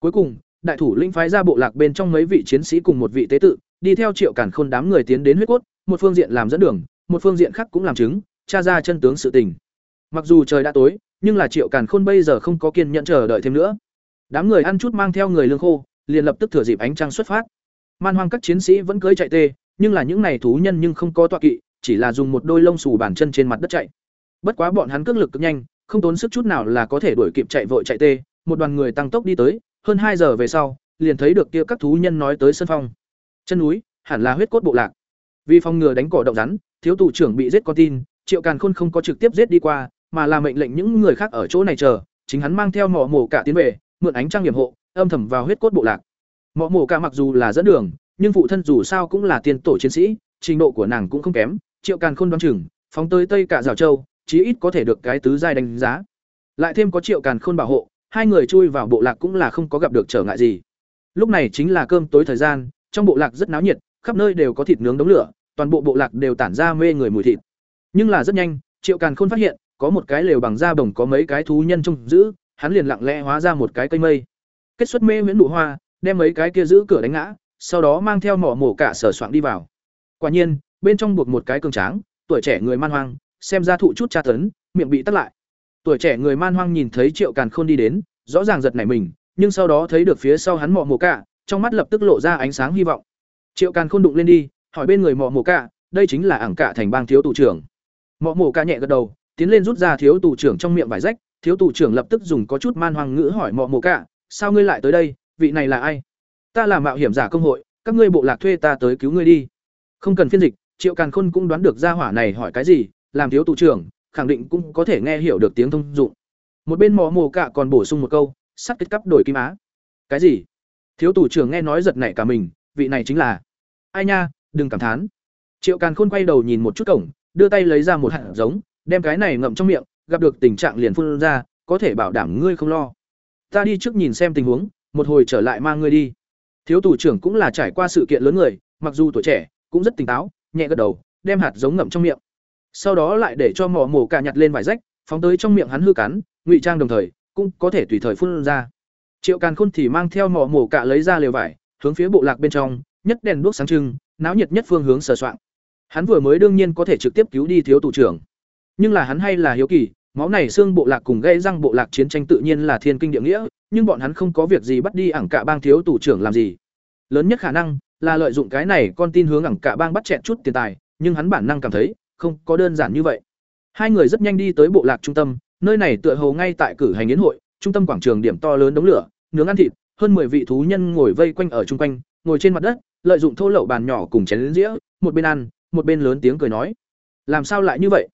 Cuối cùng, đại thủ lĩnh phái ra bộ lạc bên trong mấy vị chiến sĩ cùng một vị tế tự, đi theo Triệu Càn Khôn đám người tiến đến huyết cốt, một phương diện làm dẫn đường, một phương diện khác cũng làm chứng, tra ra chân tướng sự tình. Mặc dù trời đã tối, nhưng là Triệu Càn Khôn bây giờ không có kiên nhẫn chờ đợi thêm nữa. Đám người ăn chút mang theo người lương khô, liền lập tức thừa dịp ánh trăng xuất phát. Man hoang các chiến sĩ vẫn cưỡi chạy tê, nhưng là những này thú nhân nhưng không có tọa kỵ, chỉ là dùng một đôi lông xù bàn chân trên mặt đất chạy. Bất quá bọn hắn cước lực cực nhanh, không tốn sức chút nào là có thể đuổi kịp chạy vội chạy tê, một đoàn người tăng tốc đi tới, hơn hai giờ về sau, liền thấy được kia các thú nhân nói tới sân phong. Chân núi, hẳn là huyết cốt bộ lạc. Vì phòng ngừa đánh cỏ động rắn, thiếu tù trưởng bị giết con tin, Triệu Càn Khôn không có trực tiếp giết đi qua, mà là mệnh lệnh những người khác ở chỗ này chờ, chính hắn mang theo mỏ mổ cả tiến về, mượn ánh trăng hiểm hộ, âm thầm vào huyết cốt bộ lạc. Mỏ mổ cả mặc dù là dẫn đường, nhưng phụ thân dù sao cũng là tiền tổ chiến sĩ, trình độ của nàng cũng không kém, Triệu Càn Khôn đoán chừng, phóng tới Tây cả Giảo châu, chí ít có thể được cái tứ giai đánh giá. Lại thêm có Triệu Càn Khôn bảo hộ, hai người chui vào bộ lạc cũng là không có gặp được trở ngại gì. Lúc này chính là cơm tối thời gian, trong bộ lạc rất náo nhiệt, khắp nơi đều có thịt nướng đống lửa, toàn bộ bộ lạc đều tản ra mê người mùi thịt. Nhưng là rất nhanh, Triệu Càn Khôn phát hiện, có một cái lều bằng da bồng có mấy cái thú nhân trông giữ, hắn liền lặng lẽ hóa ra một cái cây mây. Kết xuất mê miễn nụ hoa, đem mấy cái kia giữ cửa đánh ngã, sau đó mang theo mỏ mổ cả sở soạn đi vào. Quả nhiên, bên trong buộc một cái cường tráng, tuổi trẻ người man hoang, xem ra thụ chút tra tấn, miệng bị tắc lại. Tuổi trẻ người man hoang nhìn thấy Triệu Càn Khôn đi đến, rõ ràng giật nảy mình, nhưng sau đó thấy được phía sau hắn Mọ Mộ cả, trong mắt lập tức lộ ra ánh sáng hy vọng. Triệu Càn Khôn đụng lên đi, hỏi bên người Mọ Mộ cả, đây chính là ảng cả thành bang thiếu tù trưởng. Mọ Mộ cả nhẹ gật đầu, tiến lên rút ra thiếu tù trưởng trong miệng vải rách, thiếu tù trưởng lập tức dùng có chút man hoang ngữ hỏi Mọ Mộ cả, sao ngươi lại tới đây, vị này là ai? Ta là mạo hiểm giả công hội, các ngươi bộ lạc thuê ta tới cứu ngươi đi. Không cần phiên dịch, Triệu Càn Khôn cũng đoán được ra hỏa này hỏi cái gì, làm thiếu tù trưởng, khẳng định cũng có thể nghe hiểu được tiếng thông dụng. Một bên mỏ mồ cả còn bổ sung một câu, sắt kết cắp đổi kim á. Cái gì? Thiếu tù trưởng nghe nói giật nảy cả mình, vị này chính là ai nha, đừng cảm thán. Triệu Càn Khôn quay đầu nhìn một chút cổng, đưa tay lấy ra một hạt giống, đem cái này ngậm trong miệng, gặp được tình trạng liền phun ra, có thể bảo đảm ngươi không lo. Ta đi trước nhìn xem tình huống, một hồi trở lại mang ngươi đi. Thiếu tù trưởng cũng là trải qua sự kiện lớn người, mặc dù tuổi trẻ, cũng rất tỉnh táo, nhẹ gật đầu, đem hạt giống ngậm trong miệng. Sau đó lại để cho mỏ mổ cả nhặt lên vải rách, phóng tới trong miệng hắn hư cắn, ngụy trang đồng thời, cũng có thể tùy thời phun ra. Triệu Càn Khôn thì mang theo mỏ mổ cả lấy ra lều vải, hướng phía bộ lạc bên trong, nhất đèn đuốc sáng trưng, náo nhiệt nhất phương hướng sờ soạn. Hắn vừa mới đương nhiên có thể trực tiếp cứu đi thiếu tù trưởng, nhưng là hắn hay là hiếu kỳ, máu này xương bộ lạc cùng gây răng bộ lạc chiến tranh tự nhiên là thiên kinh địa nghĩa, nhưng bọn hắn không có việc gì bắt đi ảng cả bang thiếu tù trưởng làm gì. Lớn nhất khả năng là lợi dụng cái này con tin hướng ảng cả bang bắt chẹt chút tiền tài, nhưng hắn bản năng cảm thấy, không có đơn giản như vậy. Hai người rất nhanh đi tới bộ lạc trung tâm, nơi này tựa hồ ngay tại cử hành yến hội, trung tâm quảng trường điểm to lớn đống lửa, nướng ăn thịt, hơn 10 vị thú nhân ngồi vây quanh ở trung quanh, ngồi trên mặt đất, lợi dụng thô lậu bàn nhỏ cùng chén dĩa, một bên ăn, một bên lớn tiếng cười nói: "Làm sao lại như vậy?"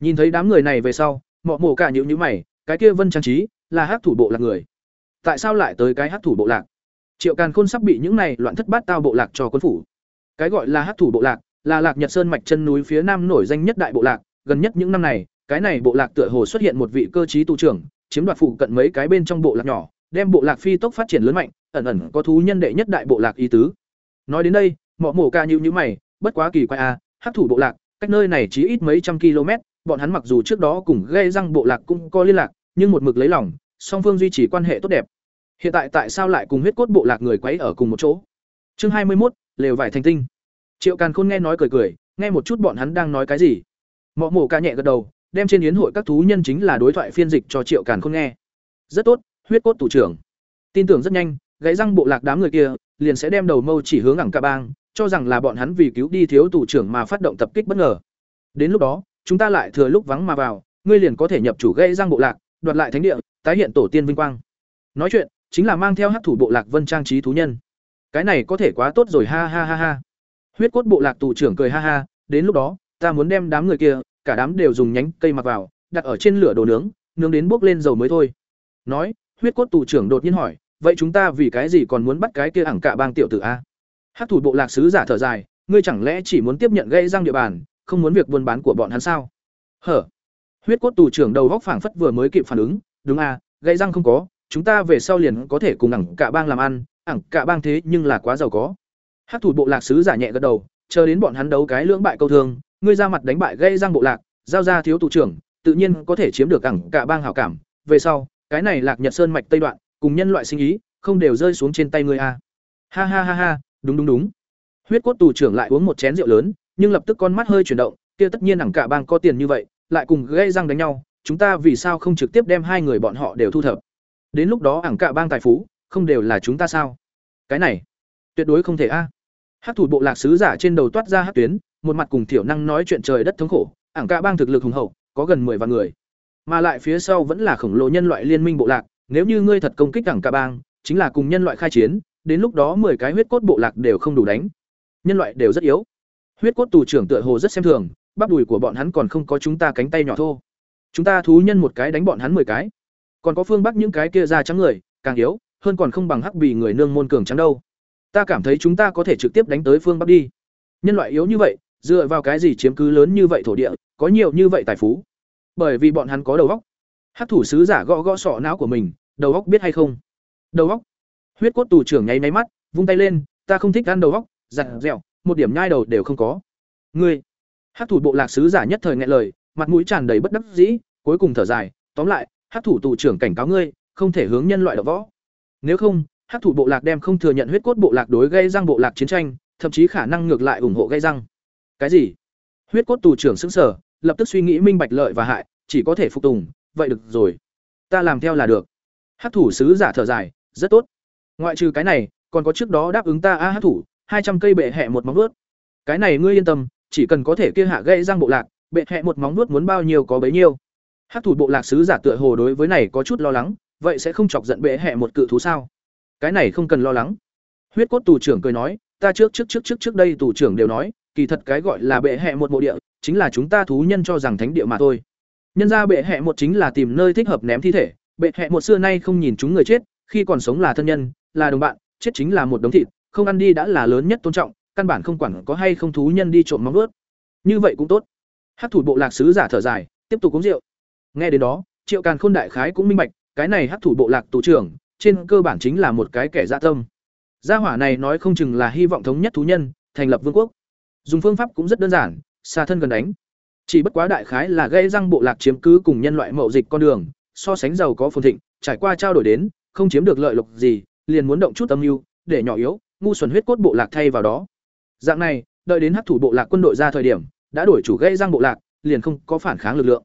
Nhìn thấy đám người này về sau, mọ mổ cả nhíu nhíu mày, cái kia Vân Trang Trí là hắc thủ bộ lạc người. Tại sao lại tới cái hắc thủ bộ lạc? Triệu Càn Khôn sắp bị những này loạn thất bát tao bộ lạc cho quân phủ. Cái gọi là hắc thủ bộ lạc, là lạc Nhật Sơn mạch chân núi phía nam nổi danh nhất đại bộ lạc, gần nhất những năm này, cái này bộ lạc tựa hồ xuất hiện một vị cơ trí tu trưởng, chiếm đoạt phụ cận mấy cái bên trong bộ lạc nhỏ, đem bộ lạc phi tốc phát triển lớn mạnh, ẩn ẩn có thú nhân đệ nhất đại bộ lạc y tứ. Nói đến đây, Mộ mổ ca nhíu nhíu mày, bất quá kỳ quái a, à, hắc thủ bộ lạc, cách nơi này chỉ ít mấy trăm km, bọn hắn mặc dù trước đó cùng gây răng bộ lạc cũng có liên lạc, nhưng một mực lấy lòng, song phương duy trì quan hệ tốt đẹp. Hiện tại tại sao lại cùng huyết cốt bộ lạc người quấy ở cùng một chỗ? Chương hai mươi 21, lều vải thành tinh. Triệu Càn Khôn nghe nói cười cười, nghe một chút bọn hắn đang nói cái gì. mọ mổ ca nhẹ gật đầu, đem trên yến hội các thú nhân chính là đối thoại phiên dịch cho Triệu Càn Khôn nghe. Rất tốt, huyết cốt thủ trưởng. Tin tưởng rất nhanh, gãy răng bộ lạc đám người kia liền sẽ đem đầu mâu chỉ hướng ẳng cả bang, cho rằng là bọn hắn vì cứu đi thiếu thủ trưởng mà phát động tập kích bất ngờ. Đến lúc đó, chúng ta lại thừa lúc vắng mà vào, ngươi liền có thể nhập chủ gãy răng bộ lạc, đoạt lại thánh địa, tái hiện tổ tiên vinh quang. Nói chuyện, chính là mang theo hát thủ bộ lạc Vân Trang trí thú nhân. Cái này có thể quá tốt rồi ha ha ha ha. Huyết cốt bộ lạc tù trưởng cười ha ha, đến lúc đó, ta muốn đem đám người kia, cả đám đều dùng nhánh cây mặc vào, đặt ở trên lửa đồ nướng, nướng đến bốc lên dầu mới thôi. Nói, huyết cốt tù trưởng đột nhiên hỏi, vậy chúng ta vì cái gì còn muốn bắt cái kia ẳng cả bang tiểu tử a? Hắc thủ bộ lạc sứ giả thở dài, ngươi chẳng lẽ chỉ muốn tiếp nhận gây răng địa bàn, không muốn việc buôn bán của bọn hắn sao? Hở. Huyết cốt tù trưởng đầu góc phảng phất vừa mới kịp phản ứng, đúng a, gây răng không có, chúng ta về sau liền có thể cùng ẳng cả bang làm ăn, ẳng cả bang thế nhưng là quá giàu có. Hắc thủ bộ lạc sứ giả nhẹ gật đầu, chờ đến bọn hắn đấu cái lưỡng bại câu thương, ngươi ra mặt đánh bại gây răng bộ lạc, giao ra thiếu tù trưởng, tự nhiên có thể chiếm được cẳng cả bang hảo cảm, về sau, cái này Lạc Nhật Sơn mạch Tây đoạn, cùng nhân loại sinh ý, không đều rơi xuống trên tay ngươi à. ha ha ha ha đúng đúng đúng huyết cốt tù trưởng lại uống một chén rượu lớn nhưng lập tức con mắt hơi chuyển động kia tất nhiên hẳn cả bang có tiền như vậy lại cùng gây răng đánh nhau chúng ta vì sao không trực tiếp đem hai người bọn họ đều thu thập đến lúc đó ẳng cả bang tài phú không đều là chúng ta sao cái này tuyệt đối không thể a à hát thủ bộ lạc sứ giả trên đầu toát ra hát tuyến, một mặt cùng thiểu năng nói chuyện trời đất thống khổ, ảng cả bang thực lực hùng hậu, có gần mười vạn người. Mà lại phía sau vẫn là khổng lồ nhân loại liên minh bộ lạc, nếu như ngươi thật công kích ảng cả bang, chính là cùng nhân loại khai chiến, đến lúc đó mười cái huyết cốt bộ lạc đều không đủ đánh. Nhân loại đều rất yếu. Huyết cốt tù trưởng tựa hồ rất xem thường, bắp đùi của bọn hắn còn không có chúng ta cánh tay nhỏ thô. Chúng ta thú nhân một cái đánh bọn hắn mười cái. Còn có phương bắc những cái kia da trắng người, càng yếu, hơn còn không bằng hắc bì người nương môn cường trắng đâu ta cảm thấy chúng ta có thể trực tiếp đánh tới phương bắc đi. Nhân loại yếu như vậy, dựa vào cái gì chiếm cứ lớn như vậy thổ địa, có nhiều như vậy tài phú? Bởi vì bọn hắn có đầu óc. Hát thủ sứ giả gõ gõ sọ não của mình, đầu óc biết hay không? Đầu óc. Huyết cốt tù trưởng nháy máy mắt, vung tay lên, ta không thích ăn đầu óc, giặt dẻo, một điểm nhai đầu đều không có. Ngươi. Hát thủ bộ lạc sứ giả nhất thời nghe lời, mặt mũi tràn đầy bất đắc dĩ, cuối cùng thở dài, tóm lại hát thủ tù trưởng cảnh cáo ngươi, không thể hướng nhân loại đ võ. Nếu không hát thủ bộ lạc đem không thừa nhận huyết cốt bộ lạc đối gây răng bộ lạc chiến tranh, thậm chí khả năng ngược lại ủng hộ gây răng. Cái gì? Huyết cốt tù trưởng xứng sở lập tức suy nghĩ minh bạch lợi và hại, chỉ có thể phục tùng, vậy được rồi. Ta làm theo là được. Hát thủ sứ giả thở dài, rất tốt. Ngoại trừ cái này, còn có trước đó đáp ứng ta a hát thủ, hai trăm cây bệ hẹ một móng vuốt. Cái này ngươi yên tâm, chỉ cần có thể kia hạ gây răng bộ lạc, bệ hẹ một móng vuốt muốn bao nhiêu có bấy nhiêu. Hát thủ bộ lạc sứ giả tựa hồ đối với này có chút lo lắng, vậy sẽ không chọc giận bệ hẹ một cự thú sao? Cái này không cần lo lắng. Huyết cốt tù trưởng cười nói, ta trước trước trước trước trước đây tù trưởng đều nói, kỳ thật cái gọi là bệ hẹ một mộ địa, chính là chúng ta thú nhân cho rằng thánh địa mà thôi. Nhân ra bệ hẹ một chính là tìm nơi thích hợp ném thi thể, bệ hẹ một xưa nay không nhìn chúng người chết, khi còn sống là thân nhân, là đồng bạn, chết chính là một đống thịt, không ăn đi đã là lớn nhất tôn trọng, căn bản không quản có hay không thú nhân đi trộm móng ướt như vậy cũng tốt. Hát thủ bộ lạc sứ giả thở dài, tiếp tục uống rượu. Nghe đến đó, triệu càn khôn đại khái cũng minh bạch, cái này hát thủ bộ lạc tù trưởng trên cơ bản chính là một cái kẻ dạ tâm. Gia hỏa này nói không chừng là hy vọng thống nhất thú nhân thành lập vương quốc. Dùng phương pháp cũng rất đơn giản xa thân gần đánh. Chỉ bất quá đại khái là gây răng bộ lạc chiếm cứ cùng nhân loại mậu dịch con đường so sánh giàu có phồn thịnh trải qua trao đổi đến không chiếm được lợi lộc gì liền muốn động chút âm mưu để nhỏ yếu ngu xuẩn huyết cốt bộ lạc thay vào đó. Dạng này đợi đến hắc thủ bộ lạc quân đội ra thời điểm đã đổi chủ gây răng bộ lạc liền không có phản kháng lực lượng.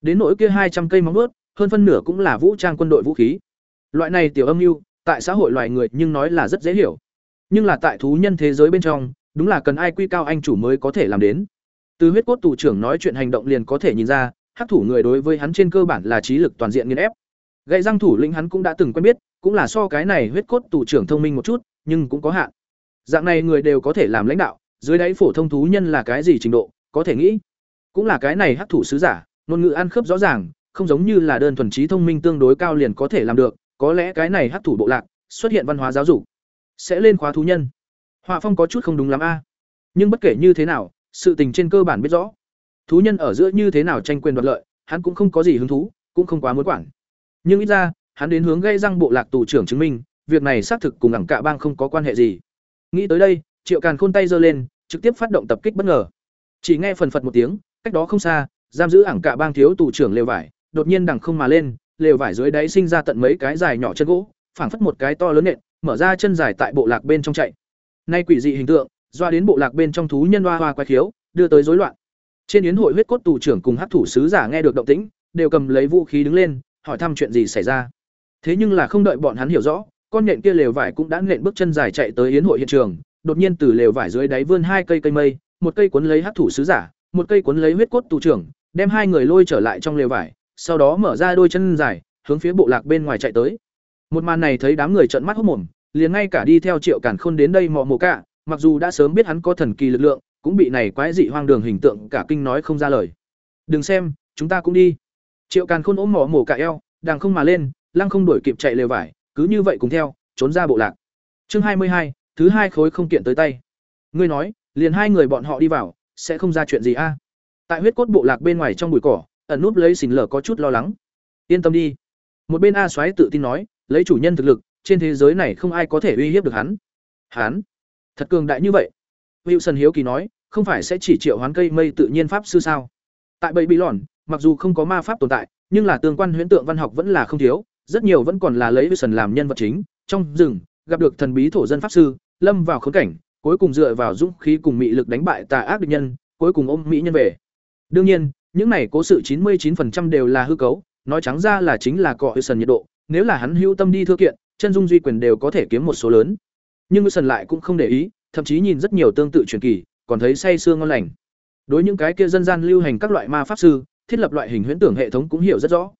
Đến nỗi kia hai trăm cây móng vuốt, hơn phân nửa cũng là vũ trang quân đội vũ khí loại này tiểu âm mưu, tại xã hội loài người nhưng nói là rất dễ hiểu. Nhưng là tại thú nhân thế giới bên trong, đúng là cần ai quy cao anh chủ mới có thể làm đến. Từ huyết cốt tù trưởng nói chuyện hành động liền có thể nhìn ra, hắc thủ người đối với hắn trên cơ bản là trí lực toàn diện nghiên ép. Gậy răng thủ lĩnh hắn cũng đã từng quen biết, cũng là so cái này huyết cốt tù trưởng thông minh một chút, nhưng cũng có hạn. Dạng này người đều có thể làm lãnh đạo, dưới đáy phổ thông thú nhân là cái gì trình độ, có thể nghĩ. Cũng là cái này hắc thủ sứ giả, ngôn ngữ ăn khớp rõ ràng, không giống như là đơn thuần trí thông minh tương đối cao liền có thể làm được có lẽ cái này hắc thủ bộ lạc xuất hiện văn hóa giáo dục sẽ lên khóa thú nhân. Họa phong có chút không đúng lắm a. Nhưng bất kể như thế nào, sự tình trên cơ bản biết rõ. Thú nhân ở giữa như thế nào tranh quyền đoạt lợi, hắn cũng không có gì hứng thú, cũng không quá muốn quản. Nhưng ít ra, hắn đến hướng gây răng bộ lạc tù trưởng chứng minh, việc này xác thực cùng ẳng cạ bang không có quan hệ gì. Nghĩ tới đây, triệu càn khôn tay giơ lên, trực tiếp phát động tập kích bất ngờ. Chỉ nghe phần phật một tiếng, cách đó không xa, giam giữ ẳng cạ bang thiếu tù trưởng lều vải, đột nhiên đằng không mà lên lều vải dưới đáy sinh ra tận mấy cái dài nhỏ chân gỗ, phảng phất một cái to lớn nện, mở ra chân dài tại bộ lạc bên trong chạy. Nay quỷ dị hình tượng, doa đến bộ lạc bên trong thú nhân hoa hoa quái khiếu, đưa tới rối loạn. Trên yến hội huyết cốt tù trưởng cùng hát thủ sứ giả nghe được động tĩnh, đều cầm lấy vũ khí đứng lên, hỏi thăm chuyện gì xảy ra. Thế nhưng là không đợi bọn hắn hiểu rõ, con nện kia lều vải cũng đã nện bước chân dài chạy tới yến hội hiện trường, đột nhiên từ lều vải dưới đáy vươn hai cây cây mây, một cây cuốn lấy hát thủ sứ giả, một cây cuốn lấy huyết cốt tù trưởng, đem hai người lôi trở lại trong lều vải sau đó mở ra đôi chân dài, hướng phía bộ lạc bên ngoài chạy tới. Một màn này thấy đám người trợn mắt hốc mồm, liền ngay cả đi theo triệu cản khôn đến đây mò mồ cả, mặc dù đã sớm biết hắn có thần kỳ lực lượng, cũng bị này quái dị hoang đường hình tượng cả kinh nói không ra lời. Đừng xem, chúng ta cũng đi. Triệu càn khôn ôm mỏ mổ cả eo, đang không mà lên, lăng không đuổi kịp chạy lều vải, cứ như vậy cùng theo, trốn ra bộ lạc. Chương hai mươi hai, thứ hai khối không kiện tới tay. Ngươi nói, liền hai người bọn họ đi vào, sẽ không ra chuyện gì a? Tại huyết cốt bộ lạc bên ngoài trong bụi cỏ ẩn núp lấy xỉn lở có chút lo lắng. Yên tâm đi. Một bên a soái tự tin nói lấy chủ nhân thực lực trên thế giới này không ai có thể uy hiếp được hắn. Hắn? Thật cường đại như vậy. Wilson hiếu kỳ nói không phải sẽ chỉ triệu hoán cây mây tự nhiên pháp sư sao? Tại bầy bị lòn mặc dù không có ma pháp tồn tại nhưng là tương quan huyễn tượng văn học vẫn là không thiếu rất nhiều vẫn còn là lấy wilson làm nhân vật chính. Trong rừng, gặp được thần bí thổ dân pháp sư, lâm vào khốn cảnh, cuối cùng dựa vào dũng khí cùng mị lực đánh bại tà ác địch nhân, cuối cùng ôm mỹ nhân về. Đương nhiên, những này cố sự 99% đều là hư cấu, nói trắng ra là chính là cọ sần nhiệt độ, nếu là hắn hữu tâm đi thưa kiện, chân dung duy quyền đều có thể kiếm một số lớn. Nhưng sần lại cũng không để ý, thậm chí nhìn rất nhiều tương tự truyền kỳ, còn thấy say xương ngon lành. Đối những cái kia dân gian lưu hành các loại ma pháp sư, thiết lập loại hình huyễn tưởng hệ thống cũng hiểu rất rõ.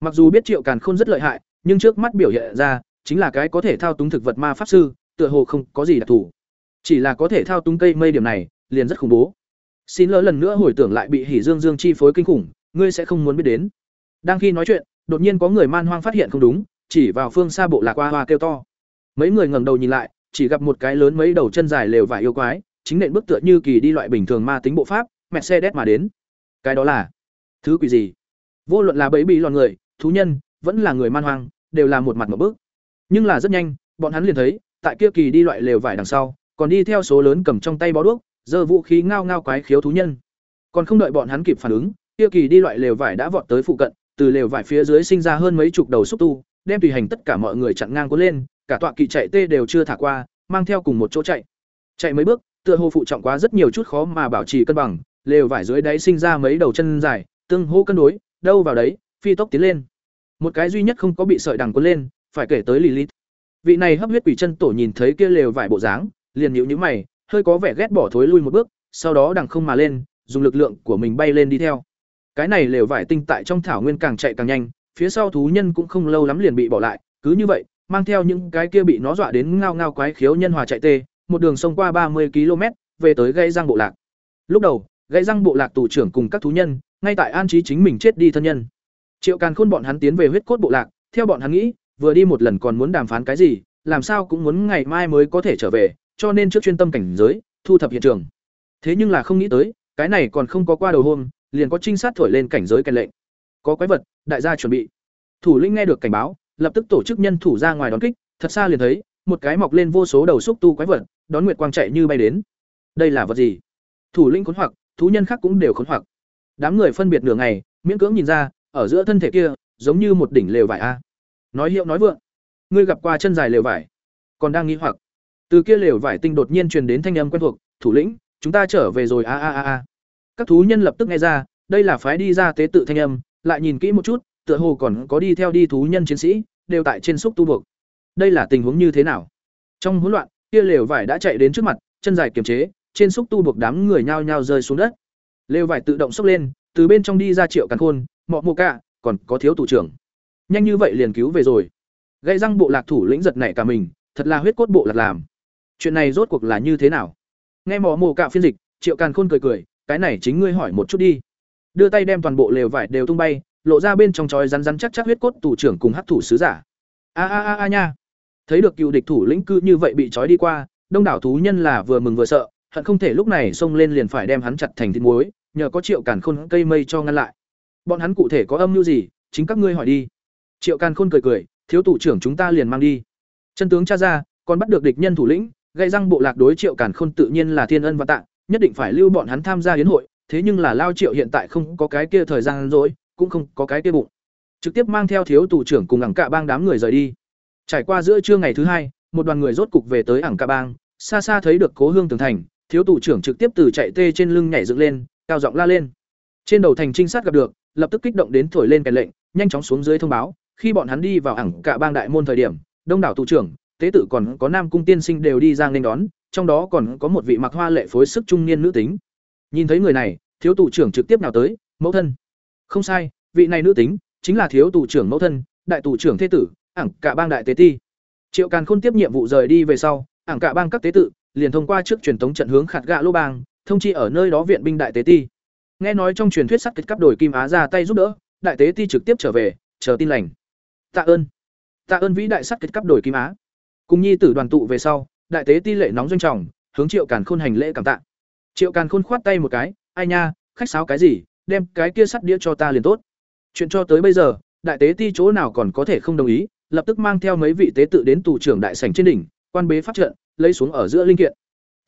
Mặc dù biết Triệu Càn Khôn rất lợi hại, nhưng trước mắt biểu hiện ra, chính là cái có thể thao túng thực vật ma pháp sư, tựa hồ không có gì đặc thù. Chỉ là có thể thao túng cây mây điểm này, liền rất khủng bố. Xin lỡ lần nữa hồi tưởng lại bị Hỉ Dương Dương chi phối kinh khủng, ngươi sẽ không muốn biết đến. Đang khi nói chuyện, đột nhiên có người man hoang phát hiện không đúng, chỉ vào phương xa bộ lạc hoa hoa kêu to. Mấy người ngẩng đầu nhìn lại, chỉ gặp một cái lớn mấy đầu chân dài lều vải yêu quái, chính nện bước tựa như kỳ đi loại bình thường ma tính bộ pháp, mẹ xe đét mà đến. Cái đó là thứ quỷ gì? Vô luận là bẫy bị lòn người, thú nhân, vẫn là người man hoang, đều là một mặt một bước. Nhưng là rất nhanh, bọn hắn liền thấy, tại kia kỳ đi loại lều vải đằng sau, còn đi theo số lớn cầm trong tay bó đuốc, giơ vũ khí ngao ngao quái khiếu thú nhân. Còn không đợi bọn hắn kịp phản ứng, tiêu kỳ đi loại lều vải đã vọt tới phụ cận, từ lều vải phía dưới sinh ra hơn mấy chục đầu xúc tu, đem tùy hành tất cả mọi người chặn ngang cuốn lên, cả tọa kỵ chạy tê đều chưa thả qua, mang theo cùng một chỗ chạy. Chạy mấy bước, tựa hồ phụ trọng quá rất nhiều chút khó mà bảo trì cân bằng, lều vải dưới đáy sinh ra mấy đầu chân dài, tương hô cân đối, đâu vào đấy, phi tốc tiến lên. Một cái duy nhất không có bị sợi đằng cuốn lên, phải kể tới Lilith. Vị này hấp huyết quỷ chân tổ nhìn thấy kia lều vải bộ dáng, liền nhíu nhíu mày, hơi có vẻ ghét bỏ thối lui một bước, sau đó đằng không mà lên, dùng lực lượng của mình bay lên đi theo. Cái này lều vải tinh tại trong thảo nguyên càng chạy càng nhanh, phía sau thú nhân cũng không lâu lắm liền bị bỏ lại, cứ như vậy, mang theo những cái kia bị nó dọa đến ngao ngao quái khiếu nhân hòa chạy tê, một đường sông qua ba mươi km, về tới gây răng bộ lạc. Lúc đầu, gây răng bộ lạc tù trưởng cùng các thú nhân, ngay tại an trí chính mình chết đi thân nhân. Triệu Càn Khôn bọn hắn tiến về huyết cốt bộ lạc, theo bọn hắn nghĩ, vừa đi một lần còn muốn đàm phán cái gì, làm sao cũng muốn ngày mai mới có thể trở về, cho nên trước chuyên tâm cảnh giới, thu thập hiện trường. Thế nhưng là không nghĩ tới, cái này còn không có qua đầu hôm, liền có trinh sát thổi lên cảnh giới kèn lệnh. Có quái vật, đại gia chuẩn bị. Thủ lĩnh nghe được cảnh báo, lập tức tổ chức nhân thủ ra ngoài đón kích, thật xa liền thấy, một cái mọc lên vô số đầu xúc tu quái vật, đón nguyệt quang chạy như bay đến. Đây là vật gì? Thủ lĩnh khốn hoặc, thú nhân khác cũng đều khốn hoặc. Đám người phân biệt nửa ngày, miễn cưỡng nhìn ra, ở giữa thân thể kia, giống như một đỉnh lều vải a. Nói hiệu nói vượng. Ngươi gặp qua chân dài lều vải, còn đang nghi hoặc. Từ kia lều vải tinh đột nhiên truyền đến thanh âm quen thuộc, "Thủ lĩnh, chúng ta trở về rồi a a a a." Các thú nhân lập tức nghe ra, đây là phái đi ra tế tự thanh âm, lại nhìn kỹ một chút, tựa hồ còn có đi theo đi thú nhân chiến sĩ, đều tại trên xúc tu buộc. Đây là tình huống như thế nào? Trong hỗn loạn, kia lều vải đã chạy đến trước mặt, chân dài kiềm chế, trên xúc tu buộc đám người nhao nhao rơi xuống đất. Lều vải tự động xốc lên, từ bên trong đi ra Triệu Càn Khôn, Mọ mô Cả, còn có thiếu thủ trưởng. Nhanh như vậy liền cứu về rồi. Gây răng bộ lạc thủ lĩnh giật nảy cả mình, thật là huyết cốt bộ lạc làm. Chuyện này rốt cuộc là như thế nào? Nghe mò mồ cạo phiên dịch, Triệu Càn Khôn cười cười, cái này chính ngươi hỏi một chút đi. Đưa tay đem toàn bộ lều vải đều tung bay, lộ ra bên trong chói rắn rắn chắc chắc huyết cốt thủ trưởng cùng hắc thủ sứ giả. A a a a nha. Thấy được cựu địch thủ lĩnh cư như vậy bị trói đi qua, đông đảo thú nhân là vừa mừng vừa sợ, hận không thể lúc này xông lên liền phải đem hắn chặt thành thịt muối, nhờ có Triệu Càn Khôn cây mây cho ngăn lại. Bọn hắn cụ thể có âm mưu gì, chính các ngươi hỏi đi. Triệu Càn Khôn cười cười, thiếu thủ trưởng chúng ta liền mang đi. Chân tướng tra ra, còn bắt được địch nhân thủ lĩnh, gây răng bộ lạc đối Triệu Càn Khôn tự nhiên là thiên ân và tạ, nhất định phải lưu bọn hắn tham gia hiến hội, thế nhưng là Lao Triệu hiện tại không có cái kia thời gian rồi, cũng không có cái kia bụng. Trực tiếp mang theo thiếu thủ trưởng cùng ảng cả bang đám người rời đi. Trải qua giữa trưa ngày thứ hai, một đoàn người rốt cục về tới ảng cả bang, xa xa thấy được Cố Hương tường thành, thiếu thủ trưởng trực tiếp từ chạy tê trên lưng nhảy dựng lên, cao giọng la lên. Trên đầu thành trinh sát gặp được, lập tức kích động đến thổi lên kèn lệnh, nhanh chóng xuống dưới thông báo, khi bọn hắn đi vào ảng cả bang đại môn thời điểm, đông đảo thủ trưởng, tế tự còn có nam cung tiên sinh đều đi ra nên đón, trong đó còn có một vị mặc hoa lệ phối sức trung niên nữ tính. Nhìn thấy người này, thiếu tù trưởng trực tiếp nào tới, mẫu thân. Không sai, vị này nữ tính chính là thiếu tù trưởng mẫu thân, đại tù trưởng thế tử, ảng cả bang đại tế ti. Triệu Càn Khôn tiếp nhiệm vụ rời đi về sau, ảng cả bang các tế tự liền thông qua trước truyền tống trận hướng khạt gạ lô bang, thông chi ở nơi đó viện binh đại tế ti. Nghe nói trong truyền thuyết sắt kết cấp đổi kim á ra tay giúp đỡ, đại tế ti trực tiếp trở về, chờ tin lành. Tạ ơn. Tạ ơn vĩ đại sắt kết cấp đổi kim á. Cùng nhi tử đoàn tụ về sau, đại tế ti lệ nóng doanh trọng, hướng Triệu Càn Khôn hành lễ cảm tạ. Triệu Càn Khôn khoát tay một cái, "Ai nha, khách sáo cái gì, đem cái kia sắt đĩa cho ta liền tốt." Chuyện cho tới bây giờ, đại tế ti chỗ nào còn có thể không đồng ý, lập tức mang theo mấy vị tế tự đến tù trưởng đại sảnh trên đỉnh, quan bế pháp trận, lấy xuống ở giữa linh kiện.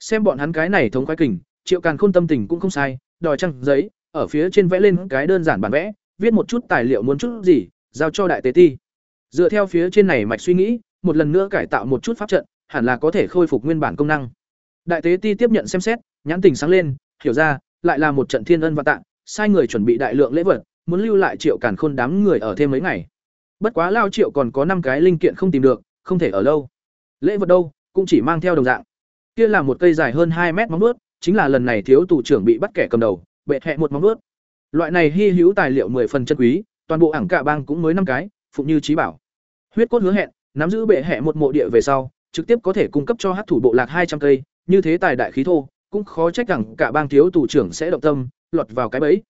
Xem bọn hắn cái này thống khoái kình, Triệu Càn Khôn tâm tình cũng không sai, đòi trăng giấy, ở phía trên vẽ lên cái đơn giản bản vẽ, viết một chút tài liệu muốn chút gì, giao cho đại tế ti. Dựa theo phía trên này mạch suy nghĩ, một lần nữa cải tạo một chút pháp trận, hẳn là có thể khôi phục nguyên bản công năng. Đại tế ti tiếp nhận xem xét, nhãn tình sáng lên, hiểu ra, lại là một trận thiên ân và tạng, sai người chuẩn bị đại lượng lễ vật, muốn lưu lại Triệu Càn Khôn đám người ở thêm mấy ngày. Bất quá lao Triệu còn có năm cái linh kiện không tìm được, không thể ở lâu. Lễ vật đâu, cũng chỉ mang theo đồng dạng. Kia là một cây dài hơn hai mét móng vuốt, chính là lần này thiếu tù trưởng bị bắt kẻ cầm đầu, bệ hẹ một móng vuốt. Loại này hy hữu tài liệu mười phần chân quý, toàn bộ ảng cả bang cũng mới năm cái, phụng như trí bảo. Huyết cốt hứa hẹn, nắm giữ bệ hệ một mộ địa về sau, trực tiếp có thể cung cấp cho hát thủ bộ lạc hai trăm cây, như thế tài đại khí thô, cũng khó trách rằng cả bang thiếu tù trưởng sẽ động tâm, lọt vào cái bẫy.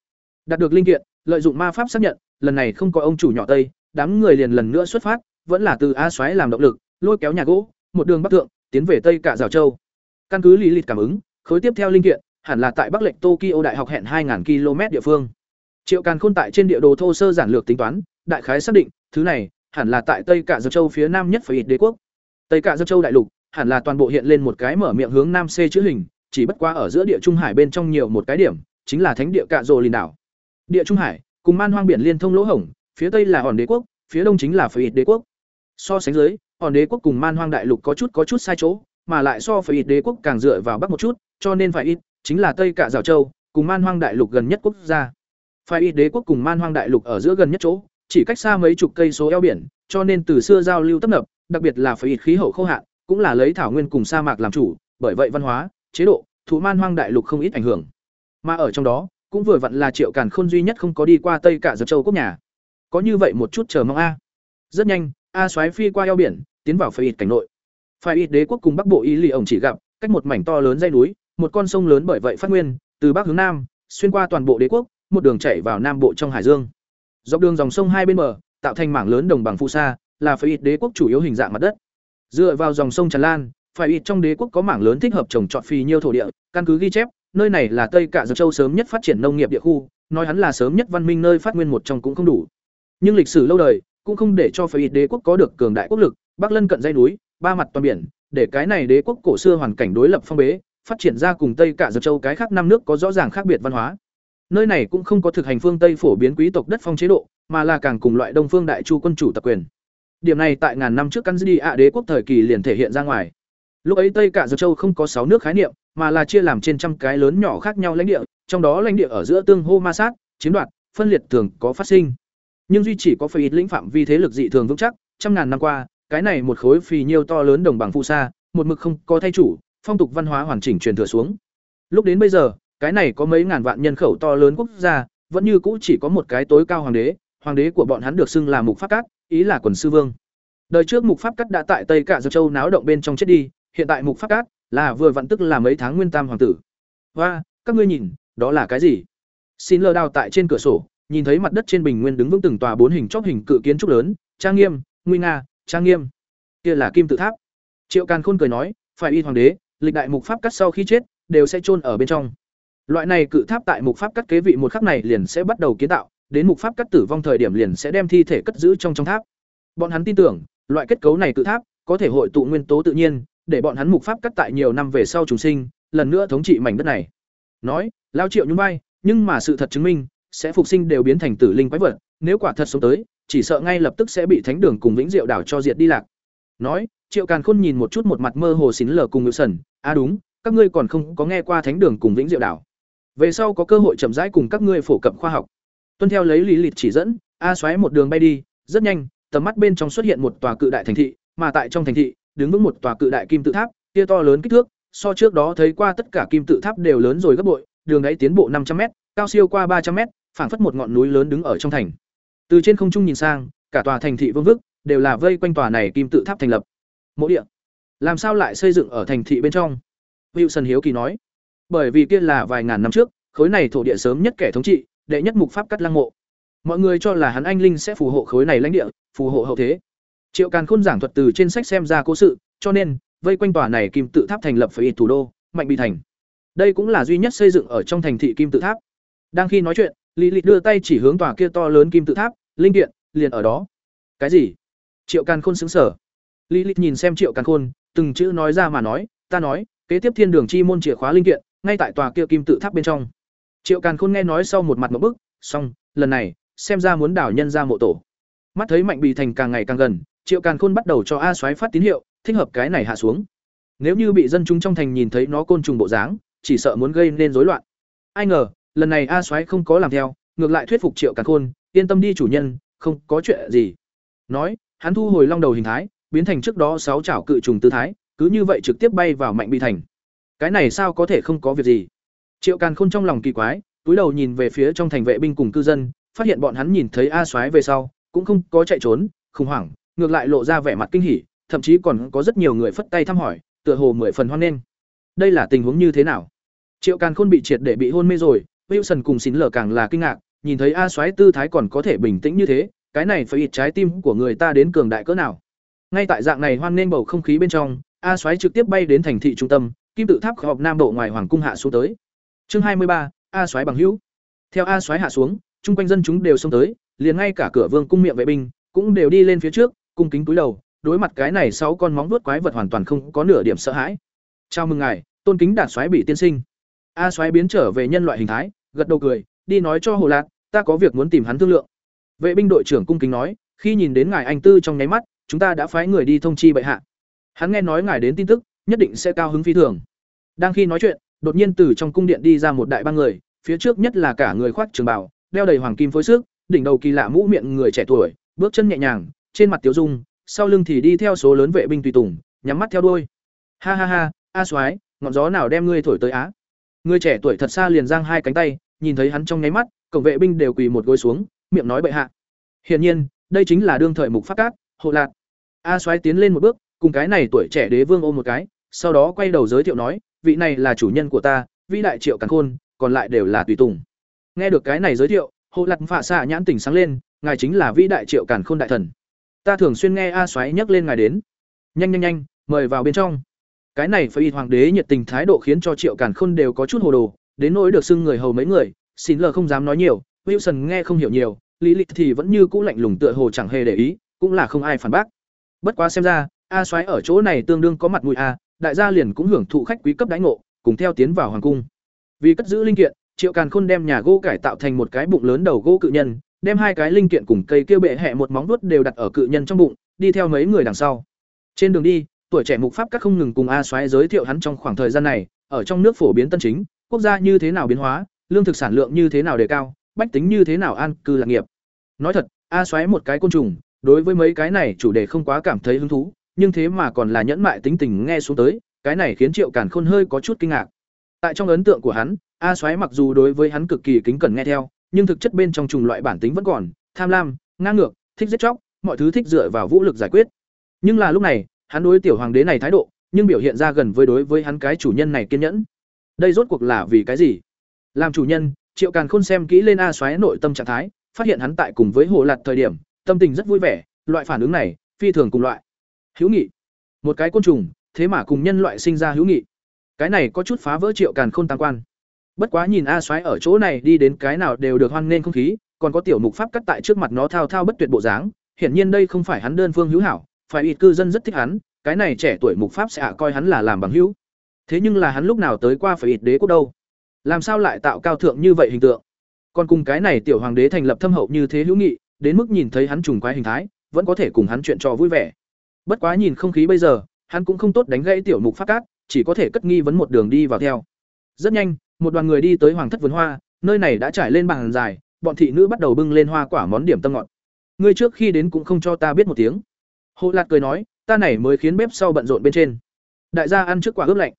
Đạt được linh kiện, lợi dụng ma pháp xác nhận, lần này không có ông chủ nhỏ Tây, đám người liền lần nữa xuất phát, vẫn là từ A xoáy làm động lực, lôi kéo nhà gỗ, một đường bắc thượng, tiến về Tây Cả Giảo Châu. Căn cứ lý lịch cảm ứng, khối tiếp theo linh kiện, hẳn là tại Bắc Lệnh Tokyo Đại học hẹn 2000 km địa phương. Triệu Càn Khôn tại trên địa đồ thô sơ giản lược tính toán, đại khái xác định, thứ này hẳn là tại Tây Cả Giảo Châu phía nam nhất phải ít đế quốc. Tây Cả Giảo Châu đại lục, hẳn là toàn bộ hiện lên một cái mở miệng hướng nam C chữ hình, chỉ bất quá ở giữa địa trung hải bên trong nhiều một cái điểm, chính là thánh địa Cạ Dồ Lìn đảo. Địa trung hải, cùng man hoang biển liên thông lỗ hổng, phía tây là hòn đế quốc, phía đông chính là phải ít đế quốc. So sánh dưới, hòn đế quốc cùng man hoang đại lục có chút có chút sai chỗ, mà lại so phải ít đế quốc càng dựa vào bắc một chút, cho nên phải ít chính là tây cả Dạo châu, cùng man hoang đại lục gần nhất quốc gia. Phải ít đế quốc cùng man hoang đại lục ở giữa gần nhất chỗ, chỉ cách xa mấy chục cây số eo biển, cho nên từ xưa giao lưu tấp nập, đặc biệt là phải ít khí hậu khô hạn, cũng là lấy thảo nguyên cùng sa mạc làm chủ, bởi vậy văn hóa, chế độ, thủ man hoang đại lục không ít ảnh hưởng. Mà ở trong đó, cũng vừa vặn là Triệu Càn Khôn duy nhất không có đi qua Tây cả Dược Châu quốc nhà. Có như vậy một chút chờ mong a. Rất nhanh, A xoáy phi qua eo biển, tiến vào phải ít cảnh nội. Phải ít đế quốc cùng Bắc Bộ Ý Lì ổng chỉ gặp, cách một mảnh to lớn dãy núi, một con sông lớn bởi vậy phát nguyên, từ bắc hướng nam, xuyên qua toàn bộ đế quốc, một đường chảy vào nam bộ trong hải dương. Dọc đường dòng sông hai bên bờ, tạo thành mảng lớn đồng bằng phù sa, là phải ít đế quốc chủ yếu hình dạng mặt đất. Dựa vào dòng sông tràn lan, phải ít trong đế quốc có mảng lớn thích hợp trồng trọt phì nhiêu thổ địa, căn cứ ghi chép, nơi này là Tây Cả Dược Châu sớm nhất phát triển nông nghiệp địa khu, nói hắn là sớm nhất văn minh nơi phát nguyên một trong cũng không đủ. Nhưng lịch sử lâu đời, cũng không để cho phải ít đế quốc có được cường đại quốc lực, Bắc lân cận dây núi, ba mặt toàn biển, để cái này đế quốc cổ xưa hoàn cảnh đối lập phong bế, phát triển ra cùng Tây Cả Dược Châu cái khác năm nước có rõ ràng khác biệt văn hóa. Nơi này cũng không có thực hành phương Tây phổ biến quý tộc đất phong chế độ, mà là càng cùng loại Đông phương đại chu quân chủ tập quyền. Điểm này tại ngàn năm trước căn đi ạ đế quốc thời kỳ liền thể hiện ra ngoài. Lúc ấy Tây Cả Dược Châu không có sáu nước khái niệm, mà là chia làm trên trăm cái lớn nhỏ khác nhau lãnh địa, trong đó lãnh địa ở giữa tương hô ma sát, chiếm đoạt, phân liệt thường có phát sinh. Nhưng duy chỉ có phải ít lĩnh phạm vi thế lực dị thường vững chắc, trăm ngàn năm qua, cái này một khối phì nhiêu to lớn đồng bằng phụ sa, một mực không có thay chủ, phong tục văn hóa hoàn chỉnh truyền thừa xuống. Lúc đến bây giờ, cái này có mấy ngàn vạn nhân khẩu to lớn quốc gia, vẫn như cũ chỉ có một cái tối cao hoàng đế, hoàng đế của bọn hắn được xưng là Mục Pháp Cát, ý là quần sư vương. Đời trước Mục Pháp Cát đã tại Tây Cả Giang Châu náo động bên trong chết đi, hiện tại Mục Pháp Cát là vừa vặn tức là mấy tháng nguyên tam hoàng tử. Hoa, các ngươi nhìn, đó là cái gì? Xin lơ đào tại trên cửa sổ, nhìn thấy mặt đất trên bình nguyên đứng vững từng tòa bốn hình chóp hình cự kiến trúc lớn, trang nghiêm, nguy nga, trang nghiêm. Kia là kim tự tháp. Triệu Càn Khôn cười nói, phải y hoàng đế, lịch đại mục pháp cắt sau khi chết đều sẽ chôn ở bên trong. Loại này cự tháp tại mục pháp cắt kế vị một khắc này liền sẽ bắt đầu kiến tạo, đến mục pháp cắt tử vong thời điểm liền sẽ đem thi thể cất giữ trong trong tháp. Bọn hắn tin tưởng, loại kết cấu này cự tháp có thể hội tụ nguyên tố tự nhiên, để bọn hắn mục pháp cắt tại nhiều năm về sau trùng sinh, lần nữa thống trị mảnh đất này. Nói, lao Triệu nhún vai, nhưng mà sự thật chứng minh, sẽ phục sinh đều biến thành tử linh quái vật, nếu quả thật sống tới, chỉ sợ ngay lập tức sẽ bị thánh đường cùng vĩnh diệu đảo cho diệt đi lạc. Nói, Triệu Càn Khôn nhìn một chút một mặt mơ hồ xín lờ cùng Ngự Sẩn, "À đúng, các ngươi còn không có nghe qua thánh đường cùng vĩnh diệu đảo. Về sau có cơ hội chậm rãi cùng các ngươi phổ cập khoa học." Tuân theo lấy lý lịch chỉ dẫn, A xoáy một đường bay đi, rất nhanh, tầm mắt bên trong xuất hiện một tòa cự đại thành thị, mà tại trong thành thị, đứng vững một tòa cự đại kim tự tháp, kia to lớn kích thước, so trước đó thấy qua tất cả kim tự tháp đều lớn rồi gấp bội, đường đáy tiến bộ 500m, cao siêu qua 300m, phảng phất một ngọn núi lớn đứng ở trong thành. Từ trên không trung nhìn sang, cả tòa thành thị vương vức, đều là vây quanh tòa này kim tự tháp thành lập. Mộ địa, làm sao lại xây dựng ở thành thị bên trong? Wilson hiếu kỳ nói. Bởi vì kia là vài ngàn năm trước, khối này thổ địa sớm nhất kẻ thống trị, đệ nhất mục pháp cắt lăng mộ. Mọi người cho là hắn anh linh sẽ phù hộ khối này lãnh địa, phù hộ hậu thế. Triệu Càn Khôn giảng thuật từ trên sách xem ra cố sự, cho nên vây quanh tòa này kim tự tháp thành lập phải ít thủ đô, Mạnh Bị Thành. Đây cũng là duy nhất xây dựng ở trong thành thị kim tự tháp. Đang khi nói chuyện, Lý Lịch đưa tay chỉ hướng tòa kia to lớn kim tự tháp, linh kiện liền ở đó. Cái gì? Triệu Càn Khôn sững sờ. Lý Lịch nhìn xem Triệu Càn Khôn, từng chữ nói ra mà nói, ta nói, kế tiếp thiên đường chi môn chìa khóa linh kiện, ngay tại tòa kia kim tự tháp bên trong. Triệu Càn Khôn nghe nói sau một mặt ngộp bức, xong, lần này, xem ra muốn đảo nhân ra mộ tổ. mắt thấy mạnh bì thành càng ngày càng gần triệu càn khôn bắt đầu cho a soái phát tín hiệu thích hợp cái này hạ xuống nếu như bị dân chúng trong thành nhìn thấy nó côn trùng bộ dáng chỉ sợ muốn gây nên rối loạn ai ngờ lần này a soái không có làm theo ngược lại thuyết phục triệu càn khôn yên tâm đi chủ nhân không có chuyện gì nói hắn thu hồi long đầu hình thái biến thành trước đó sáu chảo cự trùng tư thái cứ như vậy trực tiếp bay vào mạnh bì thành cái này sao có thể không có việc gì? Triệu càn khôn trong lòng kỳ quái, túi đầu nhìn về phía trong thành vệ binh cùng cư dân, phát hiện bọn hắn nhìn thấy a soái về sau, cũng không có chạy trốn, khủng hoảng, ngược lại lộ ra vẻ mặt kinh hỉ, thậm chí còn có rất nhiều người phất tay thăm hỏi, tựa hồ mười phần hoan nghênh. Đây là tình huống như thế nào? Triệu càn khôn bị triệt để bị hôn mê rồi, wilson cùng xín lở càng là kinh ngạc, nhìn thấy a soái tư thái còn có thể bình tĩnh như thế, cái này phải ít trái tim của người ta đến cường đại cỡ nào? Ngay tại dạng này hoan nghênh bầu không khí bên trong, a soái trực tiếp bay đến thành thị trung tâm kim tự tháp họp nam bộ ngoài hoàng cung hạ xuống tới. Chương hai mươi ba, a soái bằng hữu. Theo a soái hạ xuống, chung quanh dân chúng đều xông tới, liền ngay cả cửa vương cung miệng vệ binh cũng đều đi lên phía trước, cung kính túi đầu, đối mặt cái này sáu con móng vuốt quái vật hoàn toàn không có nửa điểm sợ hãi. Chào mừng ngài, tôn kính đạt soái bị tiên sinh. A soái biến trở về nhân loại hình thái, gật đầu cười, đi nói cho hồ lạc, ta có việc muốn tìm hắn thương lượng. Vệ binh đội trưởng cung kính nói, khi nhìn đến ngài anh tư trong nháy mắt, chúng ta đã phái người đi thông chi bệ hạ. Hắn nghe nói ngài đến tin tức nhất định sẽ cao hứng phi thường. Đang khi nói chuyện, đột nhiên từ trong cung điện đi ra một đại ba người, phía trước nhất là cả người khoác trường bào, đeo đầy hoàng kim phối sức đỉnh đầu kỳ lạ mũ miệng người trẻ tuổi, bước chân nhẹ nhàng, trên mặt tiểu dung, sau lưng thì đi theo số lớn vệ binh tùy tùng, nhắm mắt theo đuôi. Ha ha ha, a soái, ngọn gió nào đem ngươi thổi tới á? Người trẻ tuổi thật xa liền giang hai cánh tay, nhìn thấy hắn trong nháy mắt, cổng vệ binh đều quỳ một gối xuống, miệng nói bệ hạ. Hiển nhiên, đây chính là đương thời mục phát cát, hộ lạc. A soái tiến lên một bước, cùng cái này tuổi trẻ đế vương ôm một cái sau đó quay đầu giới thiệu nói, vị này là chủ nhân của ta, vĩ đại triệu càn khôn, còn lại đều là tùy tùng. Nghe được cái này giới thiệu hộ lạc phạ xạ nhãn tỉnh sáng lên, ngài chính là vĩ đại triệu càn khôn đại thần. Ta thường xuyên nghe a xoáy nhắc lên ngài đến. Nhanh nhanh nhanh, mời vào bên trong. Cái này phải y hoàng đế nhiệt tình thái độ khiến cho triệu càn khôn đều có chút hồ đồ, đến nỗi được xưng người hầu mấy người, xin lờ không dám nói nhiều, wilson nghe không hiểu nhiều, lý lịch thì vẫn như cũ lạnh lùng tựa hồ chẳng hề để ý, cũng là không ai phản bác. Bất quá xem ra, a soái ở chỗ này tương đương có mặt mũi a đại gia liền cũng hưởng thụ khách quý cấp đãi ngộ cùng theo tiến vào hoàng cung vì cất giữ linh kiện triệu càn khôn đem nhà gỗ cải tạo thành một cái bụng lớn đầu gỗ cự nhân đem hai cái linh kiện cùng cây kia bệ hẹ một móng vuốt đều đặt ở cự nhân trong bụng, đi theo mấy người đằng sau. Trên đường đi, tuổi trẻ mục pháp các không ngừng cùng A Soái giới thiệu hắn trong khoảng thời gian này, ở trong nước phổ biến tân chính, quốc gia như thế nào biến hóa, lương thực sản lượng như thế nào đề cao, bách tính như thế nào an cư lạc nghiệp. Nói thật, A Soái một cái côn trùng, đối với mấy cái này chủ đề không quá cảm thấy hứng thú, nhưng thế mà còn là nhẫn mại tính tình nghe xuống tới, cái này khiến Triệu Càn Khôn hơi có chút kinh ngạc. Tại trong ấn tượng của hắn, A Soái mặc dù đối với hắn cực kỳ kính cẩn nghe theo, nhưng thực chất bên trong trùng loại bản tính vẫn còn, tham lam, ngang ngược, thích giết chóc, mọi thứ thích dựa vào vũ lực giải quyết. Nhưng là lúc này, hắn đối tiểu hoàng đế này thái độ, nhưng biểu hiện ra gần với đối với hắn cái chủ nhân này kiên nhẫn. Đây rốt cuộc là vì cái gì? Làm chủ nhân, Triệu Càn Khôn xem kỹ lên A Soái nội tâm trạng thái, phát hiện hắn tại cùng với Hồ Lạt thời điểm, tâm tình rất vui vẻ, loại phản ứng này, phi thường cùng loại. Hữu nghị. Một cái côn trùng, thế mà cùng nhân loại sinh ra hữu nghị. Cái này có chút phá vỡ Triệu Càn Khôn tam quan. Bất quá nhìn A Soái ở chỗ này đi đến cái nào đều được hoan nghênh không khí, còn có tiểu mục pháp cắt tại trước mặt nó thao thao bất tuyệt bộ dáng, hiển nhiên đây không phải hắn đơn phương hữu hảo, phải ít cư dân rất thích hắn, cái này trẻ tuổi mục pháp sẽ coi hắn là làm bằng hữu. Thế nhưng là hắn lúc nào tới qua phải ít đế quốc đâu? Làm sao lại tạo cao thượng như vậy hình tượng? Còn cùng cái này tiểu hoàng đế thành lập thâm hậu như thế hữu nghị, đến mức nhìn thấy hắn trùng quái hình thái, vẫn có thể cùng hắn chuyện trò vui vẻ. Bất quá nhìn không khí bây giờ, hắn cũng không tốt đánh gãy tiểu mục pháp cát, chỉ có thể cất nghi vấn một đường đi vào theo. Rất nhanh, một đoàn người đi tới hoàng thất vườn hoa nơi này đã trải lên bàn dài bọn thị nữ bắt đầu bưng lên hoa quả món điểm tâm ngọt. Ngươi trước khi đến cũng không cho ta biết một tiếng. Hộ lạt cười nói ta này mới khiến bếp sau bận rộn bên trên. Đại gia ăn trước quả ướp lạnh.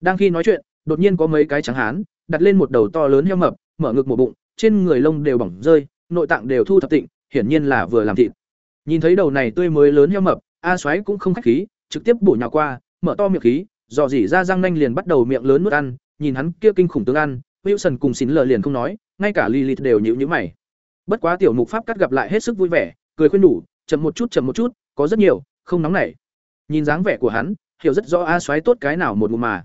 Đang khi nói chuyện đột nhiên có mấy cái trắng hán đặt lên một đầu to lớn heo mập mở ngực một bụng trên người lông đều bỏng rơi nội tạng đều thu thập tịnh hiển nhiên là vừa làm thịt. Nhìn thấy đầu này tươi mới lớn heo mập a xoáy cũng không khách khí trực tiếp bổ nhào qua mở to miệng khí dò dỉ ra răng nanh liền bắt đầu miệng lớn nuốt ăn nhìn hắn kia kinh khủng tướng ăn, Wilson cùng xin lờ liền không nói, ngay cả Lilith đều nhíu nhíu mày. Bất quá tiểu mục pháp cắt gặp lại hết sức vui vẻ, cười khuyên đủ, chậm một chút chậm một chút, có rất nhiều, không nóng nảy. Nhìn dáng vẻ của hắn, hiểu rất rõ a xoáy tốt cái nào một ngụm mà.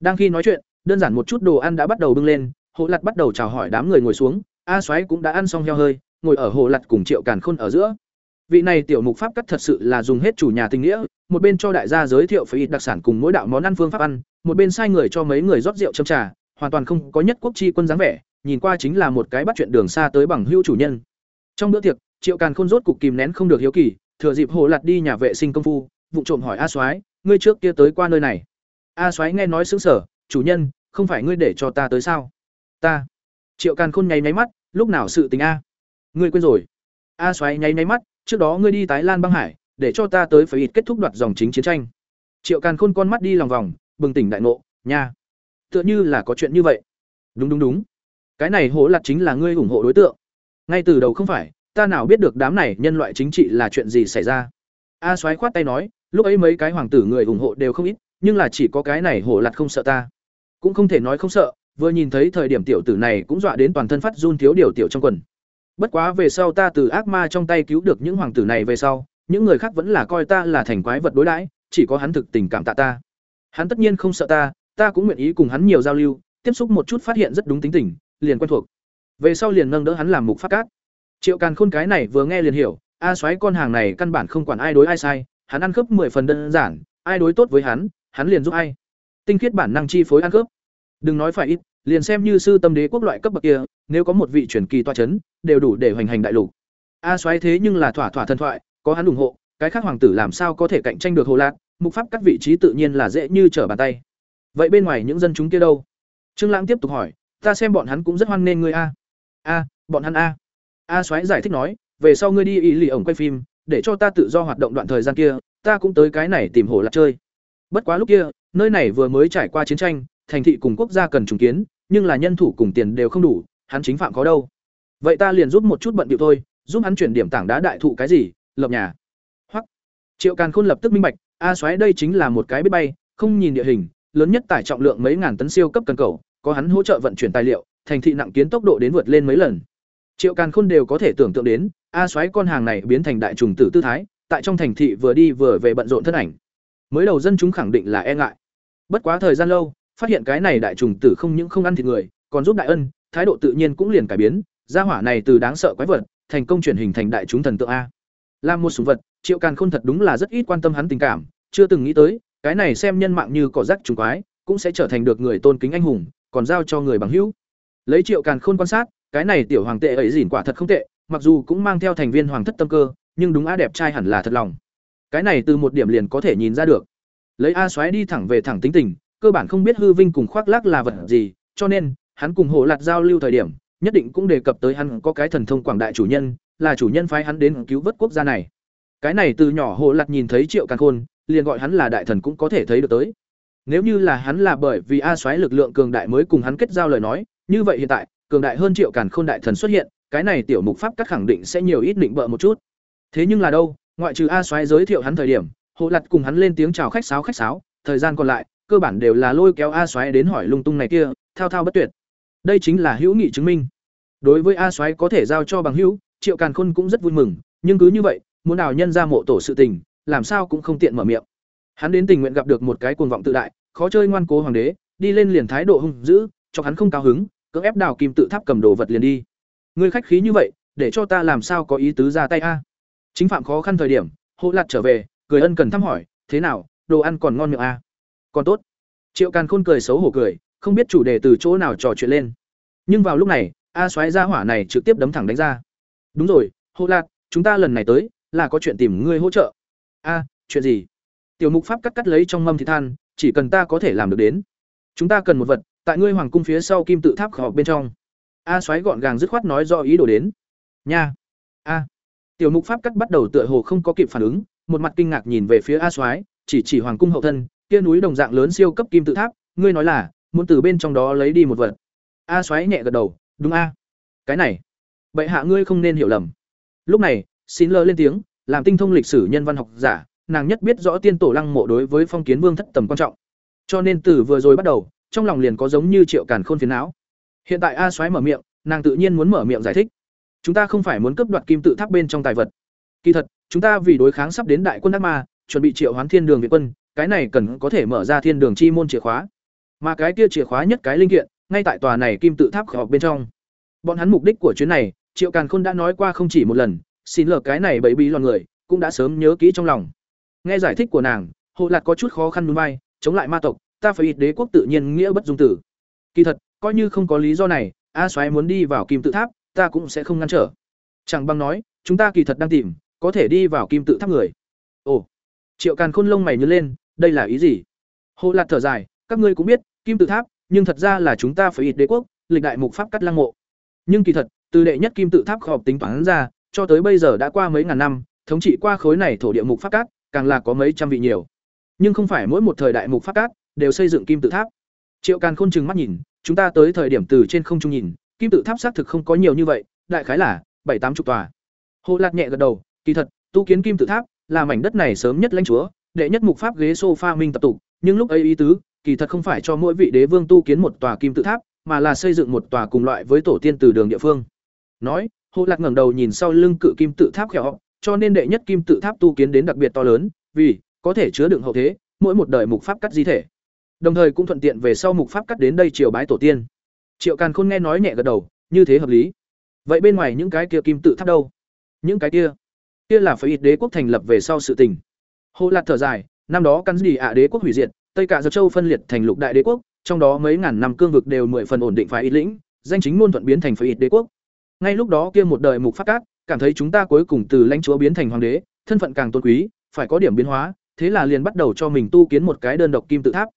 Đang khi nói chuyện, đơn giản một chút đồ ăn đã bắt đầu bưng lên, Hồ Lật bắt đầu chào hỏi đám người ngồi xuống, a xoáy cũng đã ăn xong heo hơi, ngồi ở Hồ Lật cùng Triệu Càn Khôn ở giữa. Vị này tiểu mục pháp cắt thật sự là dùng hết chủ nhà tình nghĩa, một bên cho đại gia giới thiệu phải ít đặc sản cùng mỗi đạo món ăn phương pháp ăn, một bên sai người cho mấy người rót rượu châm trà, hoàn toàn không có nhất quốc chi quân dáng vẻ, nhìn qua chính là một cái bắt chuyện đường xa tới bằng hữu chủ nhân. Trong bữa tiệc, triệu càn khôn rốt cục kìm nén không được hiếu kỳ thừa dịp hồ lạt đi nhà vệ sinh công phu vụ trộm hỏi a soái ngươi trước kia tới qua nơi này? A soái nghe nói xứng sở chủ nhân không phải ngươi để cho ta tới sao? Ta. Triệu càn khôn nháy nháy mắt lúc nào sự tình a? Ngươi quên rồi. A soái nháy nháy mắt trước đó ngươi đi tái lan băng hải, để cho ta tới phải ít kết thúc đoạt dòng chính chiến tranh. Triệu càn khôn con mắt đi lòng vòng, bừng tỉnh đại ngộ, nha, tựa như là có chuyện như vậy. Đúng đúng đúng. Cái này hố lặt chính là ngươi ủng hộ đối tượng. Ngay từ đầu không phải, ta nào biết được đám này nhân loại chính trị là chuyện gì xảy ra. A soái khoát tay nói, lúc ấy mấy cái hoàng tử người ủng hộ đều không ít, nhưng là chỉ có cái này hổ lặt không sợ ta. Cũng không thể nói không sợ, vừa nhìn thấy thời điểm tiểu tử này cũng dọa đến toàn thân phát run thiếu điều tiểu trong quần bất quá về sau ta từ ác ma trong tay cứu được những hoàng tử này về sau, những người khác vẫn là coi ta là thành quái vật đối đãi, chỉ có hắn thực tình cảm tạ ta. Hắn tất nhiên không sợ ta ta cũng nguyện ý cùng hắn nhiều giao lưu, tiếp xúc một chút phát hiện rất đúng tính tình, liền quen thuộc. Về sau liền nâng đỡ hắn làm mục phát cát. Triệu càn khôn cái này vừa nghe liền hiểu, a xoáy con hàng này căn bản không quản ai đối ai sai, hắn ăn cướp mười phần đơn giản, ai đối tốt với hắn hắn liền giúp ai. Tinh khiết bản năng chi phối ăn cướp đừng nói phải ít liền xem như sư tâm đế quốc loại cấp bậc kia nếu có một vị truyền kỳ toa c h ấ n đều đủ để hoành hành đại lục. A xoáy thế nhưng là thỏa thỏa thần thoại có hắn ủng hộ cái khác hoàng tử làm sao có thể cạnh tranh được hồ lạc mục pháp các vị trí tự nhiên là dễ như trở bàn tay. Vậy bên ngoài những dân chúng kia đâu? Trương lãng tiếp tục hỏi ta xem bọn hắn cũng rất hoan nghênh ngươi a. A bọn hắn a. A xoáy giải thích nói về sau ngươi đi ý lì ổng quay phim để cho ta tự do hoạt động đoạn thời gian kia ta cũng tới cái này tìm hồ lạc chơi. Bất quá lúc kia nơi này vừa mới trải qua chiến tranh thành thị cùng quốc gia cần trùng kiến, nhưng là nhân thủ cùng tiền đều không đủ, hắn chính phạm có đâu. Vậy ta liền giúp một chút bận điệu thôi, giúp hắn chuyển điểm tảng đá đại thụ cái gì, lập nhà. Hoặc Triệu Càn Khôn lập tức minh bạch, a xoáy đây chính là một cái biết bay, không nhìn địa hình, lớn nhất tải trọng lượng mấy ngàn tấn siêu cấp cần cầu, có hắn hỗ trợ vận chuyển tài liệu, thành thị nặng kiến tốc độ đến vượt lên mấy lần. Triệu Càn Khôn đều có thể tưởng tượng đến, a xoáy con hàng này biến thành đại trùng tử tư thái, tại trong thành thị vừa đi vừa về bận rộn thân ảnh. Mới đầu dân chúng khẳng định là e ngại. Bất quá thời gian lâu, phát hiện cái này đại trùng tử không những không ăn thịt người, còn giúp đại ân, thái độ tự nhiên cũng liền cải biến, gia hỏa này từ đáng sợ quái vật, thành công chuyển hình thành đại chúng thần tượng a. Làm một sủng vật, Triệu Càn Khôn thật đúng là rất ít quan tâm hắn tình cảm, chưa từng nghĩ tới, cái này xem nhân mạng như cỏ rác trùng quái, cũng sẽ trở thành được người tôn kính anh hùng, còn giao cho người bằng hữu. Lấy Triệu Càn Khôn quan sát, cái này tiểu hoàng tệ ấy gìn quả thật không tệ, mặc dù cũng mang theo thành viên hoàng thất tâm cơ, nhưng đúng á đẹp trai hẳn là thật lòng. Cái này từ một điểm liền có thể nhìn ra được. Lấy A Soái đi thẳng về thẳng tính tình, cơ bản không biết hư vinh cùng khoác lác là vật gì, cho nên, hắn cùng Hồ Lạt giao lưu thời điểm, nhất định cũng đề cập tới hắn có cái thần thông quảng đại chủ nhân, là chủ nhân phái hắn đến cứu vớt quốc gia này. Cái này từ nhỏ Hồ Lạt nhìn thấy Triệu Càn Khôn, liền gọi hắn là đại thần cũng có thể thấy được tới. Nếu như là hắn là bởi vì A Soái lực lượng cường đại mới cùng hắn kết giao lời nói, như vậy hiện tại, cường đại hơn Triệu Càn Khôn đại thần xuất hiện, cái này tiểu mục pháp các khẳng định sẽ nhiều ít định bợ một chút. Thế nhưng là đâu, ngoại trừ A Soái giới thiệu hắn thời điểm, Hồ Lạt cùng hắn lên tiếng chào khách sáo khách sáo, thời gian còn lại, cơ bản đều là lôi kéo a xoáy đến hỏi lung tung này kia, thao thao bất tuyệt. Đây chính là hữu nghị chứng minh. Đối với a xoáy có thể giao cho bằng hữu, triệu càn khôn cũng rất vui mừng, nhưng cứ như vậy, muốn nào nhân ra mộ tổ sự tình, làm sao cũng không tiện mở miệng. Hắn đến tình nguyện gặp được một cái cuồng vọng tự đại, khó chơi ngoan cố hoàng đế, đi lên liền thái độ hung dữ, cho hắn không cao hứng, cưỡng ép đào kim tự tháp cầm đồ vật liền đi. Ngươi khách khí như vậy, để cho ta làm sao có ý tứ ra tay a? Chính phạm khó khăn thời điểm hộ lạt trở về, cười ân cần thăm hỏi, thế nào, đồ ăn còn ngon miệng a còn tốt. Triệu càn khôn cười xấu hổ cười, không biết chủ đề từ chỗ nào trò chuyện lên. Nhưng vào lúc này, a xoáy ra hỏa này trực tiếp đấm thẳng đánh ra. Đúng rồi hô lạc, chúng ta lần này tới, là có chuyện tìm ngươi hỗ trợ. A, chuyện gì? Tiểu mục pháp cắt cắt lấy trong mâm thị than, chỉ cần ta có thể làm được đến. Chúng ta cần một vật, tại ngươi hoàng cung phía sau kim tự tháp khảo bên trong. A xoáy gọn gàng dứt khoát nói do ý đồ đến. Nha. A. Tiểu mục pháp cắt bắt đầu tựa hồ không có kịp phản ứng, một mặt kinh ngạc nhìn về phía a xoáy chỉ chỉ hoàng cung hậu thân kia núi đồng dạng lớn siêu cấp kim tự tháp, ngươi nói là muốn từ bên trong đó lấy đi một vật. A xoáy nhẹ gật đầu, đúng a. Cái này, bệ hạ ngươi không nên hiểu lầm. Lúc này, xin lơ lên tiếng, làm tinh thông lịch sử nhân văn học giả, nàng nhất biết rõ tiên tổ lăng mộ đối với phong kiến vương thất tầm quan trọng. Cho nên từ vừa rồi bắt đầu, trong lòng liền có giống như triệu càn khôn phiền não. Hiện tại A xoáy mở miệng, nàng tự nhiên muốn mở miệng giải thích. Chúng ta không phải muốn cướp đoạt kim tự tháp bên trong tài vật. Kỳ thật, chúng ta vì đối kháng sắp đến đại quân ác ma, chuẩn bị triệu hoán thiên đường viện quân, cái này cần có thể mở ra thiên đường chi môn chìa khóa. Mà cái kia chìa khóa nhất cái linh kiện, ngay tại tòa này kim tự tháp khảo bên trong. Bọn hắn mục đích của chuyến này, triệu càn khôn đã nói qua không chỉ một lần, xin lờ cái này bậy bí lòn người, cũng đã sớm nhớ kỹ trong lòng. Nghe giải thích của nàng hộ lạt có chút khó khăn núi bay, chống lại ma tộc, ta phải ít đế quốc tự nhiên nghĩa bất dung tử. Kỳ thật, coi như không có lý do này, a xoáy muốn đi vào kim tự tháp, ta cũng sẽ không ngăn trở. Chẳng bằng nói, chúng ta kỳ thật đang tìm, có thể đi vào kim tự tháp người. Ồ. Triệu càn khôn lông mày nhớ lên đây là ý gì? Hồ lạt thở dài, các ngươi cũng biết, kim tự tháp, nhưng thật ra là chúng ta phải ít đế quốc, lịch đại mục pháp cắt lăng mộ. Nhưng kỳ thật, từ đệ nhất kim tự tháp khọp tính toán ra, cho tới bây giờ đã qua mấy ngàn năm, thống trị qua khối này thổ địa mục pháp cát, càng là có mấy trăm vị nhiều. Nhưng không phải mỗi một thời đại mục pháp cát đều xây dựng kim tự tháp. Triệu càn khôn chừng mắt nhìn, chúng ta tới thời điểm từ trên không trung nhìn, kim tự tháp xác thực không có nhiều như vậy, đại khái là bảy tám chục tòa. Hồ lạc nhẹ gật đầu, kỳ thật, tu kiến kim tự tháp là mảnh đất này sớm nhất lãnh chúa đệ nhất mục pháp ghế sofa minh tập tụ nhưng lúc ấy ý tứ, kỳ thật không phải cho mỗi vị đế vương tu kiến một tòa kim tự tháp, mà là xây dựng một tòa cùng loại với tổ tiên từ đường địa phương. Nói, hồ lạc ngẩng đầu nhìn sau lưng cự kim tự tháp khéo cho nên đệ nhất kim tự tháp tu kiến đến đặc biệt to lớn, vì có thể chứa đựng hậu thế, mỗi một đời mục pháp cắt di thể. Đồng thời cũng thuận tiện về sau mục pháp cắt đến đây triều bái tổ tiên. Triệu càn khôn nghe nói nhẹ gật đầu, như thế hợp lý. Vậy bên ngoài những cái kia kim tự tháp đâu? Những cái kia? Kia là phải ít đế quốc thành lập về sau sự tình hồ Lạt thở dài, năm đó căn gì ạ đế quốc hủy diệt, tây cả dược châu phân liệt thành lục đại đế quốc, trong đó mấy ngàn năm cương vực đều mười phần ổn định phái ít lĩnh, danh chính ngôn thuận biến thành phái ít đế quốc. Ngay lúc đó kia một đời mục pháp cát cảm thấy chúng ta cuối cùng từ lãnh chúa biến thành hoàng đế, thân phận càng tôn quý, phải có điểm biến hóa, thế là liền bắt đầu cho mình tu kiến một cái đơn độc kim tự tháp.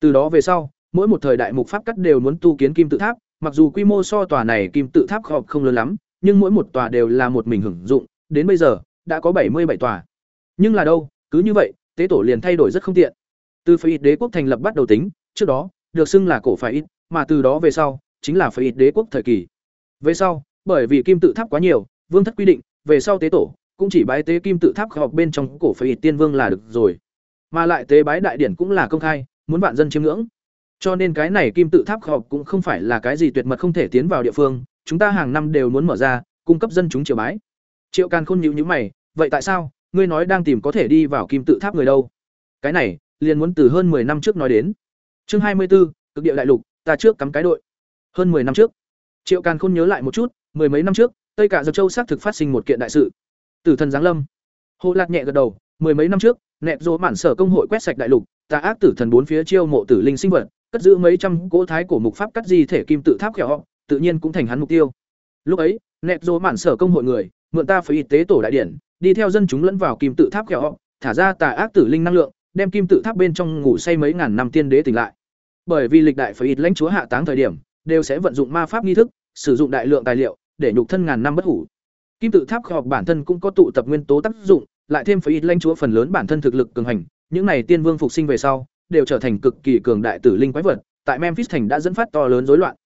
Từ đó về sau, mỗi một thời đại mục pháp cắt đều muốn tu kiến kim tự tháp, mặc dù quy mô so tòa này kim tự tháp khọp không lớn lắm, nhưng mỗi một tòa đều là một mình hưởng dụng, đến bây giờ, đã có bảy mươi bảy tòa. Nhưng là đâu cứ như vậy, tế tổ liền thay đổi rất không tiện. Từ phải ít đế quốc thành lập bắt đầu tính, trước đó, được xưng là cổ phải ít mà từ đó về sau, chính là phải ít đế quốc thời kỳ. Về sau, bởi vì kim tự tháp quá nhiều, vương thất quy định, về sau tế tổ, cũng chỉ bái tế kim tự tháp học bên trong cổ phải ít tiên vương là được rồi. Mà lại tế bái đại điển cũng là công khai, muốn vạn dân chiêm ngưỡng. Cho nên cái này kim tự tháp học cũng không phải là cái gì tuyệt mật không thể tiến vào địa phương, chúng ta hàng năm đều muốn mở ra, cung cấp dân chúng triều bái. Triệu càn khôn nhịu nhữ mày, vậy tại sao? Ngươi nói đang tìm có thể đi vào kim tự tháp người đâu. Cái này liền muốn từ hơn 10 năm trước nói đến. Chương 24, cực địa đại lục ta trước cắm cái đội. Hơn 10 năm trước. Triệu càn khôn nhớ lại một chút mười mấy năm trước tây cả dược châu xác thực phát sinh một kiện đại sự. Tử thần giáng lâm. Hồ lạc nhẹ gật đầu mười mấy năm trước Nẹp rô mản sở công hội quét sạch đại lục tà ác tử thần bốn phía chiêu mộ tử linh sinh vật cất giữ mấy trăm cỗ thái cổ mục pháp cắt di thể kim tự tháp kẹo họ tự nhiên cũng thành hắn mục tiêu. Lúc ấy Nẹp rô mản sở công hội người mượn ta phải y tế tổ đại điển đi theo dân chúng lẫn vào kim tự tháp kẹo họ thả ra tà ác tử linh năng lượng, đem kim tự tháp bên trong ngủ say mấy ngàn năm tiên đế tỉnh lại. Bởi vì lịch đại phải ít lãnh chúa hạ táng thời điểm, đều sẽ vận dụng ma pháp nghi thức, sử dụng đại lượng tài liệu để nhục thân ngàn năm bất hủ. Kim tự tháp khoa học bản thân cũng có tụ tập nguyên tố tác dụng, lại thêm phải ít lãnh chúa phần lớn bản thân thực lực cường hành, những này tiên vương phục sinh về sau, đều trở thành cực kỳ cường đại tử linh quái vật, tại memphis thành đã dẫn phát to lớn rối loạn.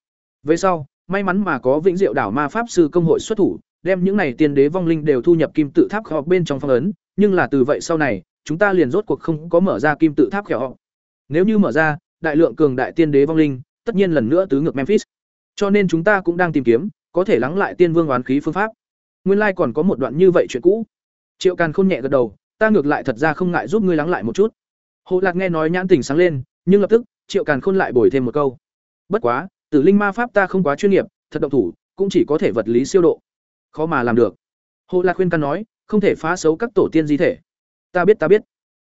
Về sau, may mắn mà có vĩnh diệu đảo ma pháp sư công hội xuất thủ đem những này tiên đế vong linh đều thu nhập kim tự tháp khéo bên trong phong ấn, nhưng là từ vậy sau này, chúng ta liền rốt cuộc không có mở ra kim tự tháp khéo. nếu như mở ra, đại lượng cường đại tiên đế vong linh, tất nhiên lần nữa tứ ngược memphis. Cho nên chúng ta cũng đang tìm kiếm, có thể lắng lại tiên vương oán khí phương pháp. Nguyên lai còn có một đoạn như vậy chuyện cũ. Triệu càn khôn nhẹ gật đầu, ta ngược lại thật ra không ngại giúp ngươi lắng lại một chút. Hồ lạc nghe nói nhãn tình sáng lên, nhưng lập tức, triệu càn khôn lại bồi thêm một câu. Bất quá, tử linh ma pháp ta không quá chuyên nghiệp, thật động thủ, cũng chỉ có thể vật lý siêu độ khó mà làm được. Hồ lạc khuyên căn nói, không thể phá xấu các tổ tiên di thể. Ta biết ta biết.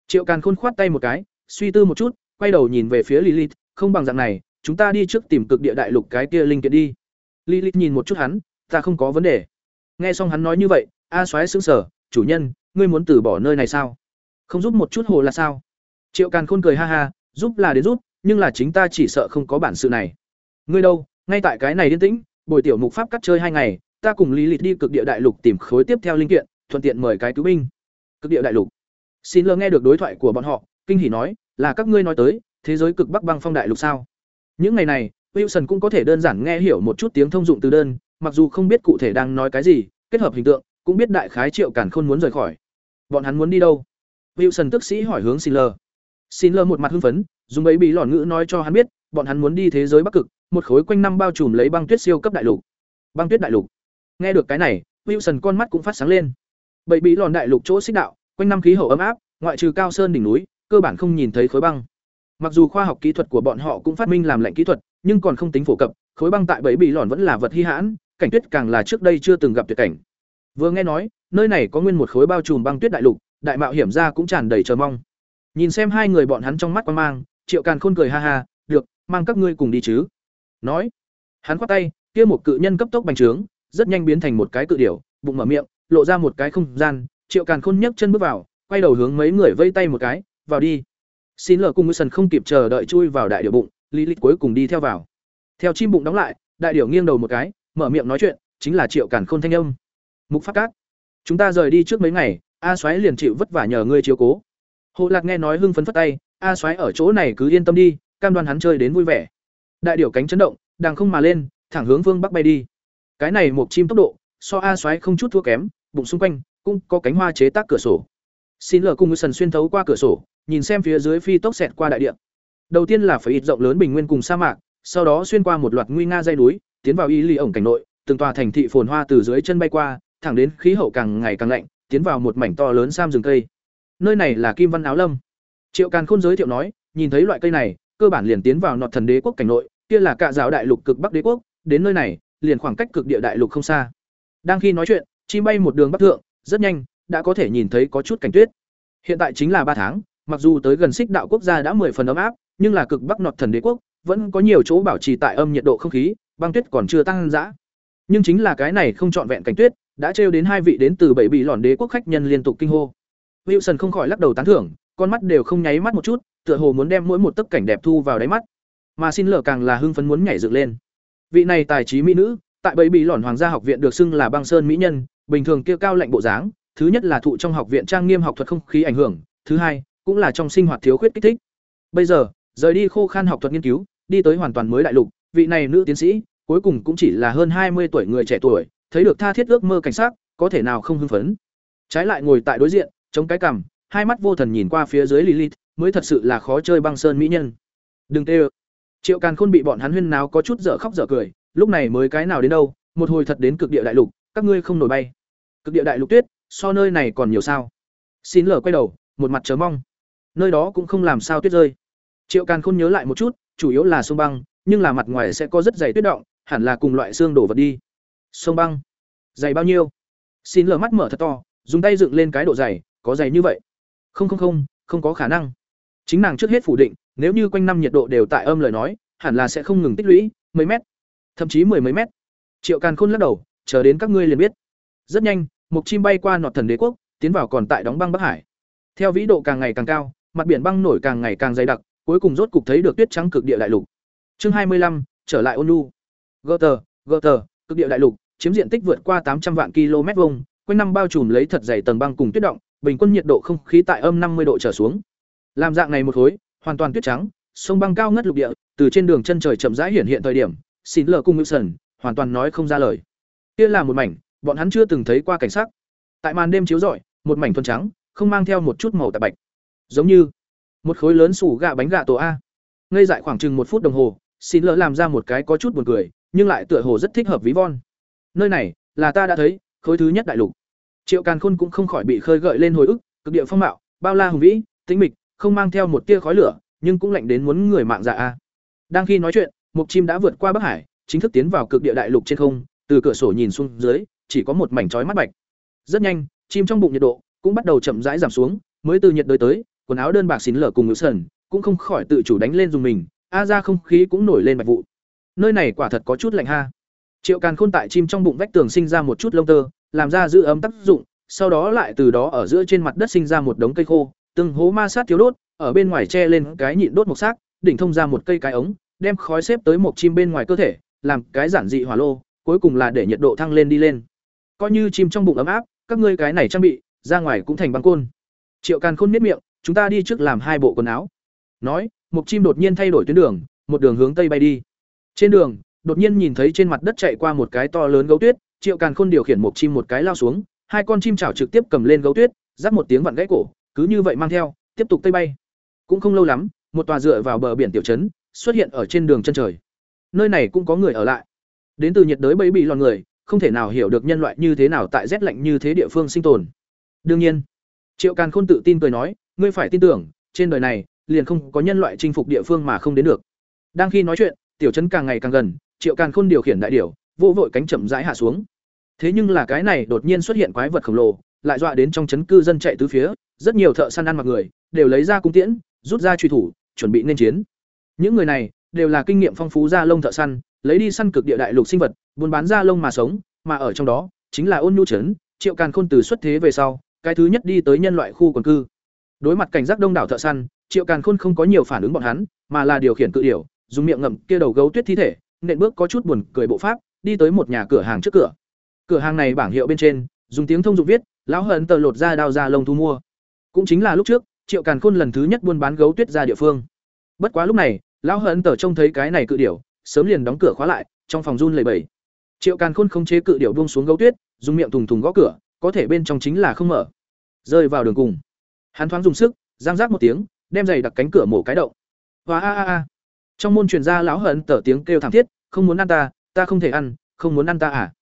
Triệu càn khôn khoát tay một cái, suy tư một chút, quay đầu nhìn về phía lilith, không bằng dạng này, chúng ta đi trước tìm cực địa đại lục cái kia linh kiện đi. Lilith nhìn một chút hắn, ta không có vấn đề. Nghe xong hắn nói như vậy, a soái sững sờ, chủ nhân, ngươi muốn từ bỏ nơi này sao? Không giúp một chút hồ là sao? Triệu càn khôn cười ha ha, giúp là đến giúp, nhưng là chính ta chỉ sợ không có bản sự này. Ngươi đâu, ngay tại cái này yên tĩnh bồi tiểu mục pháp cắt chơi hai ngày ta cùng lý lịch đi cực địa đại lục tìm khối tiếp theo linh kiện, thuận tiện mời cái cứu binh. Cực địa đại lục. Xin lơ nghe được đối thoại của bọn họ, kinh hỉ nói, là các ngươi nói tới, thế giới cực bắc băng phong đại lục sao? Những ngày này, wilson cũng có thể đơn giản nghe hiểu một chút tiếng thông dụng từ đơn, mặc dù không biết cụ thể đang nói cái gì, kết hợp hình tượng, cũng biết đại khái triệu cản khôn muốn rời khỏi. Bọn hắn muốn đi đâu? Wilson tức sĩ hỏi hướng xin lơ xin lơ một mặt hưng phấn, dùng ấy bị lọn ngữ nói cho hắn biết, bọn hắn muốn đi thế giới bắc cực, một khối quanh năm bao trùm lấy băng tuyết siêu cấp đại lục. Băng tuyết đại lục nghe được cái này, wilson con mắt cũng phát sáng lên. Bảy bí lòn đại lục chỗ xích đạo, quanh năm khí hậu ấm áp, ngoại trừ cao sơn đỉnh núi, cơ bản không nhìn thấy khối băng. Mặc dù khoa học kỹ thuật của bọn họ cũng phát minh làm lạnh kỹ thuật, nhưng còn không tính phổ cập, khối băng tại bẫy bí lòn vẫn là vật hi hãn, cảnh tuyết càng là trước đây chưa từng gặp tuyệt cảnh. Vừa nghe nói, nơi này có nguyên một khối bao trùm băng tuyết đại lục, đại mạo hiểm ra cũng tràn đầy chờ mong. Nhìn xem hai người bọn hắn trong mắt quan mang, triệu càn khôn cười ha ha, được, mang các ngươi cùng đi chứ. Nói, hắn khoát tay, kia một cự nhân cấp tốc bành trướng rất nhanh biến thành một cái cự điểu bụng mở miệng lộ ra một cái không gian, Triệu Càn Khôn nhấc chân bước vào, quay đầu hướng mấy người vây tay một cái, "Vào đi." Xin lờ cùng Ngư Sần không kịp chờ đợi chui vào đại điểu bụng, Lý Lịch cuối cùng đi theo vào. Theo chim bụng đóng lại, đại điểu nghiêng đầu một cái, mở miệng nói chuyện, chính là Triệu Càn Khôn thanh âm. "Mục Pháp Cát, chúng ta rời đi trước mấy ngày, A Soái liền chịu vất vả nhờ ngươi chiếu cố." Hồ Lạc nghe nói hưng phấn phất tay, "A Soái ở chỗ này cứ yên tâm đi, cam đoan hắn chơi đến vui vẻ." Đại điểu cánh chấn động, đang không mà lên, thẳng hướng phương bắc bay đi. Cái này một chim tốc độ, so A xoáy không chút thua kém, bụng xung quanh cũng có cánh hoa chế tác cửa sổ. Xin lờ cùng sần xuyên thấu qua cửa sổ, nhìn xem phía dưới phi tốc xẹt qua đại địa. Đầu tiên là phải ít rộng lớn bình nguyên cùng sa mạc, sau đó xuyên qua một loạt nguy nga dãy núi, tiến vào y lì ổng cảnh nội, từng tòa thành thị phồn hoa từ dưới chân bay qua, thẳng đến khí hậu càng ngày càng lạnh, tiến vào một mảnh to lớn sam rừng cây. Nơi này là Kim Văn Áo Lâm. Triệu Càn Khôn giới thiệu nói, nhìn thấy loại cây này, cơ bản liền tiến vào nọt thần đế quốc cảnh nội, kia là cạ giáo đại lục cực bắc đế quốc, đến nơi này, liền khoảng cách cực địa đại lục không xa. Đang khi nói chuyện, chim bay một đường bắc thượng, rất nhanh, đã có thể nhìn thấy có chút cảnh tuyết. Hiện tại chính là ba tháng, mặc dù tới gần xích đạo quốc gia đã mười phần ấm áp, nhưng là cực bắc nọt thần đế quốc, vẫn có nhiều chỗ bảo trì tại âm nhiệt độ không khí, băng tuyết còn chưa tăng dã. Nhưng chính là cái này không trọn vẹn cảnh tuyết, đã trêu đến hai vị đến từ bảy bị lòn đế quốc khách nhân liên tục kinh hô. Wilson không khỏi lắc đầu tán thưởng, con mắt đều không nháy mắt một chút, tựa hồ muốn đem mỗi một tấc cảnh đẹp thu vào đáy mắt. Mà xin lở càng là hưng phấn muốn nhảy dựng lên. Vị này tài trí mỹ nữ, tại bẫy bị lòn hoàng gia học viện được xưng là băng sơn mỹ nhân, bình thường kia cao lạnh bộ dáng, thứ nhất là thụ trong học viện trang nghiêm học thuật không khí ảnh hưởng, thứ hai, cũng là trong sinh hoạt thiếu khuyết kích thích. Bây giờ, rời đi khô khan học thuật nghiên cứu, đi tới hoàn toàn mới đại lục, vị này nữ tiến sĩ, cuối cùng cũng chỉ là hơn hai mươi tuổi người trẻ tuổi, thấy được tha thiết ước mơ cảnh sát, có thể nào không hưng phấn. Trái lại ngồi tại đối diện, chống cái cằm, hai mắt vô thần nhìn qua phía dưới Lilith, mới thật sự là khó chơi băng sơn mỹ nhân. Đừng tê Triệu Càn Khôn bị bọn hắn huyên náo có chút dở khóc dở cười, lúc này mới cái nào đến đâu, một hồi thật đến cực địa đại lục, các ngươi không nổi bay. Cực địa đại lục tuyết, so nơi này còn nhiều sao? Xin lở quay đầu, một mặt chờ mong. Nơi đó cũng không làm sao tuyết rơi. Triệu Càn Khôn nhớ lại một chút, chủ yếu là sông băng, nhưng là mặt ngoài sẽ có rất dày tuyết động, hẳn là cùng loại xương đổ vật đi. Sông băng, dày bao nhiêu? Xin lở mắt mở thật to, dùng tay dựng lên cái độ dày, có dày như vậy? Không không không, không có khả năng. Chính nàng trước hết phủ định, nếu như quanh năm nhiệt độ đều tại âm lời nói, hẳn là sẽ không ngừng tích lũy, mấy mét, thậm chí mười mấy mét. Triệu Càn Khôn lắc đầu, chờ đến các ngươi liền biết. Rất nhanh, một chim bay qua nọt thần đế quốc, tiến vào còn tại đóng băng Bắc Hải. Theo vĩ độ càng ngày càng cao, mặt biển băng nổi càng ngày càng dày đặc, cuối cùng rốt cục thấy được tuyết trắng cực địa đại lục. Chương hai mươi lăm trở lại Onu. Gutter, Gutter, cực địa đại lục, chiếm diện tích vượt qua tám trăm vạn km vuông, quanh năm bao trùm lấy thật dày tầng băng cùng tuyết động, bình quân nhiệt độ không khí tại âm năm mươi độ trở xuống. Làm dạng này một khối, hoàn toàn tuyết trắng, sông băng cao ngất lục địa, từ trên đường chân trời chậm rãi hiện hiện thời điểm, xin lờ cung Wilson, hoàn toàn nói không ra lời. Kia là một mảnh, bọn hắn chưa từng thấy qua cảnh sắc. Tại màn đêm chiếu rọi, một mảnh thuần trắng, không mang theo một chút màu tạp bạch. Giống như một khối lớn sủ gạ bánh gạ tổ a. Ngây dại khoảng chừng một phút đồng hồ, xin lỡ làm ra một cái có chút buồn cười, nhưng lại tựa hồ rất thích hợp ví von. Nơi này là ta đã thấy, khối thứ nhất đại lục. Triệu Càn Khôn cũng không khỏi bị khơi gợi lên hồi ức, cực địa phong mạo, bao la hùng vĩ, tĩnh mịch, không mang theo một tia khói lửa, nhưng cũng lạnh đến muốn người mạng dạ a. Đang khi nói chuyện, một chim đã vượt qua Bắc Hải, chính thức tiến vào cực địa đại lục trên không, từ cửa sổ nhìn xuống dưới, chỉ có một mảnh chói mắt bạch. Rất nhanh, chim trong bụng nhiệt độ cũng bắt đầu chậm rãi giảm xuống, mới từ nhiệt đới tới, quần áo đơn bạc xín lở cùng ngữ sần, cũng không khỏi tự chủ đánh lên dùng mình, a ra không khí cũng nổi lên bạch vụ. Nơi này quả thật có chút lạnh ha. Triệu Càn Khôn tại chim trong bụng vách tường sinh ra một chút lông tơ, làm ra giữ ấm tác dụng, sau đó lại từ đó ở giữa trên mặt đất sinh ra một đống cây khô, từng hố ma sát thiếu đốt, ở bên ngoài che lên cái nhịn đốt một xác, đỉnh thông ra một cây cái ống, đem khói xếp tới một chim bên ngoài cơ thể, làm cái giản dị hỏa lô, cuối cùng là để nhiệt độ thăng lên đi lên. Coi như chim trong bụng ấm áp, các ngươi cái này trang bị, ra ngoài cũng thành băng côn. Triệu Càn Khôn miết miệng, chúng ta đi trước làm hai bộ quần áo. Nói, một chim đột nhiên thay đổi tuyến đường, một đường hướng tây bay đi. Trên đường, đột nhiên nhìn thấy trên mặt đất chạy qua một cái to lớn gấu tuyết, Triệu Càn Khôn điều khiển một chim một cái lao xuống, hai con chim chảo trực tiếp cầm lên gấu tuyết, rắc một tiếng vặn gãy cổ, cứ như vậy mang theo, tiếp tục tây bay. Cũng không lâu lắm, một tòa dựa vào bờ biển tiểu trấn xuất hiện ở trên đường chân trời. Nơi này cũng có người ở lại. Đến từ nhiệt đới bấy bị lòn người, không thể nào hiểu được nhân loại như thế nào tại rét lạnh như thế địa phương sinh tồn. Đương nhiên, Triệu Càn Khôn tự tin cười nói, ngươi phải tin tưởng, trên đời này liền không có nhân loại chinh phục địa phương mà không đến được. Đang khi nói chuyện, tiểu trấn càng ngày càng gần, Triệu Càn Khôn điều khiển đại điểu, vô vội cánh chậm rãi hạ xuống. Thế nhưng là cái này đột nhiên xuất hiện quái vật khổng lồ, lại dọa đến trong trấn cư dân chạy tứ phía, rất nhiều thợ săn ăn mặc người đều lấy ra cung tiễn, rút ra truy thủ, chuẩn bị nên chiến. Những người này đều là kinh nghiệm phong phú da lông thợ săn, lấy đi săn cực địa đại lục sinh vật, buôn bán da lông mà sống, mà ở trong đó chính là ôn nhu trấn, Triệu Càn Khôn từ xuất thế về sau, cái thứ nhất đi tới nhân loại khu quần cư. Đối mặt cảnh giác đông đảo thợ săn, Triệu Càn Khôn không có nhiều phản ứng bọn hắn, mà là điều khiển cự điểu, dùng miệng ngậm kia đầu gấu tuyết thi thể, nện bước có chút buồn cười bộ pháp, đi tới một nhà cửa hàng trước cửa. Cửa hàng này bảng hiệu bên trên, dùng tiếng thông dụng viết, lão hận tờ lột ra đao ra lông thu mua. Cũng chính là lúc trước, Triệu Càn Khôn lần thứ nhất buôn bán gấu tuyết ra địa phương. Bất quá lúc này, lão hận tờ trông thấy cái này cự điểu, sớm liền đóng cửa khóa lại, trong phòng run lẩy bẩy. Triệu Càn Khôn không chế cự điểu buông xuống gấu tuyết, dùng miệng thùng thùng gõ cửa, có thể bên trong chính là không mở. Rơi vào đường cùng. Hắn thoáng dùng sức, giang rác một tiếng, đem giày đặt cánh cửa mổ cái động. và a a a. Trong môn truyền ra lão hận tờ tiếng kêu thảm thiết, không muốn ăn ta, ta không thể ăn, không muốn ăn ta à?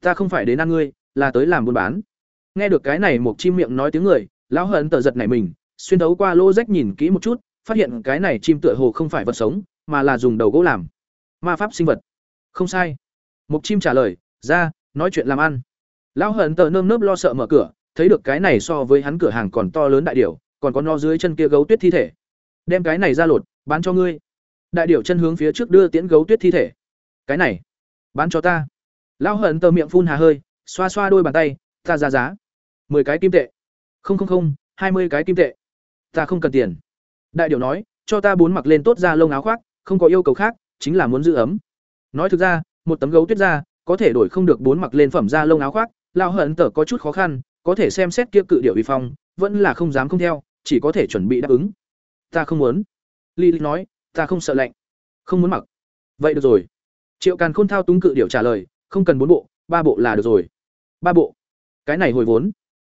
Ta không phải đến ăn ngươi, là tới làm buôn bán. Nghe được cái này một chim miệng nói tiếng người, lão hận tờ giật nảy mình, xuyên thấu qua lỗ rách nhìn kỹ một chút, phát hiện cái này chim tựa hồ không phải vật sống, mà là dùng đầu gỗ làm. Ma pháp sinh vật. Không sai. Mục chim trả lời, "Ra, nói chuyện làm ăn." Lão hận tờ nơm nớp lo sợ mở cửa, thấy được cái này so với hắn cửa hàng còn to lớn đại điểu, còn có no dưới chân kia gấu tuyết thi thể. Đem cái này ra lột, bán cho ngươi. Đại điểu chân hướng phía trước đưa tiễn gấu tuyết thi thể. Cái này, bán cho ta. Lão hận tờ miệng phun hà hơi, xoa xoa đôi bàn tay, ta ra giá. mười cái kim tệ. Không không không, hai mươi cái kim tệ. Ta không cần tiền. Đại điểu nói, cho ta bốn mặc lên tốt da lông áo khoác, không có yêu cầu khác, chính là muốn giữ ấm. Nói thực ra, một tấm gấu tuyết da, có thể đổi không được bốn mặc lên phẩm da lông áo khoác, lão hận tở có chút khó khăn, có thể xem xét kia cự điệu uy phong, vẫn là không dám không theo, chỉ có thể chuẩn bị đáp ứng. Ta không muốn. Lily nói, ta không sợ lạnh. Không muốn mặc. Vậy được rồi. Triệu Càn Khôn thao túng cự điểu trả lời, không cần bốn bộ, ba bộ là được rồi. Ba bộ. Cái này hồi vốn.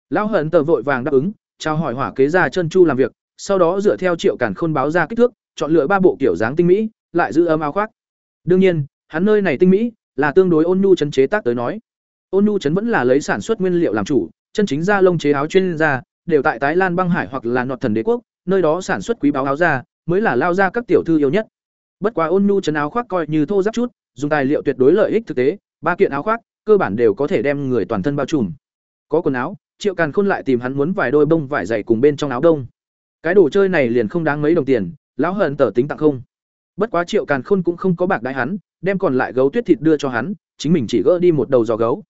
Lão hận tờ vội vàng đáp ứng, chào hỏi hỏa kế ra chân chu làm việc, sau đó dựa theo Triệu Càn Khôn báo ra kích thước, chọn lựa ba bộ kiểu dáng tinh mỹ, lại giữ ấm áo khoác. Đương nhiên, hắn nơi này tinh mỹ là tương đối ôn nhu chấn chế tác tới nói. Ôn nhu chấn vẫn là lấy sản xuất nguyên liệu làm chủ, chân chính da lông chế áo chuyên gia đều tại Tái Lan băng hải hoặc là nọt thần đế quốc, nơi đó sản xuất quý báo áo da mới là lao ra các tiểu thư yêu nhất. Bất quá ôn nhu chấn áo khoác coi như thô ráp chút, dùng tài liệu tuyệt đối lợi ích thực tế, ba kiện áo khoác cơ bản đều có thể đem người toàn thân bao trùm. Có quần áo, Triệu Càn Khôn lại tìm hắn muốn vài đôi bông vải dày cùng bên trong áo đông. Cái đồ chơi này liền không đáng mấy đồng tiền, lão hận tở tính tặng không. Bất quá Triệu Càn Khôn cũng không có bạc đái hắn, đem còn lại gấu tuyết thịt đưa cho hắn, chính mình chỉ gỡ đi một đầu giò gấu.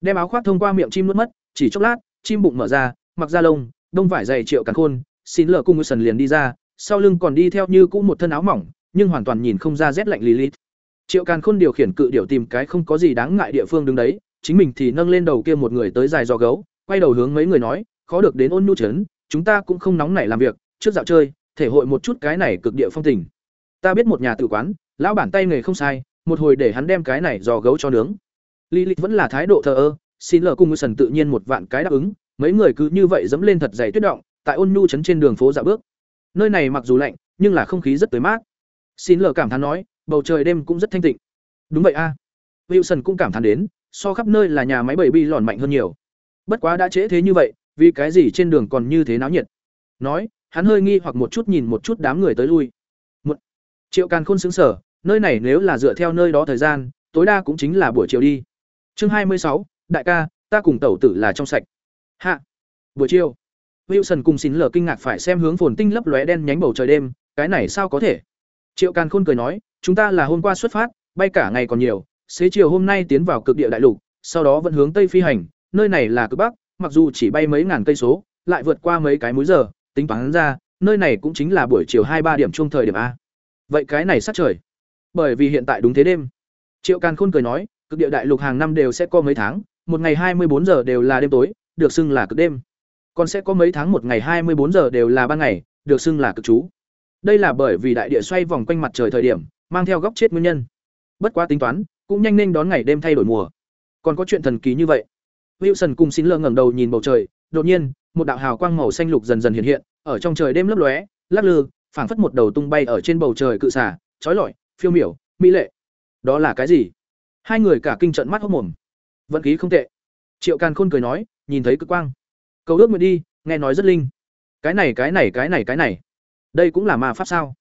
Đem áo khoác thông qua miệng chim nuốt mất, chỉ chốc lát, chim bụng mở ra, mặc ra lông, đông vải dày Triệu Càn Khôn, xin lờ cung sần liền đi ra, sau lưng còn đi theo như cũ một thân áo mỏng, nhưng hoàn toàn nhìn không ra rét lạnh lì lít. Triệu Càn Khôn điều khiển cự điểu tìm cái không có gì đáng ngại địa phương đứng đấy, chính mình thì nâng lên đầu kia một người tới dài giò gấu, quay đầu hướng mấy người nói, khó được đến ôn nhu trấn, chúng ta cũng không nóng nảy làm việc, trước dạo chơi, thể hội một chút cái này cực địa phong tình. Ta biết một nhà tử quán, lão bản tay nghề không sai, một hồi để hắn đem cái này giò gấu cho nướng. Lilith vẫn là thái độ thờ ơ, xin lờ cung sần tự nhiên một vạn cái đáp ứng, mấy người cứ như vậy dẫm lên thật dày tuyết động, tại ôn nhu trấn trên đường phố dạo bước. Nơi này mặc dù lạnh, nhưng là không khí rất tươi mát. Xin lờ cảm thán nói, bầu trời đêm cũng rất thanh tịnh. Đúng vậy a. À. Wilson cũng cảm thán đến, so khắp nơi là nhà máy bảy bi lòn mạnh hơn nhiều. Bất quá đã trễ thế như vậy, vì cái gì trên đường còn như thế náo nhiệt? Nói, hắn hơi nghi hoặc một chút nhìn một chút đám người tới lui. Một. Triệu Càn Khôn xứng sở, nơi này nếu là dựa theo nơi đó thời gian, tối đa cũng chính là buổi chiều đi. Chương hai mươi sáu, đại ca, ta cùng tẩu tử là trong sạch. Hạ. Buổi chiều. Wilson cùng xin lờ kinh ngạc phải xem hướng phồn tinh lấp lóe đen nhánh bầu trời đêm, cái này sao có thể? Triệu Càn Khôn cười nói, chúng ta là hôm qua xuất phát, bay cả ngày còn nhiều, xế chiều hôm nay tiến vào cực địa đại lục, sau đó vẫn hướng tây phi hành, nơi này là cực bắc, mặc dù chỉ bay mấy ngàn cây số, lại vượt qua mấy cái múi giờ, tính toán ra, nơi này cũng chính là buổi chiều hai ba điểm chung thời điểm a. Vậy cái này sát trời. Bởi vì hiện tại đúng thế đêm. Triệu Càn Khôn cười nói, cực địa đại lục hàng năm đều sẽ có mấy tháng, một ngày hai mươi bốn giờ đều là đêm tối, được xưng là cực đêm. Còn sẽ có mấy tháng một ngày hai mươi bốn giờ đều là ban ngày, được xưng là cực chú. Đây là bởi vì đại địa xoay vòng quanh mặt trời thời điểm, mang theo góc chết nguyên nhân. Bất quá tính toán, cũng nhanh nên đón ngày đêm thay đổi mùa. Còn có chuyện thần kỳ như vậy. Wilson cùng xin lơ ngẩng đầu nhìn bầu trời, đột nhiên, một đạo hào quang màu xanh lục dần dần hiện hiện, ở trong trời đêm lấp lóe, lắc lư, phảng phất một đầu tung bay ở trên bầu trời cự xà, chói lọi, phiêu miểu, mỹ lệ. Đó là cái gì? Hai người cả kinh trận mắt hốt mồm. Vận khí không tệ. Triệu Càn Khôn cười nói, nhìn thấy cực quang. Cầu ước nguyện đi, nghe nói rất linh. Cái này cái này cái này cái này, đây cũng là ma pháp sao?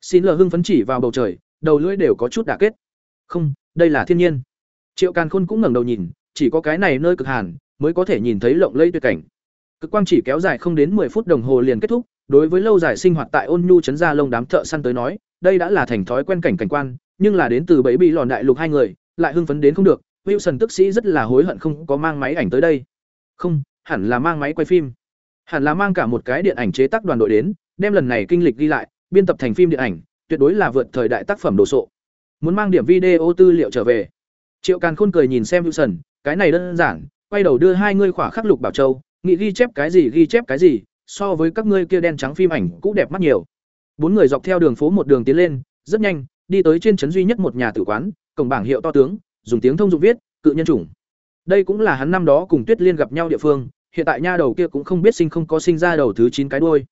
Xin lờ hưng phấn chỉ vào bầu trời, đầu lưỡi đều có chút đả kết. Không, đây là thiên nhiên. Triệu Càn Khôn cũng ngẩng đầu nhìn, chỉ có cái này nơi cực hàn mới có thể nhìn thấy lộng lẫy tuyệt cảnh. Cực quang chỉ kéo dài không đến 10 phút đồng hồ liền kết thúc, đối với lâu dài sinh hoạt tại Ôn Nhu trấn gia lông đám thợ săn tới nói, đây đã là thành thói quen cảnh cảnh quan, nhưng là đến từ bẫy bị lòn đại lục hai người, lại hưng phấn đến không được, Wilson tức sĩ rất là hối hận không có mang máy ảnh tới đây. Không, hẳn là mang máy quay phim. Hẳn là mang cả một cái điện ảnh chế tác đoàn đội đến, đem lần này kinh lịch ghi lại, biên tập thành phim điện ảnh, tuyệt đối là vượt thời đại tác phẩm đồ sộ. Muốn mang điểm video tư liệu trở về. Triệu Càn Khôn cười nhìn xem Wilson, cái này đơn giản, quay đầu đưa hai ngươi khỏa khắc lục bảo châu, nghĩ ghi chép cái gì ghi chép cái gì, so với các ngươi kia đen trắng phim ảnh cũng đẹp mắt nhiều. Bốn người dọc theo đường phố một đường tiến lên, rất nhanh, đi tới trên trấn duy nhất một nhà tử quán, cổng bảng hiệu to tướng, dùng tiếng thông dụng viết, cự nhân chủng. Đây cũng là hắn năm đó cùng Tuyết Liên gặp nhau địa phương, hiện tại nha đầu kia cũng không biết sinh không có sinh ra đầu thứ chín cái đuôi.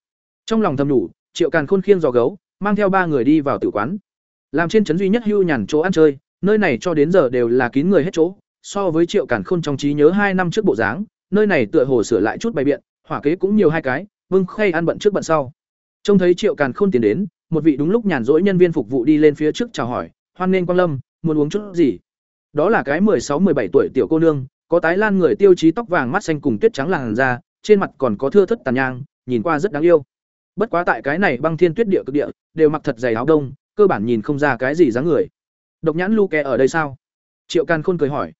Trong lòng thầm đủ, Triệu Càn Khôn khiêng giò gấu, mang theo ba người đi vào tử quán. Làm trên trấn duy nhất hưu nhàn chỗ ăn chơi, nơi này cho đến giờ đều là kín người hết chỗ, so với Triệu Càn Khôn trong trí nhớ hai năm trước bộ dáng, nơi này tựa hồ sửa lại chút bài biện, hỏa kế cũng nhiều hai cái, Vương Khay ăn bận trước bận sau. Trông thấy Triệu Càn Khôn tiến đến, một vị đúng lúc nhàn rỗi nhân viên phục vụ đi lên phía trước chào hỏi, "Hoan nghênh Quang Lâm, muốn uống chút gì?" Đó là cái mười sáu 17 tuổi tiểu cô nương, có tái lan người tiêu chí tóc vàng mắt xanh cùng tuyết trắng làn da, trên mặt còn có thưa thất tàn nhang, nhìn qua rất đáng yêu. Bất quá tại cái này băng thiên tuyết địa cực địa, đều mặc thật dày áo đông, cơ bản nhìn không ra cái gì dáng người. Độc nhãn Luke ở đây sao? Triệu Càn Khôn cười hỏi.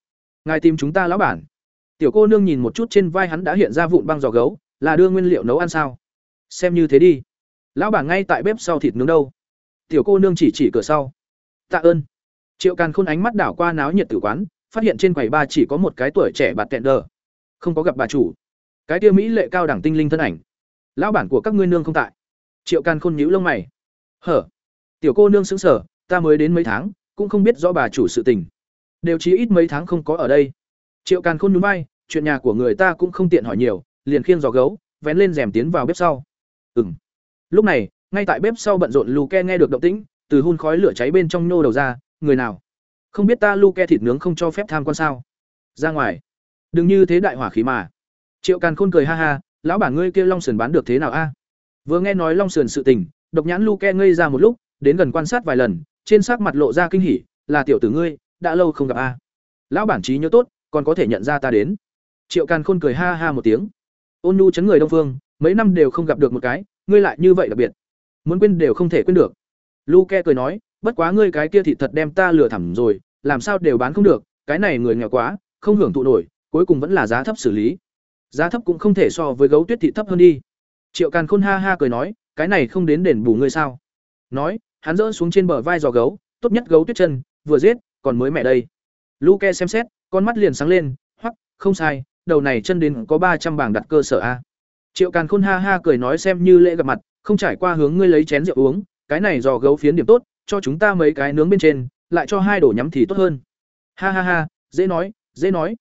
Ngài tìm chúng ta lão bản. Tiểu cô nương nhìn một chút trên vai hắn đã hiện ra vụn băng giò gấu, là đưa nguyên liệu nấu ăn sao? Xem như thế đi. Lão bản ngay tại bếp sau thịt nướng đâu? Tiểu cô nương chỉ chỉ cửa sau. Tạ ơn. Triệu Càn Khôn ánh mắt đảo qua náo nhiệt tử quán, phát hiện trên quầy ba chỉ có một cái tuổi trẻ bạt tẹn đờ. Không có gặp bà chủ. Cái tiêu mỹ lệ cao đẳng tinh linh thân ảnh. Lão bản của các ngươi nương không tại. Triệu Càn Khôn nhíu lông mày. Hở. Tiểu cô nương sững sờ, ta mới đến mấy tháng, cũng không biết rõ bà chủ sự tình. Đều chí ít mấy tháng không có ở đây. Triệu Càn Khôn nhún vai, chuyện nhà của người ta cũng không tiện hỏi nhiều, liền khiêng giò gấu, vén lên rèm tiến vào bếp sau. Ừm. Lúc này, ngay tại bếp sau bận rộn Luke nghe được động tĩnh, từ hun khói lửa cháy bên trong nhô đầu ra, người nào? Không biết ta Luke thịt nướng không cho phép tham quan sao? Ra ngoài. Đừng như thế đại hỏa khí mà. Triệu Càn Khôn cười ha ha, lão bản ngươi kêu long sườn bán được thế nào a? Vừa nghe nói long sườn sự tình, độc nhãn Luke ngây ra một lúc, đến gần quan sát vài lần, trên sắc mặt lộ ra kinh hỉ, là tiểu tử ngươi, đã lâu không gặp a. Lão bản trí nhớ tốt, còn có thể nhận ra ta đến. Triệu Càn Khôn cười ha ha một tiếng. Ôn Nhu chấn người Đông Phương, mấy năm đều không gặp được một cái, ngươi lại như vậy đặc biệt. Muốn quên đều không thể quên được. Luke cười nói, bất quá ngươi cái kia thị thật đem ta lừa thẳm rồi, làm sao đều bán không được, cái này người nghèo quá, không hưởng thụ nổi, cuối cùng vẫn là giá thấp xử lý. Giá thấp cũng không thể so với gấu tuyết thị thấp hơn đi. Triệu Càn Khôn ha ha cười nói, cái này không đến đền bù ngươi sao? Nói, hắn rỡ xuống trên bờ vai giò gấu, tốt nhất gấu tuyết chân, vừa giết, còn mới mẹ đây. Luke xem xét, con mắt liền sáng lên, hoắc, không sai, đầu này chân đến có ba trăm bảng đặt cơ sở a. Triệu Càn Khôn ha ha cười nói xem như lễ gặp mặt, không trải qua hướng ngươi lấy chén rượu uống, cái này dò gấu phiến điểm tốt, cho chúng ta mấy cái nướng bên trên, lại cho hai đổ nhắm thì tốt hơn. Ha ha ha, dễ nói, dễ nói.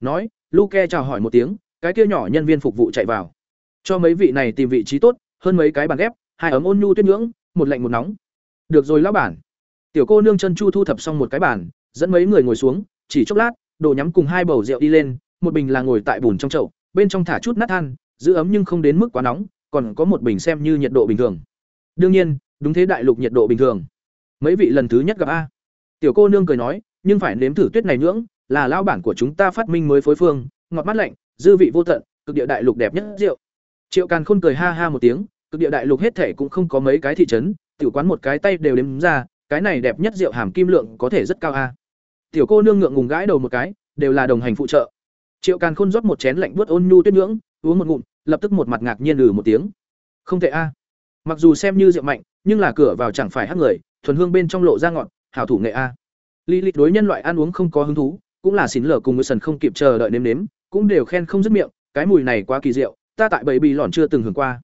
Nói, Luke chào hỏi một tiếng, cái kia nhỏ nhân viên phục vụ chạy vào. Cho mấy vị này tìm vị trí tốt, hơn mấy cái bàn ghép, hai ấm ôn nhu tuyết nhưỡng, một lạnh một nóng. Được rồi lão bản. Tiểu cô nương chân chu thu thập xong một cái bàn, dẫn mấy người ngồi xuống, chỉ chốc lát, đồ nhắm cùng hai bầu rượu đi lên, một bình là ngồi tại bùn trong chậu, bên trong thả chút nát than, giữ ấm nhưng không đến mức quá nóng, còn có một bình xem như nhiệt độ bình thường. Đương nhiên, đúng thế đại lục nhiệt độ bình thường. Mấy vị lần thứ nhất gặp a. Tiểu cô nương cười nói, nhưng phải nếm thử tuyết này nhưỡng, là lao bản của chúng ta phát minh mới phối phương, ngọt mát lạnh, dư vị vô tận, cực địa đại lục đẹp nhất rượu. Triệu Càn Khôn cười ha ha một tiếng, cực địa đại lục hết thể cũng không có mấy cái thị trấn, tiểu quán một cái tay đều đếm ra, cái này đẹp nhất rượu hàm kim lượng có thể rất cao a. Tiểu cô nương ngượng ngùng gãi đầu một cái, đều là đồng hành phụ trợ. Triệu Càn Khôn rót một chén lạnh buốt ôn nhu tuyết ngưỡng uống một ngụm, lập tức một mặt ngạc nhiên lừ một tiếng. Không thể a. Mặc dù xem như rượu mạnh, nhưng là cửa vào chẳng phải hắc người, thuần hương bên trong lộ ra ngọt, hảo thủ nghệ a. Lý Lịch đối nhân loại ăn uống không có hứng thú, cũng là xỉn lở cùng người sần không kịp chờ đợi nếm nếm, cũng đều khen không dứt miệng, cái mùi này quá kỳ diệu, ta tại bầy bì lòn chưa từng hưởng qua.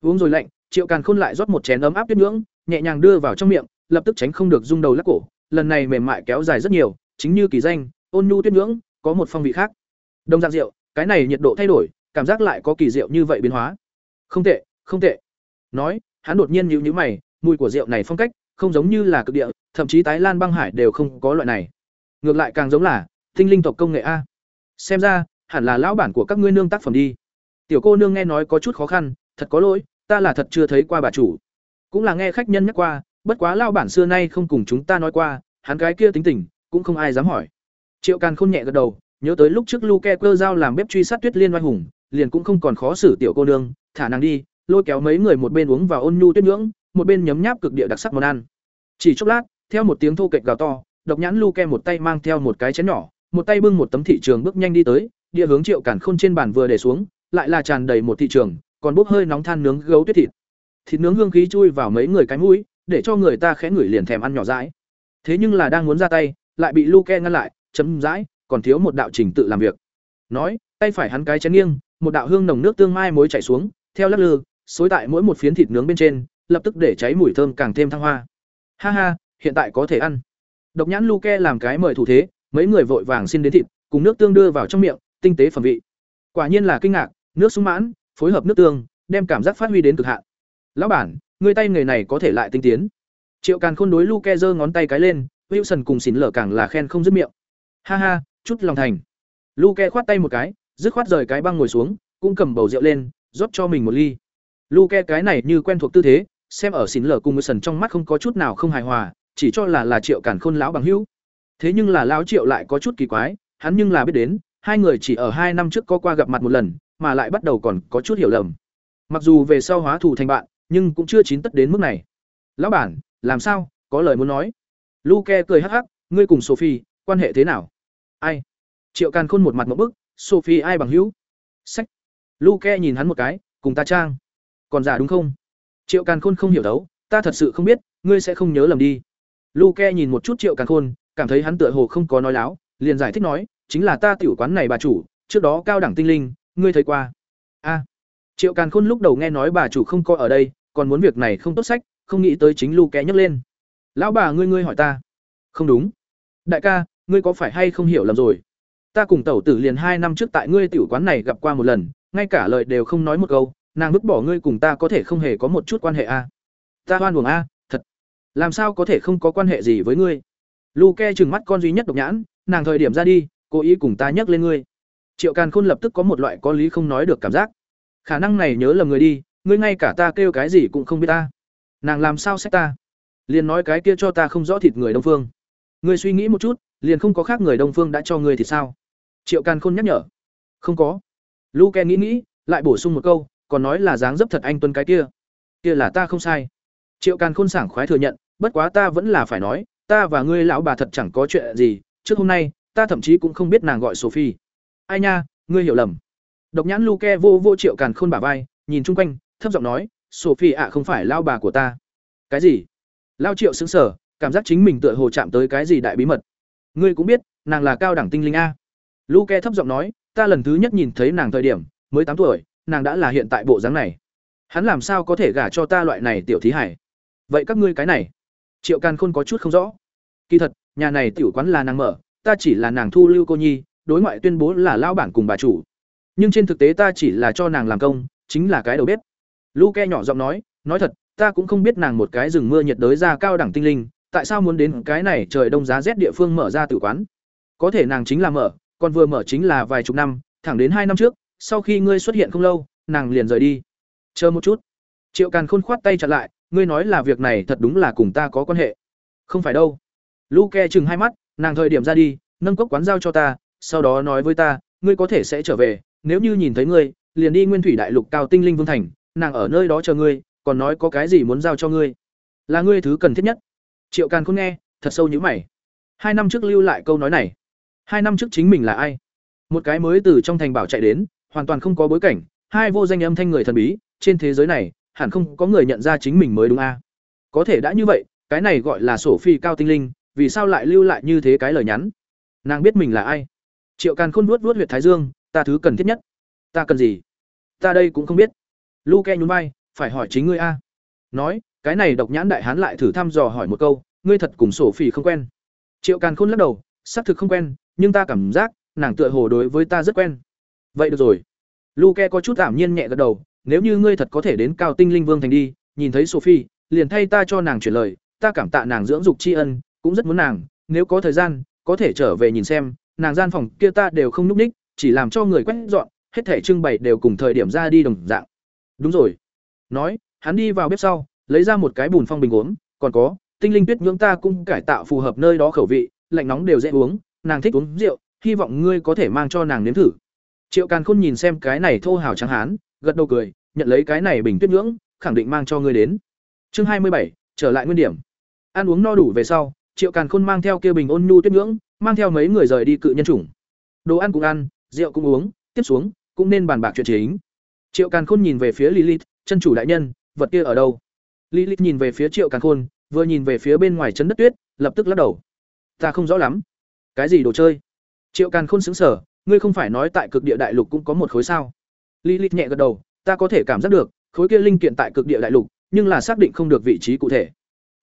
Uống rồi lạnh, Triệu Càn Khôn lại rót một chén ấm áp tuyết ngưỡng nhẹ nhàng đưa vào trong miệng, lập tức tránh không được rung đầu lắc cổ, lần này mềm mại kéo dài rất nhiều, chính như kỳ danh, ôn nhu tuyết nhưỡng, có một phong vị khác. Đồng dạng rượu, cái này nhiệt độ thay đổi, cảm giác lại có kỳ rượu như vậy biến hóa. Không tệ, không tệ. Nói, hắn đột nhiên nhíu nhíu mày, mùi của rượu này phong cách, không giống như là cực địa, thậm chí tái lan băng hải đều không có loại này. Ngược lại càng giống là tinh linh tộc công nghệ a. Xem ra, hẳn là lão bản của các ngươi nương tác phẩm đi. Tiểu cô nương nghe nói có chút khó khăn, thật có lỗi, ta là thật chưa thấy qua bà chủ. Cũng là nghe khách nhân nhắc qua, bất quá lao bản xưa nay không cùng chúng ta nói qua, hắn cái kia tính tình, cũng không ai dám hỏi. Triệu Càn khôn nhẹ gật đầu, nhớ tới lúc trước Luke cơ giao làm bếp truy sát Tuyết Liên oai hùng, liền cũng không còn khó xử tiểu cô nương, thả nàng đi, lôi kéo mấy người một bên uống vào ôn nhu tuyết nhưỡng, một bên nhấm nháp cực địa đặc sắc món ăn. Chỉ chốc lát, theo một tiếng thô kệch gào to, độc nhãn Luke một tay mang theo một cái chén nhỏ, một tay bưng một tấm thị trường bước nhanh đi tới, địa hướng Triệu Càn Khôn trên bàn vừa để xuống, lại là tràn đầy một thị trường, còn bốc hơi nóng than nướng gấu tuyết thịt. Thịt nướng hương khí chui vào mấy người cái mũi, để cho người ta khẽ ngửi liền thèm ăn nhỏ dãi. Thế nhưng là đang muốn ra tay, lại bị Luke ngăn lại, chấm dãi, còn thiếu một đạo trình tự làm việc. Nói, tay phải hắn cái chén nghiêng, một đạo hương nồng nước tương mai mối chảy xuống, theo lắc lư, xối tại mỗi một phiến thịt nướng bên trên, lập tức để cháy mùi thơm càng thêm thăng hoa. Ha ha, hiện tại có thể ăn. Độc nhãn Luke làm cái mời thủ thế, mấy người vội vàng xin đến thịt, cùng nước tương đưa vào trong miệng, tinh tế phẩm vị. Quả nhiên là kinh ngạc, nước sung mãn, phối hợp nước tương, đem cảm giác phát huy đến cực hạn. Lão bản, người tay nghề này có thể lại tinh tiến. Triệu Càn Khôn đối Luke giơ ngón tay cái lên, Wilson cùng xỉn lở càng là khen không dứt miệng. Ha ha, chút lòng thành. Luke khoát tay một cái, dứt khoát rời cái băng ngồi xuống, cũng cầm bầu rượu lên, rót cho mình một ly. Luke cái này như quen thuộc tư thế, xem ở xỉn lở cùng Wilson trong mắt không có chút nào không hài hòa, chỉ cho là là Triệu Càn Khôn lão bằng hữu. Thế nhưng là lão Triệu lại có chút kỳ quái, hắn nhưng là biết đến, hai người chỉ ở hai năm trước có qua gặp mặt một lần, mà lại bắt đầu còn có chút hiểu lầm. Mặc dù về sau hóa thù thành bạn, nhưng cũng chưa chín tất đến mức này. Lão bản, làm sao, có lời muốn nói? Luke cười hắc hắc, ngươi cùng Sophie, quan hệ thế nào? Ai? Triệu Càn Khôn một mặt ngộp bức, Sophie ai bằng hữu? Sách. Luke nhìn hắn một cái, cùng ta trang. Còn giả đúng không? Triệu Càn Khôn không hiểu đấu, ta thật sự không biết, ngươi sẽ không nhớ lầm đi. Luke nhìn một chút Triệu Càn Khôn, cảm thấy hắn tựa hồ không có nói láo, liền giải thích nói, chính là ta tiểu quán này bà chủ, trước đó cao đẳng tinh linh, ngươi thấy qua. A. Triệu Càn Khôn lúc đầu nghe nói bà chủ không có ở đây, còn muốn việc này không tốt sách, không nghĩ tới chính lu kẽ nhấc lên. Lão bà ngươi ngươi hỏi ta. Không đúng. Đại ca, ngươi có phải hay không hiểu lầm rồi? Ta cùng tẩu tử liền hai năm trước tại ngươi tiểu quán này gặp qua một lần, ngay cả lời đều không nói một câu, nàng vứt bỏ ngươi cùng ta có thể không hề có một chút quan hệ a. Ta hoan buồng a, à, thật. Làm sao có thể không có quan hệ gì với ngươi? lu ke trừng mắt con duy nhất độc nhãn, nàng thời điểm ra đi, cố ý cùng ta nhắc lên ngươi. Triệu Càn Khôn lập tức có một loại có lý không nói được cảm giác. Khả năng này nhớ lầm người đi, ngươi ngay cả ta kêu cái gì cũng không biết ta. Nàng làm sao xét ta? Liền nói cái kia cho ta không rõ thịt người Đông Phương. Ngươi suy nghĩ một chút, liền không có khác người Đông Phương đã cho ngươi thì sao? Triệu Càn Khôn nhắc nhở. Không có. Luke nghĩ nghĩ, lại bổ sung một câu, còn nói là dáng dấp thật anh tuân cái kia. Kia là ta không sai. Triệu Càn Khôn sảng khoái thừa nhận, bất quá ta vẫn là phải nói, ta và ngươi lão bà thật chẳng có chuyện gì, trước hôm nay, ta thậm chí cũng không biết nàng gọi Sophie. Ai nha, ngươi hiểu lầm. Độc nhãn Luke vô vô Triệu Càn Khôn bả vai, nhìn chung quanh, thấp giọng nói, Sophie ạ không phải lao bà của ta. Cái gì? Lao Triệu sững sờ, cảm giác chính mình tựa hồ chạm tới cái gì đại bí mật. Ngươi cũng biết, nàng là cao đẳng tinh linh a. Luke thấp giọng nói, ta lần thứ nhất nhìn thấy nàng thời điểm, mới tám tuổi, nàng đã là hiện tại bộ dáng này. Hắn làm sao có thể gả cho ta loại này tiểu thí hải? Vậy các ngươi cái này? Triệu Càn Khôn có chút không rõ. Kỳ thật, nhà này tiểu quán là nàng mở, ta chỉ là nàng thu lưu cô nhi, đối ngoại tuyên bố là lao bản cùng bà chủ. Nhưng trên thực tế ta chỉ là cho nàng làm công, chính là cái đầu bếp. Luke nhỏ giọng nói, nói thật, ta cũng không biết nàng một cái rừng mưa nhiệt đới ra cao đẳng tinh linh, tại sao muốn đến cái này trời đông giá rét địa phương mở ra tử quán. Có thể nàng chính là mở, còn vừa mở chính là vài chục năm, thẳng đến hai năm trước, sau khi ngươi xuất hiện không lâu, nàng liền rời đi. Chờ một chút. Triệu Càn Khôn khoát tay chặn lại, ngươi nói là việc này thật đúng là cùng ta có quan hệ. Không phải đâu. Luke chừng hai mắt, nàng thời điểm ra đi, nâng cốc quán giao cho ta, sau đó nói với ta, ngươi có thể sẽ trở về, nếu như nhìn thấy ngươi, liền đi Nguyên Thủy Đại Lục Cao Tinh Linh Vương thành, nàng ở nơi đó chờ ngươi, còn nói có cái gì muốn giao cho ngươi. Là ngươi thứ cần thiết nhất. Triệu càn khôn nghe thật sâu nhữ mày. Hai năm trước lưu lại câu nói này. Hai năm trước chính mình là ai? Một cái mới từ trong thành bảo chạy đến hoàn toàn không có bối cảnh hai vô danh âm thanh người thần bí trên thế giới này hẳn không có người nhận ra chính mình mới đúng a. Có thể đã như vậy cái này gọi là sổ phi cao tinh linh vì sao lại lưu lại như thế cái lời nhắn? Nàng biết mình là ai? Triệu càn khôn vuốt vuốt huyệt thái dương ta thứ cần thiết nhất. Ta cần gì? Ta đây cũng không biết lu ke nhún vai, phải hỏi chính ngươi a. Nói, cái này độc nhãn đại hán lại thử thăm dò hỏi một câu, ngươi thật cùng sổ phỉ không quen. Triệu càn khôn lắc đầu, xác thực không quen, nhưng ta cảm giác, nàng tựa hồ đối với ta rất quen. Vậy được rồi. Luke có chút cảm nhiên nhẹ gật đầu, nếu như ngươi thật có thể đến cao tinh linh vương thành đi, nhìn thấy sophie liền thay ta cho nàng chuyển lời, ta cảm tạ nàng dưỡng dục tri ân, cũng rất muốn nàng, nếu có thời gian, có thể trở về nhìn xem, nàng gian phòng kia ta đều không núp ních, chỉ làm cho người quét dọn, hết thể trưng bày đều cùng thời điểm ra đi đồng dạng đúng rồi. Nói, hắn đi vào bếp sau, lấy ra một cái bùn phong bình uống còn có, tinh linh tuyết nhưỡng ta cũng cải tạo phù hợp nơi đó khẩu vị, lạnh nóng đều dễ uống, nàng thích uống rượu, hy vọng ngươi có thể mang cho nàng nếm thử. Triệu càn khôn nhìn xem cái này thô hào trắng hán, gật đầu cười, nhận lấy cái này bình tuyết nhưỡng, khẳng định mang cho ngươi đến. Chương hai mươi bảy, trở lại nguyên điểm. Ăn uống no đủ về sau, triệu càn khôn mang theo kia bình ôn nhu tuyết nhưỡng, mang theo mấy người rời đi cự nhân chủng. Đồ ăn cũng ăn, rượu cũng uống, tiếp xuống, cũng nên bàn bạc chuyện chính triệu càn khôn nhìn về phía lilith chân chủ đại nhân vật kia ở đâu? Lilith nhìn về phía triệu càn khôn vừa nhìn về phía bên ngoài chấn đất tuyết lập tức lắc đầu. Ta không rõ lắm. Cái gì đồ chơi? Triệu càn khôn sững sờ, ngươi không phải nói tại cực địa đại lục cũng có một khối sao? Lilith nhẹ gật đầu ta có thể cảm giác được khối kia linh kiện tại cực địa đại lục nhưng là xác định không được vị trí cụ thể.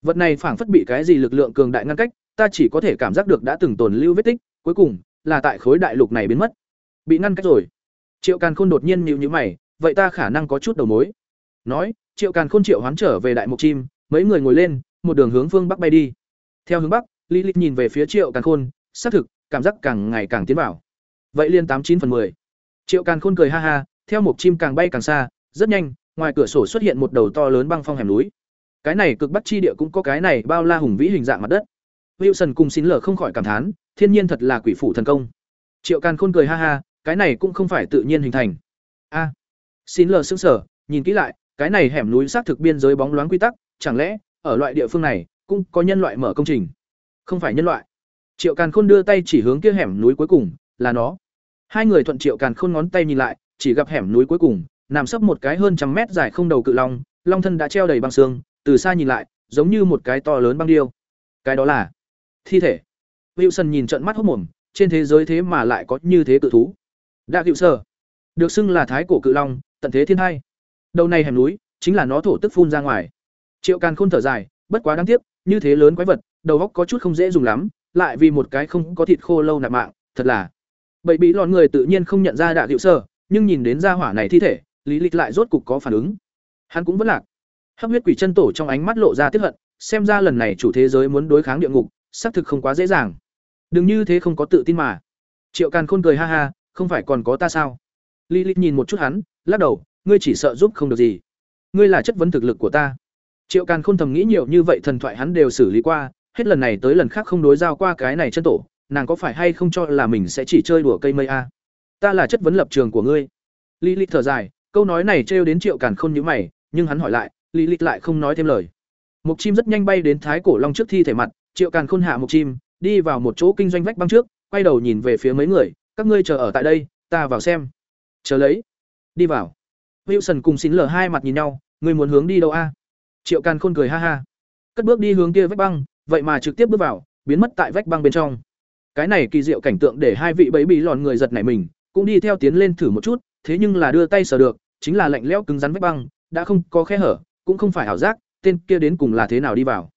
Vật này phảng phất bị cái gì lực lượng cường đại ngăn cách ta chỉ có thể cảm giác được đã từng tồn lưu vết tích cuối cùng là tại khối đại lục này biến mất. Bị ngăn cách rồi. Triệu càn khôn đột nhiên nhíu nhíu mày vậy ta khả năng có chút đầu mối. Nói, triệu càn khôn triệu hoán trở về đại mục chim, mấy người ngồi lên, một đường hướng phương bắc bay đi. Theo hướng bắc lý lịch nhìn về phía triệu càn khôn, xác thực, cảm giác càng ngày càng tiến vào. Vậy liên tám chín phần 10. triệu càn khôn cười ha ha, theo mục chim càng bay càng xa, rất nhanh, ngoài cửa sổ xuất hiện một đầu to lớn băng phong hẻm núi. Cái này cực bắc chi địa cũng có cái này bao la hùng vĩ hình dạng mặt đất. Wilson cùng xin lở không khỏi cảm thán, thiên nhiên thật là quỷ phủ thần công. Triệu càn khôn cười ha ha, cái này cũng không phải tự nhiên hình thành. A xin lờ xương sở nhìn kỹ lại, cái này hẻm núi xác thực biên giới bóng loáng quy tắc, chẳng lẽ, ở loại địa phương này, cũng có nhân loại mở công trình? Không phải nhân loại. Triệu càn khôn đưa tay chỉ hướng kia hẻm núi cuối cùng, là nó. Hai người thuận triệu càn khôn ngón tay nhìn lại, chỉ gặp hẻm núi cuối cùng, nằm sấp một cái hơn trăm mét dài không đầu cự long long thân đã treo đầy băng xương, từ xa nhìn lại, giống như một cái to lớn băng điêu. Cái đó là thi thể. Wilson nhìn trận mắt hốc mồm, trên thế giới thế mà lại có như thế cự thú. Đã cựu sở được xưng là thái cổ cự long tận thế thiên hai. Đầu này hẻm núi, chính là nó thổ tức phun ra ngoài. Triệu càn khôn thở dài, bất quá đáng tiếc, như thế lớn quái vật, đầu góc có chút không dễ dùng lắm, lại vì một cái không có thịt khô lâu nạp mạng, thật là. Bậy bị lọn người tự nhiên không nhận ra đạ hữu sở nhưng nhìn đến gia hỏa này thi thể, lý lịch lại rốt cục có phản ứng. Hắn cũng vẫn lạc. Hấp huyết quỷ chân tổ trong ánh mắt lộ ra tiếp hận, xem ra lần này chủ thế giới muốn đối kháng địa ngục, xác thực không quá dễ dàng. Đừng như thế không có tự tin mà. Triệu càn khôn cười ha ha, không phải còn có ta sao? Lý nhìn một chút hắn, lắc đầu, ngươi chỉ sợ giúp không được gì. Ngươi là chất vấn thực lực của ta. Triệu Càn Khôn thầm nghĩ nhiều như vậy thần thoại hắn đều xử lý qua, hết lần này tới lần khác không đối giao qua cái này chân tổ, nàng có phải hay không cho là mình sẽ chỉ chơi đùa cây mây a? Ta là chất vấn lập trường của ngươi. Lý thở dài, câu nói này trêu đến Triệu Càn Khôn như mày, nhưng hắn hỏi lại, Lý lại không nói thêm lời. Một chim rất nhanh bay đến thái cổ long trước thi thể mặt, Triệu Càn Khôn hạ một chim, đi vào một chỗ kinh doanh vách băng trước, quay đầu nhìn về phía mấy người, các ngươi chờ ở tại đây, ta vào xem chờ lấy. Đi vào. Wilson cùng xin lờ hai mặt nhìn nhau, người muốn hướng đi đâu a? Triệu càn khôn cười ha ha. Cất bước đi hướng kia vách băng, vậy mà trực tiếp bước vào, biến mất tại vách băng bên trong. Cái này kỳ diệu cảnh tượng để hai vị bấy bị lòn người giật nảy mình, cũng đi theo tiến lên thử một chút, thế nhưng là đưa tay sờ được, chính là lạnh lẽo cứng rắn vách băng, đã không có khe hở, cũng không phải ảo giác, tên kia đến cùng là thế nào đi vào.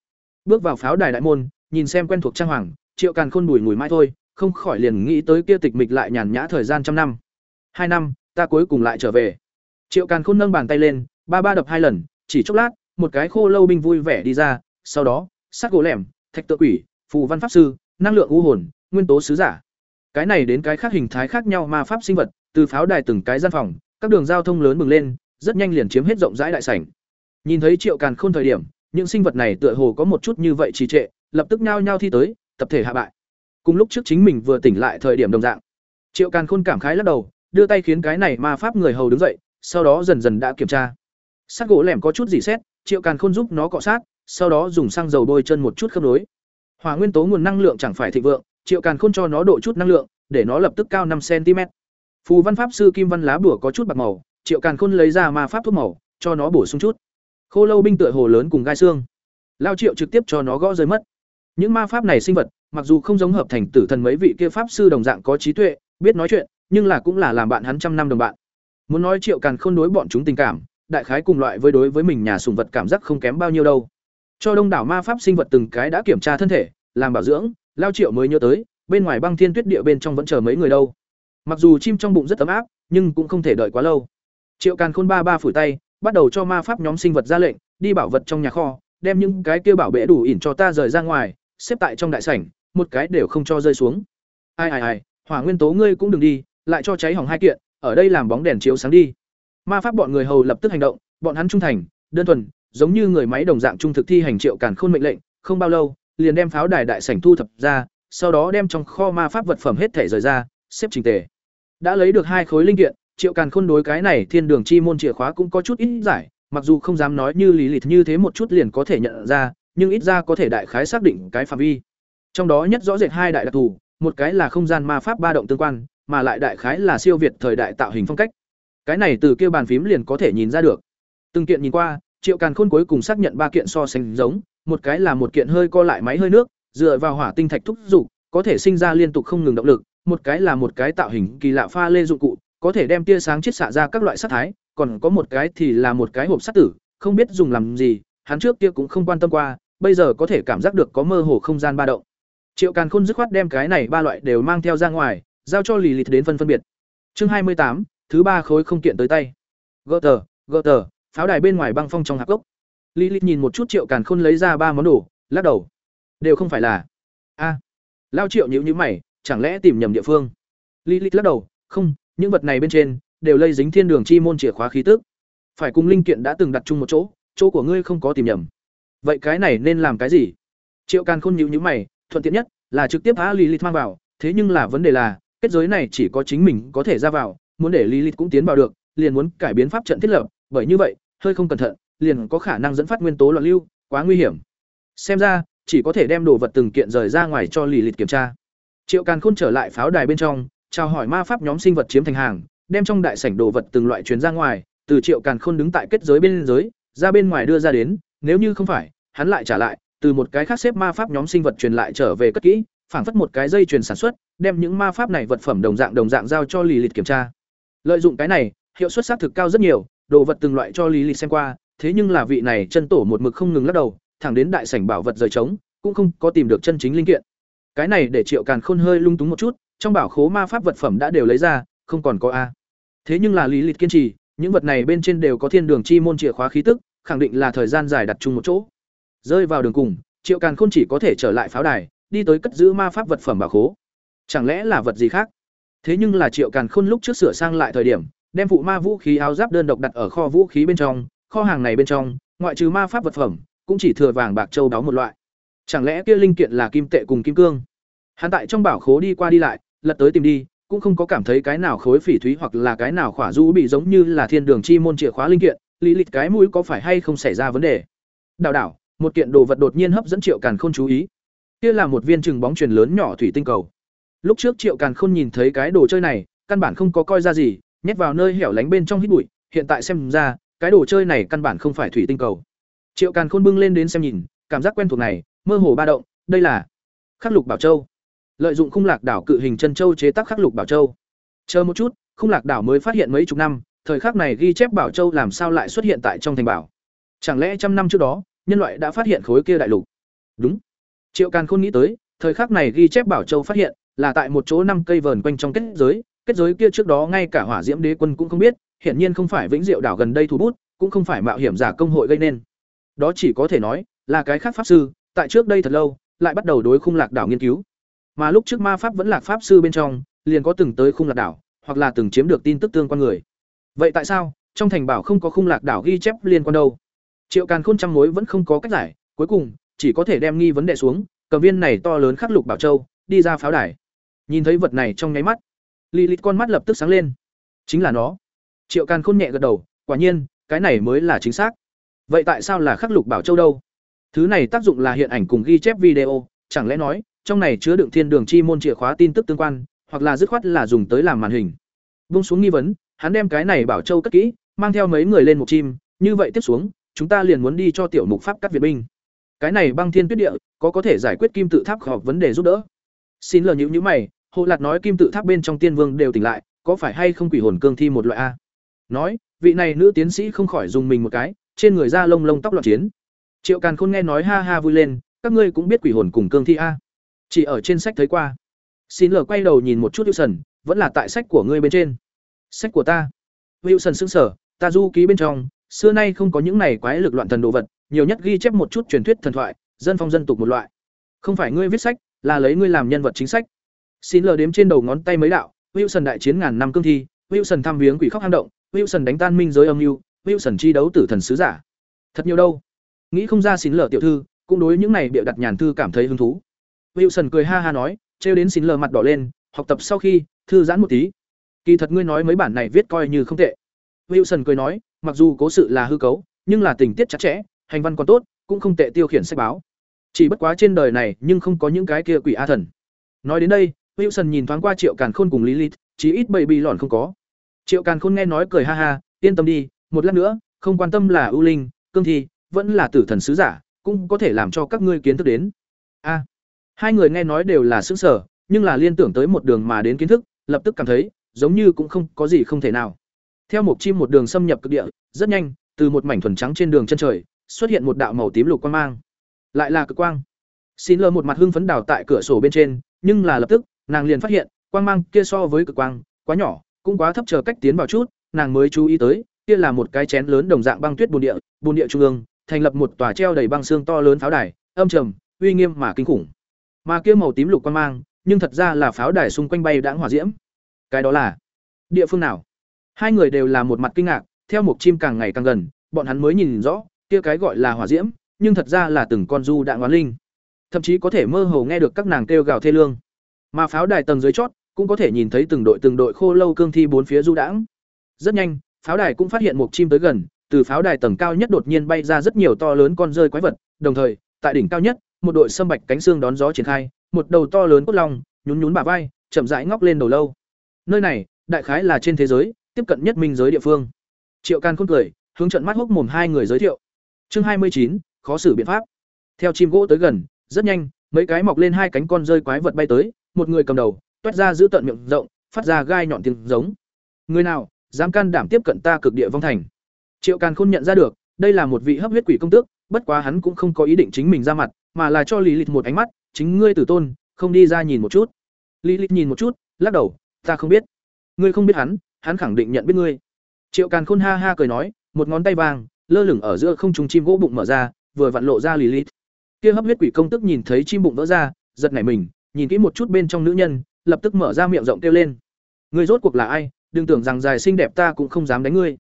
Bước vào pháo đài đại môn, nhìn xem quen thuộc trang hoàng, triệu càn khôn bùi mùi mãi thôi, không khỏi liền nghĩ tới kia tịch mịch lại nhàn nhã thời gian trăm năm hai năm, ta cuối cùng lại trở về. Triệu càn khôn nâng bàn tay lên, ba ba đập hai lần, chỉ chốc lát, một cái khô lâu binh vui vẻ đi ra, sau đó sắc gỗ lẻm, thạch tự quỷ, phù văn pháp sư, năng lượng u hồn, nguyên tố sứ giả. Cái này đến cái khác hình thái khác nhau ma pháp sinh vật, từ pháo đài từng cái gian phòng, các đường giao thông lớn bừng lên, rất nhanh liền chiếm hết rộng rãi đại sảnh. Nhìn thấy triệu càn khôn thời điểm, những sinh vật này tựa hồ có một chút như vậy trì trệ, lập tức nhao nhao thi tới, tập thể hạ bại. Cùng lúc trước chính mình vừa tỉnh lại thời điểm đồng dạng. Triệu càn khôn cảm khái lắc đầu đưa tay khiến cái này ma pháp người hầu đứng dậy, sau đó dần dần đã kiểm tra. Sát gỗ lẻm có chút gì xét, triệu càn khôn giúp nó cọ sát, sau đó dùng xăng dầu bôi chân một chút khớp nối. Hỏa nguyên tố nguồn năng lượng chẳng phải thịnh vượng, triệu càn khôn cho nó độ chút năng lượng, để nó lập tức cao năm cm phù văn pháp sư kim văn lá bùa có chút bạc màu, triệu càn khôn lấy ra ma pháp thuốc màu, cho nó bổ sung chút. Khô lâu binh tựa hồ lớn cùng gai xương. Lao triệu trực tiếp cho nó gõ rơi mất. Những ma pháp này sinh vật, mặc dù không giống hợp thành tử thần mấy vị kia pháp sư đồng dạng có trí tuệ, biết nói chuyện nhưng là cũng là làm bạn hắn trăm năm đồng bạn. Muốn nói Triệu Càn Khôn đối bọn chúng tình cảm, đại khái cùng loại với đối với mình nhà sủng vật cảm giác không kém bao nhiêu đâu. Cho đông đảo ma pháp sinh vật từng cái đã kiểm tra thân thể, làm bảo dưỡng, Lao Triệu mới nhớ tới, bên ngoài băng thiên tuyết địa bên trong vẫn chờ mấy người đâu. Mặc dù chim trong bụng rất ấm áp, nhưng cũng không thể đợi quá lâu. Triệu Càn Khôn ba ba phủi tay, bắt đầu cho ma pháp nhóm sinh vật ra lệnh, đi bảo vật trong nhà kho, đem những cái kia bảo bệ đủ ỉn cho ta rời ra ngoài, xếp tại trong đại sảnh, một cái đều không cho rơi xuống. Ai ai ai, Hỏa Nguyên Tố ngươi cũng đừng đi, lại cho cháy hỏng hai kiện, ở đây làm bóng đèn chiếu sáng đi. Ma pháp bọn người hầu lập tức hành động, bọn hắn trung thành, đơn thuần, giống như người máy đồng dạng trung thực thi hành triệu càn khôn mệnh lệnh, không bao lâu, liền đem pháo đài đại sảnh thu thập ra, sau đó đem trong kho ma pháp vật phẩm hết thể rời ra, xếp chỉnh tề. Đã lấy được hai khối linh kiện, Triệu Càn Khôn đối cái này Thiên Đường chi môn chìa khóa cũng có chút ít giải, mặc dù không dám nói như lý lịch như thế một chút liền có thể nhận ra, nhưng ít ra có thể đại khái xác định cái phạm vi. Trong đó nhất rõ rệt hai đại đặc thù, một cái là không gian ma pháp ba động tương quan, mà lại đại khái là siêu việt thời đại tạo hình phong cách. Cái này từ kia bàn phím liền có thể nhìn ra được. Từng kiện nhìn qua, Triệu Càn Khôn cuối cùng xác nhận ba kiện so sánh giống, một cái là một kiện hơi co lại máy hơi nước, dựa vào hỏa tinh thạch thúc dục, có thể sinh ra liên tục không ngừng động lực, một cái là một cái tạo hình kỳ lạ pha lê dụng cụ, có thể đem tia sáng chiết xạ ra các loại sắc thái, còn có một cái thì là một cái hộp sắt tử, không biết dùng làm gì, hắn trước kia cũng không quan tâm qua, bây giờ có thể cảm giác được có mơ hồ không gian ba động. Triệu Càn Khôn dứt khoát đem cái này ba loại đều mang theo ra ngoài, giao cho lì lìt đến phân phân biệt. Chương hai mươi tám, thứ ba khối không kiện tới tay. Gutter, Gutter, pháo đài bên ngoài băng phong trong hạp gốc. lì lìt nhìn một chút Triệu Càn Khôn lấy ra ba món đồ, lắc đầu. Đều không phải là. A. Lao Triệu nhíu nhíu mày, chẳng lẽ tìm nhầm địa phương? lì lìt lắc đầu, không, những vật này bên trên đều lây dính thiên đường chi môn chìa khóa khí tức. Phải cùng linh kiện đã từng đặt chung một chỗ, chỗ của ngươi không có tìm nhầm. Vậy cái này nên làm cái gì? Triệu Càn Khôn nhíu nhíu mày, thuận tiện nhất là trực tiếp phá Lilith mang vào, thế nhưng là vấn đề là, kết giới này chỉ có chính mình có thể ra vào, muốn để Lilith cũng tiến vào được, liền muốn cải biến pháp trận thiết lập, bởi như vậy, hơi không cẩn thận, liền có khả năng dẫn phát nguyên tố loạn lưu, quá nguy hiểm. Xem ra, chỉ có thể đem đồ vật từng kiện rời ra ngoài cho Lilith kiểm tra. Triệu Càn Khôn trở lại pháo đài bên trong, chào hỏi ma pháp nhóm sinh vật chiếm thành hàng, đem trong đại sảnh đồ vật từng loại truyền ra ngoài, từ Triệu Càn Khôn đứng tại kết giới bên giới, ra bên ngoài đưa ra đến, nếu như không phải, hắn lại trả lại, từ một cái khác xếp ma pháp nhóm sinh vật truyền lại trở về cất kỹ, phảng phất một cái dây truyền sản xuất, đem những ma pháp này vật phẩm đồng dạng đồng dạng giao cho Lý Lịch kiểm tra. Lợi dụng cái này, hiệu suất xác thực cao rất nhiều, đồ vật từng loại cho Lý Lịch xem qua, thế nhưng là vị này chân tổ một mực không ngừng lắc đầu, thẳng đến đại sảnh bảo vật rời trống, cũng không có tìm được chân chính linh kiện. Cái này để Triệu Càn Khôn hơi lung túng một chút, trong bảo khố ma pháp vật phẩm đã đều lấy ra, không còn có a. Thế nhưng là Lý Lịch kiên trì, những vật này bên trên đều có thiên đường chi môn chìa khóa khí tức, khẳng định là thời gian dài đặt chung một chỗ. Rơi vào đường cùng, Triệu Càn Khôn chỉ có thể trở lại pháo đài, đi tới cất giữ ma pháp vật phẩm bảo khố. Chẳng lẽ là vật gì khác? Thế nhưng là Triệu Càn Khôn lúc trước sửa sang lại thời điểm, đem phụ ma vũ khí áo giáp đơn độc đặt ở kho vũ khí bên trong, kho hàng này bên trong, ngoại trừ ma pháp vật phẩm, cũng chỉ thừa vàng bạc châu đáo một loại. Chẳng lẽ kia linh kiện là kim tệ cùng kim cương? Hắn tại trong bảo khố đi qua đi lại, lật tới tìm đi, cũng không có cảm thấy cái nào khối phỉ thúy hoặc là cái nào khỏa du bị giống như là thiên đường chi môn chìa khóa linh kiện, lý lịch cái mũi có phải hay không xảy ra vấn đề. Đào đảo, một kiện đồ vật đột nhiên hấp dẫn Triệu Càn Khôn chú ý. Kia là một viên chừng bóng truyền lớn nhỏ thủy tinh cầu. Lúc trước Triệu Càn Khôn nhìn thấy cái đồ chơi này, căn bản không có coi ra gì, nhét vào nơi hẻo lánh bên trong hít bụi, hiện tại xem ra, cái đồ chơi này căn bản không phải thủy tinh cầu. Triệu Càn Khôn bưng lên đến xem nhìn, cảm giác quen thuộc này, mơ hồ ba động, đây là Khắc Lục Bảo Châu. Lợi dụng khung lạc đảo cự hình chân châu chế tác Khắc Lục Bảo Châu. Chờ một chút, khung lạc đảo mới phát hiện mấy chục năm, thời khắc này ghi chép Bảo Châu làm sao lại xuất hiện tại trong thành bảo? Chẳng lẽ trăm năm trước đó, nhân loại đã phát hiện khối kia đại lục? Đúng. Triệu Càn Khôn nghĩ tới, thời khắc này ghi chép Bảo Châu phát hiện là tại một chỗ năm cây vờn quanh trong kết giới, kết giới kia trước đó ngay cả Hỏa Diễm Đế quân cũng không biết, hiển nhiên không phải Vĩnh Diệu đảo gần đây thủ bút, cũng không phải mạo hiểm giả công hội gây nên. Đó chỉ có thể nói là cái khác pháp sư, tại trước đây thật lâu, lại bắt đầu đối khung lạc đảo nghiên cứu. Mà lúc trước ma pháp vẫn lạc pháp sư bên trong, liền có từng tới khung lạc đảo, hoặc là từng chiếm được tin tức tương quan người. Vậy tại sao trong thành bảo không có khung lạc đảo ghi chép liên quan đâu? Triệu Càn Khôn trăm mối vẫn không có cách giải, cuối cùng chỉ có thể đem nghi vấn đề xuống, cầm viên này to lớn khắc lục bảo châu, đi ra pháo đài. Nhìn thấy vật này trong nháy mắt, Lilith con mắt lập tức sáng lên. Chính là nó. Triệu Càn Khôn nhẹ gật đầu, quả nhiên, cái này mới là chính xác. Vậy tại sao là khắc lục bảo châu đâu? Thứ này tác dụng là hiện ảnh cùng ghi chép video, chẳng lẽ nói, trong này chứa đựng thiên đường chi môn chìa khóa tin tức tương quan, hoặc là dứt khoát là dùng tới làm màn hình. Buông xuống nghi vấn, hắn đem cái này bảo châu cất kỹ, mang theo mấy người lên một chim, như vậy tiếp xuống, chúng ta liền muốn đi cho tiểu mục pháp cắt viện binh. Cái này băng thiên tuyết địa, có có thể giải quyết kim tự tháp họp vấn đề giúp đỡ. Xin lờ nhữ nhữ mày, Hồ Lạc nói kim tự tháp bên trong tiên vương đều tỉnh lại, có phải hay không quỷ hồn cương thi một loại a? Nói, vị này nữ tiến sĩ không khỏi dùng mình một cái, trên người da lông lông tóc loạn chiến. Triệu Càn Khôn nghe nói ha ha vui lên, các ngươi cũng biết quỷ hồn cùng cương thi a? Chỉ ở trên sách thấy qua. Xin lờ quay đầu nhìn một chút Wilson, vẫn là tại sách của ngươi bên trên. Sách của ta? Wilson sững sờ, ta du ký bên trong, xưa nay không có những này quái lực loạn thần đồ vật, nhiều nhất ghi chép một chút truyền thuyết thần thoại, dân phong dân tục một loại. Không phải ngươi viết sách, là lấy ngươi làm nhân vật chính sách. Xin lờ đếm trên đầu ngón tay mấy đạo, Wilson đại chiến ngàn năm cương thi, Wilson thăm viếng quỷ khóc hang động, Wilson đánh tan minh giới âm mưu, Wilson chi đấu tử thần sứ giả. Thật nhiều đâu. Nghĩ không ra xin lờ tiểu thư, cũng đối những này bịa đặt nhàn thư cảm thấy hứng thú. Wilson cười ha ha nói, trêu đến xin lờ mặt đỏ lên, học tập sau khi, thư giãn một tí. Kỳ thật ngươi nói mấy bản này viết coi như không tệ. Wilson cười nói, mặc dù cố sự là hư cấu, nhưng là tình tiết chặt chẽ, hành văn còn tốt, cũng không tệ tiêu khiển sách báo. Chỉ bất quá trên đời này nhưng không có những cái kia quỷ a thần. Nói đến đây, Wilson nhìn thoáng qua Triệu Càn Khôn cùng Lilith, chỉ ít bậy bị lòn không có triệu càn khôn nghe nói cười ha ha yên tâm đi một lát nữa không quan tâm là ưu linh cương thi vẫn là tử thần sứ giả cũng có thể làm cho các ngươi kiến thức đến a hai người nghe nói đều là xứng sở nhưng là liên tưởng tới một đường mà đến kiến thức lập tức cảm thấy giống như cũng không có gì không thể nào theo một chim một đường xâm nhập cực địa rất nhanh từ một mảnh thuần trắng trên đường chân trời xuất hiện một đạo màu tím lục quang mang. Lại là cực quang. Xin lơ một mặt hưng phấn đào tại cửa sổ bên trên, nhưng là lập tức, nàng liền phát hiện, quang mang kia so với cực quang, quá nhỏ, cũng quá thấp chờ cách tiến vào chút, nàng mới chú ý tới, kia là một cái chén lớn đồng dạng băng tuyết bồn địa bồn địa trung ương, thành lập một tòa treo đầy băng xương to lớn pháo đài, âm trầm, uy nghiêm mà kinh khủng. Mà kia màu tím lục quang mang, nhưng thật ra là pháo đài xung quanh bay đãng hỏa diễm. Cái đó là địa phương nào? Hai người đều là một mặt kinh ngạc, theo một chim càng ngày càng gần, bọn hắn mới nhìn rõ kia cái gọi là hỏa diễm, nhưng thật ra là từng con du đạn oán linh. Thậm chí có thể mơ hồ nghe được các nàng kêu gào thê lương. Mà pháo đài tầng dưới chót, cũng có thể nhìn thấy từng đội từng đội khô lâu cương thi bốn phía du đãng. Rất nhanh, pháo đài cũng phát hiện một chim tới gần, từ pháo đài tầng cao nhất đột nhiên bay ra rất nhiều to lớn con rơi quái vật, đồng thời, tại đỉnh cao nhất, một đội sâm bạch cánh xương đón gió triển khai, một đầu to lớn cốt long, nhún nhún bả vai, chậm rãi ngóc lên đầu lâu. Nơi này, đại khái là trên thế giới, tiếp cận nhất minh giới địa phương. Triệu can khôn cười, hướng trận mắt hốc mồm hai người giới thiệu chương hai mươi chín, khó xử biện pháp. Theo chim gỗ tới gần, rất nhanh, mấy cái mọc lên hai cánh con rơi quái vật bay tới, một người cầm đầu, toét ra giữ tận miệng rộng, phát ra gai nhọn tiếng giống. Người nào, dám can đảm tiếp cận ta cực địa vong thành. Triệu càn khôn nhận ra được, đây là một vị hấp huyết quỷ công tước, bất quá hắn cũng không có ý định chính mình ra mặt, mà là cho lý lịch một ánh mắt, chính ngươi tử tôn, không đi ra nhìn một chút. Lý lịch nhìn một chút, lắc đầu, ta không biết. Ngươi không biết hắn hắn khẳng định nhận biết ngươi. Triệu càn khôn ha ha cười nói, một ngón tay vàng lơ lửng ở giữa không trùng chim gỗ bụng mở ra, vừa vặn lộ ra Lilith. kia hấp huyết quỷ công tức nhìn thấy chim bụng vỡ ra, giật nảy mình, nhìn kỹ một chút bên trong nữ nhân, lập tức mở ra miệng rộng kêu lên. Ngươi rốt cuộc là ai? Đừng tưởng rằng dài xinh đẹp ta cũng không dám đánh ngươi.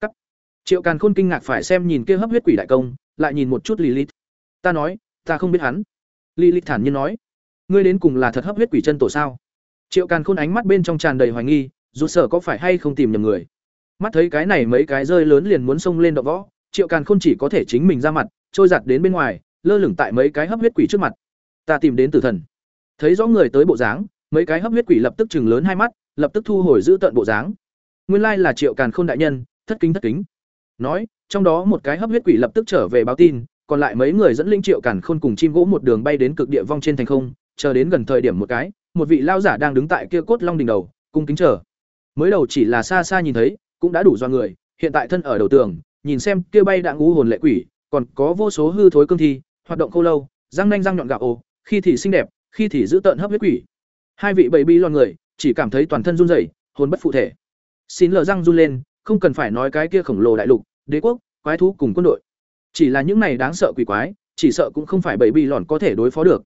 Cắt. Triệu càn khôn kinh ngạc phải xem nhìn kia hấp huyết quỷ đại công, lại nhìn một chút Lilith. ta nói, ta không biết hắn. Lilith thản nhiên nói. Ngươi đến cùng là thật hấp huyết quỷ chân tổ sao? Triệu càn khôn ánh mắt bên trong tràn đầy hoài nghi dù sợ có phải hay không tìm nhầm người? Mắt thấy cái này mấy cái rơi lớn liền muốn xông lên đọ võ triệu càn khôn chỉ có thể chính mình ra mặt, trôi giặt đến bên ngoài, lơ lửng tại mấy cái hấp huyết quỷ trước mặt. Ta tìm đến tử thần. Thấy rõ người tới bộ dáng, mấy cái hấp huyết quỷ lập tức chừng lớn hai mắt, lập tức thu hồi giữ tận bộ dáng. Nguyên lai là triệu càn khôn đại nhân, thất kính thất kính. Nói, trong đó một cái hấp huyết quỷ lập tức trở về báo tin, còn lại mấy người dẫn linh triệu càn khôn cùng chim gỗ một đường bay đến cực địa vong trên thành không, chờ đến gần thời điểm một cái, một vị lao giả đang đứng tại kia cốt long đỉnh đầu, cung kính chờ. Mới đầu chỉ là xa xa nhìn thấy, cũng đã đủ do người, hiện tại thân ở đầu tường nhìn xem kia bay đạn ngũ hồn lệ quỷ, còn có vô số hư thối cương thi, hoạt động khô lâu, răng nanh răng nhọn gạo ồ, khi thì xinh đẹp, khi thì giữ tợn hấp huyết quỷ. Hai vị bầy bi lon người, chỉ cảm thấy toàn thân run rẩy, hồn bất phụ thể. Xin lờ răng run lên, không cần phải nói cái kia khổng lồ đại lục, đế quốc, quái thú cùng quân đội. Chỉ là những này đáng sợ quỷ quái, chỉ sợ cũng không phải bầy bi lòn có thể đối phó được.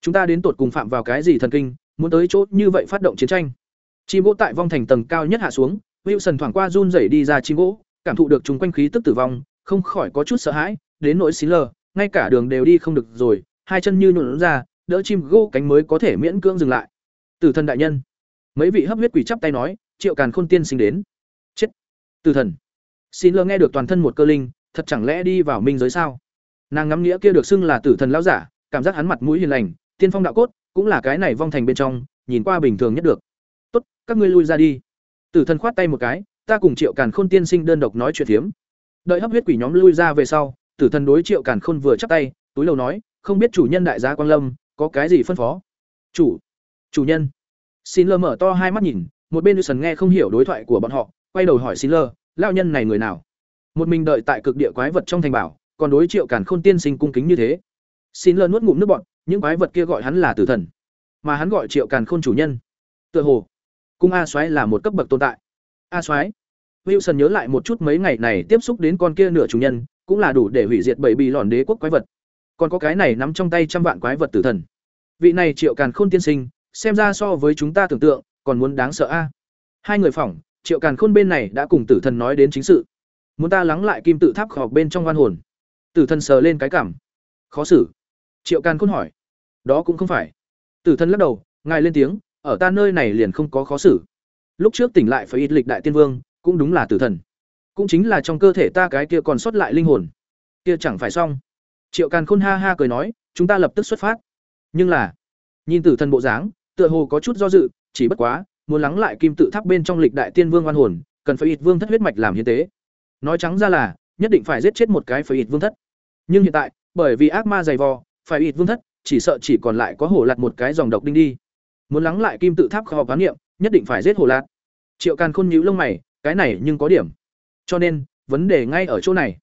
Chúng ta đến tột cùng phạm vào cái gì thần kinh, muốn tới chỗ như vậy phát động chiến tranh? Chim gỗ tại vong thành tầng cao nhất hạ xuống, wilson thoảng qua run rẩy đi ra chim gỗ cảm thụ được chúng quanh khí tức tử vong, không khỏi có chút sợ hãi, đến nỗi xí lờ, ngay cả đường đều đi không được rồi, hai chân như nhũn ra, đỡ chim gỗ cánh mới có thể miễn cưỡng dừng lại. Tử thần đại nhân. Mấy vị hấp huyết quỷ chắp tay nói, triệu càn khôn tiên sinh đến. Chết. Tử thần. Xin lờ nghe được toàn thân một cơ linh, thật chẳng lẽ đi vào minh giới sao? Nàng ngắm nghĩa kia được xưng là tử thần lão giả, cảm giác hắn mặt mũi hiền lành, tiên phong đạo cốt, cũng là cái này vong thành bên trong, nhìn qua bình thường nhất được. Tốt, các ngươi lui ra đi. Tử thần khoát tay một cái ta cùng triệu càn khôn tiên sinh đơn độc nói chuyện thiếm. đợi hấp huyết quỷ nhóm lui ra về sau, tử thần đối triệu càn khôn vừa chắp tay, túi lầu nói, không biết chủ nhân đại gia quang lâm, có cái gì phân phó? Chủ chủ nhân. Xin lơ mở to hai mắt nhìn, một bên sần nghe không hiểu đối thoại của bọn họ, quay đầu hỏi xin lơ lao nhân này người nào? Một mình đợi tại cực địa quái vật trong thành bảo, còn đối triệu càn khôn tiên sinh cung kính như thế. Xin lơ nuốt ngụm nước bọn những quái vật kia gọi hắn là tử thần, mà hắn gọi triệu càn khôn chủ nhân. Tựa hồ, cung a soái là một cấp bậc tồn tại. A soái wilson nhớ lại một chút mấy ngày này tiếp xúc đến con kia nửa chủ nhân, cũng là đủ để hủy diệt bảy bì lòn đế quốc quái vật. Còn có cái này nắm trong tay trăm vạn quái vật tử thần. Vị này triệu càn khôn tiên sinh, xem ra so với chúng ta tưởng tượng, còn muốn đáng sợ a. Hai người phỏng, triệu càn khôn bên này đã cùng tử thần nói đến chính sự. Muốn ta lắng lại kim tự tháp khọc bên trong oan hồn. Tử thần sờ lên cái cảm. Khó xử. Triệu càn khôn hỏi. Đó cũng không phải. Tử thần lắc đầu, ngài lên tiếng, ở ta nơi này liền không có khó xử. Lúc trước tỉnh lại phải ít lịch đại tiên vương cũng đúng là tử thần. Cũng chính là trong cơ thể ta cái kia còn sót lại linh hồn. Kia chẳng phải xong. Triệu càn khôn ha ha cười nói, chúng ta lập tức xuất phát. Nhưng là, nhìn tử thần bộ dáng, tựa hồ có chút do dự, chỉ bất quá, muốn lắng lại kim tự tháp bên trong lịch đại tiên vương oan hồn, cần phải ít vương thất huyết mạch làm hiến tế. Nói trắng ra là, nhất định phải giết chết một cái phải ít vương thất. Nhưng hiện tại, bởi vì ác ma dày vò, phải ít vương thất, chỉ sợ chỉ còn lại có hổ lạt một cái dòng độc đinh đi. Muốn lắng lại kim tự tháp kho khám niệm, nhất định phải giết hổ lạt. Triệu càn khôn nhíu lông mày cái này nhưng có điểm. Cho nên, vấn đề ngay ở chỗ này.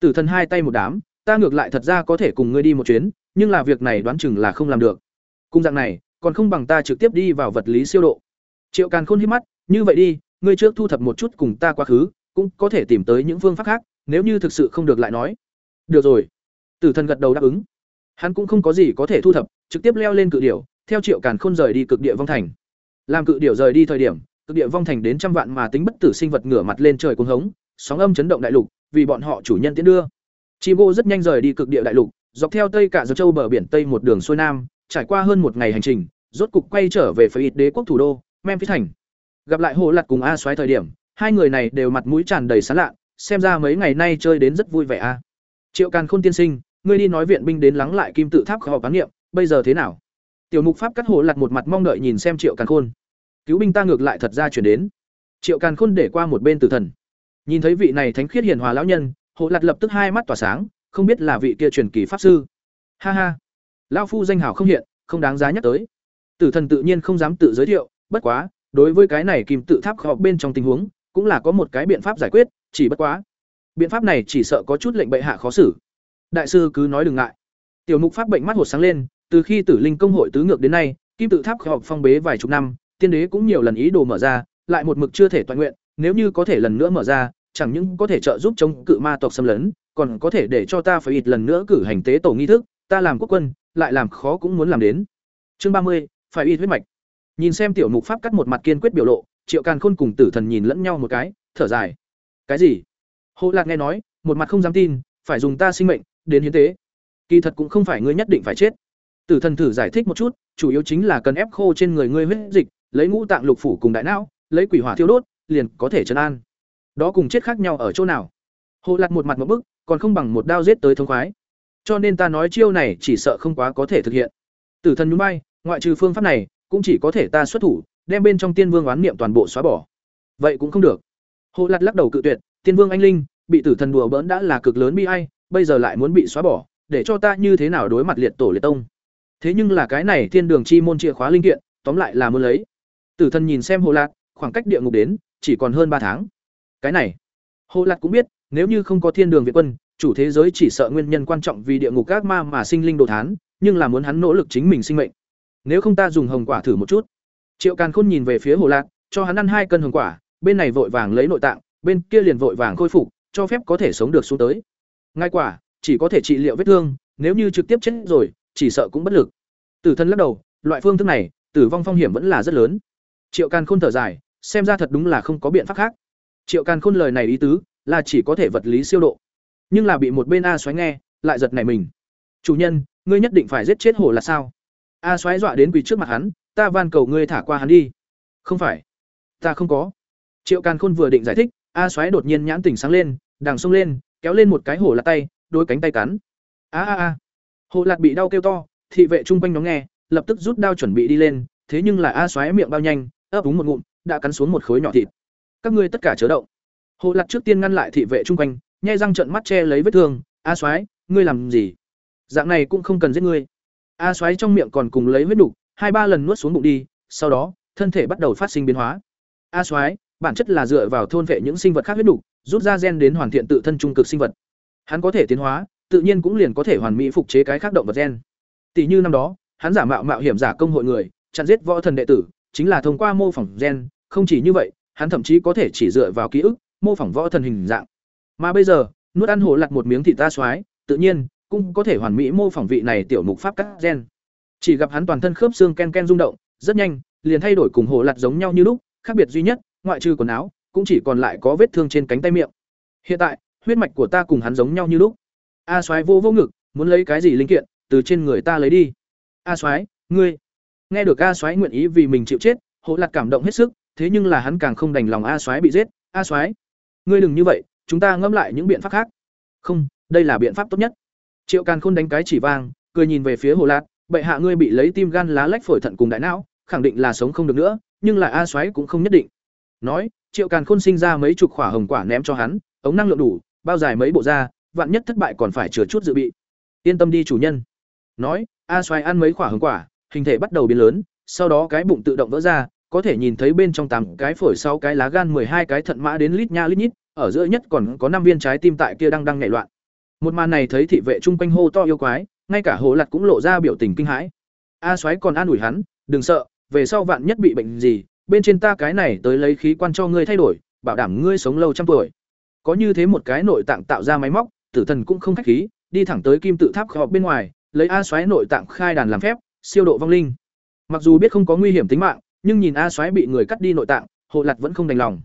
Tử thần hai tay một đám, ta ngược lại thật ra có thể cùng ngươi đi một chuyến, nhưng là việc này đoán chừng là không làm được. Cung dạng này, còn không bằng ta trực tiếp đi vào vật lý siêu độ. Triệu càn khôn hít mắt, như vậy đi, ngươi trước thu thập một chút cùng ta quá khứ, cũng có thể tìm tới những phương pháp khác, nếu như thực sự không được lại nói. Được rồi. Tử thần gật đầu đáp ứng. Hắn cũng không có gì có thể thu thập, trực tiếp leo lên cự điểu, theo triệu càn khôn rời đi cực địa vong thành. Làm cự điểu rời đi thời điểm cực địa vong thành đến trăm vạn mà tính bất tử sinh vật ngửa mặt lên trời cuồng hống sóng âm chấn động đại lục vì bọn họ chủ nhân tiến đưa. Chim gỗ rất nhanh rời đi cực địa đại lục dọc theo tây cả dầu châu bờ biển tây một đường xuôi nam trải qua hơn một ngày hành trình rốt cục quay trở về phía ít đế quốc thủ đô memphis thành. Gặp lại hồ lặt cùng a xoáy thời điểm hai người này đều mặt mũi tràn đầy sán lạ xem ra mấy ngày nay chơi đến rất vui vẻ a. Triệu càn khôn tiên sinh ngươi đi nói viện binh đến lắng lại kim tự tháp khó quán nghiệm, bây giờ thế nào? Tiểu mục pháp cắt hồ lặt một mặt mong đợi nhìn xem triệu càn khôn cứu binh ta ngược lại thật ra chuyển đến. Triệu càn khôn để qua một bên tử thần. Nhìn thấy vị này thánh khiết hiền hòa lão nhân hộ lặt lập tức hai mắt tỏa sáng, không biết là vị kia truyền kỳ pháp sư. Ha ha, lão phu danh hảo không hiện, không đáng giá nhắc tới. Tử thần tự nhiên không dám tự giới thiệu, bất quá, đối với cái này kim tự tháp khó bên trong tình huống, cũng là có một cái biện pháp giải quyết, chỉ bất quá. Biện pháp này chỉ sợ có chút lệnh bệ hạ khó xử. Đại sư cứ nói đừng ngại. Tiểu mục pháp bệnh mắt hột sáng lên, từ khi tử linh công hội tứ ngược đến nay kim tự tháp khó phong bế vài chục năm tiên đế cũng nhiều lần ý đồ mở ra, lại một mực chưa thể toàn nguyện, nếu như có thể lần nữa mở ra, chẳng những có thể trợ giúp chống cự ma tộc xâm lấn, còn có thể để cho ta phải ít lần nữa cử hành tế tổ nghi thức, ta làm quốc quân, lại làm khó cũng muốn làm đến. Chương ba mươi, phải ít huyết mạch. Nhìn xem tiểu mục pháp cắt một mặt kiên quyết biểu lộ, triệu càn khôn cùng tử thần nhìn lẫn nhau một cái, thở dài. Cái gì? Hồ lạc nghe nói, một mặt không dám tin, phải dùng ta sinh mệnh, đến hiến tế. Kỳ thật cũng không phải ngươi nhất định phải chết. Tử thần thử giải thích một chút, chủ yếu chính là cần ép khô trên người ngươi huyết dịch lấy ngũ tạng lục phủ cùng đại não, lấy quỷ hỏa thiêu đốt, liền có thể trấn an. Đó cùng chết khác nhau ở chỗ nào? Hồ lạc một mặt một bức, còn không bằng một đao giết tới thông khoái. Cho nên ta nói chiêu này chỉ sợ không quá có thể thực hiện. Tử thần núi bay ngoại trừ phương pháp này, cũng chỉ có thể ta xuất thủ, đem bên trong tiên vương oán niệm toàn bộ xóa bỏ. Vậy cũng không được. Hồ lạt lắc đầu cự tuyệt, tiên vương anh linh, bị tử thần đùa bỡn đã là cực lớn bi ai, bây giờ lại muốn bị xóa bỏ, để cho ta như thế nào đối mặt liệt tổ liệt tông? Thế nhưng là cái này thiên đường chi môn chìa khóa linh kiện, tóm lại là muốn lấy tử thần nhìn xem hồ lạt, khoảng cách địa ngục đến, chỉ còn hơn ba tháng. Cái này, hồ lạt cũng biết, nếu như không có thiên đường việt quân, chủ thế giới chỉ sợ nguyên nhân quan trọng vì địa ngục các ma mà sinh linh đồ thán, nhưng là muốn hắn nỗ lực chính mình sinh mệnh. Nếu không ta dùng hồng quả thử một chút. Triệu càn khôn nhìn về phía hồ lạc cho hắn ăn hai cân hồng quả, bên này vội vàng lấy nội tạng, bên kia liền vội vàng khôi phục, cho phép có thể sống được xuống tới. Ngay quả, chỉ có thể trị liệu vết thương, nếu như trực tiếp chết rồi, chỉ sợ cũng bất lực. Tử thân lắc đầu, loại phương thức này, tử vong phong hiểm vẫn là rất lớn triệu càn khôn thở dài, xem ra thật đúng là không có biện pháp khác. Triệu càn khôn lời này ý tứ là chỉ có thể vật lý siêu độ, nhưng là bị một bên a Soái nghe, lại giật nảy mình. Chủ nhân, ngươi nhất định phải giết chết hổ là sao? A Soái dọa đến quỳ trước mặt hắn, ta van cầu ngươi thả qua hắn đi. Không phải, ta không có. Triệu càn khôn vừa định giải thích, a Soái đột nhiên nhãn tỉnh sáng lên, đằng xông lên, kéo lên một cái hổ lạt tay, đôi cánh tay cắn. A a a. Hổ lạt bị đau kêu to, thị vệ chung quanh nó nghe, lập tức rút đao chuẩn bị đi lên, thế nhưng là a Soái miệng bao nhanh ấp úng một ngụm, đã cắn xuống một khối nhỏ thịt. Các ngươi tất cả chớ động. Hồ lặt trước tiên ngăn lại thị vệ chung quanh, nhai răng trợn mắt che lấy vết thương. A xoáy ngươi làm gì? Dạng này cũng không cần giết ngươi. A xoáy trong miệng còn cùng lấy huyết đục hai ba lần nuốt xuống bụng đi, sau đó, thân thể bắt đầu phát sinh biến hóa. A xoáy bản chất là dựa vào thôn vệ những sinh vật khác huyết đục rút ra gen đến hoàn thiện tự thân trung cực sinh vật. Hắn có thể tiến hóa, tự nhiên cũng liền có thể hoàn mỹ phục chế cái khác động vật gen. Tỷ như năm đó, hắn giả mạo mạo hiểm giả công hội người, chặn giết võ thần đệ tử chính là thông qua mô phỏng gen không chỉ như vậy hắn thậm chí có thể chỉ dựa vào ký ức mô phỏng võ thần hình dạng. Mà bây giờ nuốt ăn hổ lặt một miếng thịt ta xoái tự nhiên cũng có thể hoàn mỹ mô phỏng vị này tiểu mục pháp cắt gen. Chỉ gặp hắn toàn thân khớp xương ken ken rung động rất nhanh liền thay đổi cùng hổ lặt giống nhau như lúc khác biệt duy nhất ngoại trừ quần áo cũng chỉ còn lại có vết thương trên cánh tay miệng. Hiện tại huyết mạch của ta cùng hắn giống nhau như lúc. A xoái vô vô ngực muốn lấy cái gì linh kiện từ trên người ta lấy đi. A xoái, ngươi nghe được a soái nguyện ý vì mình chịu chết hộ Lạc cảm động hết sức, thế nhưng là hắn càng không đành lòng a soái bị giết. A soái, ngươi đừng như vậy, chúng ta ngẫm lại những biện pháp khác. Không, đây là biện pháp tốt nhất. Triệu càn khôn đánh cái chỉ vang, cười nhìn về phía hồ Lạc. bệ hạ ngươi bị lấy tim gan lá lách phổi thận cùng đại não, khẳng định là sống không được nữa, nhưng là a soái cũng không nhất định. Nói, triệu càn khôn sinh ra mấy chục quả hồng quả ném cho hắn, ống năng lượng đủ, bao dài mấy bộ da, vạn nhất thất bại còn phải chừa chút dự bị. Yên tâm đi chủ nhân. Nói, a xoáy ăn mấy quả hồng quả hình thể bắt đầu biến lớn, sau đó cái bụng tự động vỡ ra, có thể nhìn thấy bên trong tám cái phổi, sáu cái lá gan hai cái thận mã đến lít nha lít nhít, ở giữa nhất còn có năm viên trái tim tại kia đang đang nhảy loạn. Một màn này thấy thị vệ chung quanh hô to yêu quái, ngay cả hồ Lật cũng lộ ra biểu tình kinh hãi. A soái còn an ủi hắn, đừng sợ, về sau vạn nhất bị bệnh gì, bên trên ta cái này tới lấy khí quan cho ngươi thay đổi, bảo đảm ngươi sống lâu trăm tuổi. Có như thế một cái nội tạng tạo ra máy móc, tử thần cũng không khách khí, đi thẳng tới kim tự tháp họp bên ngoài, lấy a soái nội tạng khai đàn làm phép siêu độ vong linh. Mặc dù biết không có nguy hiểm tính mạng, nhưng nhìn a xoáy bị người cắt đi nội tạng hộ lặt vẫn không đành lòng.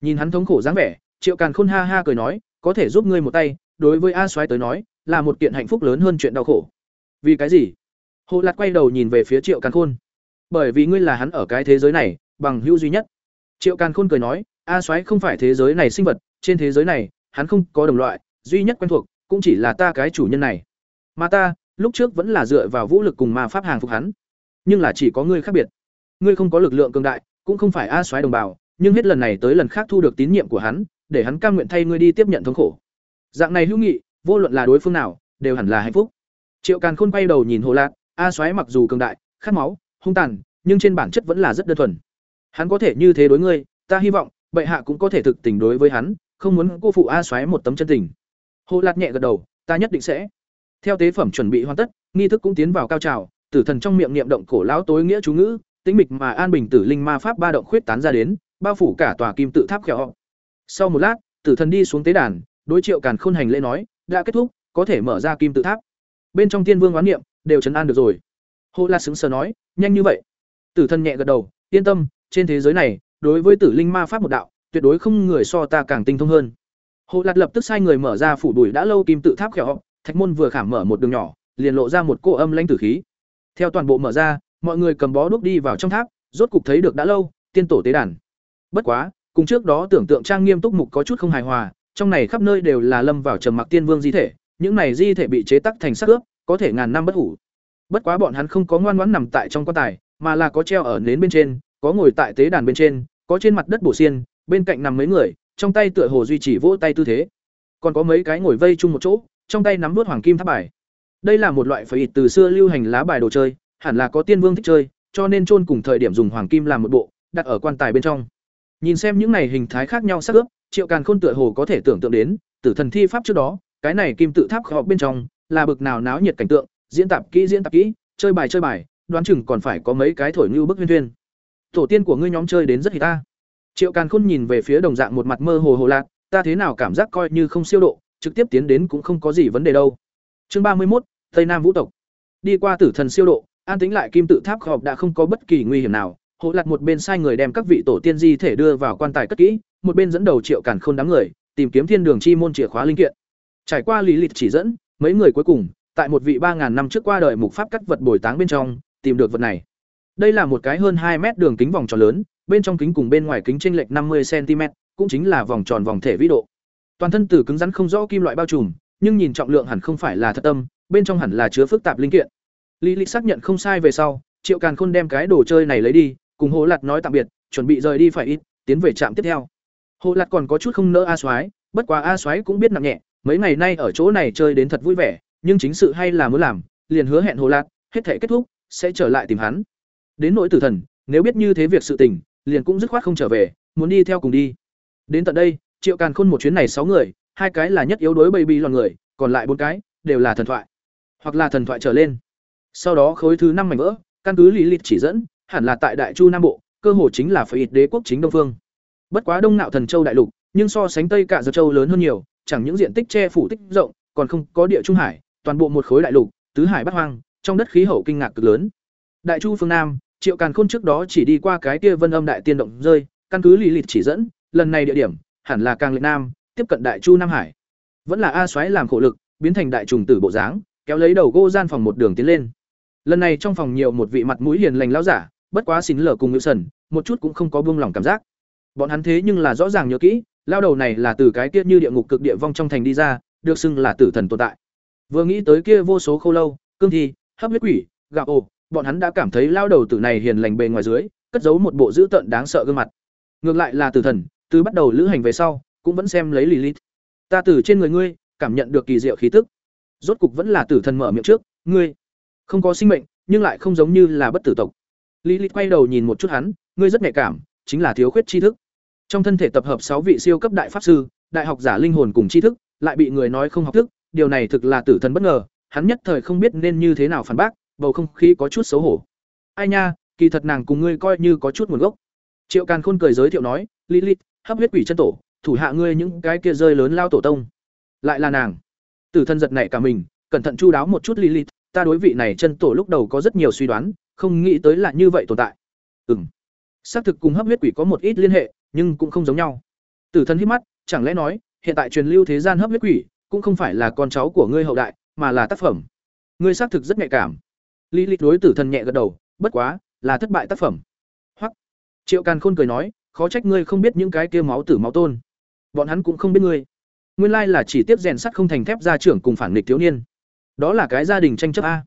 Nhìn hắn thống khổ dáng vẻ, triệu càn khôn ha ha cười nói, có thể giúp ngươi một tay, đối với a xoáy tới nói, là một kiện hạnh phúc lớn hơn chuyện đau khổ. Vì cái gì? Hộ lặt quay đầu nhìn về phía triệu càn khôn. Bởi vì ngươi là hắn ở cái thế giới này, bằng hữu duy nhất. Triệu càn khôn cười nói, a xoáy không phải thế giới này sinh vật, trên thế giới này, hắn không có đồng loại, duy nhất quen thuộc, cũng chỉ là ta cái chủ nhân này. Mà ta lúc trước vẫn là dựa vào vũ lực cùng ma pháp hàng phục hắn. Nhưng là chỉ có ngươi khác biệt. Ngươi không có lực lượng cường đại, cũng không phải a soái đồng bào, nhưng hết lần này tới lần khác thu được tín nhiệm của hắn, để hắn cam nguyện thay ngươi đi tiếp nhận thống khổ. Dạng này hữu nghị, vô luận là đối phương nào, đều hẳn là hạnh phúc. Triệu càn khôn quay đầu nhìn hồ lạc, a soái mặc dù cường đại, khát máu, hung tàn, nhưng trên bản chất vẫn là rất đơn thuần. Hắn có thể như thế đối ngươi, ta hy vọng, bệ hạ cũng có thể thực tình đối với hắn, không muốn cô phụ a soái một tấm chân tình. Hồ lạc nhẹ gật đầu, ta nhất định sẽ theo tế phẩm chuẩn bị hoàn tất, nghi thức cũng tiến vào cao trào, tử thần trong miệng niệm động cổ lão tối nghĩa chú ngữ, tĩnh mịch mà an bình tử linh ma pháp ba động khuyết tán ra đến, bao phủ cả tòa kim tự tháp khẹo sau một lát, tử thần đi xuống tế đàn, đối triệu càn khôn hành lễ nói, đã kết thúc, có thể mở ra kim tự tháp. Bên trong tiên vương oán niệm, đều trấn an được rồi. Hô la sững sờ nói, nhanh như vậy. Tử thần nhẹ gật đầu, yên tâm, trên thế giới này, đối với tử linh ma pháp một đạo, tuyệt đối không người so ta càng tinh thông hơn. Hồ lạt lập tức sai người mở ra phủ đuổi đã lâu kim tự tháp khẹo thạch môn vừa khảm mở một đường nhỏ, liền lộ ra một cô âm lãnh tử khí. Theo toàn bộ mở ra, mọi người cầm bó đuốc đi vào trong tháp, rốt cục thấy được đã lâu, tiên tổ tế đàn. Bất quá, cùng trước đó tưởng tượng trang nghiêm túc mục có chút không hài hòa, trong này khắp nơi đều là lâm vào trầm mặc tiên vương di thể, những này di thể bị chế tắc thành sắc ướp, có thể ngàn năm bất hủ. Bất quá bọn hắn không có ngoan ngoãn nằm tại trong quan tài, mà là có treo ở nến bên trên, có ngồi tại tế đàn bên trên, có trên mặt đất bổ xiên, bên cạnh nằm mấy người, trong tay tựa hồ duy trì vỗ tay tư thế. Còn có mấy cái ngồi vây chung một chỗ trong tay nắm vớt hoàng kim tháp bài. Đây là một loại phải từ xưa lưu hành lá bài đồ chơi, hẳn là có tiên vương thích chơi, cho nên chôn cùng thời điểm dùng hoàng kim làm một bộ, đặt ở quan tài bên trong. Nhìn xem những này hình thái khác nhau sắc ướp, triệu càn khôn tựa hồ có thể tưởng tượng đến, tử thần thi pháp trước đó, cái này kim tự tháp khó bên trong, là bực nào náo nhiệt cảnh tượng, diễn tạp kỹ, diễn tạp kỹ, chơi bài chơi bài, đoán chừng còn phải có mấy cái thổi như bức huyên thuyên. Tổ tiên của ngươi nhóm chơi đến rất hỉ ta. Triệu càn khôn nhìn về phía đồng dạng một mặt mơ hồ hồ lạc, ta thế nào cảm giác coi như không siêu độ trực tiếp tiến đến cũng không có gì vấn đề đâu. Chương ba mươi một tây nam vũ tộc. Đi qua tử thần siêu độ, an tính lại kim tự tháp khọp đã không có bất kỳ nguy hiểm nào. Hộ lặt một bên sai người đem các vị tổ tiên di thể đưa vào quan tài cất kỹ, một bên dẫn đầu triệu càn khôn đám người, tìm kiếm thiên đường chi môn chìa khóa linh kiện. Trải qua lý lịch chỉ dẫn, mấy người cuối cùng, tại một vị ba ngàn năm trước qua đời mục pháp cắt vật bồi táng bên trong, tìm được vật này. Đây là một cái hơn hai mét đường kính vòng tròn lớn, bên trong kính cùng bên ngoài kính chênh lệch năm mươi cm cũng chính là vòng tròn vòng thể vĩ độ toàn thân từ cứng rắn không rõ kim loại bao trùm, nhưng nhìn trọng lượng hẳn không phải là thật tâm, bên trong hẳn là chứa phức tạp linh kiện. Lý lịch xác nhận không sai về sau, triệu càn khôn đem cái đồ chơi này lấy đi, cùng hồ lạt nói tạm biệt, chuẩn bị rời đi phải ít, tiến về trạm tiếp theo. Hồ lạt còn có chút không nỡ a soái, bất quá a soái cũng biết nặng nhẹ, mấy ngày nay ở chỗ này chơi đến thật vui vẻ, nhưng chính sự hay là muốn làm, liền hứa hẹn hồ lạt, hết thể kết thúc, sẽ trở lại tìm hắn. Đến nỗi tử thần, nếu biết như thế việc sự tình, liền cũng dứt khoát không trở về, muốn đi theo cùng đi. Đến tận đây triệu càn khôn một chuyến này sáu người, hai cái là nhất yếu đối bầy bì lòn người, còn lại bốn cái đều là thần thoại, hoặc là thần thoại trở lên. Sau đó khối thứ năm mảnh vỡ, căn cứ lý lịch chỉ dẫn, hẳn là tại đại chu nam bộ, cơ hồ chính là phải ít đế quốc chính đông phương. Bất quá đông nạo thần châu đại lục, nhưng so sánh tây cả giật châu lớn hơn nhiều, chẳng những diện tích che phủ tích rộng, còn không có địa trung hải, toàn bộ một khối đại lục, tứ hải bắc hoang, trong đất khí hậu kinh ngạc cực lớn. Đại chu phương nam, triệu càn khôn trước đó chỉ đi qua cái kia vân âm đại tiên động rơi, căn cứ lý lịch chỉ dẫn, lần này địa điểm hẳn là càng lệch nam tiếp cận đại chu nam hải. Vẫn là a xoáy làm khổ lực biến thành đại trùng tử bộ dáng kéo lấy đầu gỗ gian phòng một đường tiến lên. Lần này trong phòng nhiều một vị mặt mũi hiền lành lão giả bất quá xin lở cùng ngự sần một chút cũng không có buông lỏng cảm giác. Bọn hắn thế nhưng là rõ ràng nhớ kỹ lao đầu này là từ cái kia như địa ngục cực địa vong trong thành đi ra được xưng là tử thần tồn tại. Vừa nghĩ tới kia vô số khâu lâu cương thi hấp huyết quỷ gạo ồ bọn hắn đã cảm thấy lao đầu tử này hiền lành bề ngoài dưới cất giấu một bộ dữ tợn đáng sợ gương mặt. Ngược lại là Tử Thần, từ bắt đầu lữ hành về sau, cũng vẫn xem lấy Lilith. Ta từ trên người ngươi, cảm nhận được kỳ diệu khí tức. Rốt cục vẫn là Tử Thần mở miệng trước, ngươi không có sinh mệnh, nhưng lại không giống như là bất tử tộc. Lilith quay đầu nhìn một chút hắn, ngươi rất nhạy cảm, chính là thiếu khuyết tri thức. Trong thân thể tập hợp sáu vị siêu cấp đại pháp sư, đại học giả linh hồn cùng tri thức, lại bị người nói không học thức, điều này thực là tử thần bất ngờ, hắn nhất thời không biết nên như thế nào phản bác, bầu không khí có chút xấu hổ. Ai nha, kỳ thật nàng cùng ngươi coi như có chút nguồn gốc. Triệu Càn Khôn cười giới thiệu nói, Lilith, hấp huyết quỷ chân tổ, thủ hạ ngươi những cái kia rơi lớn lao tổ tông. Lại là nàng. Tử thân giật nảy cả mình, cẩn thận chu đáo một chút Lilith, ta đối vị này chân tổ lúc đầu có rất nhiều suy đoán, không nghĩ tới là như vậy tồn tại. Ừm. Xác thực cùng hấp huyết quỷ có một ít liên hệ, nhưng cũng không giống nhau. Tử thân hít mắt, chẳng lẽ nói, hiện tại truyền lưu thế gian hấp huyết quỷ, cũng không phải là con cháu của ngươi hậu đại, mà là tác phẩm. Ngươi xác thực rất nhạy cảm. Lý Lịch đối tử thần nhẹ gật đầu, bất quá, là thất bại tác phẩm. Hoặc Triệu Càn Khôn cười nói, khó trách ngươi không biết những cái kia máu tử máu tôn. Bọn hắn cũng không biết ngươi. Nguyên lai là chỉ tiếp rèn sắt không thành thép gia trưởng cùng phản nghịch thiếu niên. Đó là cái gia đình tranh chấp a.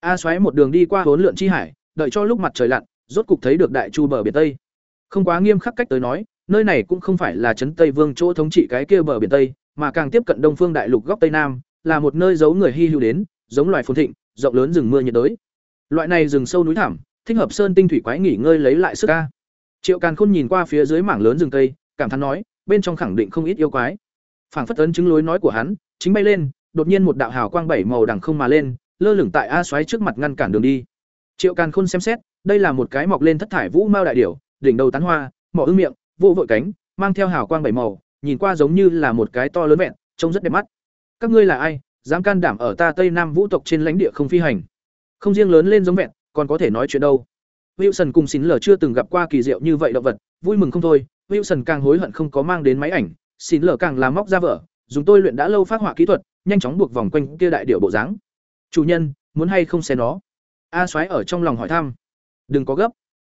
A xoáy một đường đi qua hỗn lượn chi hải, đợi cho lúc mặt trời lặn, rốt cục thấy được đại chu bờ biển tây. Không quá nghiêm khắc cách tới nói, nơi này cũng không phải là trấn Tây Vương chỗ thống trị cái kia bờ biển tây, mà càng tiếp cận Đông Phương đại lục góc tây nam, là một nơi giấu người hy hữu đến, giống loài phồn thịnh, rộng lớn rừng mưa nhiệt đới. Loại này rừng sâu núi thẳm, thích hợp sơn tinh thủy quái nghỉ ngơi lấy lại sức ca. Triệu Càn Khôn nhìn qua phía dưới mảng lớn rừng cây, cảm thán nói, bên trong khẳng định không ít yêu quái. Phảng phất ấn chứng lối nói của hắn, chính bay lên, đột nhiên một đạo hào quang bảy màu đằng không mà lên, lơ lửng tại A xoáy trước mặt ngăn cản đường đi. Triệu Càn Khôn xem xét, đây là một cái mọc lên thất thải vũ mao đại điểu, đỉnh đầu tán hoa, mỏ ưng miệng, vô vội cánh, mang theo hào quang bảy màu, nhìn qua giống như là một cái to lớn vẹn, trông rất đẹp mắt. Các ngươi là ai, dám can đảm ở ta Tây Nam Vũ tộc trên lãnh địa không phi hành? Không riêng lớn lên giống vẹn, còn có thể nói chuyện đâu. Wilson cùng Xin Lở chưa từng gặp qua kỳ diệu như vậy động vật, vui mừng không thôi, Wilson càng hối hận không có mang đến máy ảnh, Xin Lở càng làm móc ra vở. dùng tôi luyện đã lâu phát họa kỹ thuật, nhanh chóng buộc vòng quanh kia đại điệu bộ dáng. "Chủ nhân, muốn hay không xé nó?" A Soái ở trong lòng hỏi thăm. "Đừng có gấp."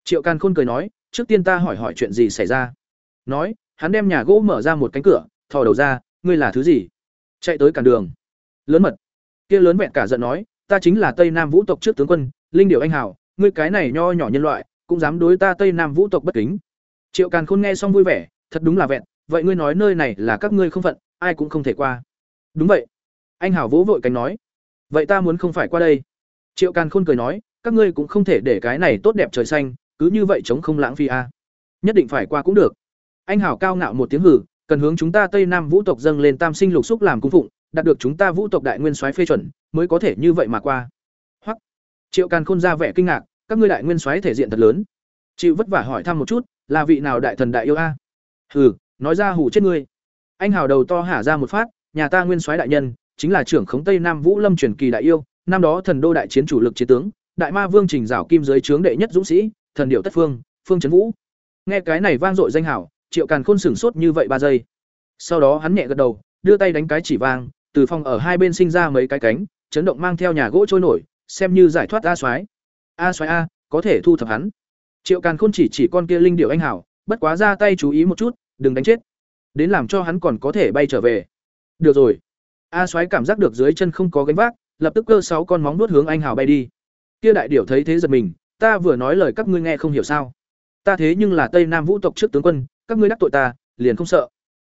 Triệu Càn Khôn cười nói, "Trước tiên ta hỏi hỏi chuyện gì xảy ra." Nói, hắn đem nhà gỗ mở ra một cánh cửa, thò đầu ra, "Ngươi là thứ gì?" Chạy tới cản đường. Lớn mật. Kia lớn vẹn cả giận nói, "Ta chính là Tây Nam Vũ tộc trước tướng quân, Linh Điểu anh hào ngươi cái này nho nhỏ nhân loại, cũng dám đối ta Tây Nam Vũ tộc bất kính." Triệu Càn Khôn nghe xong vui vẻ, thật đúng là vẹn, vậy ngươi nói nơi này là các ngươi không phận, ai cũng không thể qua. Đúng vậy. Anh hảo vỗ vội cánh nói, vậy ta muốn không phải qua đây. Triệu Càn Khôn cười nói, các ngươi cũng không thể để cái này tốt đẹp trời xanh, cứ như vậy chống không lãng phí a. À. Nhất định phải qua cũng được. Anh hảo cao ngạo một tiếng hử, cần hướng chúng ta Tây Nam Vũ tộc dâng lên Tam Sinh Lục Xúc làm cung phụng, đạt được chúng ta Vũ tộc đại nguyên soái phê chuẩn, mới có thể như vậy mà qua. Hoặc Triệu Càn Khôn ra vẻ kinh ngạc, các ngươi đại nguyên soái thể diện thật lớn. Chịu vất vả hỏi thăm một chút, là vị nào đại thần đại yêu a? Hừ, nói ra hù chết ngươi. Anh hào đầu to hả ra một phát, nhà ta nguyên soái đại nhân, chính là trưởng khống Tây Nam Vũ Lâm truyền kỳ đại yêu, năm đó thần đô đại chiến chủ lực chiến tướng, đại ma vương trình rảo kim dưới trướng đệ nhất dũng sĩ, thần điệu tất phương, phương trấn vũ. Nghe cái này vang dội danh hảo, Triệu Càn Khôn sửng sốt như vậy ba giây. Sau đó hắn nhẹ gật đầu, đưa tay đánh cái chỉ vang, từ phòng ở hai bên sinh ra mấy cái cánh, chấn động mang theo nhà gỗ trôi nổi, xem như giải thoát ra Soái. A xoáy a, có thể thu thập hắn. Triệu Càn Khôn chỉ chỉ con kia linh điệu anh hảo, bất quá ra tay chú ý một chút, đừng đánh chết. Đến làm cho hắn còn có thể bay trở về. Được rồi. A xoáy cảm giác được dưới chân không có gánh vác, lập tức cơ sáu con móng nuốt hướng anh hảo bay đi. Kia đại điểu thấy thế giật mình, ta vừa nói lời các ngươi nghe không hiểu sao? Ta thế nhưng là Tây Nam Vũ tộc trước tướng quân, các ngươi đắc tội ta, liền không sợ.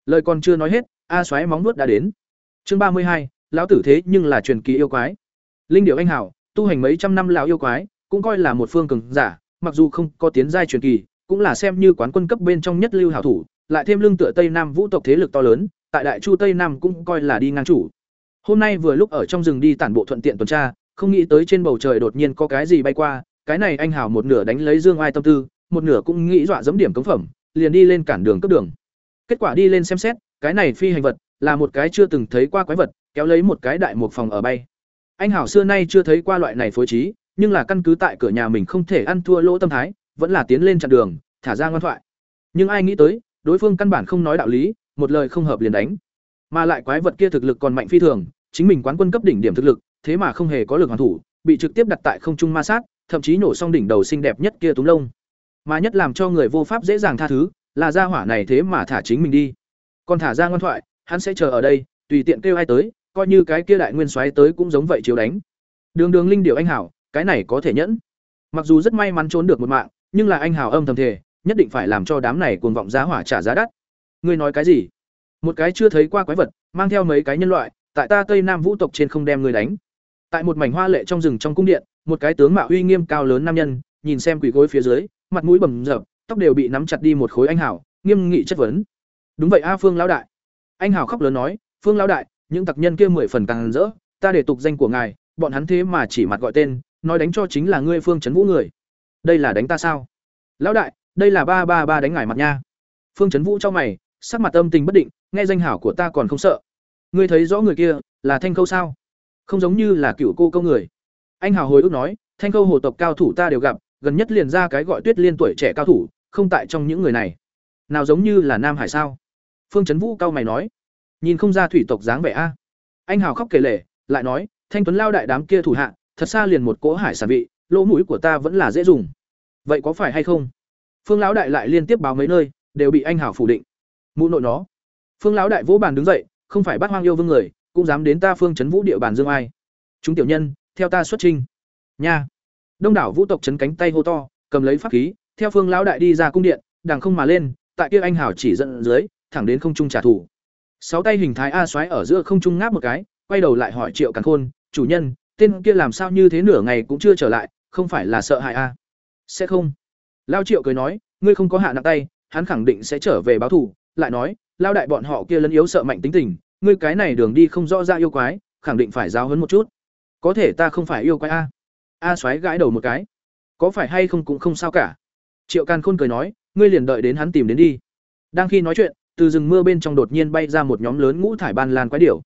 Lời còn chưa nói hết, A xoáy móng nuốt đã đến. Chương ba mươi hai, lão tử thế nhưng là truyền kỳ yêu quái. Linh điểu anh hảo, tu hành mấy trăm năm lão yêu quái, cũng coi là một phương cường giả, mặc dù không có tiến giai truyền kỳ, cũng là xem như quán quân cấp bên trong nhất lưu hảo thủ, lại thêm lương tựa Tây Nam Vũ tộc thế lực to lớn, tại Đại Chu Tây Nam cũng coi là đi ngang chủ. Hôm nay vừa lúc ở trong rừng đi tản bộ thuận tiện tuần tra, không nghĩ tới trên bầu trời đột nhiên có cái gì bay qua, cái này anh hảo một nửa đánh lấy Dương Ai tâm tư, một nửa cũng nghĩ dọa dẫm điểm cống phẩm, liền đi lên cản đường cấp đường. Kết quả đi lên xem xét, cái này phi hành vật là một cái chưa từng thấy qua quái vật, kéo lấy một cái đại mục phòng ở bay. Anh hảo xưa nay chưa thấy qua loại này phối trí, nhưng là căn cứ tại cửa nhà mình không thể ăn thua lỗ tâm thái, vẫn là tiến lên chặn đường, thả ra ngoan thoại. Nhưng ai nghĩ tới, đối phương căn bản không nói đạo lý, một lời không hợp liền đánh. Mà lại quái vật kia thực lực còn mạnh phi thường, chính mình quán quân cấp đỉnh điểm thực lực, thế mà không hề có lực hoàn thủ, bị trực tiếp đặt tại không trung ma sát, thậm chí nổ xong đỉnh đầu xinh đẹp nhất kia túm lông. Mà nhất làm cho người vô pháp dễ dàng tha thứ, là gia hỏa này thế mà thả chính mình đi. Còn thả ra ngoan thoại, hắn sẽ chờ ở đây, tùy tiện kêu ai tới, coi như cái kia đại nguyên soái tới cũng giống vậy chiếu đánh. Đường Đường linh điệu anh hảo, cái này có thể nhẫn. Mặc dù rất may mắn trốn được một mạng, nhưng là anh hào âm thầm thề nhất định phải làm cho đám này cuồng vọng giá hỏa trả giá đắt. Ngươi nói cái gì? Một cái chưa thấy qua quái vật mang theo mấy cái nhân loại tại ta tây nam vũ tộc trên không đem ngươi đánh. Tại một mảnh hoa lệ trong rừng trong cung điện một cái tướng mạo uy nghiêm cao lớn nam nhân nhìn xem quỷ gối phía dưới mặt mũi bầm dập, tóc đều bị nắm chặt đi một khối anh hảo nghiêm nghị chất vấn. Đúng vậy a phương lão đại. Anh hảo khóc lớn nói phương lão đại những tặc nhân kia mười phần càng rỡ ta để tục danh của ngài bọn hắn thế mà chỉ mặt gọi tên nói đánh cho chính là ngươi phương trấn vũ người. Đây là đánh ta sao? Lão đại, đây là ba ba ba đánh ngải mặt nha. Phương trấn vũ cho mày, sắc mặt âm tình bất định, nghe danh hảo của ta còn không sợ. Ngươi thấy rõ người kia, là thanh khâu sao? Không giống như là cựu cô câu người. Anh hào hồi ước nói, thanh khâu hồ tộc cao thủ ta đều gặp, gần nhất liền ra cái gọi tuyết liên tuổi trẻ cao thủ, không tại trong những người này. Nào giống như là nam hải sao? Phương trấn vũ cao mày nói. Nhìn không ra thủy tộc dáng vẻ a. Anh hào khóc kể lể, lại nói, thanh tuấn lao đại đám kia thủ hạ thật xa liền một cỗ hải sản vị, lỗ mũi của ta vẫn là dễ dùng. Vậy có phải hay không? Phương lão đại lại liên tiếp báo mấy nơi, đều bị anh hảo phủ định. Mụ nội nó. Phương lão đại vỗ bàn đứng dậy, không phải bắt hoang yêu vương người, cũng dám đến ta phương chấn vũ địa bàn dương ai. Chúng tiểu nhân, theo ta xuất trinh nha. Đông đảo vũ tộc chấn cánh tay hô to, cầm lấy pháp khí, theo phương lão đại đi ra cung điện, đằng không mà lên, tại kia anh hảo chỉ dẫn dưới, thẳng đến không trung trả thù. Sáu tay hình thái a xoáy ở giữa không trung ngáp một cái, quay đầu lại hỏi triệu càn khôn, chủ nhân tên kia làm sao như thế nửa ngày cũng chưa trở lại, không phải là sợ hại a sẽ không. Lao triệu cười nói, ngươi không có hạ nặng tay, hắn khẳng định sẽ trở về báo thù. Lại nói, lao đại bọn họ kia lấn yếu sợ mạnh tính tình, ngươi cái này đường đi không rõ ra yêu quái, khẳng định phải giáo hấn một chút. Có thể ta không phải yêu quái à? a a xoáy gãi đầu một cái. Có phải hay không cũng không sao cả. Triệu càn khôn cười nói, ngươi liền đợi đến hắn tìm đến đi. Đang khi nói chuyện, từ rừng mưa bên trong đột nhiên bay ra một nhóm lớn ngũ thải ban lan quái điểu.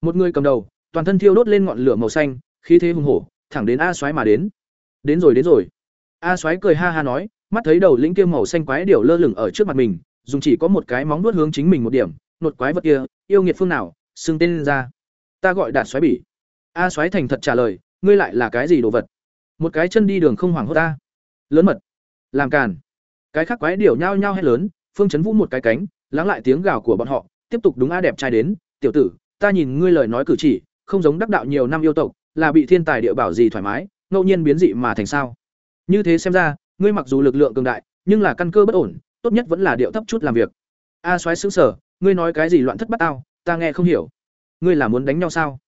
Một người cầm đầu, toàn thân thiêu đốt lên ngọn lửa màu xanh khí thế hùng hổ, thẳng đến a xoáy mà đến. Đến rồi đến rồi. A xoáy cười ha ha nói, mắt thấy đầu lĩnh kia màu xanh quái điểu lơ lửng ở trước mặt mình, dùng chỉ có một cái móng nuốt hướng chính mình một điểm, nột quái vật kia, yêu nghiệt phương nào, xưng tên lên ra. Ta gọi đạt xoáy bỉ. A xoáy thành thật trả lời, ngươi lại là cái gì đồ vật? Một cái chân đi đường không hoảng hốt ta. Lớn mật. Làm càn. Cái khác quái điểu nhao nhao hay lớn, phương chấn vũ một cái cánh, lắng lại tiếng gào của bọn họ, tiếp tục đúng a đẹp trai đến, tiểu tử, ta nhìn ngươi lời nói cử chỉ, không giống đắc đạo nhiều năm yêu tộc là bị thiên tài địa bảo gì thoải mái, ngẫu nhiên biến dị mà thành sao? Như thế xem ra, ngươi mặc dù lực lượng cường đại, nhưng là căn cơ bất ổn, tốt nhất vẫn là điệu thấp chút làm việc. A soái sững sở ngươi nói cái gì loạn thất bát tao ta nghe không hiểu. Ngươi là muốn đánh nhau sao?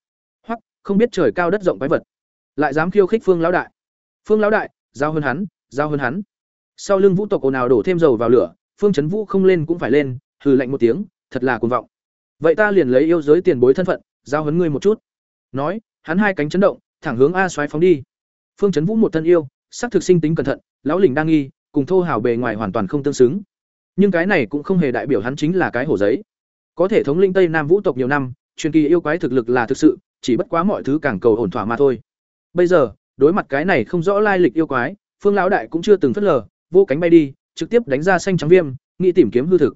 Hoặc không biết trời cao đất rộng quái vật. Lại dám khiêu khích phương lão đại. Phương lão đại, giao hơn hắn, giao hơn hắn. Sau lưng vũ tộc ồn ào đổ thêm dầu vào lửa, phương chấn vũ không lên cũng phải lên, hừ lạnh một tiếng, thật là cuồng vọng. Vậy ta liền lấy yêu giới tiền bối thân phận, giao huấn ngươi một chút. Nói hắn hai cánh chấn động, thẳng hướng a xoáy phóng đi. Phương chấn vũ một thân yêu, sắc thực sinh tính cẩn thận, lão lình đang nghi, cùng thô hào bề ngoài hoàn toàn không tương xứng. Nhưng cái này cũng không hề đại biểu hắn chính là cái hổ giấy. Có thể thống linh tây nam vũ tộc nhiều năm, truyền kỳ yêu quái thực lực là thực sự, chỉ bất quá mọi thứ càng cầu ổn thỏa mà thôi. Bây giờ, đối mặt cái này không rõ lai lịch yêu quái, phương lão đại cũng chưa từng phất lờ, vô cánh bay đi, trực tiếp đánh ra xanh trắng viêm, nghĩ tìm kiếm hư thực.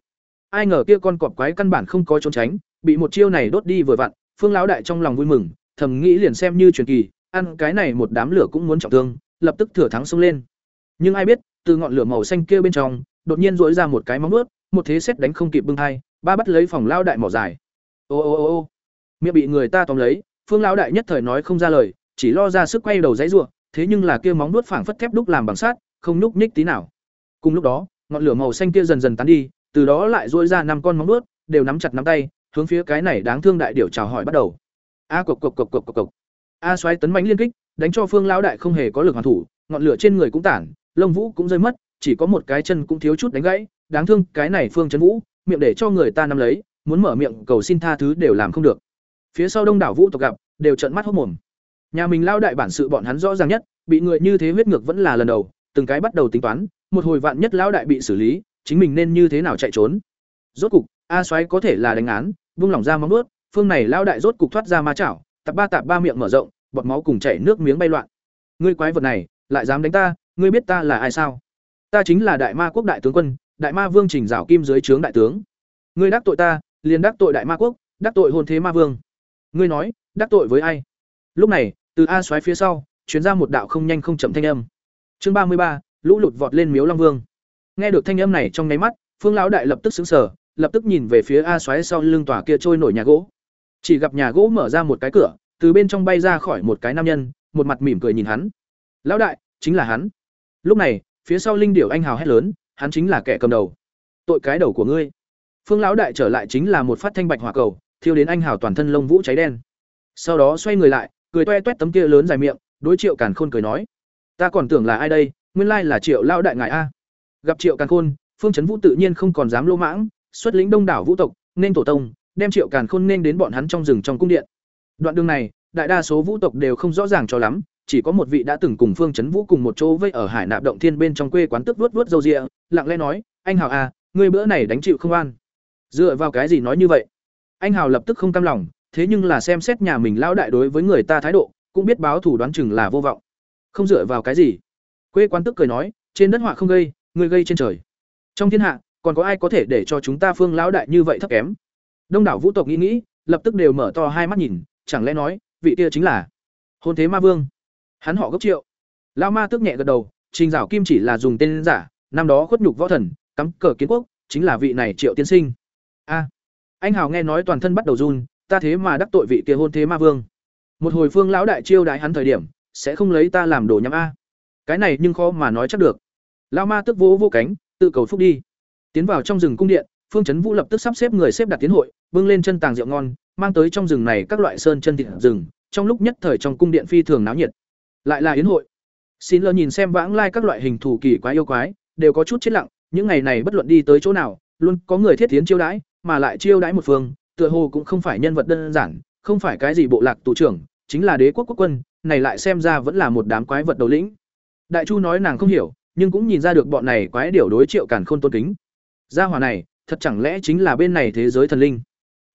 Ai ngờ kia con cọp quái căn bản không có trốn tránh, bị một chiêu này đốt đi vừa vặn, phương lão đại trong lòng vui mừng thầm nghĩ liền xem như truyền kỳ ăn cái này một đám lửa cũng muốn trọng thương lập tức thừa thắng xông lên. Nhưng ai biết từ ngọn lửa màu xanh kia bên trong đột nhiên rỗi ra một cái móng vuốt một thế xét đánh không kịp bưng hai ba bắt lấy phòng lao đại mỏ dài. Ô ô ô ô miệng bị người ta tóm lấy phương lao đại nhất thời nói không ra lời chỉ lo ra sức quay đầu dãy ruộng thế nhưng là kia móng vuốt phảng phất thép đúc làm bằng sắt, không nhúc nhích tí nào. Cùng lúc đó ngọn lửa màu xanh kia dần dần tán đi từ đó lại rỗi ra năm con móng vuốt đều nắm chặt nắm tay hướng phía cái này đáng thương đại điểu chào hỏi bắt đầu a cộc cộc cộc cộc cộc cộc. A xoáy tấn mãnh liên kích, đánh cho phương lão đại không hề có lực hoàn thủ, ngọn lửa trên người cũng tản, lông vũ cũng rơi mất, chỉ có một cái chân cũng thiếu chút đánh gãy. Đáng thương, cái này phương trấn vũ, miệng để cho người ta nắm lấy, muốn mở miệng cầu xin tha thứ đều làm không được. Phía sau đông đảo vũ tộc gặp, đều trợn mắt hốt mồm. Nhà mình lao đại bản sự bọn hắn rõ ràng nhất, bị người như thế huyết ngược vẫn là lần đầu, từng cái bắt đầu tính toán, một hồi vạn nhất lão đại bị xử lý, chính mình nên như thế nào chạy trốn. Rốt cục, a xoáy có thể là đánh án, vung lỏng ra móng nuốt phương này lao đại rốt cục thoát ra ma chảo, tạp ba tạp ba miệng mở rộng, bọt máu cùng chảy nước miếng bay loạn. Ngươi quái vật này, lại dám đánh ta, ngươi biết ta là ai sao? Ta chính là đại ma quốc đại tướng quân, đại ma vương trình dạo kim dưới trướng đại tướng. Ngươi đắc tội ta, liền đắc tội đại ma quốc, đắc tội hôn thế ma vương. Ngươi nói, đắc tội với ai? Lúc này, từ a xoáy phía sau chuyến ra một đạo không nhanh không chậm thanh âm. Chương ba mươi ba, lũ lụt vọt lên miếu long vương. Nghe được thanh âm này trong nháy mắt, phương lão đại lập tức xứng sở lập tức nhìn về phía a xoáy sau lưng tòa kia trôi nổi nhà gỗ chỉ gặp nhà gỗ mở ra một cái cửa, từ bên trong bay ra khỏi một cái nam nhân, một mặt mỉm cười nhìn hắn. Lão đại, chính là hắn. Lúc này, phía sau linh điểu anh hào hét lớn, hắn chính là kẻ cầm đầu. Tội cái đầu của ngươi. Phương lão đại trở lại chính là một phát thanh bạch hỏa cầu, thiêu đến anh hào toàn thân lông vũ cháy đen. Sau đó xoay người lại, cười toe toét tấm kia lớn dài miệng, đối triệu càn khôn cười nói, ta còn tưởng là ai đây, nguyên lai là triệu lão đại ngài a. Gặp triệu càn khôn, phương chấn vũ tự nhiên không còn dám lô mãng, xuất lĩnh đông đảo vũ tộc, nên tổ tông đem triệu càn khôn nên đến bọn hắn trong rừng trong cung điện. Đoạn đường này, đại đa số vũ tộc đều không rõ ràng cho lắm, chỉ có một vị đã từng cùng phương chấn vũ cùng một chỗ vây ở hải nạp động thiên bên trong quê quán tức vuốt vuốt râu rịa lặng lẽ nói, anh hào à ngươi bữa này đánh chịu không an? Dựa vào cái gì nói như vậy? Anh hào lập tức không cam lòng, thế nhưng là xem xét nhà mình lão đại đối với người ta thái độ, cũng biết báo thủ đoán chừng là vô vọng. Không dựa vào cái gì. Quê quán tức cười nói, trên đất họa không gây người gây trên trời. Trong thiên hạ, còn có ai có thể để cho chúng ta phương lão đại như vậy thấp kém? Đông đảo vũ tộc nghĩ nghĩ, lập tức đều mở to hai mắt nhìn, chẳng lẽ nói, vị kia chính là hôn thế ma vương? Hắn họ gốc triệu. Lao ma tức nhẹ gật đầu, trình dạo kim chỉ là dùng tên giả, năm đó khuất nhục võ thần, cắm cờ kiến quốc, chính là vị này triệu tiên sinh. A. Anh hào nghe nói toàn thân bắt đầu run, ta thế mà đắc tội vị kia hôn thế ma vương. Một hồi phương lão đại chiêu đại hắn thời điểm, sẽ không lấy ta làm đồ nhắm a. Cái này nhưng khó mà nói chắc được. Lao ma tức vỗ vô cánh, tự cầu phúc đi. Tiến vào trong rừng cung điện, phương chấn vũ lập tức sắp xếp người xếp đặt tiến hội bưng lên chân tàng rượu ngon, mang tới trong rừng này các loại sơn chân thịt rừng, trong lúc nhất thời trong cung điện phi thường náo nhiệt. Lại là yến hội. Xin lơ nhìn xem vãng lai các loại hình thù kỳ quái yêu quái, đều có chút chết lặng, những ngày này bất luận đi tới chỗ nào, luôn có người thiết tiến chiêu đãi, mà lại chiêu đãi một phương, tựa hồ cũng không phải nhân vật đơn giản, không phải cái gì bộ lạc tù trưởng, chính là đế quốc quốc quân, này lại xem ra vẫn là một đám quái vật đầu lĩnh. Đại chu nói nàng không hiểu, nhưng cũng nhìn ra được bọn này quái điểu đối triệu càn khôn tôn kính. Gia hỏa này, thật chẳng lẽ chính là bên này thế giới thần linh?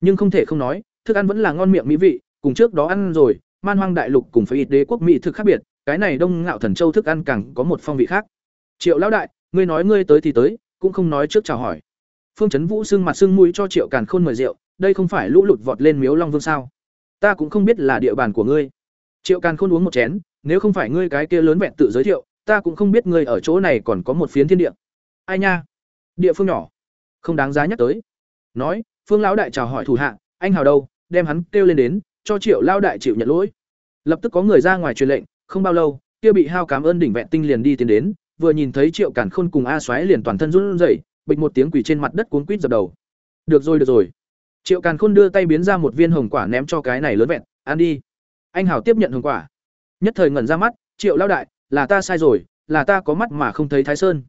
Nhưng không thể không nói, thức ăn vẫn là ngon miệng mỹ vị, cùng trước đó ăn rồi, man hoang đại lục cùng phải ít đế quốc mỹ thực khác biệt, cái này đông ngạo thần châu thức ăn càng có một phong vị khác. Triệu lão đại, ngươi nói ngươi tới thì tới, cũng không nói trước chào hỏi. Phương chấn vũ xưng mặt xưng mũi cho triệu càn khôn mời rượu, đây không phải lũ lụt vọt lên miếu long vương sao? Ta cũng không biết là địa bàn của ngươi. Triệu càn khôn uống một chén, nếu không phải ngươi cái kia lớn vẹn tự giới thiệu, ta cũng không biết ngươi ở chỗ này còn có một phiến thiên địa. Ai nha? Địa phương nhỏ. Không đáng giá nhắc tới. Nói phương lão đại chào hỏi thủ hạ, anh hào đâu? Đem hắn kêu lên đến, cho triệu lao đại chịu nhận lỗi. Lập tức có người ra ngoài truyền lệnh, không bao lâu, kia bị hao cảm ơn đỉnh vẹn tinh liền đi tiến đến, vừa nhìn thấy triệu cản khôn cùng a xoáy liền toàn thân run rẩy, bịch một tiếng quỳ trên mặt đất cuốn quýt dập đầu. Được rồi được rồi. Triệu càn khôn đưa tay biến ra một viên hồng quả ném cho cái này lớn vẹn, ăn đi. Anh hào tiếp nhận hồng quả. Nhất thời ngẩn ra mắt, triệu lao đại, là ta sai rồi, là ta có mắt mà không thấy thái sơn.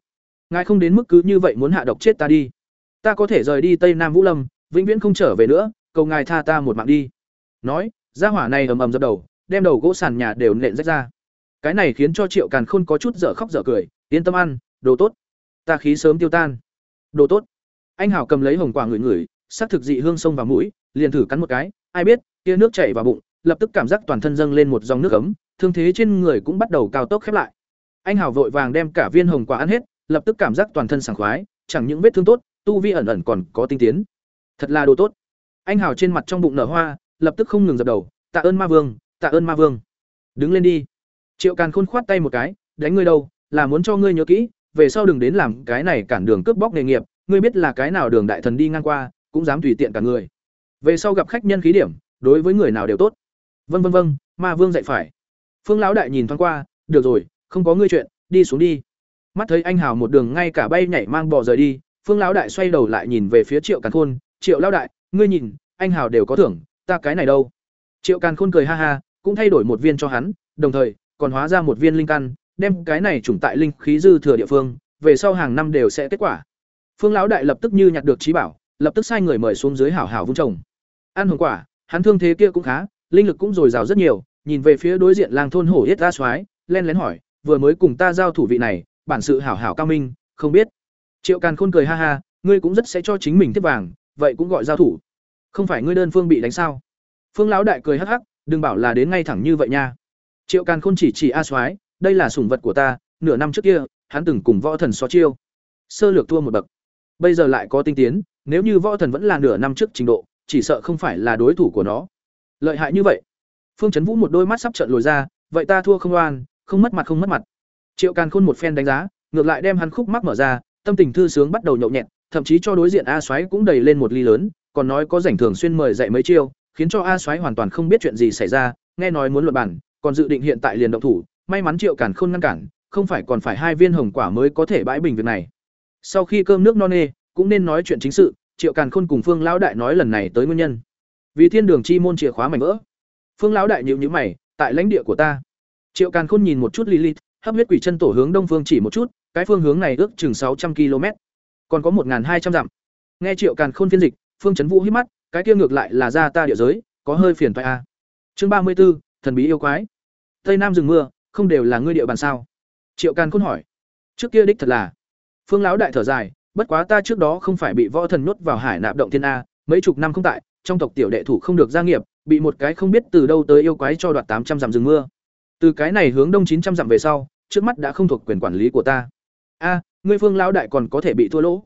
Ngài không đến mức cứ như vậy muốn hạ độc chết ta đi. Ta có thể rời đi tây nam vũ lâm vĩnh viễn không trở về nữa, cầu ngài tha ta một mạng đi. Nói, gia hỏa này ầm ầm dập đầu, đem đầu gỗ sàn nhà đều nện rách ra. Cái này khiến cho triệu càn khôn có chút dở khóc dở cười, yên tâm ăn, đồ tốt. Ta khí sớm tiêu tan. Đồ tốt. Anh hảo cầm lấy hồng quả ngửi ngửi, sắc thực dị hương sông vào mũi, liền thử cắn một cái, ai biết kia nước chảy vào bụng, lập tức cảm giác toàn thân dâng lên một dòng nước ấm, thương thế trên người cũng bắt đầu cao tốc khép lại. Anh hảo vội vàng đem cả viên hồng quả ăn hết, lập tức cảm giác toàn thân sảng khoái, chẳng những vết thương tốt, tu vi ẩn ẩn còn có tinh tiến thật là đồ tốt. Anh hào trên mặt trong bụng nở hoa, lập tức không ngừng dập đầu, tạ ơn ma vương, tạ ơn ma vương. Đứng lên đi. Triệu càn khôn khoát tay một cái, đánh ngươi đâu, là muốn cho ngươi nhớ kỹ, về sau đừng đến làm cái này cản đường cướp bóc nghề nghiệp, ngươi biết là cái nào đường đại thần đi ngang qua, cũng dám tùy tiện cả người. Về sau gặp khách nhân khí điểm, đối với người nào đều tốt. Vân vân vân ma vương dạy phải. Phương lão đại nhìn thoáng qua, được rồi, không có ngươi chuyện, đi xuống đi. Mắt thấy anh hào một đường ngay cả bay nhảy mang bò rời đi, phương lão đại xoay đầu lại nhìn về phía triệu càn khôn triệu lão đại, ngươi nhìn, anh hào đều có thưởng, ta cái này đâu? Triệu càn khôn cười ha ha, cũng thay đổi một viên cho hắn, đồng thời, còn hóa ra một viên linh căn, đem cái này trùng tại linh khí dư thừa địa phương, về sau hàng năm đều sẽ kết quả. Phương lão đại lập tức như nhặt được trí bảo, lập tức sai người mời xuống dưới hảo hảo vung trồng. Ăn hồng quả, hắn thương thế kia cũng khá, linh lực cũng dồi dào rất nhiều, nhìn về phía đối diện làng thôn hổ yết ra soái, len lén hỏi, vừa mới cùng ta giao thủ vị này, bản sự hảo hảo cao minh, không biết? Triệu càn khôn cười ha ha, ngươi cũng rất sẽ cho chính mình tiếp vàng vậy cũng gọi giao thủ. Không phải ngươi đơn phương bị đánh sao? Phương lão đại cười hắc hắc, đừng bảo là đến ngay thẳng như vậy nha. Triệu càn khôn chỉ chỉ a soái, đây là sủng vật của ta, nửa năm trước kia, hắn từng cùng võ thần so chiêu. Sơ lược thua một bậc. Bây giờ lại có tinh tiến, nếu như võ thần vẫn là nửa năm trước trình độ, chỉ sợ không phải là đối thủ của nó. Lợi hại như vậy. Phương chấn vũ một đôi mắt sắp trợn lồi ra, vậy ta thua không oan, không mất mặt không mất mặt. Triệu càn khôn một phen đánh giá, ngược lại đem hắn khúc mắc mở ra, tâm tình thư sướng bắt đầu nhậu nhẹt thậm chí cho đối diện a xoáy cũng đầy lên một ly lớn còn nói có rảnh thường xuyên mời dạy mấy chiêu khiến cho a xoáy hoàn toàn không biết chuyện gì xảy ra nghe nói muốn luận bản còn dự định hiện tại liền động thủ may mắn triệu càn khôn ngăn cản không phải còn phải hai viên hồng quả mới có thể bãi bình việc này. Sau khi cơm nước no nê, cũng nên nói chuyện chính sự, Triệu Càn Khôn cùng Phương lão đại nói lần này tới nguyên nhân. Vì thiên đường chi môn chìa khóa mảnh vỡ. Phương lão đại nhíu nhíu mày, tại lãnh địa của ta. Triệu Càn Khôn nhìn một chút Lilith, hấp huyết quỷ chân tổ hướng đông phương chỉ một chút, cái phương hướng này ước chừng sáu trăm km. Còn có một hai trăm dặm. Nghe Triệu Càn Khôn phiên dịch, Phương Chấn Vũ hít mắt, cái kia ngược lại là ra ta địa giới, có hơi phiền phải a. Chương ba mươi 34, thần bí yêu quái. Tây Nam rừng mưa, không đều là ngươi địa bàn sao? Triệu Càn Khôn hỏi. Trước kia đích thật là. Phương lão đại thở dài, bất quá ta trước đó không phải bị võ thần nhốt vào hải nạp động thiên a, mấy chục năm không tại, trong tộc tiểu đệ thủ không được gia nghiệp, bị một cái không biết từ đâu tới yêu quái cho đoạt tám trăm dặm rừng mưa. Từ cái này hướng đông chín trăm dặm về sau, trước mắt đã không thuộc quyền quản lý của ta. A, ngươi Phương lão đại còn có thể bị thua lỗ.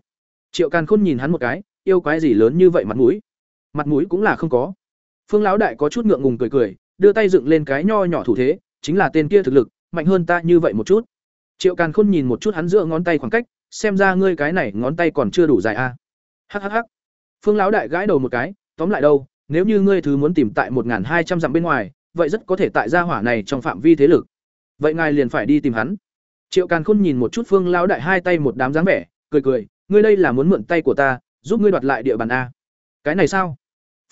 Triệu Càn Khôn nhìn hắn một cái, yêu quái gì lớn như vậy mặt mũi? Mặt mũi cũng là không có. Phương lão đại có chút ngượng ngùng cười cười, đưa tay dựng lên cái nho nhỏ thủ thế, chính là tên kia thực lực mạnh hơn ta như vậy một chút. Triệu Càn Khôn nhìn một chút hắn giữa ngón tay khoảng cách, xem ra ngươi cái này ngón tay còn chưa đủ dài a. Hắc hắc hắc. Phương lão đại gãi đầu một cái, tóm lại đâu, nếu như ngươi thứ muốn tìm tại một hai trăm dặm bên ngoài, vậy rất có thể tại gia hỏa này trong phạm vi thế lực. Vậy ngài liền phải đi tìm hắn. Triệu Càn Khôn nhìn một chút Phương lão đại hai tay một đám dáng vẻ, cười cười, ngươi đây là muốn mượn tay của ta, giúp ngươi đoạt lại địa bàn a. Cái này sao?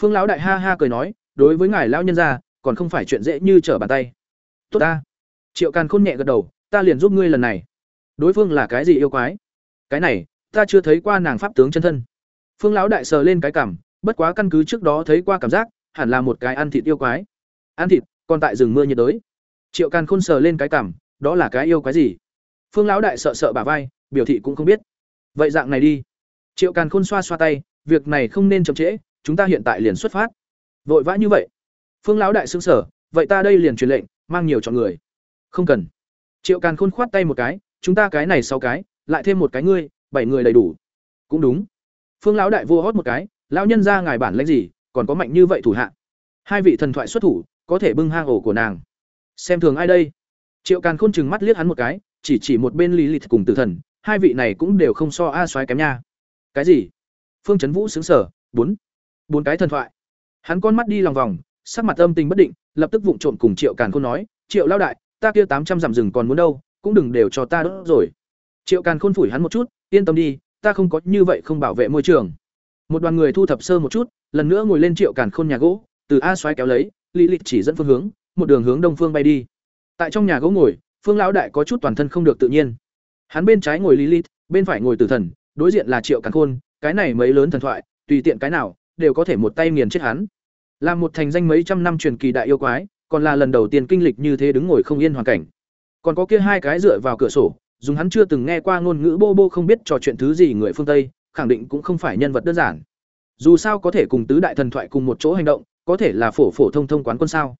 Phương lão đại ha ha cười nói, đối với ngài lão nhân gia, còn không phải chuyện dễ như trở bàn tay. Tốt ta. Triệu Càn Khôn nhẹ gật đầu, ta liền giúp ngươi lần này. Đối phương là cái gì yêu quái? Cái này, ta chưa thấy qua nàng pháp tướng chân thân. Phương lão đại sờ lên cái cảm, bất quá căn cứ trước đó thấy qua cảm giác, hẳn là một cái ăn thịt yêu quái. Ăn thịt, còn tại rừng mưa nhiệt đới. Triệu Càn Khôn sờ lên cái cảm, đó là cái yêu quái gì? Phương lão đại sợ sợ bà vai, biểu thị cũng không biết. Vậy dạng này đi. Triệu Càn Khôn xoa xoa tay, việc này không nên chậm trễ, chúng ta hiện tại liền xuất phát. Vội vã như vậy. Phương lão đại sững sở, vậy ta đây liền truyền lệnh, mang nhiều chọn người. Không cần. Triệu Càn Khôn khoát tay một cái, chúng ta cái này sáu cái, lại thêm một cái ngươi, bảy người đầy đủ. Cũng đúng. Phương lão đại vô hót một cái, lão nhân ra ngài bản lãnh gì, còn có mạnh như vậy thủ hạ. Hai vị thần thoại xuất thủ, có thể bưng hang ổ của nàng. Xem thường ai đây? Triệu Càn Khôn trừng mắt liếc hắn một cái, chỉ chỉ một bên Lý Lịch cùng Tử Thần, hai vị này cũng đều không so a soái kém nha. Cái gì? Phương trấn Vũ xứng sở bốn, bốn cái thần thoại. Hắn con mắt đi lòng vòng, sắc mặt âm tình bất định, lập tức vụng trộm cùng Triệu Càn Khôn nói, "Triệu lao đại, ta kia tám trăm dặm rừng còn muốn đâu, cũng đừng đều cho ta đốt rồi." Triệu Càn Khôn phủi hắn một chút, "Yên tâm đi, ta không có như vậy không bảo vệ môi trường." Một đoàn người thu thập sơ một chút, lần nữa ngồi lên Triệu Càn Khôn nhà gỗ, từ A xoáy kéo lấy, Lý Lịch chỉ dẫn phương hướng, một đường hướng đông phương bay đi. Tại trong nhà gỗ ngồi, Phương lão đại có chút toàn thân không được tự nhiên. Hắn bên trái ngồi Lilith, bên phải ngồi Tử Thần, đối diện là Triệu Càn Khôn, cái này mấy lớn thần thoại, tùy tiện cái nào, đều có thể một tay nghiền chết hắn. Là một thành danh mấy trăm năm truyền kỳ đại yêu quái, còn là lần đầu tiên kinh lịch như thế đứng ngồi không yên hoàn cảnh. Còn có kia hai cái dựa vào cửa sổ, dùng hắn chưa từng nghe qua ngôn ngữ bô bô không biết trò chuyện thứ gì người phương Tây, khẳng định cũng không phải nhân vật đơn giản. Dù sao có thể cùng tứ đại thần thoại cùng một chỗ hành động, có thể là phổ phổ thông thông quán quân sao?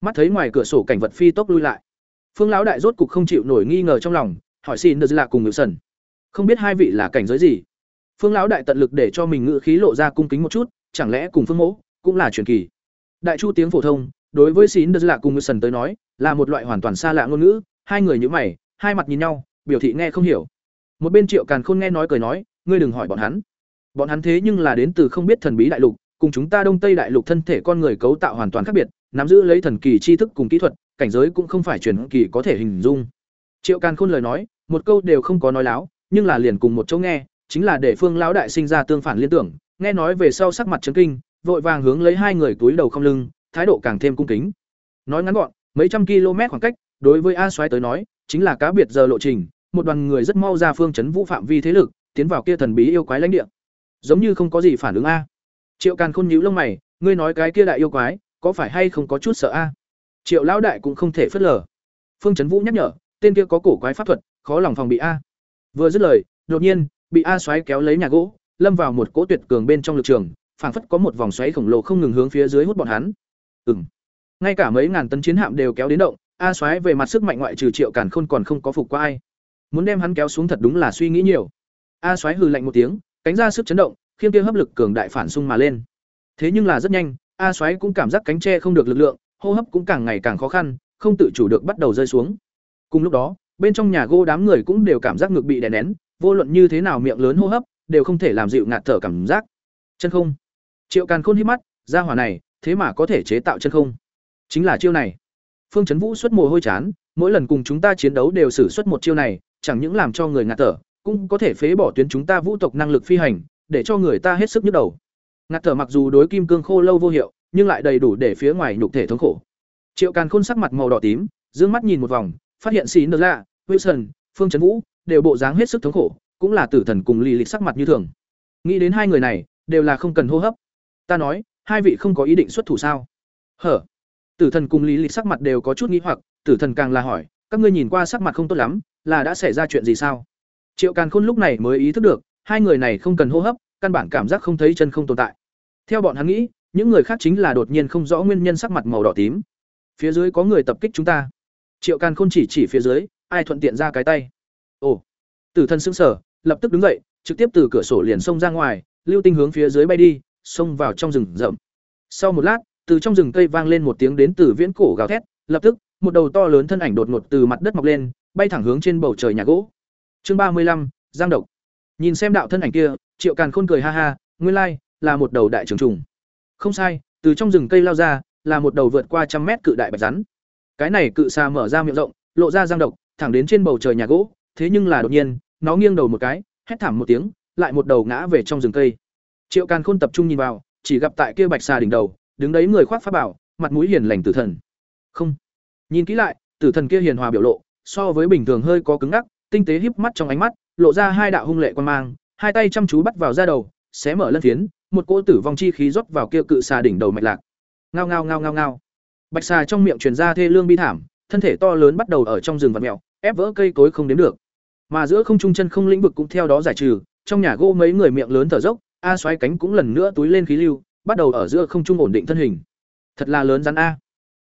Mắt thấy ngoài cửa sổ cảnh vật phi tốc lui lại. Phương lão đại rốt cục không chịu nổi nghi ngờ trong lòng, hỏi xin được là cùng Ngự Sần. Không biết hai vị là cảnh giới gì? Phương lão đại tận lực để cho mình ngự khí lộ ra cung kính một chút, chẳng lẽ cùng Phương Mỗ cũng là truyền kỳ. Đại chu tiếng phổ thông, đối với xin được là cùng Ngự Sần tới nói, là một loại hoàn toàn xa lạ ngôn ngữ, hai người nhíu mày, hai mặt nhìn nhau, biểu thị nghe không hiểu. Một bên Triệu Càn Khôn nghe nói cười nói, ngươi đừng hỏi bọn hắn. Bọn hắn thế nhưng là đến từ không biết thần bí đại lục, cùng chúng ta Đông Tây đại lục thân thể con người cấu tạo hoàn toàn khác biệt, nắm giữ lấy thần kỳ tri thức cùng kỹ thuật, cảnh giới cũng không phải truyền kỳ có thể hình dung. Triệu Càn Khôn lời nói, một câu đều không có nói láo, nhưng là liền cùng một chỗ nghe, chính là để Phương lão đại sinh ra tương phản liên tưởng, nghe nói về sau sắc mặt chấn kinh, vội vàng hướng lấy hai người túi đầu không lưng, thái độ càng thêm cung kính. Nói ngắn gọn, mấy trăm km khoảng cách, đối với A Soái tới nói, chính là cá biệt giờ lộ trình, một đoàn người rất mau ra phương chấn vũ phạm vi thế lực, tiến vào kia thần bí yêu quái lãnh địa. Giống như không có gì phản ứng a. Triệu Càn Khôn nhíu lông mày, ngươi nói cái kia đại yêu quái, có phải hay không có chút sợ a? Triệu lão đại cũng không thể phớt lờ. Phương Chấn Vũ nhắc nhở, tên kia có cổ quái pháp thuật, khó lòng phòng bị a. Vừa dứt lời, đột nhiên, bị A xoáy kéo lấy nhà gỗ, lâm vào một cỗ tuyệt cường bên trong lực trường, phảng phất có một vòng xoáy khổng lồ không ngừng hướng phía dưới hút bọn hắn. ừng Ngay cả mấy ngàn tấn chiến hạm đều kéo đến động, A xoáy về mặt sức mạnh ngoại trừ Triệu Càn Khôn còn không có phục qua ai. Muốn đem hắn kéo xuống thật đúng là suy nghĩ nhiều. A xoáy hừ lạnh một tiếng, cánh ra sức chấn động, khiêm kia hấp lực cường đại phản xung mà lên. Thế nhưng là rất nhanh, A xoáy cũng cảm giác cánh tre không được lực lượng, hô hấp cũng càng ngày càng khó khăn, không tự chủ được bắt đầu rơi xuống. Cùng lúc đó, bên trong nhà gỗ đám người cũng đều cảm giác ngực bị đè nén, vô luận như thế nào miệng lớn hô hấp, đều không thể làm dịu ngạt thở cảm giác. Chân không. Triệu Càn Khôn hít mắt, ra hỏa này, thế mà có thể chế tạo chân không. Chính là chiêu này. Phương Trấn Vũ xuất mồ hôi chán, mỗi lần cùng chúng ta chiến đấu đều sử xuất một chiêu này chẳng những làm cho người ngạt thở cũng có thể phế bỏ tuyến chúng ta vũ tộc năng lực phi hành để cho người ta hết sức nhức đầu ngạt thở mặc dù đối kim cương khô lâu vô hiệu nhưng lại đầy đủ để phía ngoài nhục thể thống khổ. Triệu càn khôn sắc mặt màu đỏ tím d mắt nhìn một vòng, phát hiện xì nơ lạ, wilson, phương trấn vũ đều bộ dáng hết sức thống khổ, cũng là tử thần cùng lì lịch sắc mặt như thường. Nghĩ đến hai người này, đều là không cần hô hấp. Ta nói, hai vị không có ý định xuất thủ sao? Hở? Tử thần cùng lý lịch sắc mặt đều có chút nghĩ hoặc, tử thần càng là hỏi, các ngươi nhìn qua sắc mặt không tốt lắm, là đã xảy ra chuyện gì sao? Triệu càn khôn lúc này mới ý thức được, hai người này không cần hô hấp, căn bản cảm giác không thấy chân không tồn tại. Theo bọn hắn nghĩ những người khác chính là đột nhiên không rõ nguyên nhân sắc mặt màu đỏ tím. Phía dưới có người tập kích chúng ta. Triệu càn khôn chỉ chỉ phía dưới, ai thuận tiện ra cái tay. Ồ. Tử thần sững sờ, lập tức đứng dậy, trực tiếp từ cửa sổ liền xông ra ngoài, lưu tinh hướng phía dưới bay đi, xông vào trong rừng rậm. Sau một lát, từ trong rừng cây vang lên một tiếng đến từ viễn cổ gào thét, lập tức, một đầu to lớn thân ảnh đột ngột từ mặt đất mọc lên, bay thẳng hướng trên bầu trời nhà gỗ. Chương ba mươi lăm, giang độc. Nhìn xem đạo thân ảnh kia, triệu càn khôn cười ha ha, nguyên lai, là một đầu đại trường trùng không sai, từ trong rừng cây lao ra, là một đầu vượt qua trăm mét cự đại bạch rắn. Cái này cự xà mở ra miệng rộng, lộ ra giang độc, thẳng đến trên bầu trời nhà gỗ, thế nhưng là đột nhiên, nó nghiêng đầu một cái, hét thảm một tiếng, lại một đầu ngã về trong rừng cây. Triệu càn khôn tập trung nhìn vào, chỉ gặp tại kia bạch xà đỉnh đầu, đứng đấy người khoác pháp bảo, mặt mũi hiền lành tử thần. Không. Nhìn kỹ lại, tử thần kia hiền hòa biểu lộ, so với bình thường hơi có cứng ngắc, tinh tế híp mắt trong ánh mắt, lộ ra hai đạo hung lệ quan mang, hai tay chăm chú bắt vào da đầu, xé mở lân phiến một cỗ tử vong chi khí rót vào kia cự xà đỉnh đầu mạch lạc. Ngao ngao ngao ngao ngao. Bạch xà trong miệng truyền ra thê lương bi thảm, thân thể to lớn bắt đầu ở trong rừng vật mèo, ép vỡ cây cối không đến được. Mà giữa không trung chân không lĩnh vực cũng theo đó giải trừ, trong nhà gỗ mấy người miệng lớn thở dốc, a xoáy cánh cũng lần nữa túi lên khí lưu, bắt đầu ở giữa không trung ổn định thân hình. Thật là lớn rắn a.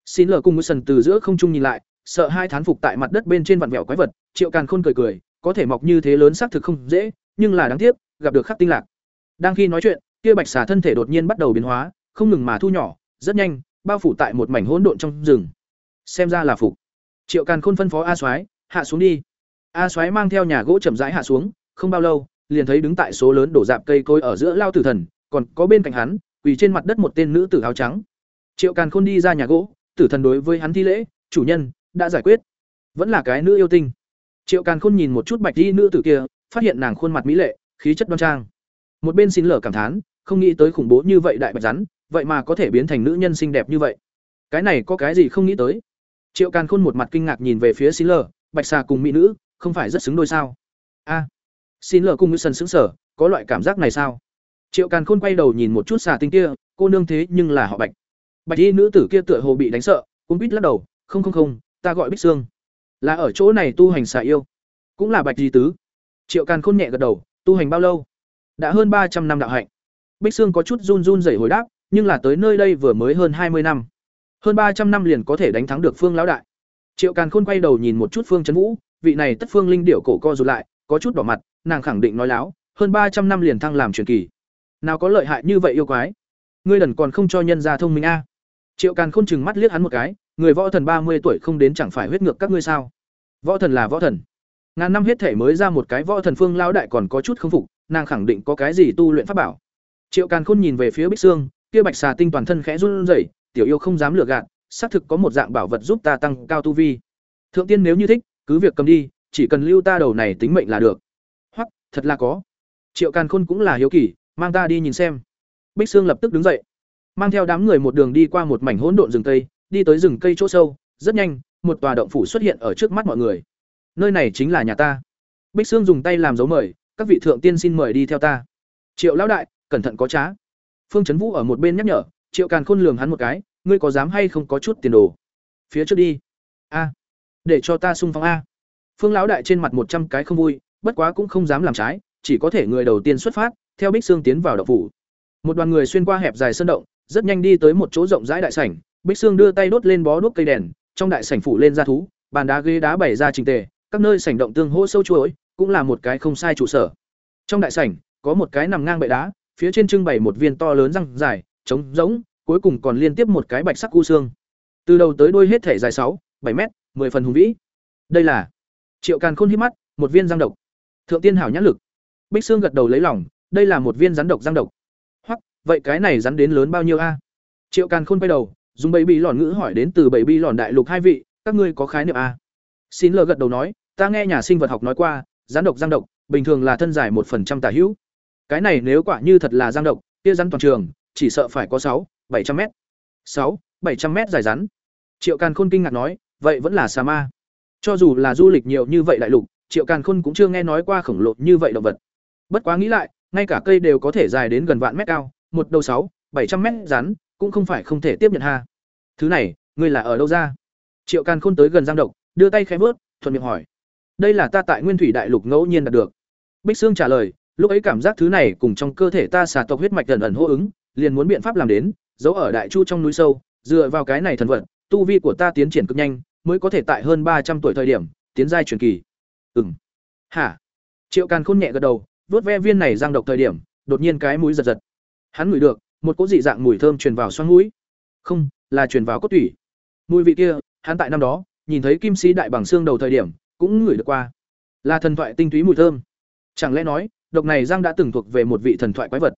Xin lờ cùng với sần từ giữa không trung nhìn lại, sợ hai thán phục tại mặt đất bên trên vặn vẹo quái vật, triệu càn khôn cười cười, có thể mọc như thế lớn xác thực không dễ, nhưng là đáng tiếc, gặp được khắc tinh lạc. Đang khi nói chuyện kia bạch xà thân thể đột nhiên bắt đầu biến hóa, không ngừng mà thu nhỏ, rất nhanh, bao phủ tại một mảnh hỗn độn trong rừng. Xem ra là phục. Triệu càn khôn phân phó a soái, hạ xuống đi. A soái mang theo nhà gỗ chậm rãi hạ xuống, không bao lâu, liền thấy đứng tại số lớn đổ dạp cây cối ở giữa lao tử thần, còn có bên cạnh hắn, quỳ trên mặt đất một tên nữ tử áo trắng. Triệu càn khôn đi ra nhà gỗ, tử thần đối với hắn thi lễ, chủ nhân, đã giải quyết. Vẫn là cái nữ yêu tinh. Triệu càn khôn nhìn một chút bạch di nữ tử kia, phát hiện nàng khuôn mặt mỹ lệ, khí chất đoan trang. Một bên xin lở cảm thán không nghĩ tới khủng bố như vậy đại bạch rắn vậy mà có thể biến thành nữ nhân xinh đẹp như vậy. Cái này có cái gì không nghĩ tới? Triệu càn khôn một mặt kinh ngạc nhìn về phía xin lờ, bạch xà cùng mỹ nữ không phải rất xứng đôi sao? A xin lờ cùng nữ sân xứng sở có loại cảm giác này sao? Triệu càn khôn quay đầu nhìn một chút xà tinh kia cô nương thế nhưng là họ bạch. Bạch y nữ tử kia tựa hồ bị đánh sợ cũng bít lắc đầu không không không ta gọi bích sương. Là ở chỗ này tu hành xà yêu. Cũng là bạch di tứ. Triệu càn khôn nhẹ gật đầu tu hành bao lâu? Đã hơn ba trăm năm đạo hạnh bích sương có chút run run rẩy hồi đáp, nhưng là tới nơi đây vừa mới hơn hai mươi năm. Hơn ba trăm năm liền có thể đánh thắng được phương lão đại. Triệu càn khôn quay đầu nhìn một chút phương Chấn vũ, vị này tất phương linh Điểu cổ co rụt lại, có chút đỏ mặt, nàng khẳng định nói láo, hơn ba trăm năm liền thăng làm truyền kỳ. Nào có lợi hại như vậy yêu quái? Ngươi đần còn không cho nhân ra thông minh a. Triệu càn khôn chừng mắt liếc hắn một cái, người võ thần ba mươi tuổi không đến chẳng phải huyết ngược các ngươi sao? Võ thần là võ thần. Ngàn năm hết thể mới ra một cái võ thần phương lão đại còn có chút không phục, nàng khẳng định có cái gì tu luyện pháp bảo triệu càn khôn nhìn về phía bích xương kia bạch xà tinh toàn thân khẽ run rẩy, tiểu yêu không dám lừa gạt, xác thực có một dạng bảo vật giúp ta tăng cao tu vi. Thượng tiên nếu như thích, cứ việc cầm đi, chỉ cần lưu ta đầu này tính mệnh là được. Hoặc thật là có. Triệu càn khôn cũng là hiếu kỳ, mang ta đi nhìn xem. Bích sương lập tức đứng dậy, mang theo đám người một đường đi qua một mảnh hỗn độn rừng cây, đi tới rừng cây chỗ sâu, rất nhanh, một tòa động phủ xuất hiện ở trước mắt mọi người. Nơi này chính là nhà ta. Bích sương dùng tay làm dấu mời, các vị thượng tiên xin mời đi theo ta. Triệu lão đại cẩn thận có trá. Phương trấn vũ ở một bên nhắc nhở, triệu càn khôn lường hắn một cái, ngươi có dám hay không có chút tiền đồ? Phía trước đi. A. Để cho ta sung phong a. Phương lão đại trên mặt một trăm cái không vui, bất quá cũng không dám làm trái, chỉ có thể người đầu tiên xuất phát, theo bích sương tiến vào động phủ. Một đoàn người xuyên qua hẹp dài sân động, rất nhanh đi tới một chỗ rộng rãi đại sảnh, bích sương đưa tay đốt lên bó đuốc cây đèn, trong đại sảnh phủ lên ra thú, bàn đá ghế đá bày ra trình tề, các nơi sảnh động tương hỗ sâu chuỗi, cũng là một cái không sai trụ sở. Trong đại sảnh, có một cái nằm ngang bệ đá phía trên trưng bày một viên to lớn răng dài, trống rỗng, cuối cùng còn liên tiếp một cái bạch sắc cu xương. Từ đầu tới đuôi hết thể dài sáu, bảy mét, mười phần hùng vĩ. Đây là triệu càn khôn hít mắt, một viên răng độc. Thượng tiên hảo nhãn lực. Bích xương gật đầu lấy lòng, đây là một viên rắn độc răng độc. Hoặc vậy cái này rắn đến lớn bao nhiêu a? Triệu càn khôn quay đầu, dùng bảy bi lòn ngữ hỏi đến từ bảy bi lòn đại lục hai vị, các ngươi có khái niệm a? Xin lờ gật đầu nói, ta nghe nhà sinh vật học nói qua, rắn độc răng độc, bình thường là thân dài một phần trăm tả hữu cái này nếu quả như thật là giang động, kia rắn toàn trường chỉ sợ phải có sáu bảy trăm m sáu bảy trăm m dài rắn. Triệu càn khôn kinh ngạc nói vậy vẫn là xà ma. Cho dù là du lịch nhiều như vậy đại lục triệu càn khôn cũng chưa nghe nói qua khổng lồ như vậy động vật. Bất quá nghĩ lại ngay cả cây đều có thể dài đến gần vạn mét cao một đầu sáu bảy trăm mét rắn cũng không phải không thể tiếp nhận ha. Thứ này ngươi là ở đâu ra? Triệu càn khôn tới gần giang độc đưa tay khẽ vớt thuận miệng hỏi. Đây là ta tại nguyên thủy đại lục ngẫu nhiên đạt được. Bích sương trả lời lúc ấy cảm giác thứ này cùng trong cơ thể ta xà tộc huyết mạch ẩn ẩn hô ứng, liền muốn biện pháp làm đến, giấu ở đại chu trong núi sâu, dựa vào cái này thần vật, tu vi của ta tiến triển cực nhanh, mới có thể tại hơn ba trăm tuổi thời điểm, tiến giai truyền kỳ. Ừng hả? Triệu càn khôn nhẹ gật đầu vớt ve viên này giang độc thời điểm, đột nhiên cái mũi giật giật. Hắn ngửi được, một cỗ dị dạng mùi thơm truyền vào xoang mũi. Không, là truyền vào cốt tủy. Mùi vị kia, hắn tại năm đó, nhìn thấy kim sĩ đại bằng xương đầu thời điểm, cũng ngửi được qua. Là thần thoại tinh túy mùi thơm. Chẳng lẽ nói độc này giang đã từng thuộc về một vị thần thoại quái vật.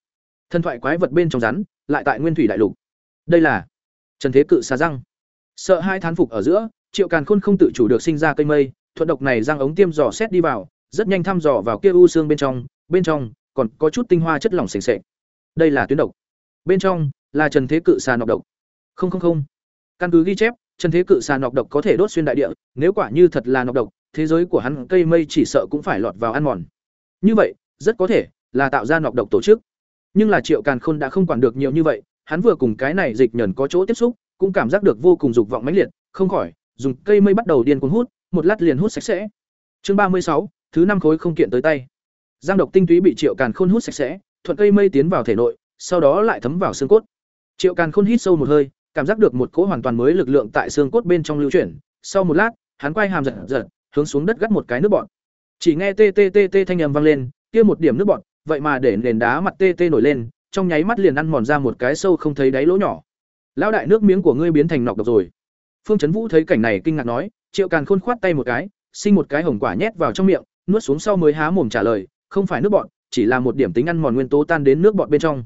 Thần thoại quái vật bên trong rắn, lại tại nguyên thủy đại lục. Đây là trần thế cự xà răng. Sợ hai thán phục ở giữa, triệu càn khôn không tự chủ được sinh ra cây mây, thuận độc này răng ống tiêm dò xét đi vào, rất nhanh thăm dò vào kia u xương bên trong bên trong còn có chút tinh hoa chất lỏng sền sệt. Đây là tuyến độc. Bên trong là trần thế cự xà nọc độc. Không không không. Căn cứ ghi chép, trần thế cự xà nọc độc có thể đốt xuyên đại địa, nếu quả như thật là nọc độc, thế giới của hắn cây mây chỉ sợ cũng phải lọt vào ăn mòn. Như vậy rất có thể là tạo ra nọc độc tổ chức. Nhưng là triệu càn khôn đã không quản được nhiều như vậy, hắn vừa cùng cái này dịch nhẫn có chỗ tiếp xúc, cũng cảm giác được vô cùng dục vọng mãnh liệt, không khỏi dùng cây mây bắt đầu điên cuồng hút, một lát liền hút sạch sẽ. Chương ba mươi sáu, thứ năm khối không kiện tới tay. Giang độc tinh túy bị triệu càn khôn hút sạch sẽ, thuận cây mây tiến vào thể nội, sau đó lại thấm vào xương cốt. Triệu càn khôn hít sâu một hơi, cảm giác được một cỗ hoàn toàn mới lực lượng tại xương cốt bên trong lưu chuyển. Sau một lát, hắn quay hàm giật giật, hướng xuống đất gắt một cái nước bọt. Chỉ nghe tê tê tê tê thanh âm vang lên kia một điểm nước bọt, vậy mà để nền đá mặt tê tê nổi lên, trong nháy mắt liền ăn mòn ra một cái sâu không thấy đáy lỗ nhỏ. Lão đại nước miếng của ngươi biến thành nọc độc rồi. Phương chấn vũ thấy cảnh này kinh ngạc nói, triệu càn khôn khoát tay một cái, sinh một cái hồng quả nhét vào trong miệng, nuốt xuống sau mới há mồm trả lời, không phải nước bọt, chỉ là một điểm tính ăn mòn nguyên tố tan đến nước bọt bên trong.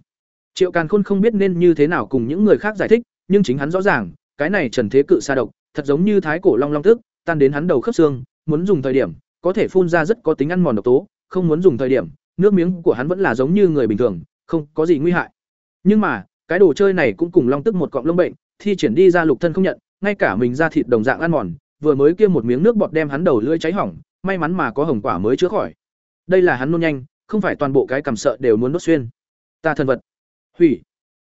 Triệu càn khôn không biết nên như thế nào cùng những người khác giải thích, nhưng chính hắn rõ ràng, cái này trần thế cự sa độc, thật giống như thái cổ long long tức, tan đến hắn đầu khớp xương, muốn dùng thời điểm, có thể phun ra rất có tính ăn mòn độc tố không muốn dùng thời điểm, nước miếng của hắn vẫn là giống như người bình thường, không có gì nguy hại. Nhưng mà, cái đồ chơi này cũng cùng long tức một cọng lông bệnh, thi triển đi ra lục thân không nhận, ngay cả mình ra thịt đồng dạng ăn mòn, vừa mới kia một miếng nước bọt đem hắn đầu lưỡi cháy hỏng, may mắn mà có hồng quả mới chữa khỏi. Đây là hắn nôn nhanh, không phải toàn bộ cái cảm sợ đều muốn đốt xuyên. Ta thân vật. Hủy.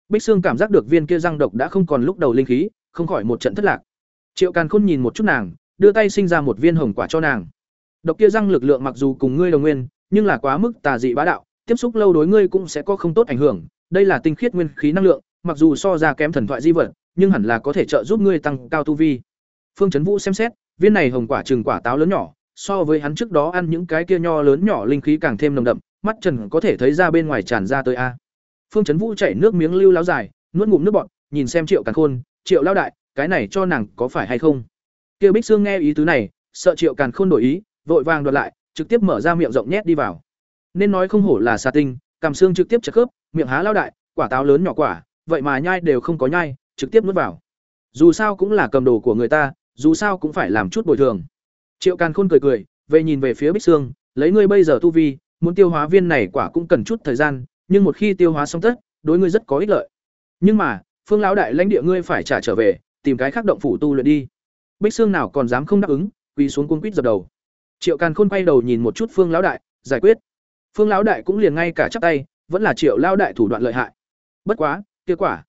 Bích xương cảm giác được viên kia răng độc đã không còn lúc đầu linh khí, không khỏi một trận thất lạc. Triệu càn khôn nhìn một chút nàng, đưa tay sinh ra một viên hồng quả cho nàng độc kia răng lực lượng mặc dù cùng ngươi đồng nguyên, nhưng là quá mức tà dị bá đạo, tiếp xúc lâu đối ngươi cũng sẽ có không tốt ảnh hưởng. Đây là tinh khiết nguyên khí năng lượng, mặc dù so ra kém thần thoại di vật, nhưng hẳn là có thể trợ giúp ngươi tăng cao tu vi. Phương chấn vũ xem xét, viên này hồng quả trừng quả táo lớn nhỏ, so với hắn trước đó ăn những cái kia nho lớn nhỏ linh khí càng thêm nồng đậm, mắt trần có thể thấy ra bên ngoài tràn ra tới a. Phương chấn vũ chảy nước miếng lưu láo dài, nuốt ngụm nước bọt, nhìn xem triệu càn khôn, triệu lao đại, cái này cho nàng có phải hay không? Kia bích xương nghe ý tứ này, sợ triệu càn khôn đổi ý vội vàng đoạt lại, trực tiếp mở ra miệng rộng nhét đi vào. Nên nói không hổ là xà tinh, cằm xương trực tiếp chật khớp, miệng há lao đại, quả táo lớn nhỏ quả, vậy mà nhai đều không có nhai, trực tiếp nuốt vào. Dù sao cũng là cầm đồ của người ta, dù sao cũng phải làm chút bồi thường. Triệu càn khôn cười cười, về nhìn về phía bích xương lấy ngươi bây giờ tu vi, muốn tiêu hóa viên này quả cũng cần chút thời gian, nhưng một khi tiêu hóa xong tất, đối ngươi rất có ích lợi. Nhưng mà, phương lão đại lãnh địa ngươi phải trả trở về, tìm cái khác động phủ tu luyện đi. Bích xương nào còn dám không đáp ứng, quỳ xuống cung quýt dập đầu triệu càn khôn quay đầu nhìn một chút phương lão đại, giải quyết. Phương lão đại cũng liền ngay cả chắp tay, vẫn là triệu lão đại thủ đoạn lợi hại. Bất quá, kết quả.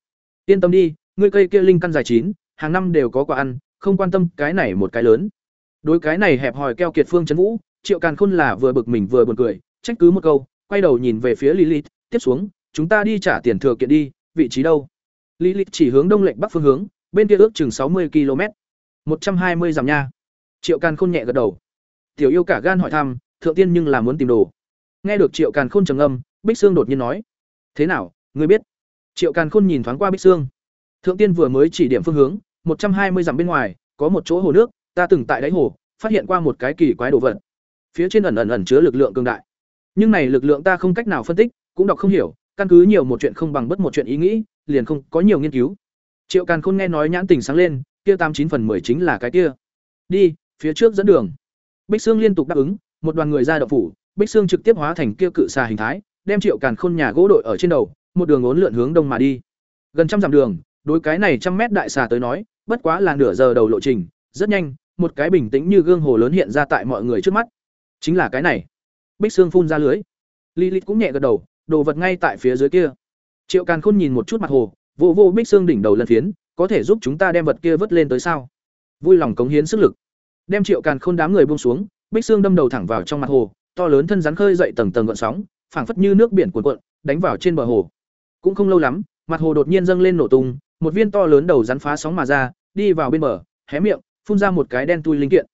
Yên tâm đi, ngươi cây kia linh căn dài chín, hàng năm đều có quả ăn, không quan tâm cái này một cái lớn. Đối cái này hẹp hòi keo kiệt phương trấn vũ, triệu càn khôn là vừa bực mình vừa buồn cười, trách cứ một câu, quay đầu nhìn về phía lilith, tiếp xuống, chúng ta đi trả tiền thừa kiện đi, vị trí đâu? Lilith chỉ hướng đông lệnh bắc phương hướng, bên kia ước chừng sáu mươi km một trăm hai mươi dặm nha. Triệu càn khôn nhẹ gật đầu tiểu yêu cả gan hỏi thăm, thượng tiên nhưng là muốn tìm đồ. Nghe được triệu càn khôn trầm âm bích sương đột nhiên nói, thế nào, ngươi biết? Triệu càn khôn nhìn thoáng qua bích sương. Thượng tiên vừa mới chỉ điểm phương hướng, một trăm hai mươi dặm bên ngoài, có một chỗ hồ nước, ta từng tại đáy hồ, phát hiện qua một cái kỳ quái đồ vật. Phía trên ẩn ẩn ẩn chứa lực lượng cường đại. Nhưng này lực lượng ta không cách nào phân tích, cũng đọc không hiểu, căn cứ nhiều một chuyện không bằng bất một chuyện ý nghĩ, liền không có nhiều nghiên cứu. Triệu càn khôn nghe nói nhãn tình sáng lên, kia tám chín phần mười chính là cái kia. Đi, phía trước dẫn đường bích xương liên tục đáp ứng, một đoàn người ra động phủ, bích xương trực tiếp hóa thành kia cự xà hình thái, đem triệu càn khôn nhà gỗ đội ở trên đầu, một đường uốn lượn hướng đông mà đi. Gần trăm dặm đường, đối cái này trăm mét đại xà tới nói, bất quá là nửa giờ đầu lộ trình, rất nhanh, một cái bình tĩnh như gương hồ lớn hiện ra tại mọi người trước mắt. Chính là cái này. Bích xương phun ra lưới. Lilith cũng nhẹ gật đầu, đồ vật ngay tại phía dưới kia. Triệu càn khôn nhìn một chút mặt hồ, vô vô bích xương đỉnh đầu lần phiến, có thể giúp chúng ta đem vật kia vớt lên tới sao? Vui lòng cống hiến sức lực đem triệu càn khôn đám người buông xuống, bích xương đâm đầu thẳng vào trong mặt hồ, to lớn thân rắn khơi dậy tầng tầng gợn sóng, phảng phất như nước biển cuồn cuộn, đánh vào trên bờ hồ. Cũng không lâu lắm, mặt hồ đột nhiên dâng lên nổ tung, một viên to lớn đầu rắn phá sóng mà ra, đi vào bên bờ, hé miệng, phun ra một cái đen tui linh kiện.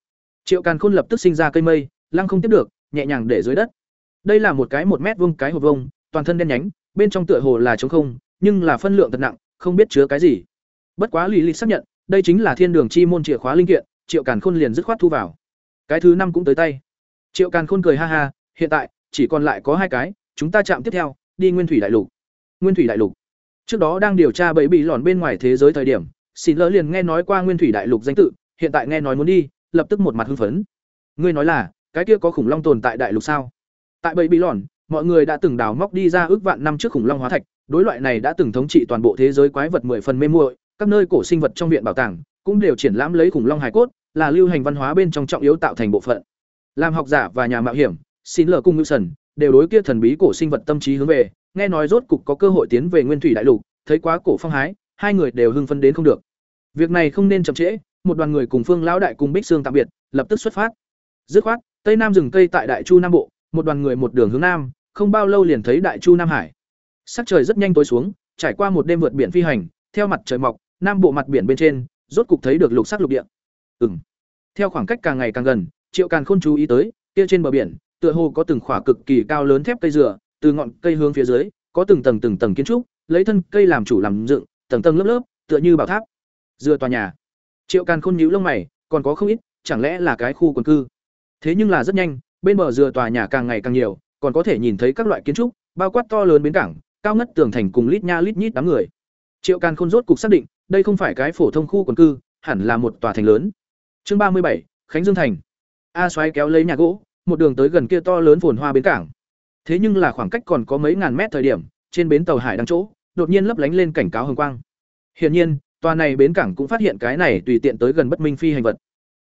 Triệu càn khôn lập tức sinh ra cây mây, lăng không tiếp được, nhẹ nhàng để dưới đất. Đây là một cái một mét vuông cái hộp vông toàn thân đen nhánh, bên trong tựa hồ là trống không, nhưng là phân lượng thật nặng, không biết chứa cái gì. Bất quá lì lì xác nhận, đây chính là thiên đường chi môn chìa khóa linh kiện triệu càn khôn liền dứt khoát thu vào. Cái thứ năm cũng tới tay. Triệu càn khôn cười ha ha, hiện tại, chỉ còn lại có hai cái, chúng ta chạm tiếp theo, đi nguyên thủy đại lục. Nguyên thủy đại lục. Trước đó đang điều tra bẫy bị lòn bên ngoài thế giới thời điểm, xin lỡ liền nghe nói qua nguyên thủy đại lục danh tự, hiện tại nghe nói muốn đi, lập tức một mặt hưng phấn. Ngươi nói là, cái kia có khủng long tồn tại đại lục sao? Tại bẫy bị lòn mọi người đã từng đào móc đi ra ước vạn năm trước khủng long hóa thạch, đối loại này đã từng thống trị toàn bộ thế giới quái vật mười phần mê muội, các nơi cổ sinh vật trong viện bảo tàng cũng đều triển lãm lấy khủng long hài cốt là lưu hành văn hóa bên trong trọng yếu tạo thành bộ phận. Làm học giả và nhà mạo hiểm, xin lờ cung ngữ sần, đều đối kia thần bí cổ sinh vật tâm trí hướng về, nghe nói rốt cục có cơ hội tiến về nguyên thủy đại lục, thấy quá cổ phong hái, hai người đều hưng phấn đến không được. Việc này không nên chậm trễ, một đoàn người cùng phương lão đại cùng bích sương tạm biệt, lập tức xuất phát. Dứt khoát, tây nam rừng cây tại đại chu nam bộ, một đoàn người một đường hướng nam, không bao lâu liền thấy đại chu nam hải. Sắc trời rất nhanh tối xuống, trải qua một đêm vượt biển phi hành, theo mặt trời mọc, nam bộ mặt biển bên trên, rốt cục thấy được lục sắc lục địa. Ừm. theo khoảng cách càng ngày càng gần, triệu càn khôn chú ý tới, kia trên bờ biển, tựa hồ có từng khỏa cực kỳ cao lớn thép cây dừa, từ ngọn cây hướng phía dưới, có từng tầng từng tầng kiến trúc, lấy thân cây làm chủ làm dựng, tầng tầng lớp lớp, tựa như bảo tháp. Dừa tòa nhà. Triệu càn khôn nhíu lông mày, còn có không ít, chẳng lẽ là cái khu quần cư? Thế nhưng là rất nhanh, bên bờ dừa tòa nhà càng ngày càng nhiều, còn có thể nhìn thấy các loại kiến trúc, bao quát to lớn bến cảng, cao ngất tường thành cùng lít nha lít nhít đám người. Triệu càn khôn rốt cục xác định, đây không phải cái phổ thông khu quần cư, hẳn là một tòa thành lớn chương ba mươi bảy, khánh dương thành. A Soái kéo lấy nhà gỗ, một đường tới gần kia to lớn phồn hoa bến cảng. Thế nhưng là khoảng cách còn có mấy ngàn mét thời điểm, trên bến tàu hải đang chỗ, đột nhiên lấp lánh lên cảnh cáo hồng quang. Hiển nhiên, tòa này bến cảng cũng phát hiện cái này tùy tiện tới gần bất minh phi hành vật.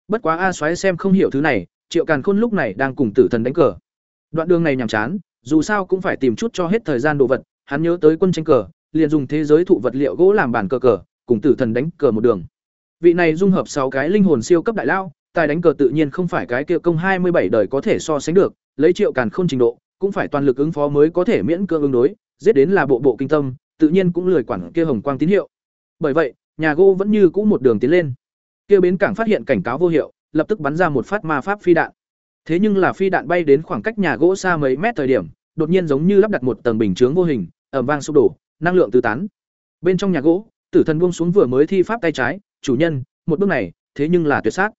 Bất quá a Soái xem không hiểu thứ này, triệu càn khôn lúc này đang cùng tử thần đánh cờ. Đoạn đường này nhàm chán, dù sao cũng phải tìm chút cho hết thời gian đồ vật, hắn nhớ tới quân tranh cờ, liền dùng thế giới thụ vật liệu gỗ làm bản cờ cờ, cùng tử thần đánh cờ một đường vị này dung hợp sáu cái linh hồn siêu cấp đại lao tài đánh cờ tự nhiên không phải cái kia công hai mươi bảy đời có thể so sánh được, lấy triệu càn không trình độ, cũng phải toàn lực ứng phó mới có thể miễn cưỡng ứng đối, giết đến là bộ bộ kinh tâm, tự nhiên cũng lười quản kia hồng quang tín hiệu. Bởi vậy, nhà gỗ vẫn như cũ một đường tiến lên. Kia bến cảng phát hiện cảnh cáo vô hiệu, lập tức bắn ra một phát ma pháp phi đạn. Thế nhưng là phi đạn bay đến khoảng cách nhà gỗ xa mấy mét thời điểm, đột nhiên giống như lắp đặt một tầng bình chướng vô hình ẩm vang sụp đổ, năng lượng tứ tán. Bên trong nhà gỗ, tử thần buông xuống vừa mới thi pháp tay trái chủ nhân, một bước này, thế nhưng là tuyệt sát.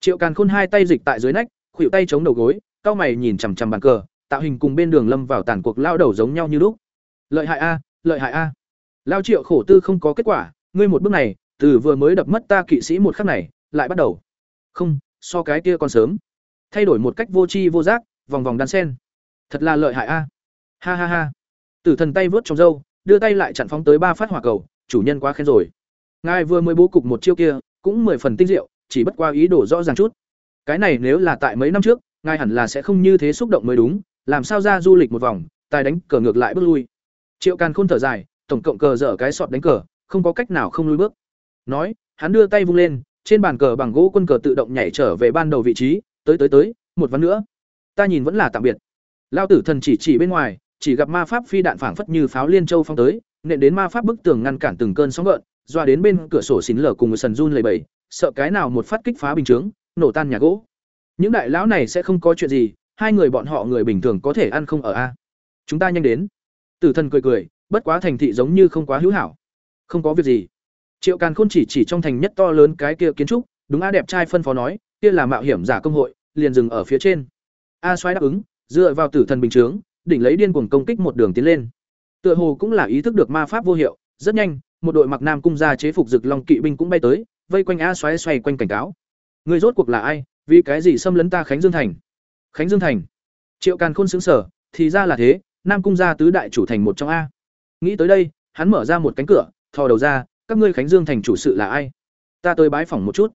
Triệu càn khôn hai tay dịch tại dưới nách khuỵu tay chống đầu gối, cao mày nhìn chằm chằm bàn cờ, tạo hình cùng bên đường lâm vào tàn cuộc lao đầu giống nhau như lúc. Lợi hại a, lợi hại a. Lao triệu khổ tư không có kết quả, ngươi một bước này, từ vừa mới đập mất ta kỵ sĩ một khắc này, lại bắt đầu. Không, so cái kia còn sớm. Thay đổi một cách vô tri vô giác, vòng vòng đan sen. Thật là lợi hại a. Ha ha ha. Tử thần tay vớt trong râu, đưa tay lại chặn phóng tới ba phát hỏa cầu, chủ nhân quá khen rồi ngài vừa mới bố cục một chiêu kia, cũng mười phần tinh diệu, chỉ bất qua ý đồ rõ ràng chút. Cái này nếu là tại mấy năm trước, ngài hẳn là sẽ không như thế xúc động mới đúng, làm sao ra du lịch một vòng, tài đánh cờ ngược lại bước lui. Triệu càn khôn thở dài, tổng cộng cờ dở cái sọt đánh cờ, không có cách nào không lui bước. Nói, hắn đưa tay vung lên, trên bàn cờ bằng gỗ quân cờ tự động nhảy trở về ban đầu vị trí, tới tới tới, một ván nữa. Ta nhìn vẫn là tạm biệt. Lao tử thần chỉ chỉ bên ngoài, chỉ gặp ma pháp phi đạn phảng phất như pháo liên châu phong tới, nện đến ma pháp bức tường ngăn cản từng cơn sóng gợn doa đến bên cửa sổ xín lở cùng người sần run lầy bầy, sợ cái nào một phát kích phá bình chướng, nổ tan nhà gỗ. Những đại lão này sẽ không có chuyện gì, hai người bọn họ người bình thường có thể ăn không ở a. Chúng ta nhanh đến. Tử thần cười cười, bất quá thành thị giống như không quá hữu hảo. Không có việc gì. Triệu càn khôn chỉ chỉ trong thành nhất to lớn cái kia kiến trúc, đúng a đẹp trai phân phó nói, kia là mạo hiểm giả công hội, liền dừng ở phía trên. A xoay đáp ứng, dựa vào tử thần bình chướng, đỉnh lấy điên cuồng công kích một đường tiến lên. Tựa hồ cũng là ý thức được ma pháp vô hiệu, rất nhanh một đội mặc nam cung gia chế phục rực long kỵ binh cũng bay tới, vây quanh a xoáy xoay quanh cảnh cáo. Người rốt cuộc là ai? Vì cái gì xâm lấn ta khánh dương thành? Khánh dương thành. Triệu càn khôn xứng sở thì ra là thế, nam cung gia tứ đại chủ thành một trong a. Nghĩ tới đây, hắn mở ra một cánh cửa, thò đầu ra, các ngươi khánh dương thành chủ sự là ai? Ta tới bái phỏng một chút.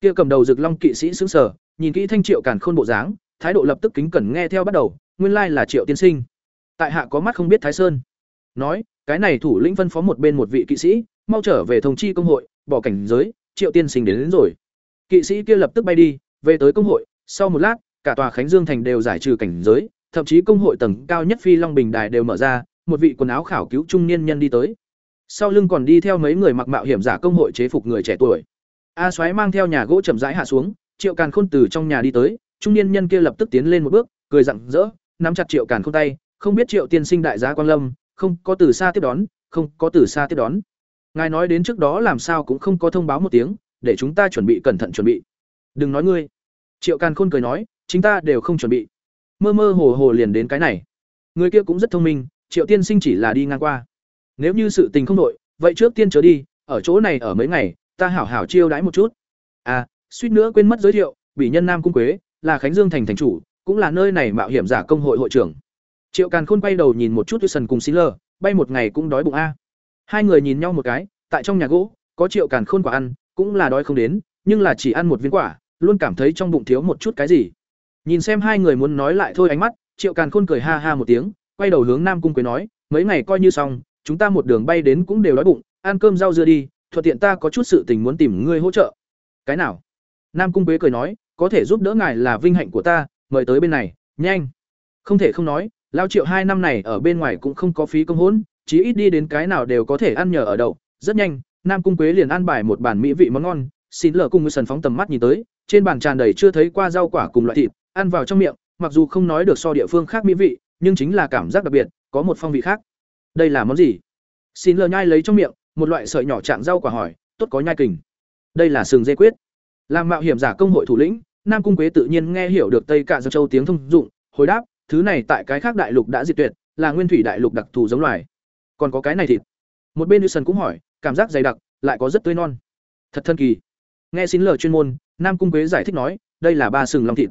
Kia cầm đầu rực long kỵ sĩ xứng sở nhìn kỹ thanh triệu càn khôn bộ dáng, thái độ lập tức kính cẩn nghe theo bắt đầu, nguyên lai là triệu tiên sinh. Tại hạ có mắt không biết thái sơn. Nói cái này thủ lĩnh phân phó một bên một vị kỵ sĩ mau trở về thông chi công hội bỏ cảnh giới triệu tiên sinh đến, đến rồi. Kỵ sĩ kia lập tức bay đi về tới công hội sau một lát cả tòa khánh dương thành đều giải trừ cảnh giới thậm chí công hội tầng cao nhất phi long bình đài đều mở ra một vị quần áo khảo cứu trung niên nhân đi tới. Sau lưng còn đi theo mấy người mặc mạo hiểm giả công hội chế phục người trẻ tuổi. A xoáy mang theo nhà gỗ chậm rãi hạ xuống triệu càn khôn từ trong nhà đi tới trung niên nhân kia lập tức tiến lên một bước cười rặng rỡ nắm chặt triệu càn khôn tay không biết triệu tiên sinh đại giá quan lâm không có từ xa tiếp đón, không có từ xa tiếp đón. Ngài nói đến trước đó làm sao cũng không có thông báo một tiếng, để chúng ta chuẩn bị cẩn thận chuẩn bị. Đừng nói ngươi. Triệu càn khôn cười nói chúng ta đều không chuẩn bị. Mơ mơ hồ hồ liền đến cái này. Người kia cũng rất thông minh, triệu tiên sinh chỉ là đi ngang qua. Nếu như sự tình không đội vậy trước tiên trở đi, ở chỗ này ở mấy ngày, ta hảo hảo chiêu đãi một chút. À suýt nữa quên mất giới thiệu bị nhân nam cung quế, là khánh dương thành thành chủ, cũng là nơi này mạo hiểm giả công hội hội trưởng triệu càn khôn bay đầu nhìn một chút sần cùng xí lơ bay một ngày cũng đói bụng a. Hai người nhìn nhau một cái, tại trong nhà gỗ, có triệu càn khôn quả ăn, cũng là đói không đến, nhưng là chỉ ăn một viên quả, luôn cảm thấy trong bụng thiếu một chút cái gì. Nhìn xem hai người muốn nói lại thôi ánh mắt, triệu càn khôn cười ha ha một tiếng, quay đầu hướng nam cung quế nói, mấy ngày coi như xong, chúng ta một đường bay đến cũng đều đói bụng, ăn cơm rau dưa đi, thuận tiện ta có chút sự tình muốn tìm ngươi hỗ trợ. Cái nào? Nam cung quế cười nói, có thể giúp đỡ ngài là vinh hạnh của ta, mời tới bên này, nhanh. Không thể không nói lao triệu hai năm này ở bên ngoài cũng không có phí công hỗn chí ít đi đến cái nào đều có thể ăn nhờ ở đậu. Rất nhanh, nam cung quế liền ăn bài một bàn mỹ vị món ngon, xin lờ cùng sần phóng tầm mắt nhìn tới, trên bàn tràn đầy chưa thấy qua rau quả cùng loại thịt, ăn vào trong miệng, mặc dù không nói được so địa phương khác mỹ vị, nhưng chính là cảm giác đặc biệt, có một phong vị khác. Đây là món gì? Xin lờ nhai lấy trong miệng, một loại sợi nhỏ trạng rau quả hỏi, tốt có nhai kình. Đây là sừng dê quyết. Làm mạo hiểm giả công hội thủ lĩnh, nam cung quế tự nhiên nghe hiểu được tây cạn châu tiếng thông dụng, hồi đáp thứ này tại cái khác đại lục đã diệt tuyệt, là nguyên thủy đại lục đặc thù giống loài. Còn có cái này thịt. Một bên nữ cũng hỏi, cảm giác dày đặc, lại có rất tươi non. Thật thân kỳ. Nghe xin lời chuyên môn, nam cung quế giải thích nói, đây là ba sừng long thịt.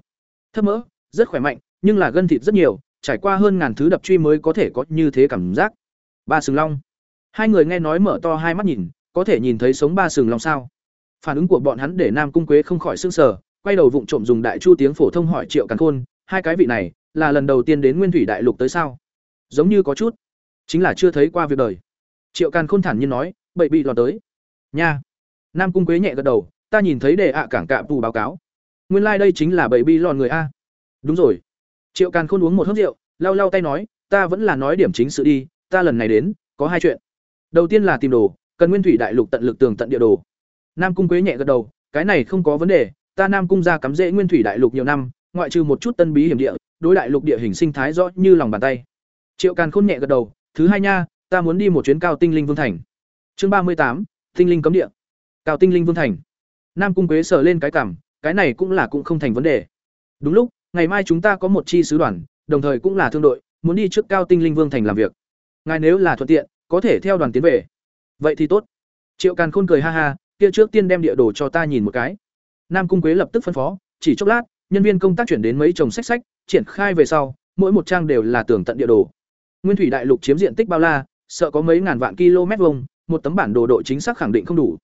Thấp mỡ, rất khỏe mạnh, nhưng là gân thịt rất nhiều, trải qua hơn ngàn thứ đập truy mới có thể có như thế cảm giác. Ba sừng long. Hai người nghe nói mở to hai mắt nhìn, có thể nhìn thấy sống ba sừng long sao? Phản ứng của bọn hắn để nam cung quế không khỏi sững sờ sở quay đầu vụng trộm dùng đại chu tiếng phổ thông hỏi triệu càn khôn, hai cái vị này là lần đầu tiên đến nguyên thủy đại lục tới sao? Giống như có chút, chính là chưa thấy qua việc đời. Triệu càn khôn thản nhiên nói, bậy bị lọt tới. Nha. Nam cung quế nhẹ gật đầu, ta nhìn thấy đề ạ cảng cạm tù báo cáo. Nguyên lai、like、đây chính là bậy bị lọt người a. Đúng rồi. Triệu càn khôn uống một hớt rượu, lau lau tay nói, ta vẫn là nói điểm chính sự đi, ta lần này đến, có hai chuyện. Đầu tiên là tìm đồ, cần nguyên thủy đại lục tận lực tường tận địa đồ. Nam cung quế nhẹ gật đầu, cái này không có vấn đề, ta nam cung ra cắm rễ nguyên thủy đại lục nhiều năm, ngoại trừ một chút tân bí hiểm địa đối đại lục địa hình sinh thái rõ như lòng bàn tay. Triệu càn khôn nhẹ gật đầu, thứ hai nha, ta muốn đi một chuyến cao tinh linh vương thành. Chương ba mươi tám, tinh linh cấm địa. Cao tinh linh vương thành. Nam cung quế sờ lên cái cằm cái này cũng là cũng không thành vấn đề. Đúng lúc, ngày mai chúng ta có một chi sứ đoàn, đồng thời cũng là thương đội, muốn đi trước cao tinh linh vương thành làm việc. Ngài nếu là thuận tiện, có thể theo đoàn tiến về. Vậy thì tốt. Triệu càn khôn cười ha ha, kia trước tiên đem địa đồ cho ta nhìn một cái. Nam cung quế lập tức phân phó, chỉ chốc lát, nhân viên công tác chuyển đến mấy chồng sách sách triển khai về sau, mỗi một trang đều là tường tận địa đồ. Nguyên thủy đại lục chiếm diện tích bao la, sợ có mấy ngàn vạn km vuông, một tấm bản đồ độ chính xác khẳng định không đủ.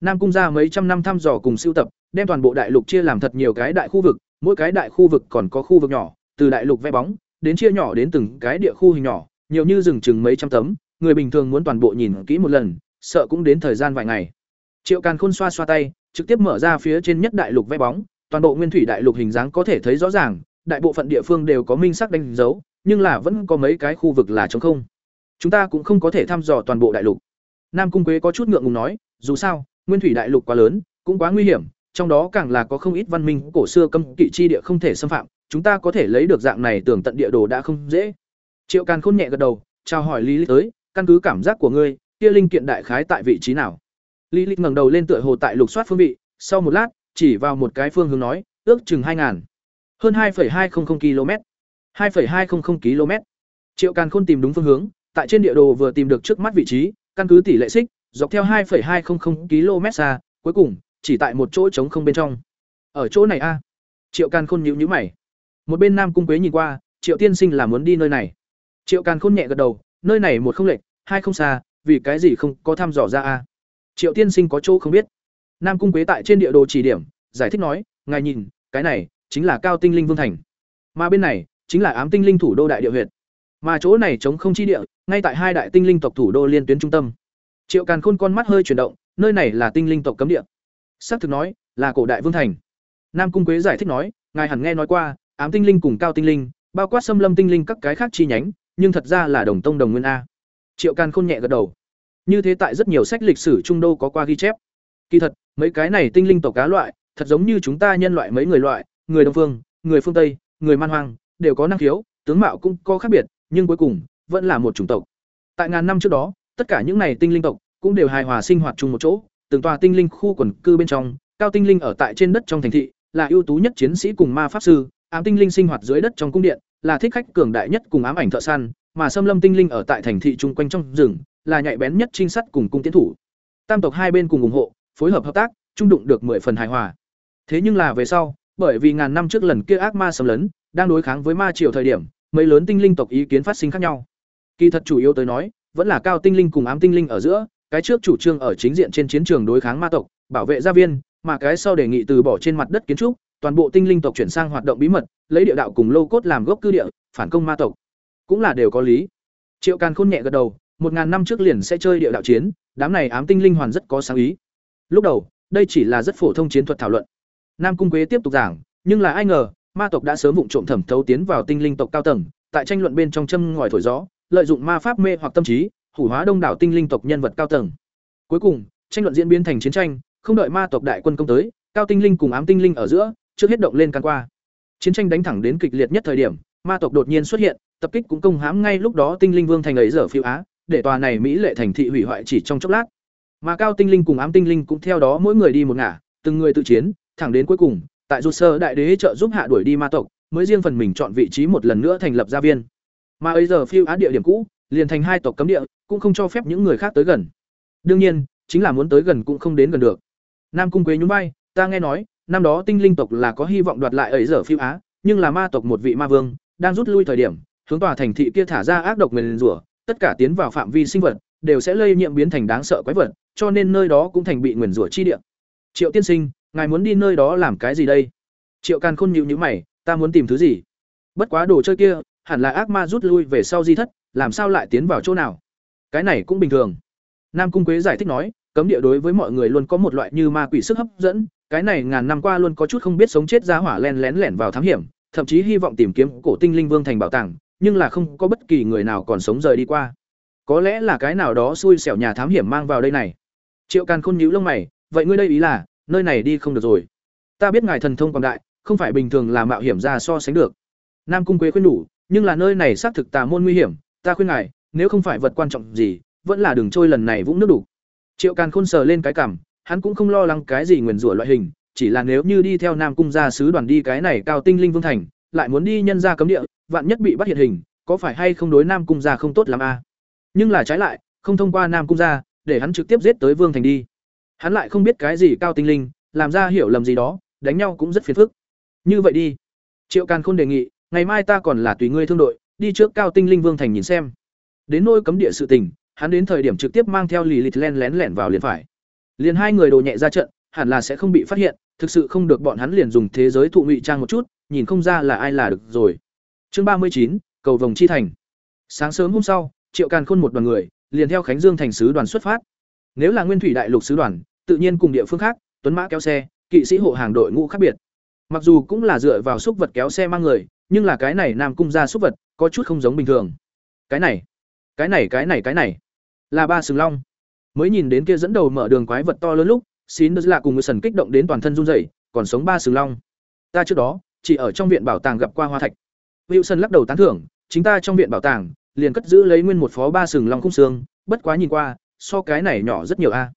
Nam cung ra mấy trăm năm thăm dò cùng sưu tập, đem toàn bộ đại lục chia làm thật nhiều cái đại khu vực, mỗi cái đại khu vực còn có khu vực nhỏ, từ đại lục vẽ bóng, đến chia nhỏ đến từng cái địa khu hình nhỏ, nhiều như rừng chừng mấy trăm tấm, người bình thường muốn toàn bộ nhìn kỹ một lần, sợ cũng đến thời gian vài ngày. Triệu càn khôn xoa xoa tay, trực tiếp mở ra phía trên nhất đại lục vẽ bóng, toàn bộ nguyên thủy đại lục hình dáng có thể thấy rõ ràng đại bộ phận địa phương đều có minh sắc đánh dấu, nhưng là vẫn có mấy cái khu vực là trống không. Chúng ta cũng không có thể thăm dò toàn bộ đại lục. Nam cung quế có chút ngượng ngùng nói, dù sao, nguyên thủy đại lục quá lớn, cũng quá nguy hiểm, trong đó càng là có không ít văn minh cổ xưa cấm kỵ chi địa không thể xâm phạm, chúng ta có thể lấy được dạng này tưởng tận địa đồ đã không dễ. Triệu càn khôn nhẹ gật đầu, chào hỏi lý lý tới, căn cứ cảm giác của ngươi, kia linh kiện đại khái tại vị trí nào? Lý lý ngẩng đầu lên tựa hồ tại lục soát phương vị, sau một lát, chỉ vào một cái phương hướng nói, ước chừng hai ngàn hơn hai hai trăm linh km. hai hai trăm linh km. Triệu càn khôn tìm đúng phương hướng, tại trên địa đồ vừa tìm được trước mắt vị trí, căn cứ tỷ lệ xích, dọc theo hai hai trăm linh km xa, cuối cùng, chỉ tại một chỗ trống không bên trong. Ở chỗ này a. Triệu càn khôn nhíu nhíu mày. Một bên nam cung quế nhìn qua, triệu tiên sinh là muốn đi nơi này. Triệu càn khôn nhẹ gật đầu, nơi này một không lệch, hai không xa, vì cái gì không có thăm dò ra a? Triệu tiên sinh có chỗ không biết. Nam cung quế tại trên địa đồ chỉ điểm, giải thích nói, ngài nhìn, cái này chính là cao tinh linh vương thành. Mà bên này, chính là ám tinh linh thủ đô đại địa huyện mà chỗ này chống không chi địa, ngay tại hai đại tinh linh tộc thủ đô liên tuyến trung tâm. Triệu càn khôn con mắt hơi chuyển động, nơi này là tinh linh tộc cấm địa. Xác thực nói, là cổ đại vương thành. Nam cung quế giải thích nói, ngài hẳn nghe nói qua, ám tinh linh cùng cao tinh linh, bao quát xâm lâm tinh linh các cái khác chi nhánh, nhưng thật ra là đồng tông đồng nguyên a. Triệu càn khôn nhẹ gật đầu. Như thế tại rất nhiều sách lịch sử trung đô có qua ghi chép. Kỳ thật, mấy cái này tinh linh tộc cá loại, thật giống như chúng ta nhân loại mấy người loại người đông phương, người phương tây, người man hoang, đều có năng khiếu, tướng mạo cũng có khác biệt, nhưng cuối cùng, vẫn là một chủng tộc. Tại ngàn năm trước đó, tất cả những này tinh linh tộc cũng đều hài hòa sinh hoạt chung một chỗ, từng tòa tinh linh khu quần cư bên trong, cao tinh linh ở tại trên đất trong thành thị, là ưu tú nhất chiến sĩ cùng ma pháp sư, ám tinh linh sinh hoạt dưới đất trong cung điện, là thích khách cường đại nhất cùng ám ảnh thợ săn, mà xâm lâm tinh linh ở tại thành thị chung quanh trong rừng, là nhạy bén nhất trinh sát cùng cung tiến thủ. Tam tộc hai bên cùng ủng hộ, phối hợp hợp tác trung đụng được mười phần hài hòa. Thế nhưng là về sau bởi vì ngàn năm trước lần kia ác ma xâm lấn, đang đối kháng với ma triều thời điểm, mấy lớn tinh linh tộc ý kiến phát sinh khác nhau. Kỳ thật chủ yếu tới nói, vẫn là cao tinh linh cùng ám tinh linh ở giữa, cái trước chủ trương ở chính diện trên chiến trường đối kháng ma tộc, bảo vệ gia viên, mà cái sau đề nghị từ bỏ trên mặt đất kiến trúc, toàn bộ tinh linh tộc chuyển sang hoạt động bí mật, lấy địa đạo cùng lô cốt làm gốc cư địa, phản công ma tộc. Cũng là đều có lý. Triệu càn khôn nhẹ gật đầu, một ngàn năm trước liền sẽ chơi địa đạo chiến, đám này ám tinh linh hoàn rất có sáng ý. Lúc đầu, đây chỉ là rất phổ thông chiến thuật thảo luận nam cung quế tiếp tục giảng, nhưng là ai ngờ, ma tộc đã sớm vụng trộm thẩm thấu tiến vào tinh linh tộc cao tầng, tại tranh luận bên trong châm ngòi thổi gió, lợi dụng ma pháp mê hoặc tâm trí, hủ hóa đông đảo tinh linh tộc nhân vật cao tầng. Cuối cùng, tranh luận diễn biến thành chiến tranh, không đợi ma tộc đại quân công tới, cao tinh linh cùng ám tinh linh ở giữa, trước hết động lên can qua. Chiến tranh đánh thẳng đến kịch liệt nhất thời điểm, ma tộc đột nhiên xuất hiện, tập kích cũng công hãm ngay lúc đó tinh linh vương thành ấy giờ phiêu á, để tòa này mỹ lệ thành thị hủy hoại chỉ trong chốc lát. Mà cao tinh linh cùng ám tinh linh cũng theo đó mỗi người đi một ngả, từng người tự chiến thẳng đến cuối cùng, tại rút sơ đại đế trợ giúp hạ đuổi đi ma tộc, mới riêng phần mình chọn vị trí một lần nữa thành lập gia viên. Mà ấy giờ phiêu á địa điểm cũ, liền thành hai tộc cấm địa, cũng không cho phép những người khác tới gần. Đương nhiên, chính là muốn tới gần cũng không đến gần được. Nam cung quế nhún vai, ta nghe nói, năm đó tinh linh tộc là có hy vọng đoạt lại ấy giờ phiêu á, nhưng là ma tộc một vị ma vương, đang rút lui thời điểm, hướng tòa thành thị kia thả ra ác độc nguyền rủa, tất cả tiến vào phạm vi sinh vật, đều sẽ lây nhiễm biến thành đáng sợ quái vật, cho nên nơi đó cũng thành bị nguyền rủa chi địa. Triệu tiên sinh ngài muốn đi nơi đó làm cái gì đây? Triệu càn khôn nhịu nhữ mày, ta muốn tìm thứ gì? Bất quá đồ chơi kia, hẳn là ác ma rút lui về sau di thất, làm sao lại tiến vào chỗ nào? Cái này cũng bình thường. Nam cung quế giải thích nói, cấm địa đối với mọi người luôn có một loại như ma quỷ sức hấp dẫn, cái này ngàn năm qua luôn có chút không biết sống chết ra hỏa len lén lẻn vào thám hiểm, thậm chí hy vọng tìm kiếm cổ tinh linh vương thành bảo tàng, nhưng là không có bất kỳ người nào còn sống rời đi qua. Có lẽ là cái nào đó xui xẻo nhà thám hiểm mang vào đây này. Triệu càn khôn nhíu lông mày, vậy ngươi đây ý là nơi này đi không được rồi. Ta biết ngài thần thông quảng đại, không phải bình thường là mạo hiểm ra so sánh được. Nam cung quế khuyên đủ nhưng là nơi này xác thực tà môn nguy hiểm, ta khuyên ngài, nếu không phải vật quan trọng gì, vẫn là đường trôi lần này vũng nước đủ. Triệu càn khôn sờ lên cái cảm, hắn cũng không lo lắng cái gì nguyền rủa loại hình, chỉ là nếu như đi theo nam cung gia sứ đoàn đi cái này cao tinh linh vương thành, lại muốn đi nhân gia cấm địa, vạn nhất bị bắt hiện hình, có phải hay không đối nam cung gia không tốt lắm a? Nhưng là trái lại, không thông qua nam cung gia, để hắn trực tiếp giết tới vương thành đi hắn lại không biết cái gì cao tinh linh, làm ra hiểu lầm gì đó, đánh nhau cũng rất phiền phức. Như vậy đi. Triệu càn khôn đề nghị, ngày mai ta còn là tùy ngươi thương đội, đi trước cao tinh linh vương thành nhìn xem. Đến nôi cấm địa sự tình, hắn đến thời điểm trực tiếp mang theo lì lịch len lén lẻn vào liền phải. Liền hai người đồ nhẹ ra trận, hẳn là sẽ không bị phát hiện, thực sự không được bọn hắn liền dùng thế giới thụ ngụy trang một chút, nhìn không ra là ai là được rồi. Chương ba mươi chín, cầu vồng chi thành. Sáng sớm hôm sau, triệu càn khôn một đoàn người, liền theo khánh dương thành sứ đoàn xuất phát nếu là nguyên thủy đại lục sứ đoàn, tự nhiên cùng địa phương khác, tuấn mã kéo xe, kỵ sĩ hộ hàng đội ngũ khác biệt. Mặc dù cũng là dựa vào xúc vật kéo xe mang người, nhưng là cái này nam cung ra xúc vật, có chút không giống bình thường. Cái này cái này cái này cái này. Là ba sừng long. Mới nhìn đến kia dẫn đầu mở đường quái vật to lớn lúc, xin Đức lạ cùng người sần kích động đến toàn thân run rẩy, còn sống ba sừng long. Ta trước đó, chỉ ở trong viện bảo tàng gặp qua hoa thạch. Wilson lắc đầu tán thưởng, chính ta trong viện bảo tàng, liền cất giữ lấy nguyên một phó ba sừng long khung xương, bất quá nhìn qua so cái này nhỏ rất nhiều a.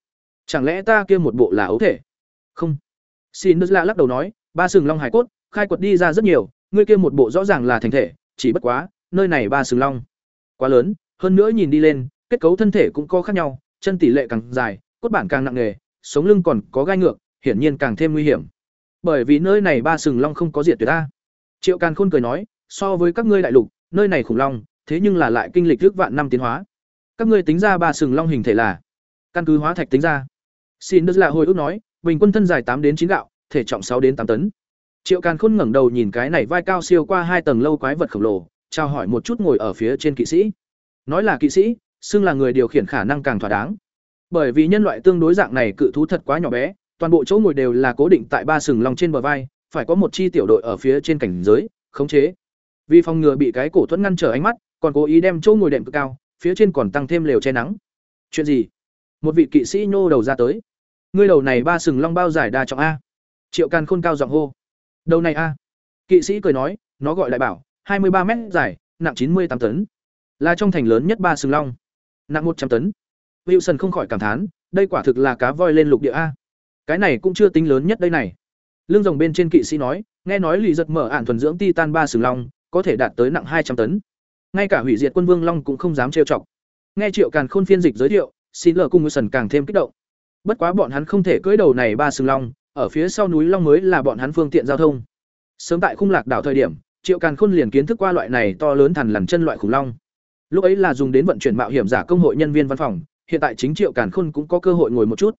Chẳng lẽ ta kia một bộ là ấu thể? Không. Xin đức lạ lắc đầu nói, ba sừng long hải cốt, khai quật đi ra rất nhiều, ngươi kia một bộ rõ ràng là thành thể, chỉ bất quá, nơi này ba sừng long quá lớn, hơn nữa nhìn đi lên, kết cấu thân thể cũng có khác nhau, chân tỷ lệ càng dài, cốt bản càng nặng nề, sống lưng còn có gai ngược, hiển nhiên càng thêm nguy hiểm. Bởi vì nơi này ba sừng long không có diệt tuyệt ta triệu càn khôn cười nói, so với các ngươi đại lục, nơi này khủng long, thế nhưng là lại kinh lịch ước vạn năm tiến hóa các ngươi tính ra ba sừng long hình thể là? Căn cứ hóa thạch tính ra. Xin đức là hồi ước nói, bình quân thân dài tám đến chín gạo, thể trọng sáu đến tám tấn. Triệu càn khôn ngẩng đầu nhìn cái này vai cao siêu qua hai tầng lâu quái vật khổng lồ trao hỏi một chút ngồi ở phía trên kỵ sĩ. Nói là kỵ sĩ, xưng là người điều khiển khả năng càng thỏa đáng. Bởi vì nhân loại tương đối dạng này cự thú thật quá nhỏ bé, toàn bộ chỗ ngồi đều là cố định tại ba sừng lòng trên bờ vai, phải có một chi tiểu đội ở phía trên cảnh giới, khống chế. Vì phòng ngừa bị cái cổ thuẫn ngăn trở ánh mắt, còn cố ý đem chỗ ngồi đệm cực cao phía trên còn tăng thêm lều che nắng. Chuyện gì? Một vị kỵ sĩ nhô đầu ra tới. Ngươi đầu này ba sừng long bao dài đa trọng a. Triệu càn khôn cao giọng hô. Đầu này a. Kỵ sĩ cười nói, nó gọi lại bảo, hai mươi ba mét dài, nặng chín mươi tám tấn. Là trong thành lớn nhất ba sừng long. Nặng một trăm tấn. Wilson không khỏi cảm thán, đây quả thực là cá voi lên lục địa a. Cái này cũng chưa tính lớn nhất đây này. Lương rồng bên trên kỵ sĩ nói, nghe nói lì giật mở ản thuần dưỡng titan ba sừng long, có thể đạt tới nặng hai trăm tấn ngay cả hủy diệt quân vương long cũng không dám trêu chọc. Nghe triệu càn khôn phiên dịch giới thiệu, xin lờ cung sần càng thêm kích động. Bất quá bọn hắn không thể cưỡi đầu này ba sừng long, ở phía sau núi long mới là bọn hắn phương tiện giao thông. Sớm tại khung lạc đảo thời điểm, triệu càn khôn liền kiến thức qua loại này to lớn thằn lằn chân loại khủng long. Lúc ấy là dùng đến vận chuyển mạo hiểm giả công hội nhân viên văn phòng, hiện tại chính triệu càn khôn cũng có cơ hội ngồi một chút.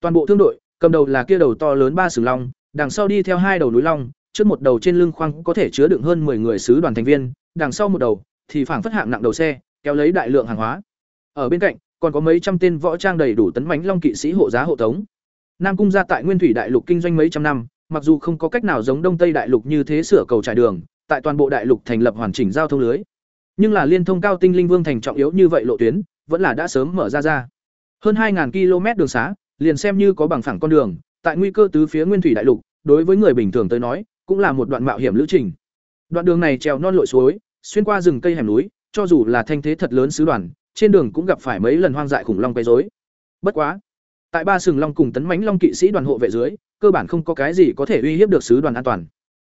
Toàn bộ thương đội, cầm đầu là kia đầu to lớn ba sừng long, đằng sau đi theo hai đầu núi long, trước một đầu trên lưng khoang có thể chứa đựng hơn 10 người sứ đoàn thành viên, đằng sau một đầu thì phảng phất hạng nặng đầu xe, kéo lấy đại lượng hàng hóa. Ở bên cạnh, còn có mấy trăm tên võ trang đầy đủ tấn mãnh long kỵ sĩ hộ giá hộ tống. Nam cung gia tại nguyên thủy đại lục kinh doanh mấy trăm năm, mặc dù không có cách nào giống đông tây đại lục như thế sửa cầu trải đường, tại toàn bộ đại lục thành lập hoàn chỉnh giao thông lưới. Nhưng là liên thông cao tinh linh vương thành trọng yếu như vậy lộ tuyến, vẫn là đã sớm mở ra ra. Hơn 2.000 km đường xá, liền xem như có bằng phẳng con đường, tại nguy cơ tứ phía nguyên thủy đại lục, đối với người bình thường tới nói, cũng là một đoạn mạo hiểm lữ trình. Đoạn đường này trèo non lội suối xuyên qua rừng cây hẻm núi, cho dù là thanh thế thật lớn sứ đoàn, trên đường cũng gặp phải mấy lần hoang dại khủng long quấy rối. Bất quá, tại ba sừng long cùng tấn mãnh long kỵ sĩ đoàn hộ vệ dưới, cơ bản không có cái gì có thể uy hiếp được sứ đoàn an toàn.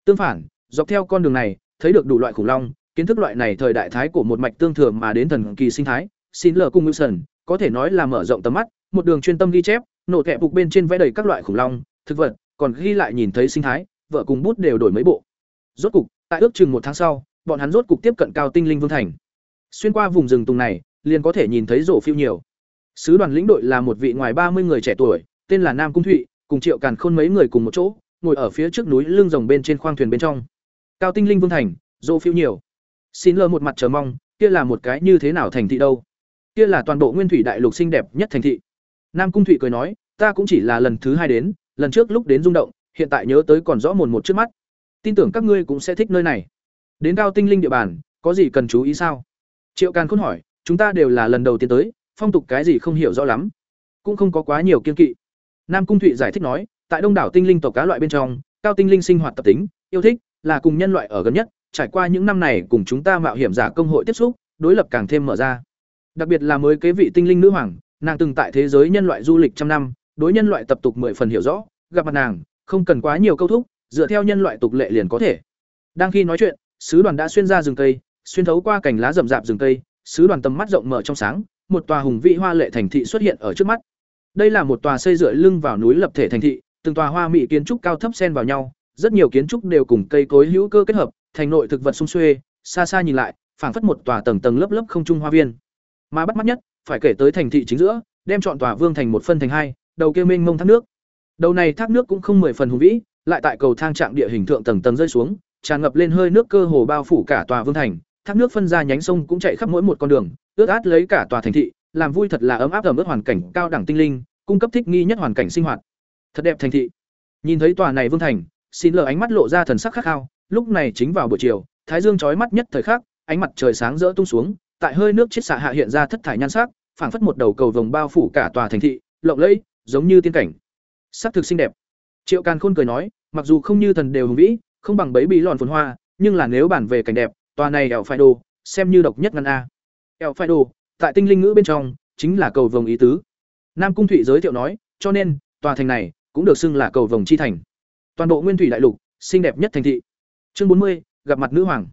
Tương phản, dọc theo con đường này, thấy được đủ loại khủng long, kiến thức loại này thời đại thái của một mạch tương thừa mà đến thần kỳ sinh thái, xin lờ cung wilson, có thể nói là mở rộng tầm mắt, một đường chuyên tâm ghi chép, nổ kẹp phục bên trên vẽ đầy các loại khủng long, thực vật, còn ghi lại nhìn thấy sinh thái, vợ cùng bút đều đổi mấy bộ. Rốt cục, tại ước chừng một tháng sau bọn hắn rốt cục tiếp cận cao tinh linh vương thành. Xuyên qua vùng rừng tùng này, liền có thể nhìn thấy rổ phiêu nhiều. Sứ đoàn lĩnh đội là một vị ngoài ba mươi người trẻ tuổi, tên là nam cung thụy, cùng triệu càn khôn mấy người cùng một chỗ, ngồi ở phía trước núi lưng rồng bên trên khoang thuyền bên trong. Cao tinh linh vương thành, rổ phiêu nhiều. Xin lơ một mặt chờ mong, kia là một cái như thế nào thành thị đâu? Kia là toàn bộ nguyên thủy đại lục xinh đẹp nhất thành thị. Nam cung thụy cười nói, ta cũng chỉ là lần thứ hai đến, lần trước lúc đến rung động, hiện tại nhớ tới còn rõ mồn một trước mắt. Tin tưởng các ngươi cũng sẽ thích nơi này đến cao tinh linh địa bàn, có gì cần chú ý sao? Triệu càn khôn hỏi, chúng ta đều là lần đầu tiên tới, phong tục cái gì không hiểu rõ lắm. Cũng không có quá nhiều kiên kỵ. Nam cung thụy giải thích nói, tại đông đảo tinh linh tộc cá loại bên trong, cao tinh linh sinh hoạt tập tính, yêu thích, là cùng nhân loại ở gần nhất, trải qua những năm này cùng chúng ta mạo hiểm giả công hội tiếp xúc, đối lập càng thêm mở ra. Đặc biệt là mới kế vị tinh linh nữ hoàng, nàng từng tại thế giới nhân loại du lịch trăm năm, đối nhân loại tập tục mười phần hiểu rõ, gặp mặt nàng, không cần quá nhiều câu thúc, dựa theo nhân loại tục lệ liền có thể. Đang khi nói chuyện sứ đoàn đã xuyên ra rừng cây, xuyên thấu qua cành lá rậm rạp rừng cây, sứ đoàn tầm mắt rộng mở trong sáng, một tòa hùng vĩ hoa lệ thành thị xuất hiện ở trước mắt. Đây là một tòa xây dựa lưng vào núi lập thể thành thị, từng tòa hoa mỹ kiến trúc cao thấp xen vào nhau, rất nhiều kiến trúc đều cùng cây cối hữu cơ kết hợp, thành nội thực vật sung xuê, xa xa nhìn lại, phảng phất một tòa tầng tầng lớp lớp không trung hoa viên. Mà bắt mắt nhất, phải kể tới thành thị chính giữa, đem chọn tòa vương thành một phân thành hai, đầu kia mênh mông thác nước. Đầu này thác nước cũng không mười phần hùng vĩ, lại tại cầu thang trạng địa hình thượng tầng tầng rơi xuống tràn ngập lên hơi nước cơ hồ bao phủ cả tòa vương thành, thác nước phân ra nhánh sông cũng chạy khắp mỗi một con đường, ướt át lấy cả tòa thành thị, làm vui thật là ấm áp ẩm ướt hoàn cảnh cao đẳng tinh linh, cung cấp thích nghi nhất hoàn cảnh sinh hoạt. Thật đẹp thành thị. Nhìn thấy tòa này vương thành, xin lờ ánh mắt lộ ra thần sắc khắc khao, lúc này chính vào buổi chiều, thái dương chói mắt nhất thời khắc, ánh mặt trời sáng rỡ tung xuống, tại hơi nước chiết xạ hạ hiện ra thất thải nhan sắc, phảng phất một đầu cầu vồng bao phủ cả tòa thành thị, lộng lẫy, giống như tiên cảnh. Sắc thực xinh đẹp. Triệu càn khôn cười nói, mặc dù không như thần đều hùng vĩ không bằng bấy bí lòn phồn hoa, nhưng là nếu bản về cảnh đẹp, tòa này ẻo phải đồ xem như độc nhất ngăn a. Ẻo phải đồ tại tinh linh ngữ bên trong, chính là cầu vồng ý tứ. Nam cung thụy giới thiệu nói, cho nên, tòa thành này cũng được xưng là cầu vồng chi thành. Toàn bộ nguyên thủy đại lục, xinh đẹp nhất thành thị. Chương bốn mươi, gặp mặt nữ hoàng.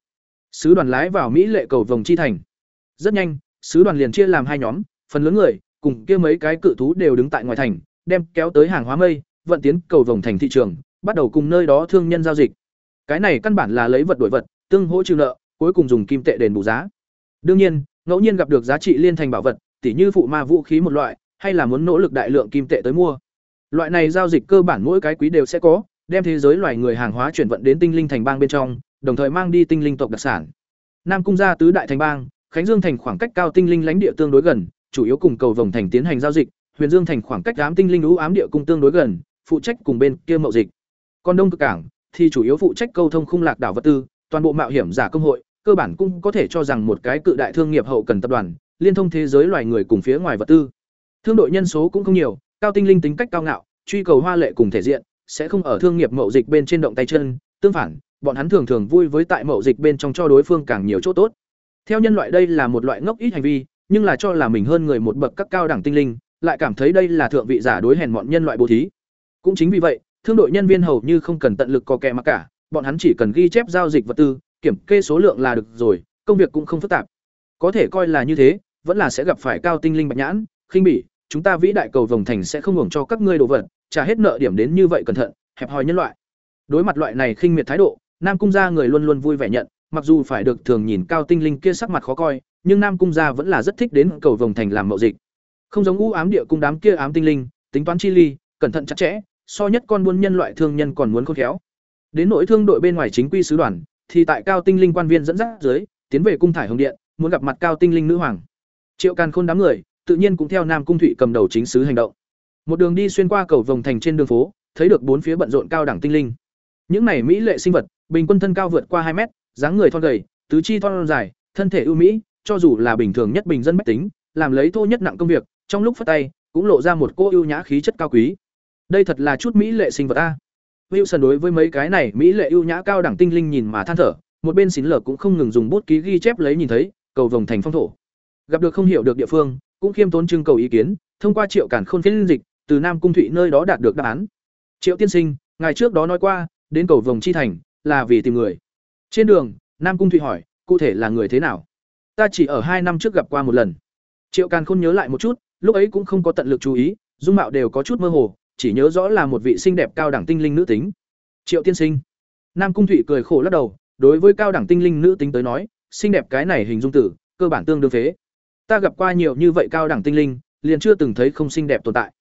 Sứ đoàn lái vào mỹ lệ cầu vồng chi thành. Rất nhanh, sứ đoàn liền chia làm hai nhóm, phần lớn người, cùng kia mấy cái cự thú đều đứng tại ngoài thành, đem kéo tới hàng hóa mây, vận tiến cầu vồng thành thị trường, bắt đầu cùng nơi đó thương nhân giao dịch. Cái này căn bản là lấy vật đổi vật, tương hỗ trừ nợ, cuối cùng dùng kim tệ đền bù giá. Đương nhiên, ngẫu nhiên gặp được giá trị liên thành bảo vật, tỉ như phụ ma vũ khí một loại, hay là muốn nỗ lực đại lượng kim tệ tới mua. Loại này giao dịch cơ bản mỗi cái quý đều sẽ có, đem thế giới loài người hàng hóa chuyển vận đến tinh linh thành bang bên trong, đồng thời mang đi tinh linh tộc đặc sản. Nam cung gia tứ đại thành bang, Khánh Dương thành khoảng cách cao tinh linh lãnh địa tương đối gần, chủ yếu cùng cầu vòng thành tiến hành giao dịch, Huyền Dương thành khoảng cách ám tinh linh lũ ám địa cung tương đối gần, phụ trách cùng bên kia mậu dịch. Còn Đông cực cảng thì chủ yếu phụ trách câu thông khung lạc đảo vật tư, toàn bộ mạo hiểm giả công hội, cơ bản cũng có thể cho rằng một cái cự đại thương nghiệp hậu cần tập đoàn, liên thông thế giới loài người cùng phía ngoài vật tư. Thương đội nhân số cũng không nhiều, cao tinh linh tính cách cao ngạo, truy cầu hoa lệ cùng thể diện, sẽ không ở thương nghiệp mậu dịch bên trên động tay chân, tương phản, bọn hắn thường thường vui với tại mậu dịch bên trong cho đối phương càng nhiều chỗ tốt. Theo nhân loại đây là một loại ngốc ít hành vi, nhưng là cho là mình hơn người một bậc các cao đẳng tinh linh, lại cảm thấy đây là thượng vị giả đối hèn mọn nhân loại bố thí. Cũng chính vì vậy, thương đội nhân viên hầu như không cần tận lực có kẻ mà cả, bọn hắn chỉ cần ghi chép giao dịch vật tư, kiểm kê số lượng là được rồi, công việc cũng không phức tạp. Có thể coi là như thế, vẫn là sẽ gặp phải cao tinh linh bạch nhãn, khinh bỉ, chúng ta vĩ đại cầu vồng thành sẽ không hưởng cho các ngươi đồ vật, trả hết nợ điểm đến như vậy cẩn thận, hẹp hòi nhân loại. Đối mặt loại này khinh miệt thái độ, Nam cung gia người luôn luôn vui vẻ nhận, mặc dù phải được thường nhìn cao tinh linh kia sắc mặt khó coi, nhưng Nam cung gia vẫn là rất thích đến cầu vồng thành làm mậu dịch. Không giống u ám địa cung đám kia ám tinh linh, tính toán chi ly, cẩn thận chặt chẽ, so nhất con buôn nhân loại thương nhân còn muốn khôn khéo. Đến nội thương đội bên ngoài chính quy sứ đoàn, thì tại cao tinh linh quan viên dẫn dắt dưới, tiến về cung thải hồng điện, muốn gặp mặt cao tinh linh nữ hoàng. Triệu Càn Khôn đám người, tự nhiên cũng theo Nam cung Thụy cầm đầu chính sứ hành động. Một đường đi xuyên qua cầu vòng thành trên đường phố, thấy được bốn phía bận rộn cao đẳng tinh linh. Những này mỹ lệ sinh vật, bình quân thân cao vượt qua hai mét, dáng người thon gầy, tứ chi thon dài, thân thể ưu mỹ, cho dù là bình thường nhất bình dân bách tính, làm lấy thô nhất nặng công việc, trong lúc phát tay, cũng lộ ra một cô ưu nhã khí chất cao quý. Đây thật là chút mỹ lệ sinh vật a. Wilson đối với mấy cái này mỹ lệ ưu nhã cao đẳng tinh linh nhìn mà than thở, một bên xín lở cũng không ngừng dùng bút ký ghi chép lấy nhìn thấy, cầu vồng thành phong thổ. Gặp được không hiểu được địa phương, cũng khiêm tốn trưng cầu ý kiến, thông qua Triệu Cản Khôn phiên dịch, từ Nam Cung Thụy nơi đó đạt được đáp án. Triệu tiên sinh, ngài trước đó nói qua, đến cầu vồng chi thành là vì tìm người. Trên đường, Nam Cung Thụy hỏi, cụ thể là người thế nào? Ta chỉ ở hai năm trước gặp qua một lần. Triệu Càn Khôn nhớ lại một chút, lúc ấy cũng không có tận lực chú ý, dung mạo đều có chút mơ hồ, chỉ nhớ rõ là một vị xinh đẹp cao đẳng tinh linh nữ tính. Triệu tiên sinh. Nam Cung Thụy cười khổ lắc đầu, đối với cao đẳng tinh linh nữ tính tới nói, xinh đẹp cái này hình dung tử, cơ bản tương đương phế. Ta gặp qua nhiều như vậy cao đẳng tinh linh, liền chưa từng thấy không xinh đẹp tồn tại.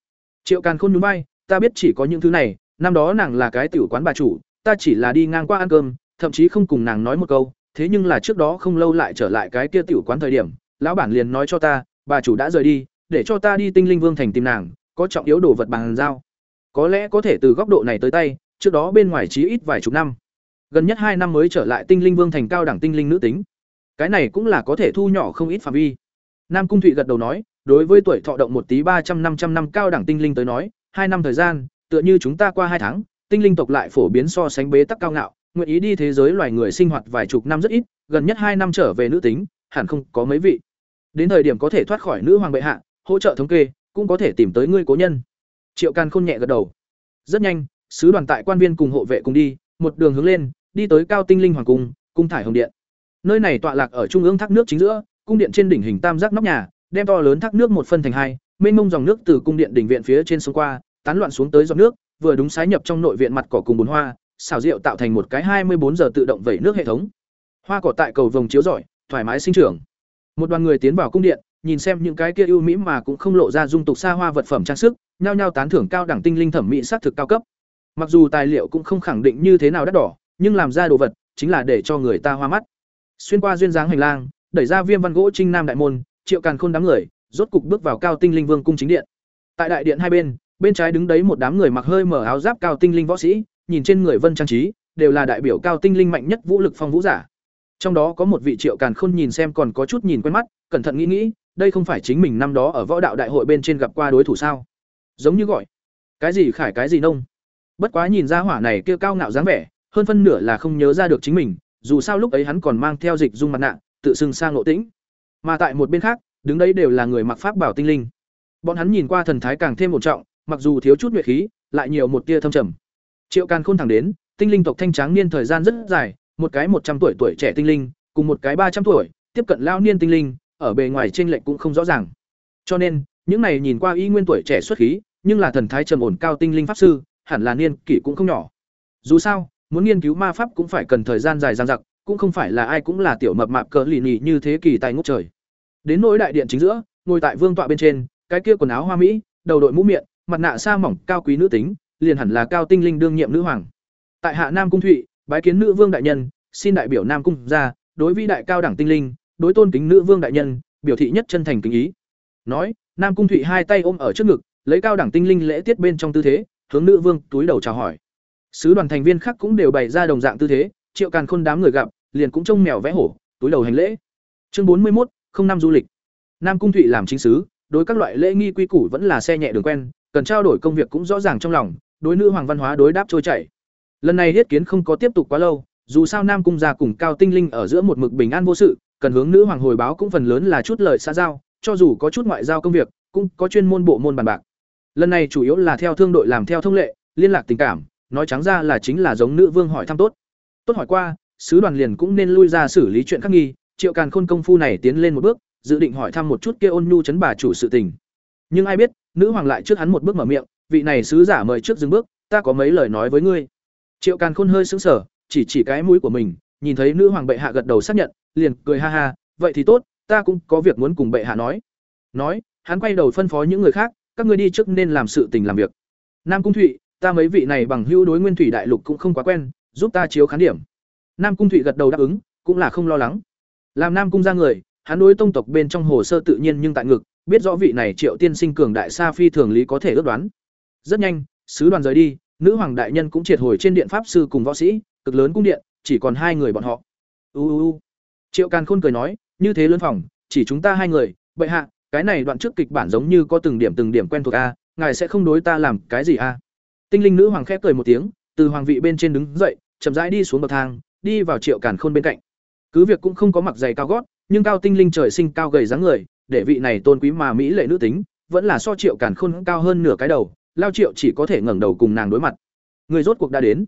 Triệu Càn Khôn nhún vai, ta biết chỉ có những thứ này, năm đó nàng là cái tiểu quán bà chủ, ta chỉ là đi ngang qua ăn cơm, thậm chí không cùng nàng nói một câu, thế nhưng là trước đó không lâu lại trở lại cái kia tiểu quán thời điểm, lão bản liền nói cho ta, bà chủ đã rời đi, để cho ta đi Tinh Linh Vương thành tìm nàng, có trọng yếu đồ vật bằng giao. Có lẽ có thể từ góc độ này tới tay, trước đó bên ngoài chí ít vài chục năm. Gần nhất hai năm mới trở lại Tinh Linh Vương thành cao đẳng tinh linh nữ tính. Cái này cũng là có thể thu nhỏ không ít phạm vi. Nam Cung Thụy gật đầu nói, đối với tuổi thọ động một tí ba trăm năm trăm năm cao đẳng tinh linh tới nói, hai năm thời gian, tựa như chúng ta qua hai tháng, tinh linh tộc lại phổ biến so sánh bế tắc cao ngạo, nguyện ý đi thế giới loài người sinh hoạt vài chục năm rất ít, gần nhất hai năm trở về nữ tính, hẳn không có mấy vị. Đến thời điểm có thể thoát khỏi nữ hoàng bệ hạ, hỗ trợ thống kê, cũng có thể tìm tới ngươi cố nhân. Triệu Càn Khôn nhẹ gật đầu. Rất nhanh, sứ đoàn tại quan viên cùng hộ vệ cùng đi, một đường hướng lên, đi tới cao tinh linh hoàng cung, cung thải hồng điện. Nơi này tọa lạc ở trung ương thác nước chính giữa, cung điện trên đỉnh hình tam giác nóc nhà, đem to lớn thác nước một phân thành hai, mênh mông dòng nước từ cung điện đỉnh viện phía trên sông qua, tán loạn xuống tới giọt nước, vừa đúng sái nhập trong nội viện mặt cỏ cùng bồn hoa, xảo diệu tạo thành một cái hai mươi bốn giờ tự động vẩy nước hệ thống. Hoa cỏ tại cầu vồng chiếu rọi, thoải mái sinh trưởng. Một đoàn người tiến vào cung điện, nhìn xem những cái kia ưu mỹ mà cũng không lộ ra dung tục xa hoa vật phẩm trang sức, nhao nhao tán thưởng cao đẳng tinh linh thẩm mỹ sắc thực cao cấp. Mặc dù tài liệu cũng không khẳng định như thế nào đắt đỏ, nhưng làm ra đồ vật chính là để cho người ta hoa mắt. Xuyên qua duyên dáng hành lang, đẩy ra viêm văn gỗ trinh nam đại môn, Triệu Càn Khôn đám người, rốt cục bước vào cao tinh linh vương cung chính điện. Tại đại điện hai bên, bên trái đứng đấy một đám người mặc hơi mở áo giáp cao tinh linh võ sĩ, nhìn trên người vân trang trí, đều là đại biểu cao tinh linh mạnh nhất vũ lực phong vũ giả. Trong đó có một vị Triệu Càn Khôn nhìn xem còn có chút nhìn quen mắt, cẩn thận nghĩ nghĩ, đây không phải chính mình năm đó ở võ đạo đại hội bên trên gặp qua đối thủ sao? Giống như gọi, cái gì khải cái gì nông. Bất quá nhìn ra hỏa này kia cao ngạo dáng vẻ, hơn phân nửa là không nhớ ra được chính mình, dù sao lúc ấy hắn còn mang theo dịch dung mặt nạ, tự xưng sang ngộ tĩnh. Mà tại một bên khác, đứng đấy đều là người mặc pháp bảo tinh linh. Bọn hắn nhìn qua thần thái càng thêm một trọng, mặc dù thiếu chút nhuệ khí, lại nhiều một tia thâm trầm. Triệu Càn Khôn thẳng đến, tinh linh tộc thanh tráng niên thời gian rất dài, một cái một trăm tuổi tuổi trẻ tinh linh, cùng một cái ba trăm tuổi, tiếp cận lao niên tinh linh, ở bề ngoài chênh lệch cũng không rõ ràng. Cho nên, những này nhìn qua y nguyên tuổi trẻ xuất khí, nhưng là thần thái trầm ổn cao tinh linh pháp sư, hẳn là niên kỷ cũng không nhỏ. dù sao muốn nghiên cứu ma pháp cũng phải cần thời gian dài dằng dặc cũng không phải là ai cũng là tiểu mập mạp cỡ lì nhì như thế kỳ tài ngút trời. Đến nỗi đại điện chính giữa ngồi tại vương tọa bên trên cái kia quần áo hoa mỹ đầu đội mũ miệng mặt nạ sa mỏng cao quý nữ tính liền hẳn là cao tinh linh đương nhiệm nữ hoàng. Tại hạ nam cung thụy bái kiến nữ vương đại nhân xin đại biểu nam cung ra đối vi đại cao đẳng tinh linh đối tôn kính nữ vương đại nhân biểu thị nhất chân thành kính ý. Nói nam cung thụy hai tay ôm ở trước ngực lấy cao đẳng tinh linh lễ tiết bên trong tư thế, hướng nữ vương túi đầu chào hỏi. Sứ đoàn thành viên khác cũng đều bày ra đồng dạng tư thế, triệu càn khôn đám người gặp, liền cũng trông mèo vẽ hổ, túi đầu hành lễ. Chương bốn mươi một không năm du lịch. Nam cung thụy làm chính sứ, đối các loại lễ nghi quy củ vẫn là xe nhẹ đường quen, cần trao đổi công việc cũng rõ ràng trong lòng, đối nữ hoàng văn hóa đối đáp trôi chảy. Lần này thiết kiến không có tiếp tục quá lâu, dù sao nam cung gia cùng cao tinh linh ở giữa một mực bình an vô sự, cần hướng nữ hoàng hồi báo cũng phần lớn là chút lời xã giao, cho dù có chút ngoại giao công việc, cũng có chuyên môn bộ môn bàn bạc lần này chủ yếu là theo thương đội làm theo thông lệ, liên lạc tình cảm, nói trắng ra là chính là giống nữ vương hỏi thăm tốt. Tốt hỏi qua, sứ đoàn liền cũng nên lui ra xử lý chuyện khắc nghi, triệu càn khôn công phu này tiến lên một bước, dự định hỏi thăm một chút kia ôn nhu chấn bà chủ sự tình. Nhưng ai biết, nữ hoàng lại trước hắn một bước mở miệng, vị này sứ giả mời trước dừng bước, ta có mấy lời nói với ngươi. Triệu càn khôn hơi sững sờ, chỉ chỉ cái mũi của mình, nhìn thấy nữ hoàng bệ hạ gật đầu xác nhận, liền cười ha ha, vậy thì tốt, ta cũng có việc muốn cùng bệ hạ nói. Nói, hắn quay đầu phân phó những người khác các ngươi đi trước nên làm sự tình làm việc. Nam cung thụy, ta mấy vị này bằng hữu đối nguyên thủy đại lục cũng không quá quen, giúp ta chiếu khán điểm. Nam cung thụy gật đầu đáp ứng, cũng là không lo lắng. Làm nam cung ra người, hắn đối tông tộc bên trong hồ sơ tự nhiên nhưng tại ngực, biết rõ vị này triệu tiên sinh cường đại sa phi thường lý có thể ước đoán. Rất nhanh, sứ đoàn rời đi, nữ hoàng đại nhân cũng triệt hồi trên điện pháp sư cùng võ sĩ, cực lớn cung điện, chỉ còn hai người bọn họ. U u u. Triệu càn khôn cười nói, như thế lớn phòng, chỉ chúng ta hai người, bệ hạ cái này đoạn trước kịch bản giống như có từng điểm từng điểm quen thuộc a, ngài sẽ không đối ta làm cái gì a? Tinh linh nữ hoàng khép cười một tiếng, từ hoàng vị bên trên đứng dậy, chậm rãi đi xuống bậc thang, đi vào triệu càn khôn bên cạnh. Cứ việc cũng không có mặc giày cao gót, nhưng cao tinh linh trời sinh cao gầy dáng người, để vị này tôn quý mà mỹ lệ nữ tính, vẫn là so triệu càn khôn cao hơn nửa cái đầu, lao triệu chỉ có thể ngẩng đầu cùng nàng đối mặt. Người rốt cuộc đã đến.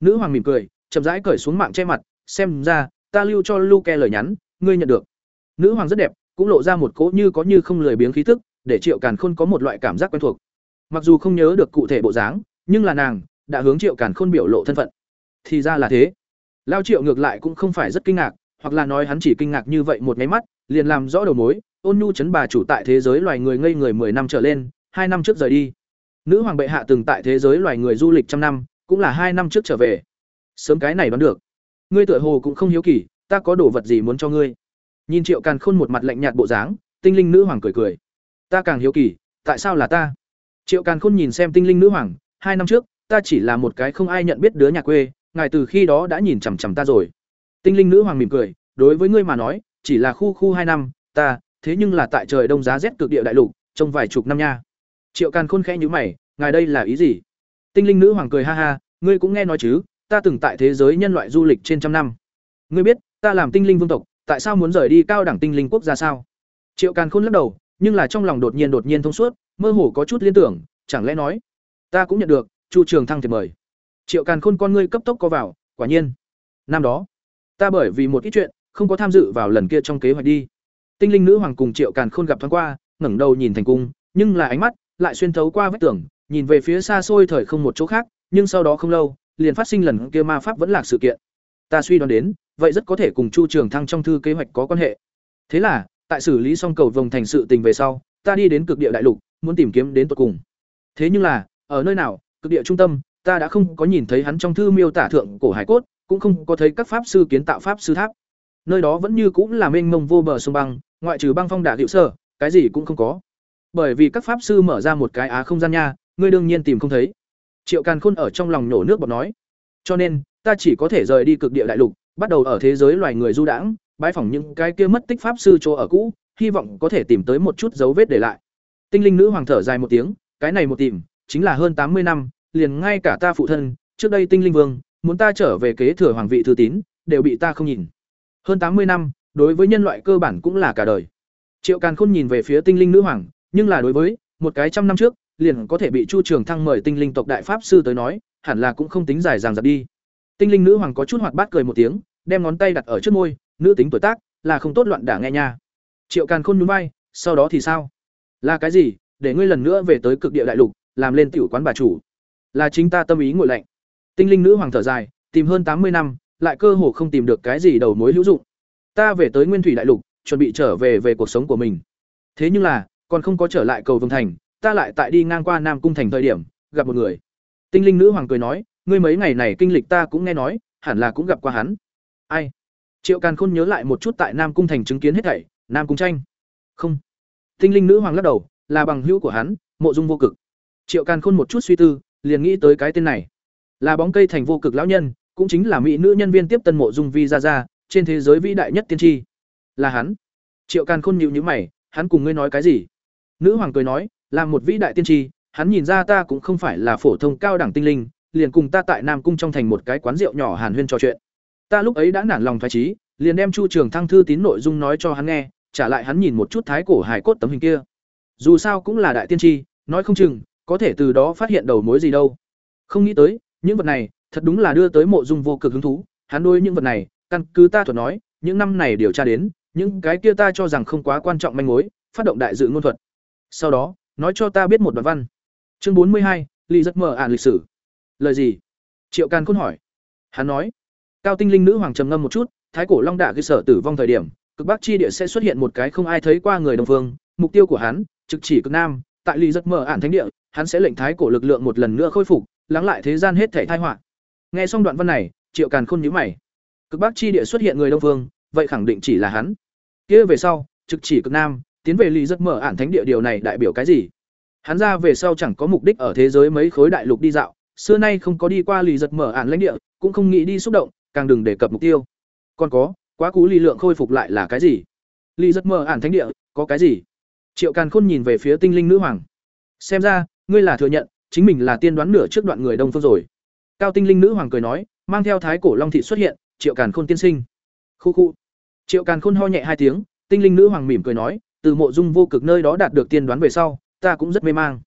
Nữ hoàng mỉm cười, chậm rãi cởi xuống mạng che mặt, xem ra, ta lưu cho luke lời nhắn, ngươi nhận được. Nữ hoàng rất đẹp cũng lộ ra một cỗ như có như không lười biếng khí tức, để triệu càn khôn có một loại cảm giác quen thuộc. Mặc dù không nhớ được cụ thể bộ dáng, nhưng là nàng đã hướng triệu càn khôn biểu lộ thân phận. Thì ra là thế. Lao triệu ngược lại cũng không phải rất kinh ngạc, hoặc là nói hắn chỉ kinh ngạc như vậy một nháy mắt, liền làm rõ đầu mối, ôn nhu chấn bà chủ tại thế giới loài người ngây người 10 năm trở lên, hai năm trước rời đi. Nữ hoàng bệ hạ từng tại thế giới loài người du lịch trăm năm, cũng là hai năm trước trở về. Sớm cái này đoán được. Ngươi tựa hồ cũng không hiếu kỳ, ta có đồ vật gì muốn cho ngươi? Nhìn triệu càn khôn một mặt lạnh nhạt bộ dáng, tinh linh nữ hoàng cười cười. Ta càng hiếu kỳ, tại sao là ta? Triệu càn khôn nhìn xem tinh linh nữ hoàng, hai năm trước, ta chỉ là một cái không ai nhận biết đứa nhà quê, ngài từ khi đó đã nhìn chằm chằm ta rồi. Tinh linh nữ hoàng mỉm cười, đối với ngươi mà nói, chỉ là khu khu hai năm, ta, thế nhưng là tại trời đông giá rét cực địa đại lục trong vài chục năm nha. Triệu càn khôn khẽ nhíu mày, ngài đây là ý gì? Tinh linh nữ hoàng cười ha ha, ngươi cũng nghe nói chứ, ta từng tại thế giới nhân loại du lịch trên trăm năm. Ngươi biết, ta làm tinh linh vương tộc tại sao muốn rời đi cao đẳng tinh linh quốc gia sao? Triệu càn khôn lắc đầu, nhưng là trong lòng đột nhiên đột nhiên thông suốt, mơ hồ có chút liên tưởng, chẳng lẽ nói, ta cũng nhận được, chu trường thăng thiệp mời. Triệu càn khôn con ngươi cấp tốc có vào, quả nhiên, năm đó, ta bởi vì một ít chuyện, không có tham dự vào lần kia trong kế hoạch đi. Tinh linh nữ hoàng cùng triệu càn khôn gặp thoáng qua, ngẩng đầu nhìn thành cung, nhưng là ánh mắt lại xuyên thấu qua vách tường, nhìn về phía xa xôi thời không một chỗ khác, nhưng sau đó không lâu, liền phát sinh lần kia ma pháp vẫn lạc sự kiện ta suy đoán đến, vậy rất có thể cùng chu trường thăng trong thư kế hoạch có quan hệ. Thế là, tại xử lý xong cầu vồng thành sự tình về sau, ta đi đến cực địa đại lục, muốn tìm kiếm đến tận cùng. Thế nhưng là, ở nơi nào, cực địa trung tâm, ta đã không có nhìn thấy hắn trong thư miêu tả thượng cổ hải cốt, cũng không có thấy các pháp sư kiến tạo pháp sư tháp. Nơi đó vẫn như cũng là mênh mông vô bờ sông băng, ngoại trừ băng phong đả hiệu sơ cái gì cũng không có. Bởi vì các pháp sư mở ra một cái á không gian nha, ngươi đương nhiên tìm không thấy. Triệu càn khôn ở trong lòng nổ nước bọt nói. Cho nên ta chỉ có thể rời đi cực địa đại lục, bắt đầu ở thế giới loài người du đãng bãi phỏng những cái kia mất tích pháp sư chỗ ở cũ, hy vọng có thể tìm tới một chút dấu vết để lại. Tinh linh nữ hoàng thở dài một tiếng, cái này một tìm, chính là hơn tám mươi năm, liền ngay cả ta phụ thân, trước đây tinh linh vương, muốn ta trở về kế thừa hoàng vị thư tín, đều bị ta không nhìn. Hơn tám mươi năm, đối với nhân loại cơ bản cũng là cả đời. Triệu càn khôn nhìn về phía tinh linh nữ hoàng, nhưng là đối với một cái trăm năm trước, liền có thể bị chu trường thăng mời tinh linh tộc đại pháp sư tới nói, hẳn là cũng không tính dài dàng dặc đi tinh linh nữ hoàng có chút hoạt bát cười một tiếng đem ngón tay đặt ở trước môi nữ tính tuổi tác là không tốt loạn đả nghe nha triệu càn khôn nhún vai sau đó thì sao là cái gì để ngươi lần nữa về tới cực địa đại lục làm lên tiểu quán bà chủ là chính ta tâm ý ngội lạnh Tinh linh nữ hoàng thở dài, tìm hơn tám mươi năm, lại cơ hồ không tìm được cái gì đầu mối hữu dụng. Ta về tới Nguyên Thủy Đại Lục, chuẩn bị trở về về cuộc sống của mình. Thế nhưng là, còn không có trở lại cầu Vương Thành, ta lại tại đi ngang qua Nam Cung Thành thời điểm, gặp một người. Tinh linh nữ hoàng cười nói, ngươi mấy ngày này kinh lịch ta cũng nghe nói, hẳn là cũng gặp qua hắn. Ai? Triệu Càn Khôn nhớ lại một chút tại Nam Cung Thành chứng kiến hết thảy, Nam Cung Tranh. Không. Tinh linh nữ hoàng lắc đầu, là bằng hữu của hắn, Mộ Dung Vô Cực. Triệu Càn Khôn một chút suy tư, liền nghĩ tới cái tên này. Là bóng cây thành vô cực lão nhân, cũng chính là mỹ nữ nhân viên tiếp tân Mộ Dung Vi ra ra, trên thế giới vĩ đại nhất tiên tri. Là hắn. Triệu Càn Khôn nhíu nhíu mày, hắn cùng ngươi nói cái gì? Nữ hoàng cười nói, là một vĩ đại tiên tri, hắn nhìn ra ta cũng không phải là phổ thông cao đẳng tinh linh, liền cùng ta tại Nam cung trong thành một cái quán rượu nhỏ hàn huyên trò chuyện. Ta lúc ấy đã nản lòng phái trí, liền đem Chu Trường Thăng thư tín nội dung nói cho hắn nghe, trả lại hắn nhìn một chút thái cổ hài cốt tấm hình kia. Dù sao cũng là đại tiên tri, nói không chừng có thể từ đó phát hiện đầu mối gì đâu. Không nghĩ tới, những vật này thật đúng là đưa tới mộ dung vô cực hứng thú, hắn đôi những vật này, căn cứ ta thuật nói, những năm này điều tra đến, những cái kia ta cho rằng không quá quan trọng manh mối, phát động đại dự ngôn thuật. Sau đó, nói cho ta biết một đoạn văn. Chương bốn mươi hai, Lý rất mở ản lịch sử. Lời gì? Triệu Càn Khôn hỏi. Hắn nói, Cao Tinh Linh nữ hoàng trầm ngâm một chút, thái cổ long đạ cơ sở tử vong thời điểm, cực bắc chi địa sẽ xuất hiện một cái không ai thấy qua người đồng phương, mục tiêu của hắn, trực chỉ cực nam, tại lì giấc mở ản thánh địa, hắn sẽ lệnh thái cổ lực lượng một lần nữa khôi phục, lắng lại thế gian hết thể thai họa. Nghe xong đoạn văn này, Triệu Càn Khôn nhíu mày. Cực bắc chi địa xuất hiện người đông phương, vậy khẳng định chỉ là hắn. Kia về sau, trực chỉ cực nam, tiến về lì giấc mở ản thánh địa điều này đại biểu cái gì? Hắn ra về sau chẳng có mục đích ở thế giới mấy khối đại lục đi dạo, xưa nay không có đi qua lì giật mở ản lãnh địa, cũng không nghĩ đi xúc động, càng đừng đề cập mục tiêu. Còn có, quá cú lì lượng khôi phục lại là cái gì? Lì giật mở ản thánh địa, có cái gì? Triệu Càn Khôn nhìn về phía Tinh Linh nữ hoàng. Xem ra, ngươi là thừa nhận, chính mình là tiên đoán nửa trước đoạn người Đông phương rồi. Cao Tinh Linh nữ hoàng cười nói, mang theo thái cổ long thị xuất hiện, Triệu Càn Khôn tiên sinh. Khu khu. Triệu Càn Khôn ho nhẹ hai tiếng, Tinh Linh nữ hoàng mỉm cười nói, từ mộ dung vô cực nơi đó đạt được tiên đoán về sau, ta cũng rất mê mang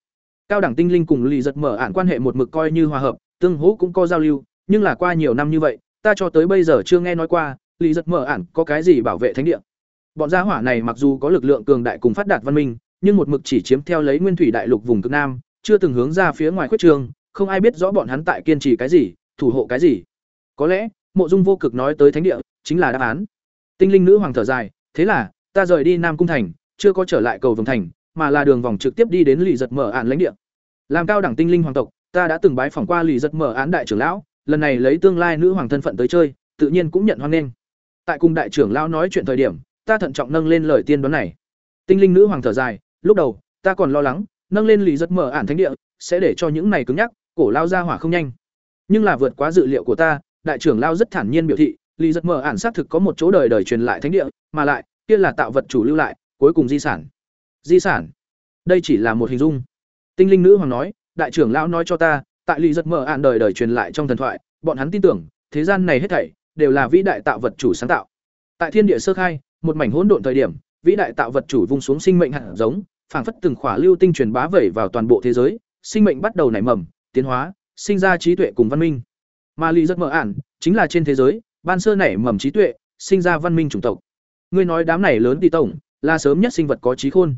cao đẳng tinh linh cùng lì giật mở ạn quan hệ một mực coi như hòa hợp, tương hỗ cũng có giao lưu, nhưng là qua nhiều năm như vậy, ta cho tới bây giờ chưa nghe nói qua lì giật mở ạn có cái gì bảo vệ thánh địa. Bọn gia hỏa này mặc dù có lực lượng cường đại cùng phát đạt văn minh, nhưng một mực chỉ chiếm theo lấy nguyên thủy đại lục vùng cực nam, chưa từng hướng ra phía ngoài khuyết trường, không ai biết rõ bọn hắn tại kiên trì cái gì, thủ hộ cái gì. Có lẽ, mộ dung vô cực nói tới thánh địa chính là đáp án. Tinh linh nữ hoàng thở dài, thế là, ta rời đi nam cung thành, chưa có trở lại cầu vồng thành mà là đường vòng trực tiếp đi đến lì giật mở án lãnh địa. Làm cao đẳng tinh linh hoàng tộc, ta đã từng bái phỏng qua lì giật mở án đại trưởng lão, lần này lấy tương lai nữ hoàng thân phận tới chơi, tự nhiên cũng nhận hoan nghênh. Tại cùng đại trưởng lão nói chuyện thời điểm, ta thận trọng nâng lên lời tiên đoán này. Tinh linh nữ hoàng thở dài, lúc đầu, ta còn lo lắng, nâng lên lì giật mở án thánh địa, sẽ để cho những này cứng nhắc, cổ lao ra hỏa không nhanh. Nhưng là vượt quá dự liệu của ta, đại trưởng lao rất thản nhiên biểu thị, lì giật mở ản xác thực có một chỗ đời đời truyền lại thánh địa, mà lại, kia là tạo vật chủ lưu lại, cuối cùng di sản di sản. Đây chỉ là một hình dung. Tinh linh nữ hoàng nói, đại trưởng lão nói cho ta, tại lì giật mở ạn đời đời truyền lại trong thần thoại, bọn hắn tin tưởng, thế gian này hết thảy đều là vĩ đại tạo vật chủ sáng tạo. Tại thiên địa sơ khai, một mảnh hỗn độn thời điểm, vĩ đại tạo vật chủ vung xuống sinh mệnh hạt giống, phảng phất từng khỏa lưu tinh truyền bá vẩy vào toàn bộ thế giới, sinh mệnh bắt đầu nảy mầm, tiến hóa, sinh ra trí tuệ cùng văn minh. Mà lì giật mở ạn chính là trên thế giới, ban sơ nảy mầm trí tuệ, sinh ra văn minh chủng tộc. Ngươi nói đám này lớn tỷ tổng, là sớm nhất sinh vật có trí khôn.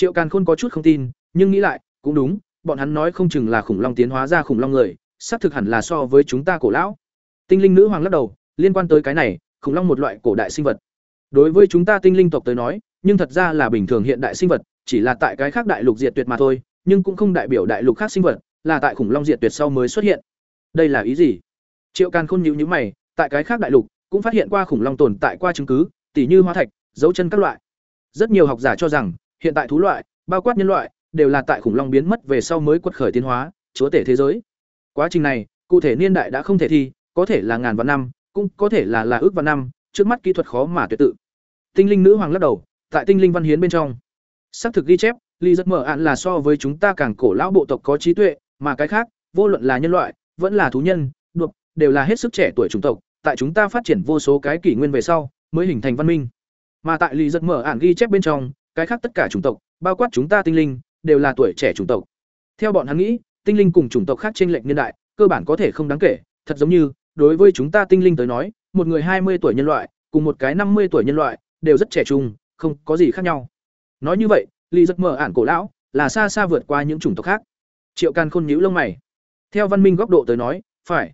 Triệu Càn Khôn có chút không tin, nhưng nghĩ lại, cũng đúng, bọn hắn nói không chừng là khủng long tiến hóa ra khủng long người, xác thực hẳn là so với chúng ta cổ lão. Tinh linh nữ hoàng lắc đầu, liên quan tới cái này, khủng long một loại cổ đại sinh vật. Đối với chúng ta tinh linh tộc tới nói, nhưng thật ra là bình thường hiện đại sinh vật, chỉ là tại cái khác đại lục diệt tuyệt mà thôi, nhưng cũng không đại biểu đại lục khác sinh vật, là tại khủng long diệt tuyệt sau mới xuất hiện. Đây là ý gì? Triệu Càn Khôn nhíu nhíu mày, tại cái khác đại lục cũng phát hiện qua khủng long tồn tại qua chứng cứ, tỉ như hóa thạch, dấu chân các loại. Rất nhiều học giả cho rằng, hiện tại thú loại, bao quát nhân loại, đều là tại khủng long biến mất về sau mới quật khởi tiến hóa, chúa tể thế giới. Quá trình này, cụ thể niên đại đã không thể thi, có thể là ngàn vạn năm, cũng có thể là là ước vạn năm, trước mắt kỹ thuật khó mà tuyệt tự. Tinh linh nữ hoàng lắc đầu, tại tinh linh văn hiến bên trong, xác thực ghi chép, ly rất mở án là so với chúng ta càng cổ lão bộ tộc có trí tuệ, mà cái khác, vô luận là nhân loại, vẫn là thú nhân, đột, đều là hết sức trẻ tuổi chủng tộc, tại chúng ta phát triển vô số cái kỷ nguyên về sau, mới hình thành văn minh. Mà tại ly rất mở ạn ghi chép bên trong, cái khác tất cả chủng tộc, bao quát chúng ta tinh linh, đều là tuổi trẻ chủng tộc. Theo bọn hắn nghĩ, tinh linh cùng chủng tộc khác chênh lệch niên đại, cơ bản có thể không đáng kể, thật giống như, đối với chúng ta tinh linh tới nói, một người hai mươi tuổi nhân loại, cùng một cái năm mươi tuổi nhân loại, đều rất trẻ trung, không có gì khác nhau. Nói như vậy, Lý giật mở ản cổ lão, là xa xa vượt qua những chủng tộc khác. Triệu Can Khôn nhíu lông mày. Theo văn minh góc độ tới nói, phải,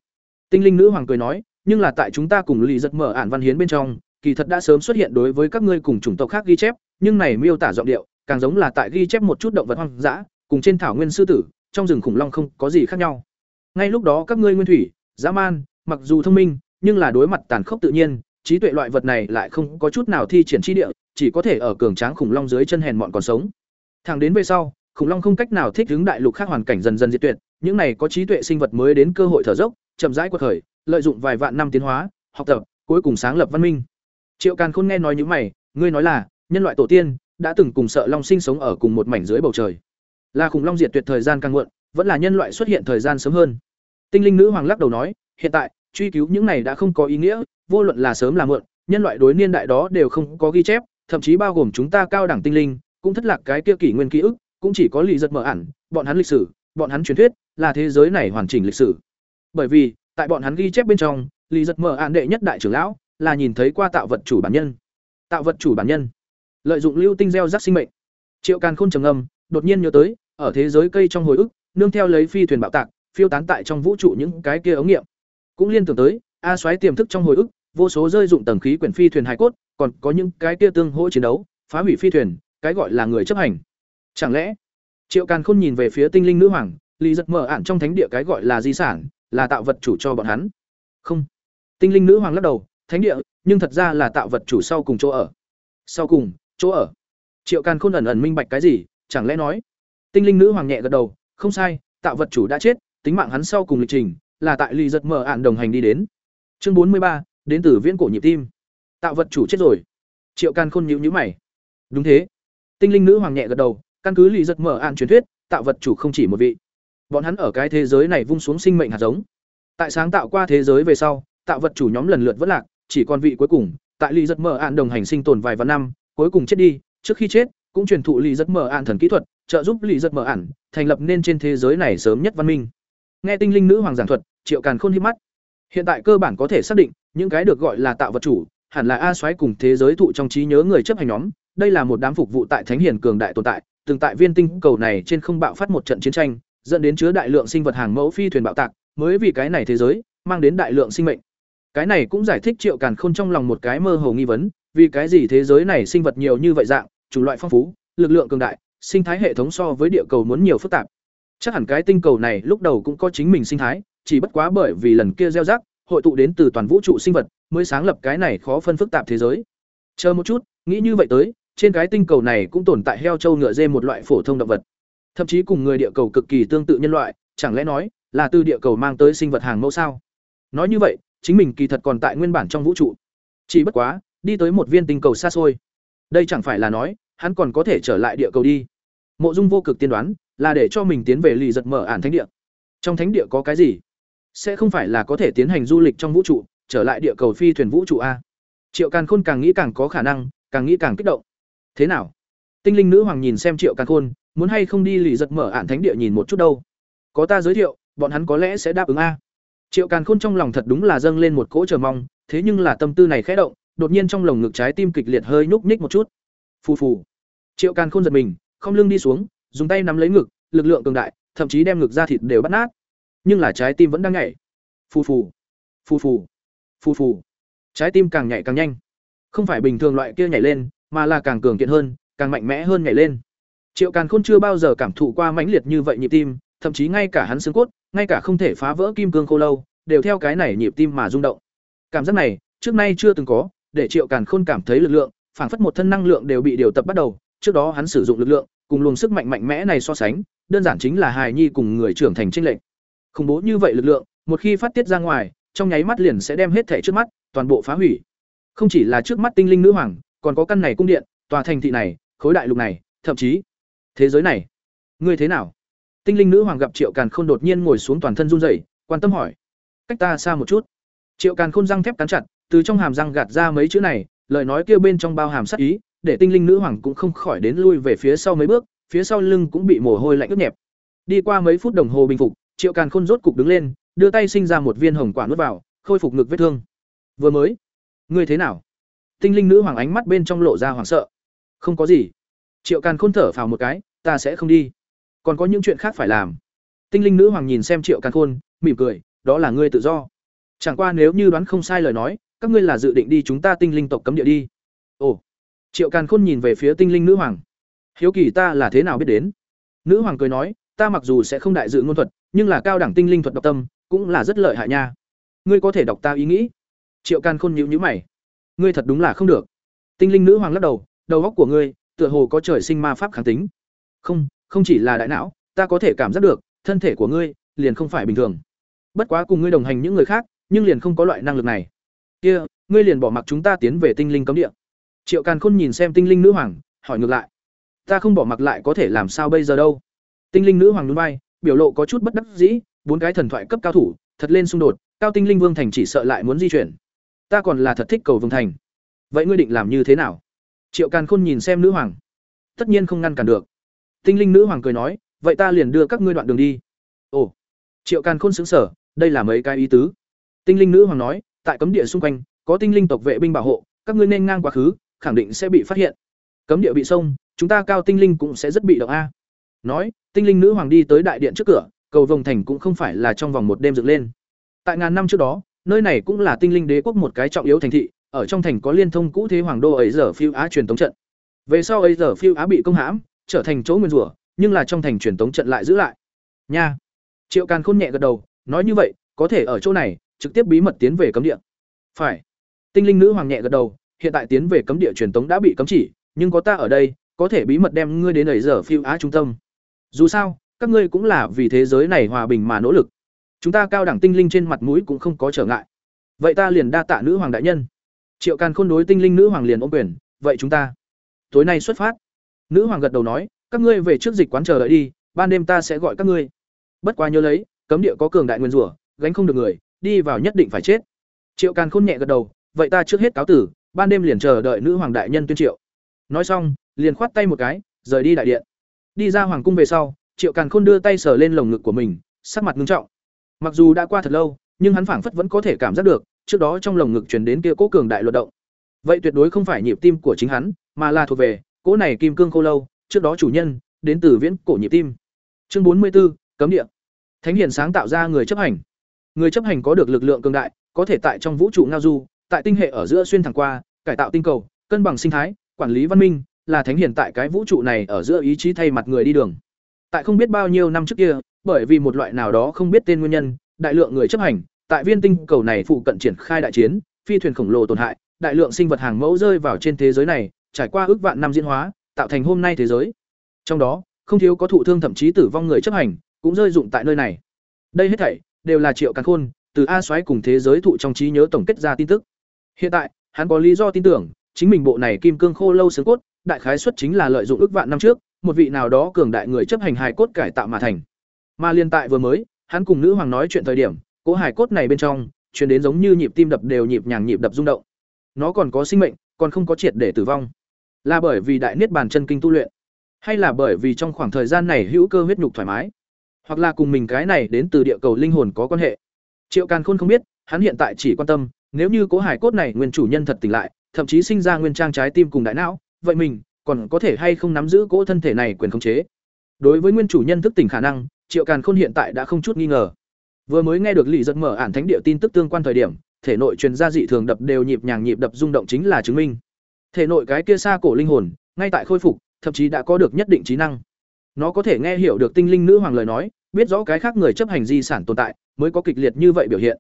tinh linh nữ hoàng cười nói nhưng là tại chúng ta cùng Lý giật mở ản văn hiến bên trong kỳ thật đã sớm xuất hiện đối với các ngươi cùng chủng tộc khác ghi chép nhưng này miêu tả giọng điệu, càng giống là tại ghi chép một chút động vật hoang dã, cùng trên thảo nguyên sư tử, trong rừng khủng long không có gì khác nhau. Ngay lúc đó các ngươi nguyên thủy, dã man, mặc dù thông minh, nhưng là đối mặt tàn khốc tự nhiên, trí tuệ loại vật này lại không có chút nào thi triển chi địa, chỉ có thể ở cường tráng khủng long dưới chân hèn mọn còn sống. Thẳng đến về sau, khủng long không cách nào thích ứng đại lục khác hoàn cảnh dần dần diệt tuyệt, những này có trí tuệ sinh vật mới đến cơ hội thở dốc, chậm rãi cuộc khởi, lợi dụng vài vạn năm tiến hóa, học tập, cuối cùng sáng lập văn minh. Triệu càn khôn nghe nói những mày, ngươi nói là nhân loại tổ tiên đã từng cùng sợ long sinh sống ở cùng một mảnh dưới bầu trời. Là khủng long diệt tuyệt thời gian càng muộn, vẫn là nhân loại xuất hiện thời gian sớm hơn. Tinh linh nữ hoàng lắc đầu nói, hiện tại, truy cứu những này đã không có ý nghĩa, vô luận là sớm là muộn, nhân loại đối niên đại đó đều không có ghi chép, thậm chí bao gồm chúng ta cao đẳng tinh linh, cũng thất lạc cái kia kỷ nguyên ký ức, cũng chỉ có lì giật mở ẩn, bọn hắn lịch sử, bọn hắn truyền thuyết, là thế giới này hoàn chỉnh lịch sử. Bởi vì, tại bọn hắn ghi chép bên trong, lì giật mở ẩn đệ nhất đại trưởng lão, là nhìn thấy qua tạo vật chủ bản nhân. Tạo vật chủ bản nhân lợi dụng lưu tinh gieo rắc sinh mệnh. Triệu càn khôn trầm ngâm, đột nhiên nhớ tới, ở thế giới cây trong hồi ức, nương theo lấy phi thuyền bạo tạc, phiêu tán tại trong vũ trụ những cái kia ống nghiệm. Cũng liên tưởng tới, a xoáy tiềm thức trong hồi ức, vô số rơi dụng tầng khí quyển phi thuyền hải cốt, còn có những cái kia tương hỗ chiến đấu, phá hủy phi thuyền, cái gọi là người chấp hành. Chẳng lẽ, triệu càn khôn nhìn về phía tinh linh nữ hoàng lì giật mở ạn trong thánh địa cái gọi là di sản, là tạo vật chủ cho bọn hắn? Không. Tinh linh nữ hoàng lắc đầu, thánh địa, nhưng thật ra là tạo vật chủ sau cùng chỗ ở. Sau cùng chỗ ở. Triệu càn khôn ẩn ẩn minh bạch cái gì, chẳng lẽ nói? Tinh linh nữ hoàng nhẹ gật đầu, không sai, tạo vật chủ đã chết, tính mạng hắn sau cùng lịch trình là tại lì giật mở ạn đồng hành đi đến. Chương bốn mươi ba, đến từ viễn cổ nhịp tim. Tạo vật chủ chết rồi. Triệu càn khôn nhíu nhữ mày. Đúng thế. Tinh linh nữ hoàng nhẹ gật đầu, căn cứ lì giật mở ạn truyền thuyết, tạo vật chủ không chỉ một vị. Bọn hắn ở cái thế giới này vung xuống sinh mệnh hạt giống. Tại sáng tạo qua thế giới về sau, tạo vật chủ nhóm lần lượt vất lạc, chỉ còn vị cuối cùng, tại lì giật mở ạn đồng hành sinh tồn vài vạn năm cuối cùng chết đi, trước khi chết, cũng truyền thụ lì giật mở ạn thần kỹ thuật, trợ giúp lì giật mở ạn thành lập nên trên thế giới này sớm nhất văn minh. Nghe tinh linh nữ hoàng giảng thuật, triệu càn khôn hít mắt. Hiện tại cơ bản có thể xác định, những cái được gọi là tạo vật chủ, hẳn là a xoáy cùng thế giới thụ trong trí nhớ người chấp hành nhóm. Đây là một đám phục vụ tại thánh hiền cường đại tồn tại, từng tại viên tinh cầu này trên không bạo phát một trận chiến tranh, dẫn đến chứa đại lượng sinh vật hàng mẫu phi thuyền bạo tạc, mới vì cái này thế giới, mang đến đại lượng sinh mệnh. Cái này cũng giải thích triệu càn khôn trong lòng một cái mơ hồ nghi vấn vì cái gì thế giới này sinh vật nhiều như vậy dạng, chủng loại phong phú, lực lượng cường đại, sinh thái hệ thống so với địa cầu muốn nhiều phức tạp. Chắc hẳn cái tinh cầu này lúc đầu cũng có chính mình sinh thái, chỉ bất quá bởi vì lần kia gieo rắc, hội tụ đến từ toàn vũ trụ sinh vật, mới sáng lập cái này khó phân phức tạp thế giới. Chờ một chút, nghĩ như vậy tới, trên cái tinh cầu này cũng tồn tại heo trâu ngựa dê một loại phổ thông động vật. Thậm chí cùng người địa cầu cực kỳ tương tự nhân loại, chẳng lẽ nói là từ địa cầu mang tới sinh vật hàng mẫu sao? Nói như vậy, chính mình kỳ thật còn tại nguyên bản trong vũ trụ. Chỉ bất quá đi tới một viên tinh cầu xa xôi. Đây chẳng phải là nói, hắn còn có thể trở lại địa cầu đi. Mộ dung vô cực tiên đoán, là để cho mình tiến về lì giật mở ản thánh địa. Trong thánh địa có cái gì? Sẽ không phải là có thể tiến hành du lịch trong vũ trụ, trở lại địa cầu phi thuyền vũ trụ a? Triệu càn khôn càng nghĩ càng có khả năng, càng nghĩ càng kích động. Thế nào? Tinh linh nữ hoàng nhìn xem triệu càn khôn, muốn hay không đi lì giật mở ản thánh địa nhìn một chút đâu? Có ta giới thiệu, bọn hắn có lẽ sẽ đáp ứng a. Triệu càn khôn trong lòng thật đúng là dâng lên một cỗ chờ mong, thế nhưng là tâm tư này khẽ động đột nhiên trong lồng ngực trái tim kịch liệt hơi nhúc nhích một chút. Phù phù. Triệu càn khôn giật mình, không lưng đi xuống, dùng tay nắm lấy ngực, lực lượng cường đại, thậm chí đem ngực ra thịt đều bắt nát. Nhưng là trái tim vẫn đang nhảy. Phù phù. Phù phù. Phù phù. Trái tim càng nhảy càng nhanh. Không phải bình thường loại kia nhảy lên, mà là càng cường kiện hơn, càng mạnh mẽ hơn nhảy lên. Triệu càn khôn chưa bao giờ cảm thụ qua mãnh liệt như vậy nhịp tim, thậm chí ngay cả hắn xương cốt, ngay cả không thể phá vỡ kim cương khô lâu, đều theo cái này nhịp tim mà rung động. Cảm giác này, trước nay chưa từng có để triệu càn khôn cảm thấy lực lượng, phảng phất một thân năng lượng đều bị điều tập bắt đầu. Trước đó hắn sử dụng lực lượng, cùng luồng sức mạnh mạnh mẽ này so sánh, đơn giản chính là hài nhi cùng người trưởng thành tranh lệch. Khủng bố như vậy lực lượng, một khi phát tiết ra ngoài, trong nháy mắt liền sẽ đem hết thảy trước mắt, toàn bộ phá hủy. Không chỉ là trước mắt tinh linh nữ hoàng, còn có căn này cung điện, tòa thành thị này, khối đại lục này, thậm chí thế giới này. Ngươi thế nào? Tinh linh nữ hoàng gặp triệu càn khôn đột nhiên ngồi xuống toàn thân run rẩy, quan tâm hỏi. Cách ta xa một chút. Triệu càn khôn răng thép cắn chặt từ trong hàm răng gạt ra mấy chữ này lời nói kia bên trong bao hàm sát ý để tinh linh nữ hoàng cũng không khỏi đến lui về phía sau mấy bước phía sau lưng cũng bị mồ hôi lạnh ướt nhẹp. Đi qua mấy phút đồng hồ bình phục triệu càn khôn rốt cục đứng lên đưa tay sinh ra một viên hồng quả nuốt vào khôi phục ngực vết thương. Vừa mới ngươi thế nào? Tinh linh nữ hoàng ánh mắt bên trong lộ ra hoảng sợ. Không có gì. Triệu càn khôn thở phào một cái ta sẽ không đi. Còn có những chuyện khác phải làm. Tinh linh nữ hoàng nhìn xem triệu càn khôn mỉm cười đó là ngươi tự do. Chẳng qua nếu như đoán không sai lời nói, các ngươi là dự định đi chúng ta tinh linh tộc cấm địa đi. Ồ. Triệu Càn Khôn nhìn về phía tinh linh nữ hoàng. Hiếu kỳ ta là thế nào biết đến? Nữ hoàng cười nói, ta mặc dù sẽ không đại dự ngôn thuật, nhưng là cao đẳng tinh linh thuật đọc tâm, cũng là rất lợi hại nha. Ngươi có thể đọc ta ý nghĩ. Triệu Càn Khôn nhíu nhíu mày. Ngươi thật đúng là không được. Tinh linh nữ hoàng lắc đầu, đầu óc của ngươi, tựa hồ có trời sinh ma pháp kháng tính. Không, không chỉ là đại não, ta có thể cảm giác được, thân thể của ngươi liền không phải bình thường. Bất quá cùng ngươi đồng hành những người khác, nhưng liền không có loại năng lực này. Kia, ngươi liền bỏ mặc chúng ta tiến về tinh linh cấm địa. Triệu Càn Khôn nhìn xem tinh linh nữ hoàng, hỏi ngược lại. Ta không bỏ mặc lại có thể làm sao bây giờ đâu? Tinh linh nữ hoàng núi bay biểu lộ có chút bất đắc dĩ, bốn cái thần thoại cấp cao thủ, thật lên xung đột, cao tinh linh vương thành chỉ sợ lại muốn di chuyển. Ta còn là thật thích cầu vương thành. Vậy ngươi định làm như thế nào? Triệu Càn Khôn nhìn xem nữ hoàng. Tất nhiên không ngăn cản được. Tinh linh nữ hoàng cười nói, vậy ta liền đưa các ngươi đoạn đường đi. Ồ. Triệu Càn Khôn xứng sở đây là mấy cái ý tứ. Tinh linh nữ hoàng nói, tại cấm địa xung quanh có tinh linh tộc vệ binh bảo hộ, các ngươi nên ngang quá khứ, khẳng định sẽ bị phát hiện. Cấm địa bị xông, chúng ta cao tinh linh cũng sẽ rất bị động a. Nói, tinh linh nữ hoàng đi tới đại điện trước cửa, cầu vồng thành cũng không phải là trong vòng một đêm dựng lên. Tại ngàn năm trước đó, nơi này cũng là tinh linh đế quốc một cái trọng yếu thành thị, ở trong thành có liên thông cũ thế hoàng đô ấy giờ phiêu á truyền tống trận. Về sau ấy giờ phiêu á bị công hãm, trở thành chỗ nguyên rủa, nhưng là trong thành truyền tống trận lại giữ lại. Nha. Triệu Càn Khôn nhẹ gật đầu, nói như vậy, có thể ở chỗ này trực tiếp bí mật tiến về cấm địa. Phải. Tinh linh nữ hoàng nhẹ gật đầu, hiện tại tiến về cấm địa truyền tống đã bị cấm chỉ, nhưng có ta ở đây, có thể bí mật đem ngươi đến ấy giờ phiêu á trung tâm. Dù sao, các ngươi cũng là vì thế giới này hòa bình mà nỗ lực. Chúng ta cao đẳng tinh linh trên mặt mũi cũng không có trở ngại. Vậy ta liền đa tạ nữ hoàng đại nhân. Triệu Càn Khôn đối tinh linh nữ hoàng liền ôm quyền, vậy chúng ta tối nay xuất phát. Nữ hoàng gật đầu nói, các ngươi về trước dịch quán chờ đợi đi, ban đêm ta sẽ gọi các ngươi. Bất quá nhớ lấy, cấm địa có cường đại nguyên rủa, gánh không được người, đi vào nhất định phải chết. Triệu Càn Khôn nhẹ gật đầu, vậy ta trước hết cáo tử, ban đêm liền chờ đợi nữ hoàng đại nhân tuyên triệu. Nói xong, liền khoát tay một cái, rời đi đại điện. Đi ra hoàng cung về sau, Triệu Càn Khôn đưa tay sờ lên lồng ngực của mình, sắc mặt nghiêm trọng. Mặc dù đã qua thật lâu, nhưng hắn phảng phất vẫn có thể cảm giác được, trước đó trong lồng ngực truyền đến kia cố cường đại luật động. Vậy tuyệt đối không phải nhịp tim của chính hắn, mà là thuộc về cố này kim cương khô lâu, trước đó chủ nhân đến từ viễn cổ nhịp tim. Chương bốn mươi 44, cấm địa. Thánh hiền sáng tạo ra người chấp hành. Người chấp hành có được lực lượng cường đại, có thể tại trong vũ trụ ngao du, tại tinh hệ ở giữa xuyên thẳng qua, cải tạo tinh cầu, cân bằng sinh thái, quản lý văn minh, là thánh hiền tại cái vũ trụ này ở giữa ý chí thay mặt người đi đường. Tại không biết bao nhiêu năm trước kia, bởi vì một loại nào đó không biết tên nguyên nhân, đại lượng người chấp hành, tại viên tinh cầu này phụ cận triển khai đại chiến, phi thuyền khổng lồ tổn hại, đại lượng sinh vật hàng mẫu rơi vào trên thế giới này, trải qua ước vạn năm diễn hóa, tạo thành hôm nay thế giới. Trong đó, không thiếu có thụ thương thậm chí tử vong người chấp hành, cũng rơi dụng tại nơi này. Đây hết thảy đều là Triệu Càn Khôn từ A Soái cùng thế giới thụ trong trí nhớ tổng kết ra tin tức. Hiện tại, hắn có lý do tin tưởng, chính mình bộ này kim cương khô lâu xương cốt, đại khái xuất chính là lợi dụng ước vạn năm trước, một vị nào đó cường đại người chấp hành hài cốt cải tạo mà thành. Mà liên tại vừa mới, hắn cùng nữ hoàng nói chuyện thời điểm, cỗ hài cốt này bên trong, truyền đến giống như nhịp tim đập đều nhịp nhàng nhịp đập rung động. Nó còn có sinh mệnh, còn không có triệt để tử vong. Là bởi vì đại niết bàn chân kinh tu luyện, hay là bởi vì trong khoảng thời gian này hữu cơ huyết nhục thoải mái, hoặc là cùng mình cái này đến từ địa cầu linh hồn có quan hệ. Triệu Càn Khôn không biết, hắn hiện tại chỉ quan tâm, nếu như cố hải cốt này nguyên chủ nhân thật tỉnh lại, thậm chí sinh ra nguyên trang trái tim cùng đại não, vậy mình còn có thể hay không nắm giữ cỗ thân thể này quyền khống chế. Đối với nguyên chủ nhân thức tỉnh khả năng, Triệu Càn Khôn hiện tại đã không chút nghi ngờ. Vừa mới nghe được Lý giật mở ản thánh địa tin tức tương quan thời điểm, thể nội truyền ra dị thường đập đều nhịp nhàng nhịp đập rung động chính là chứng minh. Thể nội cái kia xa cổ linh hồn, ngay tại khôi phục, thậm chí đã có được nhất định trí năng. Nó có thể nghe hiểu được tinh linh nữ hoàng lời nói, biết rõ cái khác người chấp hành di sản tồn tại, mới có kịch liệt như vậy biểu hiện.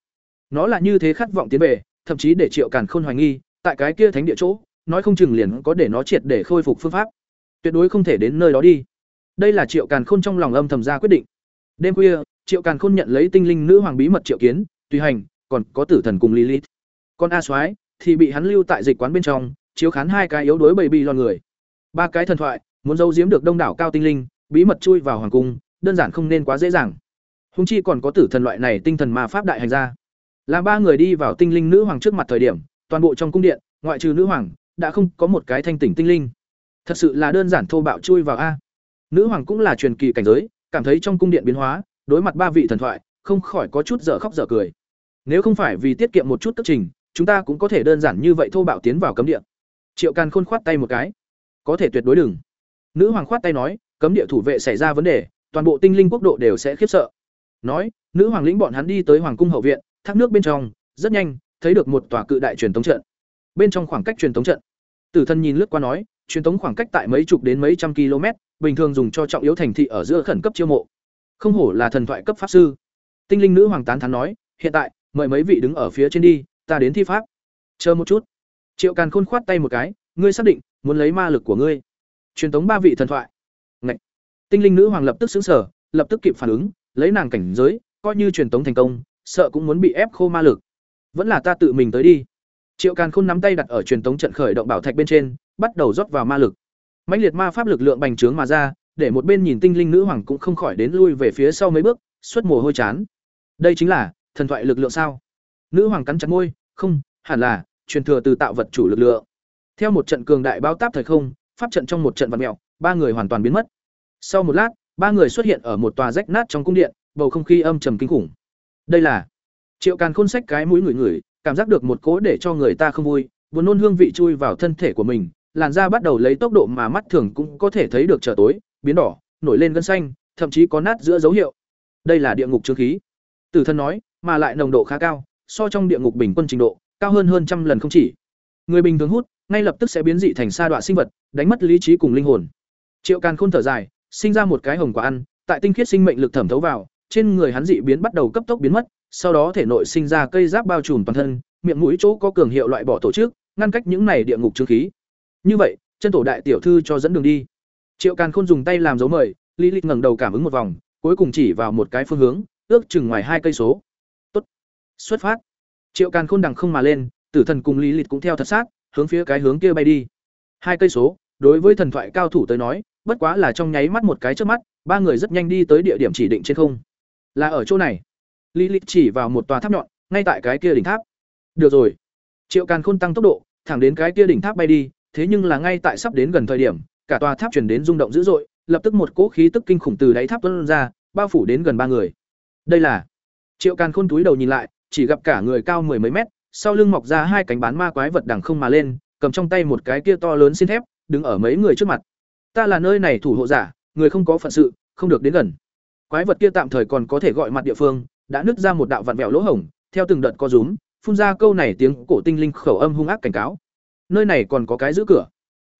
Nó là như thế khát vọng tiến về, thậm chí để Triệu Càn Khôn hoài nghi, tại cái kia thánh địa chỗ, nói không chừng liền có để nó triệt để khôi phục phương pháp. Tuyệt đối không thể đến nơi đó đi. Đây là Triệu Càn Khôn trong lòng âm thầm ra quyết định. Đêm khuya, Triệu Càn Khôn nhận lấy tinh linh nữ hoàng bí mật triệu kiến, tùy hành, còn có tử thần cùng Lilith. Con A Soái thì bị hắn lưu tại dịch quán bên trong, chiếu khán hai cái yếu đuối bầy bi lon người. Ba cái thần thoại, muốn giấu giếm được đông đảo cao tinh linh, bí mật chui vào hoàng cung, đơn giản không nên quá dễ dàng. Hùng chi còn có tử thần loại này tinh thần ma pháp đại hành ra, Làm ba người đi vào tinh linh nữ hoàng trước mặt thời điểm, toàn bộ trong cung điện, ngoại trừ nữ hoàng, đã không có một cái thanh tỉnh tinh linh. Thật sự là đơn giản thô bạo chui vào a. Nữ hoàng cũng là truyền kỳ cảnh giới, cảm thấy trong cung điện biến hóa, đối mặt ba vị thần thoại, không khỏi có chút dở khóc dở cười. Nếu không phải vì tiết kiệm một chút tức trình, chúng ta cũng có thể đơn giản như vậy thô bạo tiến vào cấm địa. Triệu Càn Khôn khoát tay một cái. Có thể tuyệt đối đừng. Nữ hoàng khoát tay nói, cấm địa thủ vệ xảy ra vấn đề, toàn bộ tinh linh quốc độ đều sẽ khiếp sợ. Nói, nữ hoàng lĩnh bọn hắn đi tới hoàng cung hậu viện, thác nước bên trong, rất nhanh thấy được một tòa cự đại truyền tống trận. Bên trong khoảng cách truyền tống trận. Tử thân nhìn lướt qua nói truyền tống khoảng cách tại mấy chục đến mấy trăm km bình thường dùng cho trọng yếu thành thị ở giữa khẩn cấp chiêu mộ. Không hổ là thần thoại cấp pháp sư. Tinh linh nữ hoàng tán thán nói hiện tại mời mấy vị đứng ở phía trên đi ta đến thi pháp. Chờ một chút. Triệu càn khôn khoát tay một cái ngươi xác định muốn lấy ma lực của ngươi. Truyền tống ba vị thần thoại tinh linh nữ hoàng lập tức xứng sở lập tức kịp phản ứng, lấy nàng cảnh giới, coi như truyền tống thành công, sợ cũng muốn bị ép khô ma lực. Vẫn là ta tự mình tới đi. Triệu càn khôn nắm tay đặt ở truyền tống trận khởi động bảo thạch bên trên, bắt đầu rót vào ma lực. Mãnh liệt ma pháp lực lượng bành trướng mà ra, để một bên nhìn tinh linh nữ hoàng cũng không khỏi đến lui về phía sau mấy bước, xuất mồ hôi chán. Đây chính là thần thoại lực lượng sao? Nữ hoàng cắn chặt môi, không, hẳn là truyền thừa từ tạo vật chủ lực lượng. Theo một trận cường đại bao táp thời không, pháp trận trong một trận vật mẹo, ba người hoàn toàn biến mất sau một lát, ba người xuất hiện ở một tòa rách nát trong cung điện, bầu không khí âm trầm kinh khủng. Đây là triệu càn khôn sách cái mũi người người cảm giác được một cỗ để cho người ta không vui, buồn nôn hương vị chui vào thân thể của mình, làn da bắt đầu lấy tốc độ mà mắt thường cũng có thể thấy được trở tối, biến đỏ, nổi lên gân xanh, thậm chí có nát giữa dấu hiệu. Đây là địa ngục chứa khí. Tử thân nói, mà lại nồng độ khá cao, so trong địa ngục bình quân trình độ, cao hơn hơn trăm lần không chỉ. Người bình thường hút, ngay lập tức sẽ biến dị thành sa đoạn sinh vật, đánh mất lý trí cùng linh hồn. Triệu càn khôn thở dài sinh ra một cái hồng quả ăn, tại tinh khiết sinh mệnh lực thẩm thấu vào, trên người hắn dị biến bắt đầu cấp tốc biến mất, sau đó thể nội sinh ra cây giáp bao trùm toàn thân, miệng mũi chỗ có cường hiệu loại bỏ tổ chức, ngăn cách những này địa ngục trương khí. Như vậy, chân tổ đại tiểu thư cho dẫn đường đi. Triệu càn khôn dùng tay làm dấu mời lý ngẩng đầu cảm ứng một vòng, cuối cùng chỉ vào một cái phương hướng, ước chừng ngoài hai cây số. Tốt. Xuất phát. Triệu càn khôn đằng không mà lên, tử thần cùng lý cũng theo thật sát, hướng phía cái hướng kia bay đi. Hai cây số, đối với thần thoại cao thủ tới nói bất quá là trong nháy mắt một cái trước mắt, ba người rất nhanh đi tới địa điểm chỉ định trên không. Là ở chỗ này. Lý lịch chỉ vào một tòa tháp nhọn, ngay tại cái kia đỉnh tháp. Được rồi. Triệu càn khôn tăng tốc độ, thẳng đến cái kia đỉnh tháp bay đi, thế nhưng là ngay tại sắp đến gần thời điểm, cả tòa tháp chuyển đến rung động dữ dội, lập tức một cỗ khí tức kinh khủng từ đáy tháp tuân ra, bao phủ đến gần ba người. Đây là triệu càn khôn túi đầu nhìn lại, chỉ gặp cả người cao mười mấy mét, sau lưng mọc ra hai cánh bán ma quái vật đằng không mà lên, cầm trong tay một cái kia to lớn xin thép, đứng ở mấy người trước mặt ta là nơi này thủ hộ giả, người không có phận sự, không được đến gần. Quái vật kia tạm thời còn có thể gọi mặt địa phương, đã nứt ra một đạo vặn vẹo lỗ hổng, theo từng đợt co rúm, phun ra câu này tiếng cổ tinh linh khẩu âm hung ác cảnh cáo. Nơi này còn có cái giữ cửa.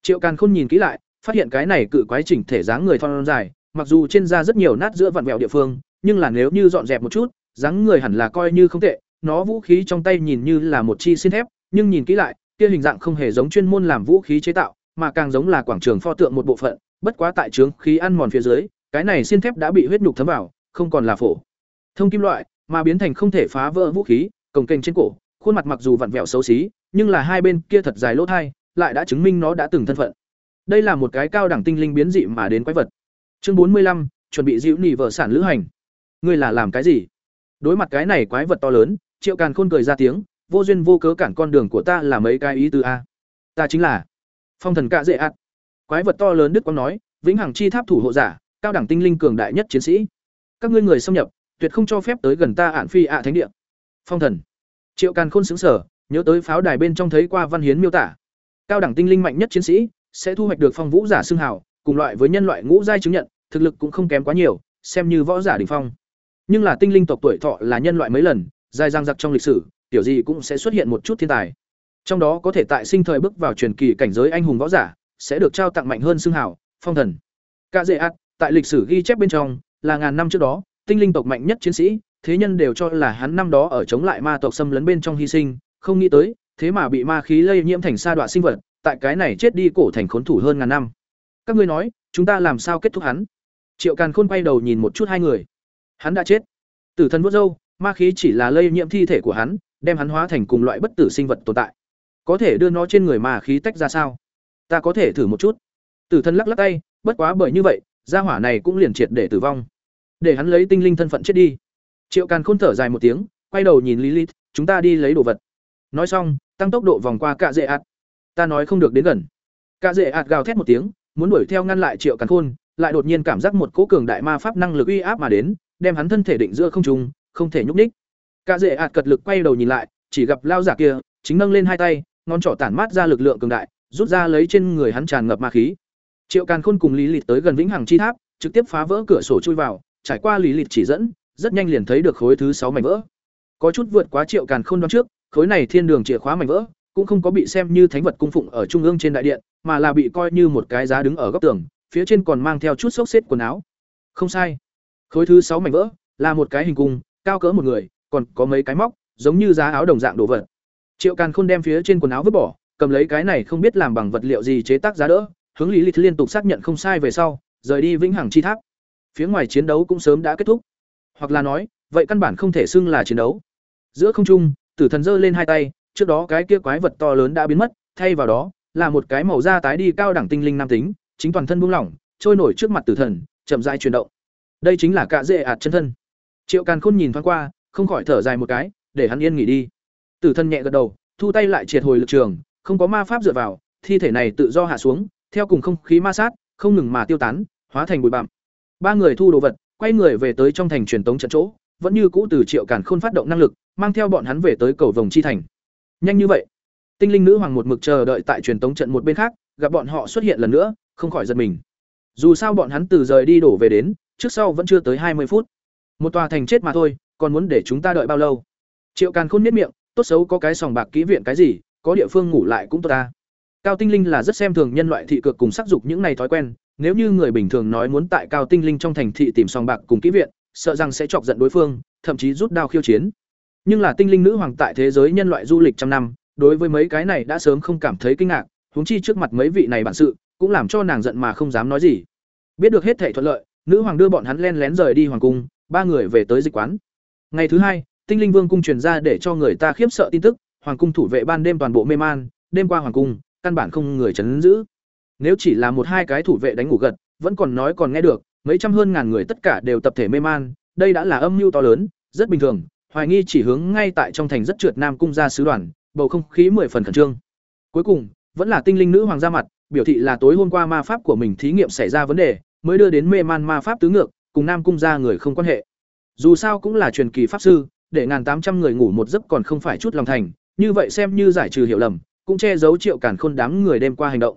Triệu càn khôn nhìn kỹ lại, phát hiện cái này cự quái chỉnh thể dáng người thon dài, mặc dù trên da rất nhiều nát giữa vặn vẹo địa phương, nhưng là nếu như dọn dẹp một chút, dáng người hẳn là coi như không tệ, nó vũ khí trong tay nhìn như là một chi xin thép, nhưng nhìn kỹ lại, kia hình dạng không hề giống chuyên môn làm vũ khí chế tạo mà càng giống là quảng trường pho tượng một bộ phận, bất quá tại trướng khí ăn mòn phía dưới, cái này xiên thép đã bị huyết nhục thấm vào, không còn là phổ. Thông kim loại, mà biến thành không thể phá vỡ vũ khí, cồng kềnh trên cổ, khuôn mặt mặc dù vặn vẹo xấu xí, nhưng là hai bên kia thật dài lỗ thai, lại đã chứng minh nó đã từng thân phận. Đây là một cái cao đẳng tinh linh biến dị mà đến quái vật. Chương bốn mươi lăm, chuẩn bị dịu nỉ vợ sản lữ hành. Ngươi là làm cái gì? Đối mặt cái này quái vật to lớn, triệu càn khôn cười ra tiếng, vô duyên vô cớ cản con đường của ta là mấy cái ý tứ a. Ta chính là phong thần cạ dễ ạt. Quái vật to lớn đức quang nói, vĩnh hằng chi tháp thủ hộ giả, cao đẳng tinh linh cường đại nhất chiến sĩ. Các ngươi người xâm nhập, tuyệt không cho phép tới gần ta ạn phi ạ thánh địa. Phong thần. Triệu càn khôn xứng sở nhớ tới pháo đài bên trong thấy qua văn hiến miêu tả. Cao đẳng tinh linh mạnh nhất chiến sĩ, sẽ thu hoạch được phong vũ giả xưng hào, cùng loại với nhân loại ngũ giai chứng nhận, thực lực cũng không kém quá nhiều, xem như võ giả đỉnh phong. Nhưng là tinh linh tộc tuổi thọ là nhân loại mấy lần, dài dang dặc trong lịch sử, tiểu gì cũng sẽ xuất hiện một chút thiên tài trong đó có thể tại sinh thời bước vào truyền kỳ cảnh giới anh hùng võ giả, sẽ được trao tặng mạnh hơn xưng hào, phong thần. Ca dễ ạt, tại lịch sử ghi chép bên trong, là ngàn năm trước đó, tinh linh tộc mạnh nhất chiến sĩ, thế nhân đều cho là hắn năm đó ở chống lại ma tộc xâm lấn bên trong hy sinh, không nghĩ tới, thế mà bị ma khí lây nhiễm thành sa đoạn sinh vật, tại cái này chết đi cổ thành khốn thủ hơn ngàn năm. Các ngươi nói, chúng ta làm sao kết thúc hắn? Triệu càn khôn quay đầu nhìn một chút hai người. Hắn đã chết. Tử thần vuốt râu, ma khí chỉ là lây nhiễm thi thể của hắn, đem hắn hóa thành cùng loại bất tử sinh vật tồn tại có thể đưa nó trên người mà khí tách ra sao? Ta có thể thử một chút. Tử thần lắc lắc tay, bất quá bởi như vậy, gia hỏa này cũng liền triệt để tử vong. Để hắn lấy tinh linh thân phận chết đi. Triệu càn khôn thở dài một tiếng, quay đầu nhìn lilith, chúng ta đi lấy đồ vật. Nói xong, tăng tốc độ vòng qua cạ dễ ạt. Ta nói không được đến gần. Cạ dễ ạt gào thét một tiếng, muốn đuổi theo ngăn lại triệu càn khôn, lại đột nhiên cảm giác một cỗ cường đại ma pháp năng lực uy áp mà đến, đem hắn thân thể định giữa không trung, không thể nhúc ních cạ dễ ạt cật lực quay đầu nhìn lại, chỉ gặp lao giả kia, chính nâng lên hai tay ngón trỏ tản mát ra lực lượng cường đại rút ra lấy trên người hắn tràn ngập ma khí triệu càn khôn cùng lý lịch tới gần vĩnh hằng chi tháp trực tiếp phá vỡ cửa sổ chui vào trải qua lý lịch chỉ dẫn rất nhanh liền thấy được khối thứ sáu mảnh vỡ Có chút vượt quá Triệu Càn Khôn đoán trước, khối này thiên đường chìa khóa mảnh vỡ, cũng không có bị xem như thánh vật cung phụng ở trung ương trên đại điện, mà là bị coi như một cái giá đứng ở góc tường, phía trên còn mang theo chút xốc xếp quần áo. Không sai. Khối thứ sáu mảnh vỡ là một cái hình cung, cao cỡ một người, còn có mấy cái móc, giống như giá áo đồng dạng đồ vật. Triệu Càn Khôn đem phía trên quần áo vứt bỏ, cầm lấy cái này không biết làm bằng vật liệu gì chế tác giá đỡ, hướng Lý Lịch liên tục xác nhận không sai về sau, rời đi vĩnh hằng chi tháp. Phía ngoài chiến đấu cũng sớm đã kết thúc. Hoặc là nói, vậy căn bản không thể xưng là chiến đấu. Giữa không trung, Tử Thần giơ lên hai tay, trước đó cái kia quái vật to lớn đã biến mất, thay vào đó là một cái màu da tái đi cao đẳng tinh linh nam tính, chính toàn thân buông lỏng, trôi nổi trước mặt Tử Thần, chậm rãi chuyển động. Đây chính là cạ dễ ạt chân thân. Triệu Càn Khôn nhìn thoáng qua, không khỏi thở dài một cái, để hắn yên nghỉ đi. Tử thân nhẹ gật đầu, thu tay lại triệt hồi lực trường, không có ma pháp dựa vào, thi thể này tự do hạ xuống, theo cùng không khí ma sát, không ngừng mà tiêu tán, hóa thành bụi bặm. Ba người thu đồ vật, quay người về tới trong thành truyền tống trận chỗ, vẫn như cũ từ Triệu Càn Khôn phát động năng lực, mang theo bọn hắn về tới cầu vòng chi thành. Nhanh như vậy, Tinh linh nữ hoàng một mực chờ đợi tại truyền tống trận một bên khác, gặp bọn họ xuất hiện lần nữa, không khỏi giật mình. Dù sao bọn hắn từ rời đi đổ về đến, trước sau vẫn chưa tới hai mươi phút. Một tòa thành chết mà thôi, còn muốn để chúng ta đợi bao lâu? Triệu Càn Khôn niết miệng, tốt xấu có cái sòng bạc kỹ viện cái gì, có địa phương ngủ lại cũng tốt ta. Cao Tinh Linh là rất xem thường nhân loại thị cực cùng sắc dục những này thói quen, nếu như người bình thường nói muốn tại Cao Tinh Linh trong thành thị tìm sòng bạc cùng kỹ viện, sợ rằng sẽ chọc giận đối phương, thậm chí rút đao khiêu chiến. Nhưng là Tinh Linh nữ hoàng tại thế giới nhân loại du lịch trăm năm, đối với mấy cái này đã sớm không cảm thấy kinh ngạc, huống chi trước mặt mấy vị này bản sự, cũng làm cho nàng giận mà không dám nói gì. Biết được hết thảy thuận lợi, nữ hoàng đưa bọn hắn len lén rời đi hoàng cung, ba người về tới dịch quán. Ngày thứ hai, Tinh Linh Vương cung truyền ra để cho người ta khiếp sợ tin tức, hoàng cung thủ vệ ban đêm toàn bộ mê man, đêm qua hoàng cung, căn bản không người chấn giữ. Nếu chỉ là một hai cái thủ vệ đánh ngủ gật, vẫn còn nói còn nghe được, mấy trăm hơn ngàn người tất cả đều tập thể mê man, đây đã là âm mưu to lớn, rất bình thường, hoài nghi chỉ hướng ngay tại trong thành rất trượt nam cung gia sứ đoàn, bầu không khí mười phần khẩn trương. Cuối cùng, vẫn là tinh linh nữ hoàng ra mặt, biểu thị là tối hôm qua ma pháp của mình thí nghiệm xảy ra vấn đề, mới đưa đến mê man ma pháp tứ ngược, cùng Nam cung gia người không quan hệ. Dù sao cũng là truyền kỳ pháp sư, để ngàn tám trăm người ngủ một giấc còn không phải chút lòng thành, như vậy xem như giải trừ hiểu lầm, cũng che giấu Triệu Càn Khôn đám người đêm qua hành động.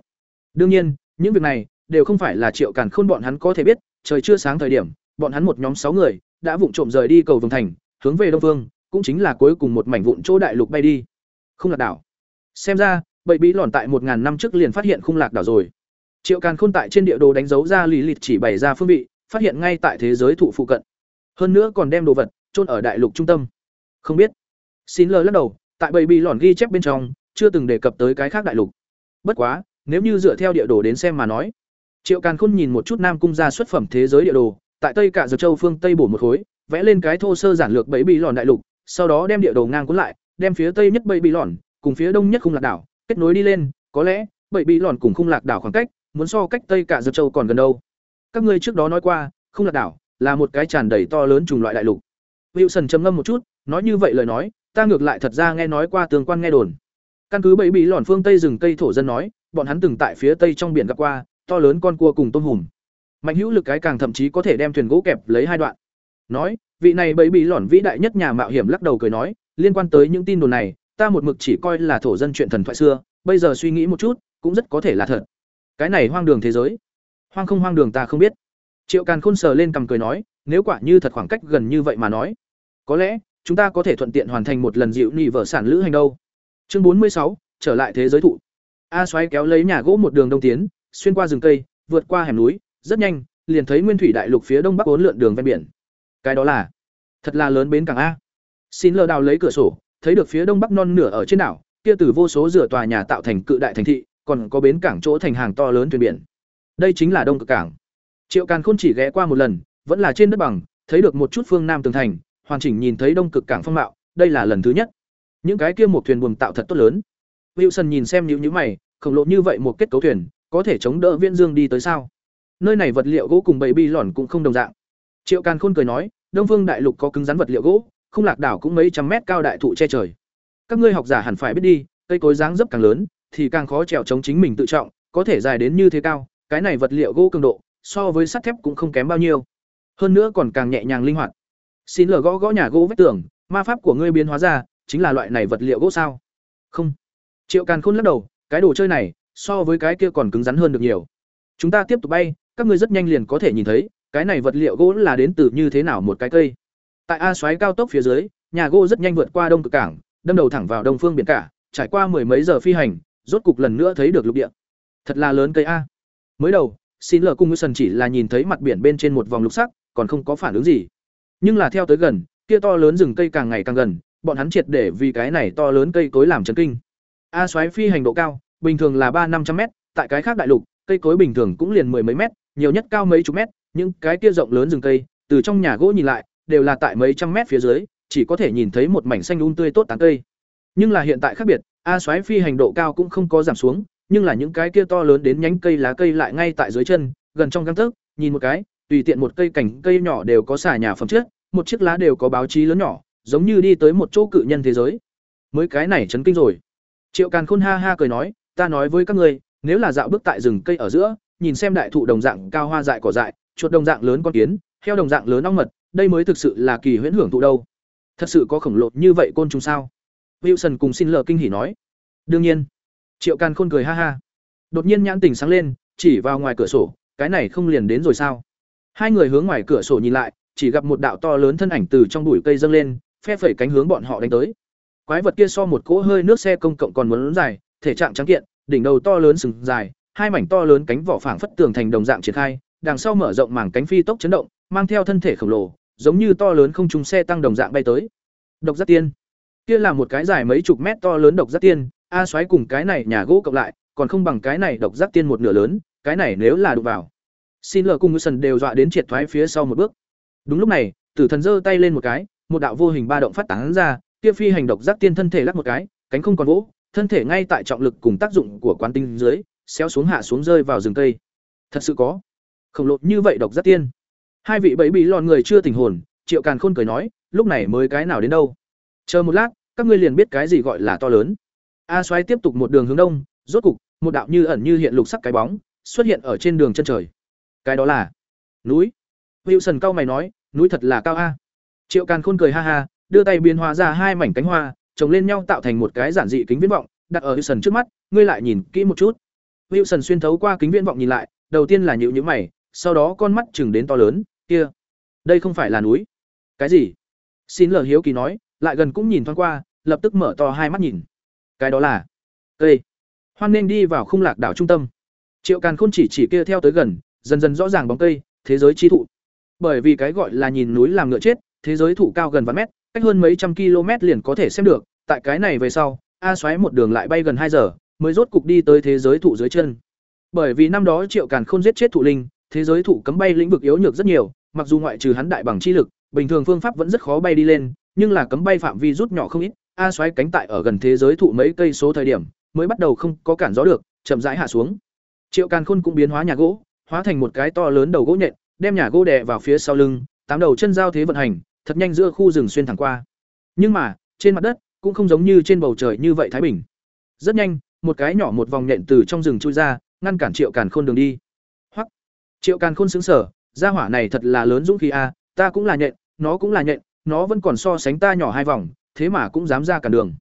Đương nhiên, những việc này đều không phải là Triệu Càn Khôn bọn hắn có thể biết, trời chưa sáng thời điểm, bọn hắn một nhóm sáu người đã vụng trộm rời đi cầu vồng thành, hướng về đông phương, cũng chính là cuối cùng một mảnh vụn chỗ đại lục bay đi. Không lạc đảo. Xem ra bậy bí lòn tại một ngàn năm trước liền phát hiện khung lạc đảo rồi. Triệu càn khôn tại trên địa đồ đánh dấu ra lì lịt chỉ bày ra phương vị phát hiện ngay tại thế giới thụ phụ cận. Hơn nữa còn đem đồ vật chôn ở đại lục trung tâm. Không biết. Xin lờ lắc đầu, tại bậy bị lòn ghi chép bên trong, chưa từng đề cập tới cái khác đại lục. Bất quá, nếu như dựa theo địa đồ đến xem mà nói, triệu càn khôn nhìn một chút nam cung ra xuất phẩm thế giới địa đồ, tại tây cả dược châu phương tây bổ một khối, vẽ lên cái thô sơ giản lược bẫy bị lòn đại lục, sau đó đem địa đồ ngang cuốn lại, đem phía tây nhất bẫy bị lòn, cùng phía đông nhất khung lạc đảo, kết nối đi lên, có lẽ bẫy bị lòn cùng khung lạc đảo khoảng cách, muốn so cách tây cả dược châu còn gần đâu. Các ngươi trước đó nói qua, khung lạc đảo là một cái tràn đầy to lớn trùng loại đại lục wilson trầm ngâm một chút, nói như vậy lời nói, ta ngược lại thật ra nghe nói qua tương quan nghe đồn. Căn cứ bẫy bị lòn phương tây rừng cây thổ dân nói, bọn hắn từng tại phía tây trong biển gặp qua, to lớn con cua cùng tôm hùm. Mạnh hữu lực cái càng thậm chí có thể đem thuyền gỗ kẹp lấy hai đoạn. Nói, vị này bẫy bị lòn vĩ đại nhất nhà mạo hiểm lắc đầu cười nói, liên quan tới những tin đồn này, ta một mực chỉ coi là thổ dân chuyện thần thoại xưa, bây giờ suy nghĩ một chút, cũng rất có thể là thật. Cái này hoang đường thế giới. Hoang không hoang đường ta không biết. Triệu càn khôn sờ lên cằm cười nói, nếu quả như thật khoảng cách gần như vậy mà nói có lẽ, chúng ta có thể thuận tiện hoàn thành một lần dịu nhị vợ sản lữ hành đâu. Chương bốn mươi sáu, trở lại thế giới thụ. A xoáy kéo lấy nhà gỗ một đường đông tiến, xuyên qua rừng cây, vượt qua hẻm núi, rất nhanh, liền thấy nguyên thủy đại lục phía đông bắc bốn lượn đường ven biển. Cái đó là, thật là lớn bến cảng a. Xin lờ đào lấy cửa sổ, thấy được phía đông bắc non nửa ở trên đảo, kia từ vô số rửa tòa nhà tạo thành cự đại thành thị, còn có bến cảng chỗ thành hàng to lớn thuyền biển. Đây chính là đông cực cảng. Triệu càn khôn chỉ ghé qua một lần, vẫn là trên đất bằng, thấy được một chút phương nam tường thành hoàn chỉnh nhìn thấy đông cực cảng phong mạo, đây là lần thứ nhất. Những cái kia một thuyền buồm tạo thật tốt lớn. Wilson nhìn xem nhữ nhữ mày, khổng lồ như vậy một kết cấu thuyền, có thể chống đỡ viễn dương đi tới sao? Nơi này vật liệu gỗ cùng bầy bi lòn cũng không đồng dạng. Triệu càn khôn cười nói, đông phương đại lục có cứng rắn vật liệu gỗ, không lạc đảo cũng mấy trăm mét cao đại thụ che trời. Các ngươi học giả hẳn phải biết đi, cây cối dáng dấp càng lớn, thì càng khó trèo chống chính mình tự trọng, có thể dài đến như thế cao, cái này vật liệu gỗ cường độ, so với sắt thép cũng không kém bao nhiêu. Hơn nữa còn càng nhẹ nhàng linh hoạt xin lờ gõ gõ nhà gỗ vách tường, ma pháp của ngươi biến hóa ra, chính là loại này vật liệu gỗ sao? Không. Triệu càn khôn lắc đầu, cái đồ chơi này, so với cái kia còn cứng rắn hơn được nhiều. Chúng ta tiếp tục bay, các ngươi rất nhanh liền có thể nhìn thấy, cái này vật liệu gỗ là đến từ như thế nào một cái cây. Tại a xoáy cao tốc phía dưới, nhà gỗ rất nhanh vượt qua đông cực cảng, đâm đầu thẳng vào đông phương biển cả, trải qua mười mấy giờ phi hành, rốt cục lần nữa thấy được lục địa. Thật là lớn cây a. Mới đầu, xin lờ cung sần chỉ là nhìn thấy mặt biển bên trên một vòng lục sắc, còn không có phản ứng gì nhưng là theo tới gần, kia to lớn rừng cây càng ngày càng gần, bọn hắn triệt để vì cái này to lớn cây cối làm chấn kinh. A xoáy phi hành độ cao, bình thường là ba năm trăm m tại cái khác đại lục, cây cối bình thường cũng liền mười mấy mét, nhiều nhất cao mấy chục mét, những cái kia rộng lớn rừng cây, từ trong nhà gỗ nhìn lại, đều là tại mấy trăm mét phía dưới, chỉ có thể nhìn thấy một mảnh xanh un tươi tốt tán cây. Nhưng là hiện tại khác biệt, a xoáy phi hành độ cao cũng không có giảm xuống, nhưng là những cái kia to lớn đến nhánh cây lá cây lại ngay tại dưới chân, gần trong găng tấc, nhìn một cái tùy tiện một cây cành cây nhỏ đều có xả nhà phẩm chất, một chiếc lá đều có báo chí lớn nhỏ, giống như đi tới một chỗ cự nhân thế giới. Mới cái này chấn kinh rồi. Triệu càn khôn ha ha cười nói, ta nói với các ngươi, nếu là dạo bước tại rừng cây ở giữa, nhìn xem đại thụ đồng dạng cao hoa dại cỏ dại, chuột đồng dạng lớn con kiến, heo đồng dạng lớn ong mật, đây mới thực sự là kỳ huyễn hưởng thụ đâu. Thật sự có khổng lồ như vậy côn trùng sao? Wilson cùng xin lờ kinh hỉ nói. Đương nhiên. Triệu càn khôn cười ha ha. Đột nhiên nhãn tình sáng lên, chỉ vào ngoài cửa sổ, cái này không liền đến rồi sao? Hai người hướng ngoài cửa sổ nhìn lại, chỉ gặp một đạo to lớn thân ảnh từ trong bụi cây dâng lên, phe phẩy cánh hướng bọn họ đánh tới. Quái vật kia so một cỗ hơi nước xe công cộng còn muốn dài, thể trạng trắng kiện, đỉnh đầu to lớn sừng dài, hai mảnh to lớn cánh vỏ phảng phất tường thành đồng dạng triển khai, đằng sau mở rộng mảng cánh phi tốc chấn động, mang theo thân thể khổng lồ, giống như to lớn không trung xe tăng đồng dạng bay tới. Độc giác tiên. Kia là một cái dài mấy chục mét to lớn độc giác tiên, a xoáy cùng cái này nhà gỗ cộng lại, còn không bằng cái này độc giác tiên một nửa lớn, cái này nếu là đụng vào xin lờ cùng sần đều dọa đến triệt thoái phía sau một bước. Đúng lúc này, tử thần giơ tay lên một cái, một đạo vô hình ba động phát tán ra, kia phi hành độc giác tiên thân thể lắc một cái, cánh không còn vỗ, thân thể ngay tại trọng lực cùng tác dụng của quán tinh dưới, xéo xuống hạ xuống rơi vào rừng cây. Thật sự có. Khổng lồ như vậy độc giác tiên. Hai vị bẫy bị lòn người chưa tỉnh hồn, triệu càn khôn cười nói, lúc này mới cái nào đến đâu? Chờ một lát, các ngươi liền biết cái gì gọi là to lớn. A xoáy tiếp tục một đường hướng đông, rốt cục, một đạo như ẩn như hiện lục sắc cái bóng, xuất hiện ở trên đường chân trời cái đó là núi. Wilson cao mày nói, núi thật là cao a. Triệu càn khôn cười ha ha, đưa tay biến hóa ra hai mảnh cánh hoa trồng lên nhau tạo thành một cái giản dị kính viễn vọng, đặt ở wilson trước mắt, ngươi lại nhìn kỹ một chút. Wilson xuyên thấu qua kính viễn vọng nhìn lại, đầu tiên là nhịu nhữ mày, sau đó con mắt chừng đến to lớn, kia, đây không phải là núi. Cái gì? Xin lờ hiếu kỳ nói, lại gần cũng nhìn thoáng qua, lập tức mở to hai mắt nhìn. Cái đó là cây. Hoan nên đi vào khung lạc đảo trung tâm. Triệu càn khôn chỉ chỉ kia theo tới gần dần dần rõ ràng bóng cây, thế giới chi thụ. Bởi vì cái gọi là nhìn núi làm ngựa chết, thế giới thụ cao gần vạn mét, cách hơn mấy trăm km liền có thể xem được. Tại cái này về sau, a xoáy một đường lại bay gần hai giờ, mới rốt cục đi tới thế giới thụ dưới chân. Bởi vì năm đó triệu càn khôn giết chết thụ linh, thế giới thụ cấm bay lĩnh vực yếu nhược rất nhiều, mặc dù ngoại trừ hắn đại bằng chi lực, bình thường phương pháp vẫn rất khó bay đi lên, nhưng là cấm bay phạm vi rút nhỏ không ít, a xoáy cánh tại ở gần thế giới thụ mấy cây số thời điểm, mới bắt đầu không có cản gió được, chậm rãi hạ xuống. Triệu càn khôn cũng biến hóa nhà gỗ hóa thành một cái to lớn đầu gỗ nhện, đem nhà gỗ đè vào phía sau lưng, tám đầu chân giao thế vận hành, thật nhanh giữa khu rừng xuyên thẳng qua. Nhưng mà, trên mặt đất cũng không giống như trên bầu trời như vậy thái bình. Rất nhanh, một cái nhỏ một vòng nhện từ trong rừng chui ra, ngăn cản triệu càn khôn đường đi. Hoặc triệu càn khôn sững sờ, gia hỏa này thật là lớn dũng khí a, ta cũng là nhện, nó cũng là nhện, nó vẫn còn so sánh ta nhỏ hai vòng, thế mà cũng dám ra cản đường.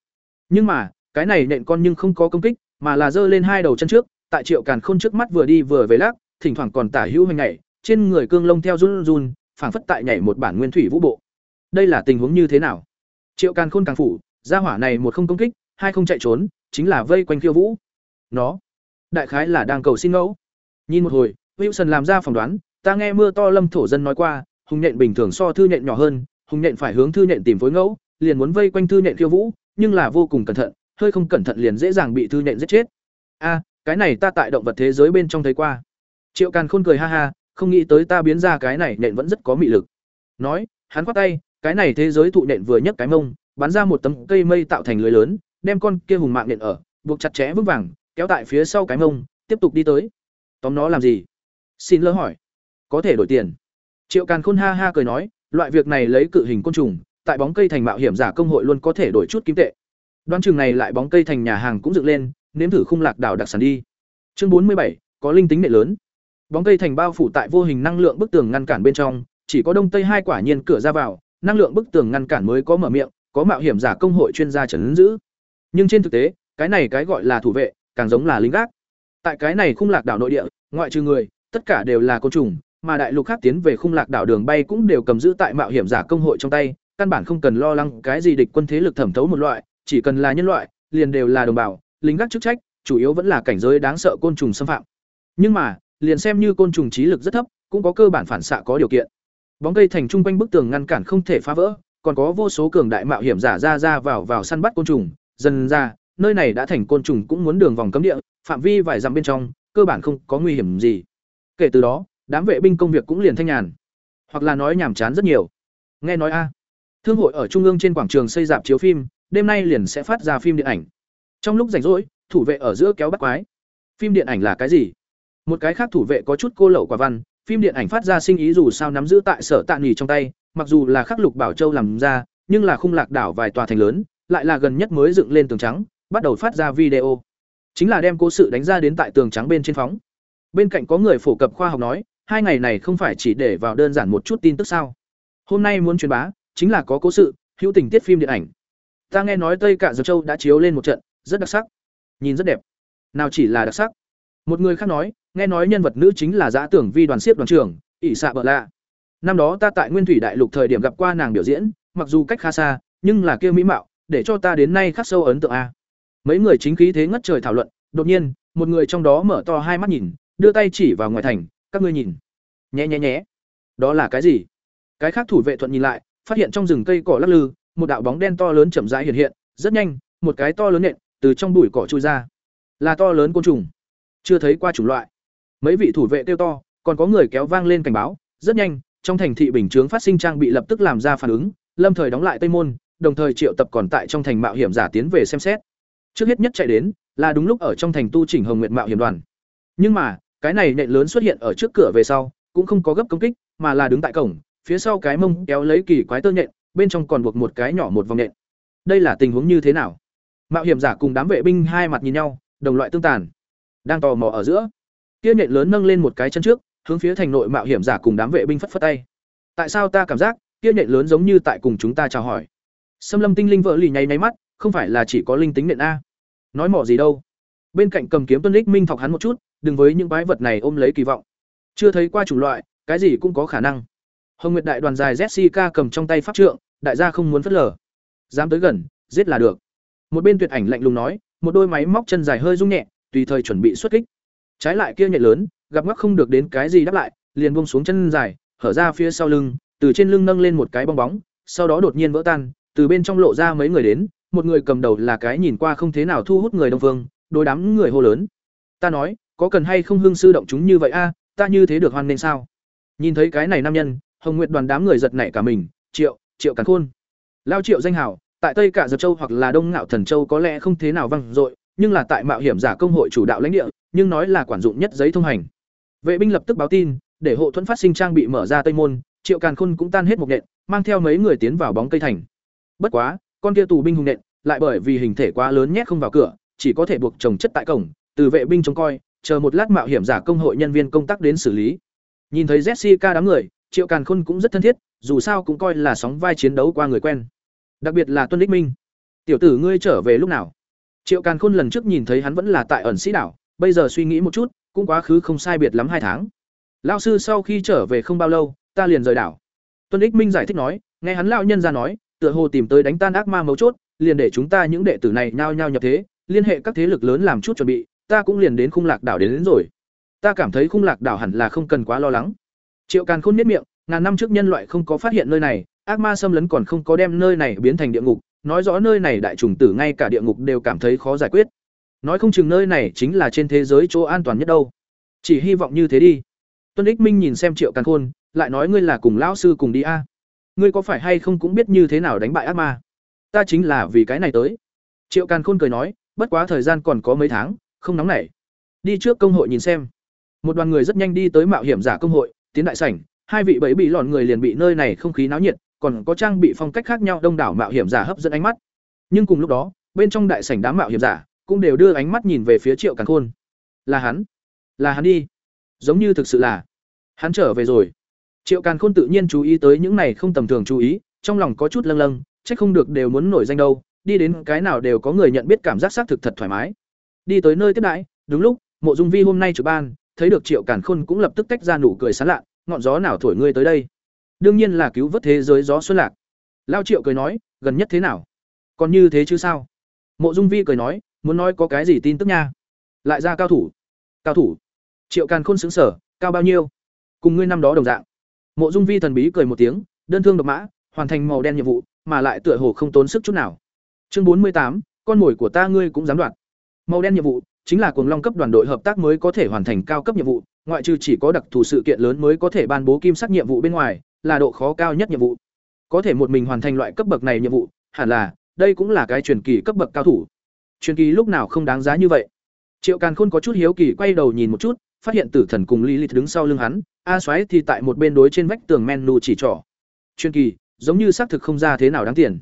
Nhưng mà, cái này nhện con nhưng không có công kích, mà là giơ lên hai đầu chân trước, tại triệu càn khôn trước mắt vừa đi vừa về lắc thỉnh thoảng còn tả hữu hình nhảy, trên người cương lông theo run run, phảng phất tại nhảy một bản nguyên thủy vũ bộ. Đây là tình huống như thế nào? Triệu càn khôn càng phủ, gia hỏa này một không công kích, hai không chạy trốn, chính là vây quanh khiêu vũ. Nó, đại khái là đang cầu xin ngẫu. Nhìn một hồi, wilson làm ra phỏng đoán, ta nghe mưa to lâm thổ dân nói qua, hùng nhện bình thường so thư nhện nhỏ hơn, hùng nhện phải hướng thư nhện tìm phối ngẫu, liền muốn vây quanh thư nhện khiêu vũ, nhưng là vô cùng cẩn thận, hơi không cẩn thận liền dễ dàng bị thư nhện giết chết. A, cái này ta tại động vật thế giới bên trong thấy qua triệu càn khôn cười ha ha, không nghĩ tới ta biến ra cái này nện vẫn rất có mị lực. Nói, hắn khoát tay, cái này thế giới thụ nện vừa nhấc cái mông, bắn ra một tấm cây mây tạo thành lưới lớn, đem con kia hùng mạng nện ở, buộc chặt chẽ vững vàng, kéo tại phía sau cái mông, tiếp tục đi tới. Tóm nó làm gì? Xin lỡ hỏi. Có thể đổi tiền. Triệu càn khôn ha ha cười nói, loại việc này lấy cự hình côn trùng, tại bóng cây thành mạo hiểm giả công hội luôn có thể đổi chút kim tệ. Đoán chừng này lại bóng cây thành nhà hàng cũng dựng lên, nếm thử khung lạc đảo đặc sản đi. Chương bốn mươi bảy, có linh tính nệ lớn bóng cây thành bao phủ tại vô hình năng lượng bức tường ngăn cản bên trong chỉ có đông tây hai quả nhiên cửa ra vào năng lượng bức tường ngăn cản mới có mở miệng có mạo hiểm giả công hội chuyên gia trấn giữ nhưng trên thực tế cái này cái gọi là thủ vệ càng giống là lính gác tại cái này khung lạc đảo nội địa ngoại trừ người tất cả đều là côn trùng mà đại lục khác tiến về khung lạc đảo đường bay cũng đều cầm giữ tại mạo hiểm giả công hội trong tay căn bản không cần lo lắng cái gì địch quân thế lực thẩm thấu một loại, chỉ cần là nhân loại, liền đều là đồng bào, lính gác chức trách, chủ yếu vẫn là cảnh giới đáng sợ côn trùng xâm phạm. Nhưng mà, liền xem như côn trùng trí lực rất thấp, cũng có cơ bản phản xạ có điều kiện. Bóng cây thành trung quanh bức tường ngăn cản không thể phá vỡ, còn có vô số cường đại mạo hiểm giả ra ra vào vào săn bắt côn trùng, dần ra, nơi này đã thành côn trùng cũng muốn đường vòng cấm địa, phạm vi vài dặm bên trong, cơ bản không có nguy hiểm gì. Kể từ đó, đám vệ binh công việc cũng liền thanh nhàn, hoặc là nói nhàm chán rất nhiều. Nghe nói a, thương hội ở trung ương trên quảng trường xây dạp chiếu phim, đêm nay liền sẽ phát ra phim điện ảnh. Trong lúc rảnh rỗi, thủ vệ ở giữa kéo bắt quái. Phim điện ảnh là cái gì? Một cái khác thủ vệ có chút cô lậu quả văn, phim điện ảnh phát ra sinh ý dù sao nắm giữ tại sở tạ nghỉ trong tay, mặc dù là khắc lục bảo châu làm ra, nhưng là khung lạc đảo vài tòa thành lớn, lại là gần nhất mới dựng lên tường trắng, bắt đầu phát ra video. Chính là đem cố sự đánh ra đến tại tường trắng bên trên phóng. Bên cạnh có người phổ cập khoa học nói, hai ngày này không phải chỉ để vào đơn giản một chút tin tức sao? Hôm nay muốn truyền bá, chính là có cố sự, hữu tình tiết phim điện ảnh. Ta nghe nói Tây Cả Dược Châu đã chiếu lên một trận, rất đặc sắc. Nhìn rất đẹp. Nào chỉ là đặc sắc. Một người khác nói, nghe nói nhân vật nữ chính là giả Tưởng Vi đoàn siết đoàn trưởng, ỷ xạ bợ lạ. Năm đó ta tại Nguyên Thủy Đại Lục thời điểm gặp qua nàng biểu diễn, mặc dù cách khá xa, nhưng là kia mỹ mạo, để cho ta đến nay khắc sâu ấn tượng a. Mấy người chính khí thế ngất trời thảo luận, đột nhiên, một người trong đó mở to hai mắt nhìn, đưa tay chỉ vào ngoài thành, các ngươi nhìn. Nhé nhé nhé. Đó là cái gì? Cái khác thủ vệ thuận nhìn lại, phát hiện trong rừng cây cỏ lắc lư, một đạo bóng đen to lớn chậm rãi hiện hiện, rất nhanh, một cái to lớn nện từ trong bụi cỏ trôi ra. Là to lớn côn trùng. Chưa thấy qua chủng loại. Mấy vị thủ vệ kêu to, còn có người kéo vang lên cảnh báo, rất nhanh, trong thành thị bình chướng phát sinh trang bị lập tức làm ra phản ứng, lâm thời đóng lại tây môn, đồng thời triệu tập còn tại trong thành mạo hiểm giả tiến về xem xét. Trước hết nhất chạy đến, là đúng lúc ở trong thành tu chỉnh Hồng nguyện Mạo hiểm đoàn. Nhưng mà, cái này nện lớn xuất hiện ở trước cửa về sau, cũng không có gấp công kích, mà là đứng tại cổng, phía sau cái mông kéo lấy kỳ quái tơ nhện, bên trong còn buộc một cái nhỏ một vòng nhện. Đây là tình huống như thế nào? Mạo hiểm giả cùng đám vệ binh hai mặt nhìn nhau, đồng loại tương tàn. Đang tò mò ở giữa, kia nhện lớn nâng lên một cái chân trước, hướng phía thành nội mạo hiểm giả cùng đám vệ binh phất phất tay. Tại sao ta cảm giác, kia nhện lớn giống như tại cùng chúng ta chào hỏi? Sâm Lâm tinh linh vợ lì nháy nháy mắt, không phải là chỉ có linh tính nện a. Nói mỏ gì đâu? Bên cạnh cầm kiếm Tuân Lịch Minh thọc hắn một chút, đừng với những quái vật này ôm lấy kỳ vọng. Chưa thấy qua chủng loại, cái gì cũng có khả năng. Hồng Nguyệt đại đoàn dài Jessica cầm trong tay pháp trượng, đại gia không muốn phất lờ. Dám tới gần, giết là được. Một bên tuyệt ảnh lạnh lùng nói, một đôi máy móc chân dài hơi rung nhẹ, tùy thời chuẩn bị xuất kích. Trái lại kia nhạy lớn, gặp ngắc không được đến cái gì đáp lại, liền buông xuống chân dài, hở ra phía sau lưng, từ trên lưng nâng lên một cái bong bóng, sau đó đột nhiên vỡ tan, từ bên trong lộ ra mấy người đến, một người cầm đầu là cái nhìn qua không thế nào thu hút người đông phương, đối đám người hô lớn. Ta nói, có cần hay không hương sư động chúng như vậy a, ta như thế được hoan nên sao? Nhìn thấy cái này nam nhân, Hồng Nguyệt đoàn đám người giật nảy cả mình, Triệu, Triệu Càn Khôn. Lao Triệu danh hảo, tại Tây Cả Dập Châu hoặc là Đông Ngạo Thần Châu có lẽ không thế nào vang dội, nhưng là tại Mạo hiểm giả công hội chủ đạo lãnh địa, nhưng nói là quản dụng nhất giấy thông hành. Vệ binh lập tức báo tin, để hộ thuẫn phát sinh trang bị mở ra Tây môn, Triệu Càn Khôn cũng tan hết một nện, mang theo mấy người tiến vào bóng cây thành. Bất quá, con kia tù binh hùng nện, lại bởi vì hình thể quá lớn nhét không vào cửa, chỉ có thể buộc chồng chất tại cổng, từ vệ binh trông coi, chờ một lát mạo hiểm giả công hội nhân viên công tác đến xử lý. Nhìn thấy Jessica đám người, Triệu Càn Khôn cũng rất thân thiết, dù sao cũng coi là sóng vai chiến đấu qua người quen. Đặc biệt là Tuân Lịch Minh. "Tiểu tử ngươi trở về lúc nào?" Triệu Càn Khôn lần trước nhìn thấy hắn vẫn là tại ẩn sĩ đảo, bây giờ suy nghĩ một chút, cũng quá khứ không sai biệt lắm hai tháng. Lão sư sau khi trở về không bao lâu, ta liền rời đảo. Tuân Ích Minh giải thích nói, nghe hắn lão nhân ra nói, tựa hồ tìm tới đánh tan ác ma mấu chốt, liền để chúng ta những đệ tử này nhao nhao nhập thế, liên hệ các thế lực lớn làm chút chuẩn bị, ta cũng liền đến khung lạc đảo đến, đến rồi. Ta cảm thấy khung lạc đảo hẳn là không cần quá lo lắng. Triệu Càn Khôn niết miệng, ngàn năm trước nhân loại không có phát hiện nơi này, ác ma xâm lấn còn không có đem nơi này biến thành địa ngục, nói rõ nơi này đại trùng tử ngay cả địa ngục đều cảm thấy khó giải quyết. Nói không chừng nơi này chính là trên thế giới chỗ an toàn nhất đâu. Chỉ hy vọng như thế đi. Tuân Ích Minh nhìn xem Triệu Càn Khôn, lại nói ngươi là cùng lão sư cùng đi a. Ngươi có phải hay không cũng biết như thế nào đánh bại ác ma? Ta chính là vì cái này tới. Triệu Càn Khôn cười nói, bất quá thời gian còn có mấy tháng, không nóng nảy. Đi trước công hội nhìn xem. Một đoàn người rất nhanh đi tới mạo hiểm giả công hội, tiến đại sảnh, hai vị bẫy bị lọn người liền bị nơi này không khí náo nhiệt, còn có trang bị phong cách khác nhau đông đảo mạo hiểm giả hấp dẫn ánh mắt. Nhưng cùng lúc đó, bên trong đại sảnh đám mạo hiểm giả cũng đều đưa ánh mắt nhìn về phía Triệu Càn Khôn. Là hắn, là hắn đi. Giống như thực sự là hắn trở về rồi. Triệu Càn Khôn tự nhiên chú ý tới những này không tầm thường chú ý, trong lòng có chút lâng lâng, chắc không được đều muốn nổi danh đâu, đi đến cái nào đều có người nhận biết cảm giác xác thực thật thoải mái. Đi tới nơi tiếp đãi, đúng lúc, Mộ Dung Vi hôm nay trực ban, thấy được Triệu Càn Khôn cũng lập tức tách ra nụ cười sán lạ, ngọn gió nào thổi ngươi tới đây? Đương nhiên là cứu vớt thế giới gió xuân lạc. lao triệu cười nói, gần nhất thế nào? Còn như thế chứ sao? Mộ dung vi cười nói, muốn nói có cái gì tin tức nha. Lại ra cao thủ. Cao thủ. Triệu càn khôn xứng sở cao bao nhiêu? Cùng ngươi năm đó đồng dạng. Mộ dung vi thần bí cười một tiếng, đơn thương độc mã, hoàn thành màu đen nhiệm vụ, mà lại tựa hồ không tốn sức chút nào. Chương bốn mươi tám, con mồi của ta ngươi cũng dám đoạt. Màu đen nhiệm vụ, chính là cuồng long cấp đoàn đội hợp tác mới có thể hoàn thành cao cấp nhiệm vụ, ngoại trừ chỉ có đặc thù sự kiện lớn mới có thể ban bố kim sắc nhiệm vụ bên ngoài là độ khó cao nhất nhiệm vụ. Có thể một mình hoàn thành loại cấp bậc này nhiệm vụ, hẳn là, đây cũng là cái truyền kỳ cấp bậc cao thủ. Truyền kỳ lúc nào không đáng giá như vậy. Triệu càn khôn có chút hiếu kỳ quay đầu nhìn một chút, phát hiện tử thần cùng lilith đứng sau lưng hắn, a xoáy thì tại một bên đối trên vách tường menu chỉ trỏ. Truyền kỳ, giống như xác thực không ra thế nào đáng tiền.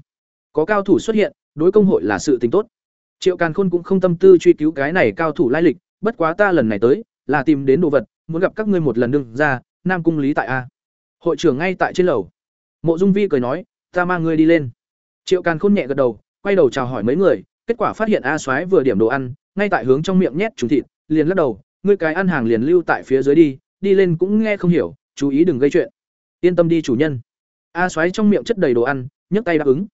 Có cao thủ xuất hiện, đối công hội là sự tình tốt. Triệu càn khôn cũng không tâm tư truy cứu cái này cao thủ lai lịch, bất quá ta lần này tới, là tìm đến đồ vật, muốn gặp các ngươi một lần đương ra, nam cung lý tại a hội trưởng ngay tại trên lầu. Mộ dung vi cười nói, ta mang ngươi đi lên. Triệu càn khôn nhẹ gật đầu, quay đầu chào hỏi mấy người, kết quả phát hiện a soái vừa điểm đồ ăn, ngay tại hướng trong miệng nhét trùng thịt, liền lắc đầu, ngươi cái ăn hàng liền lưu tại phía dưới đi đi lên cũng nghe không hiểu, chú ý đừng gây chuyện. Yên tâm đi chủ nhân. A soái trong miệng chất đầy đồ ăn, nhấc tay đáp ứng.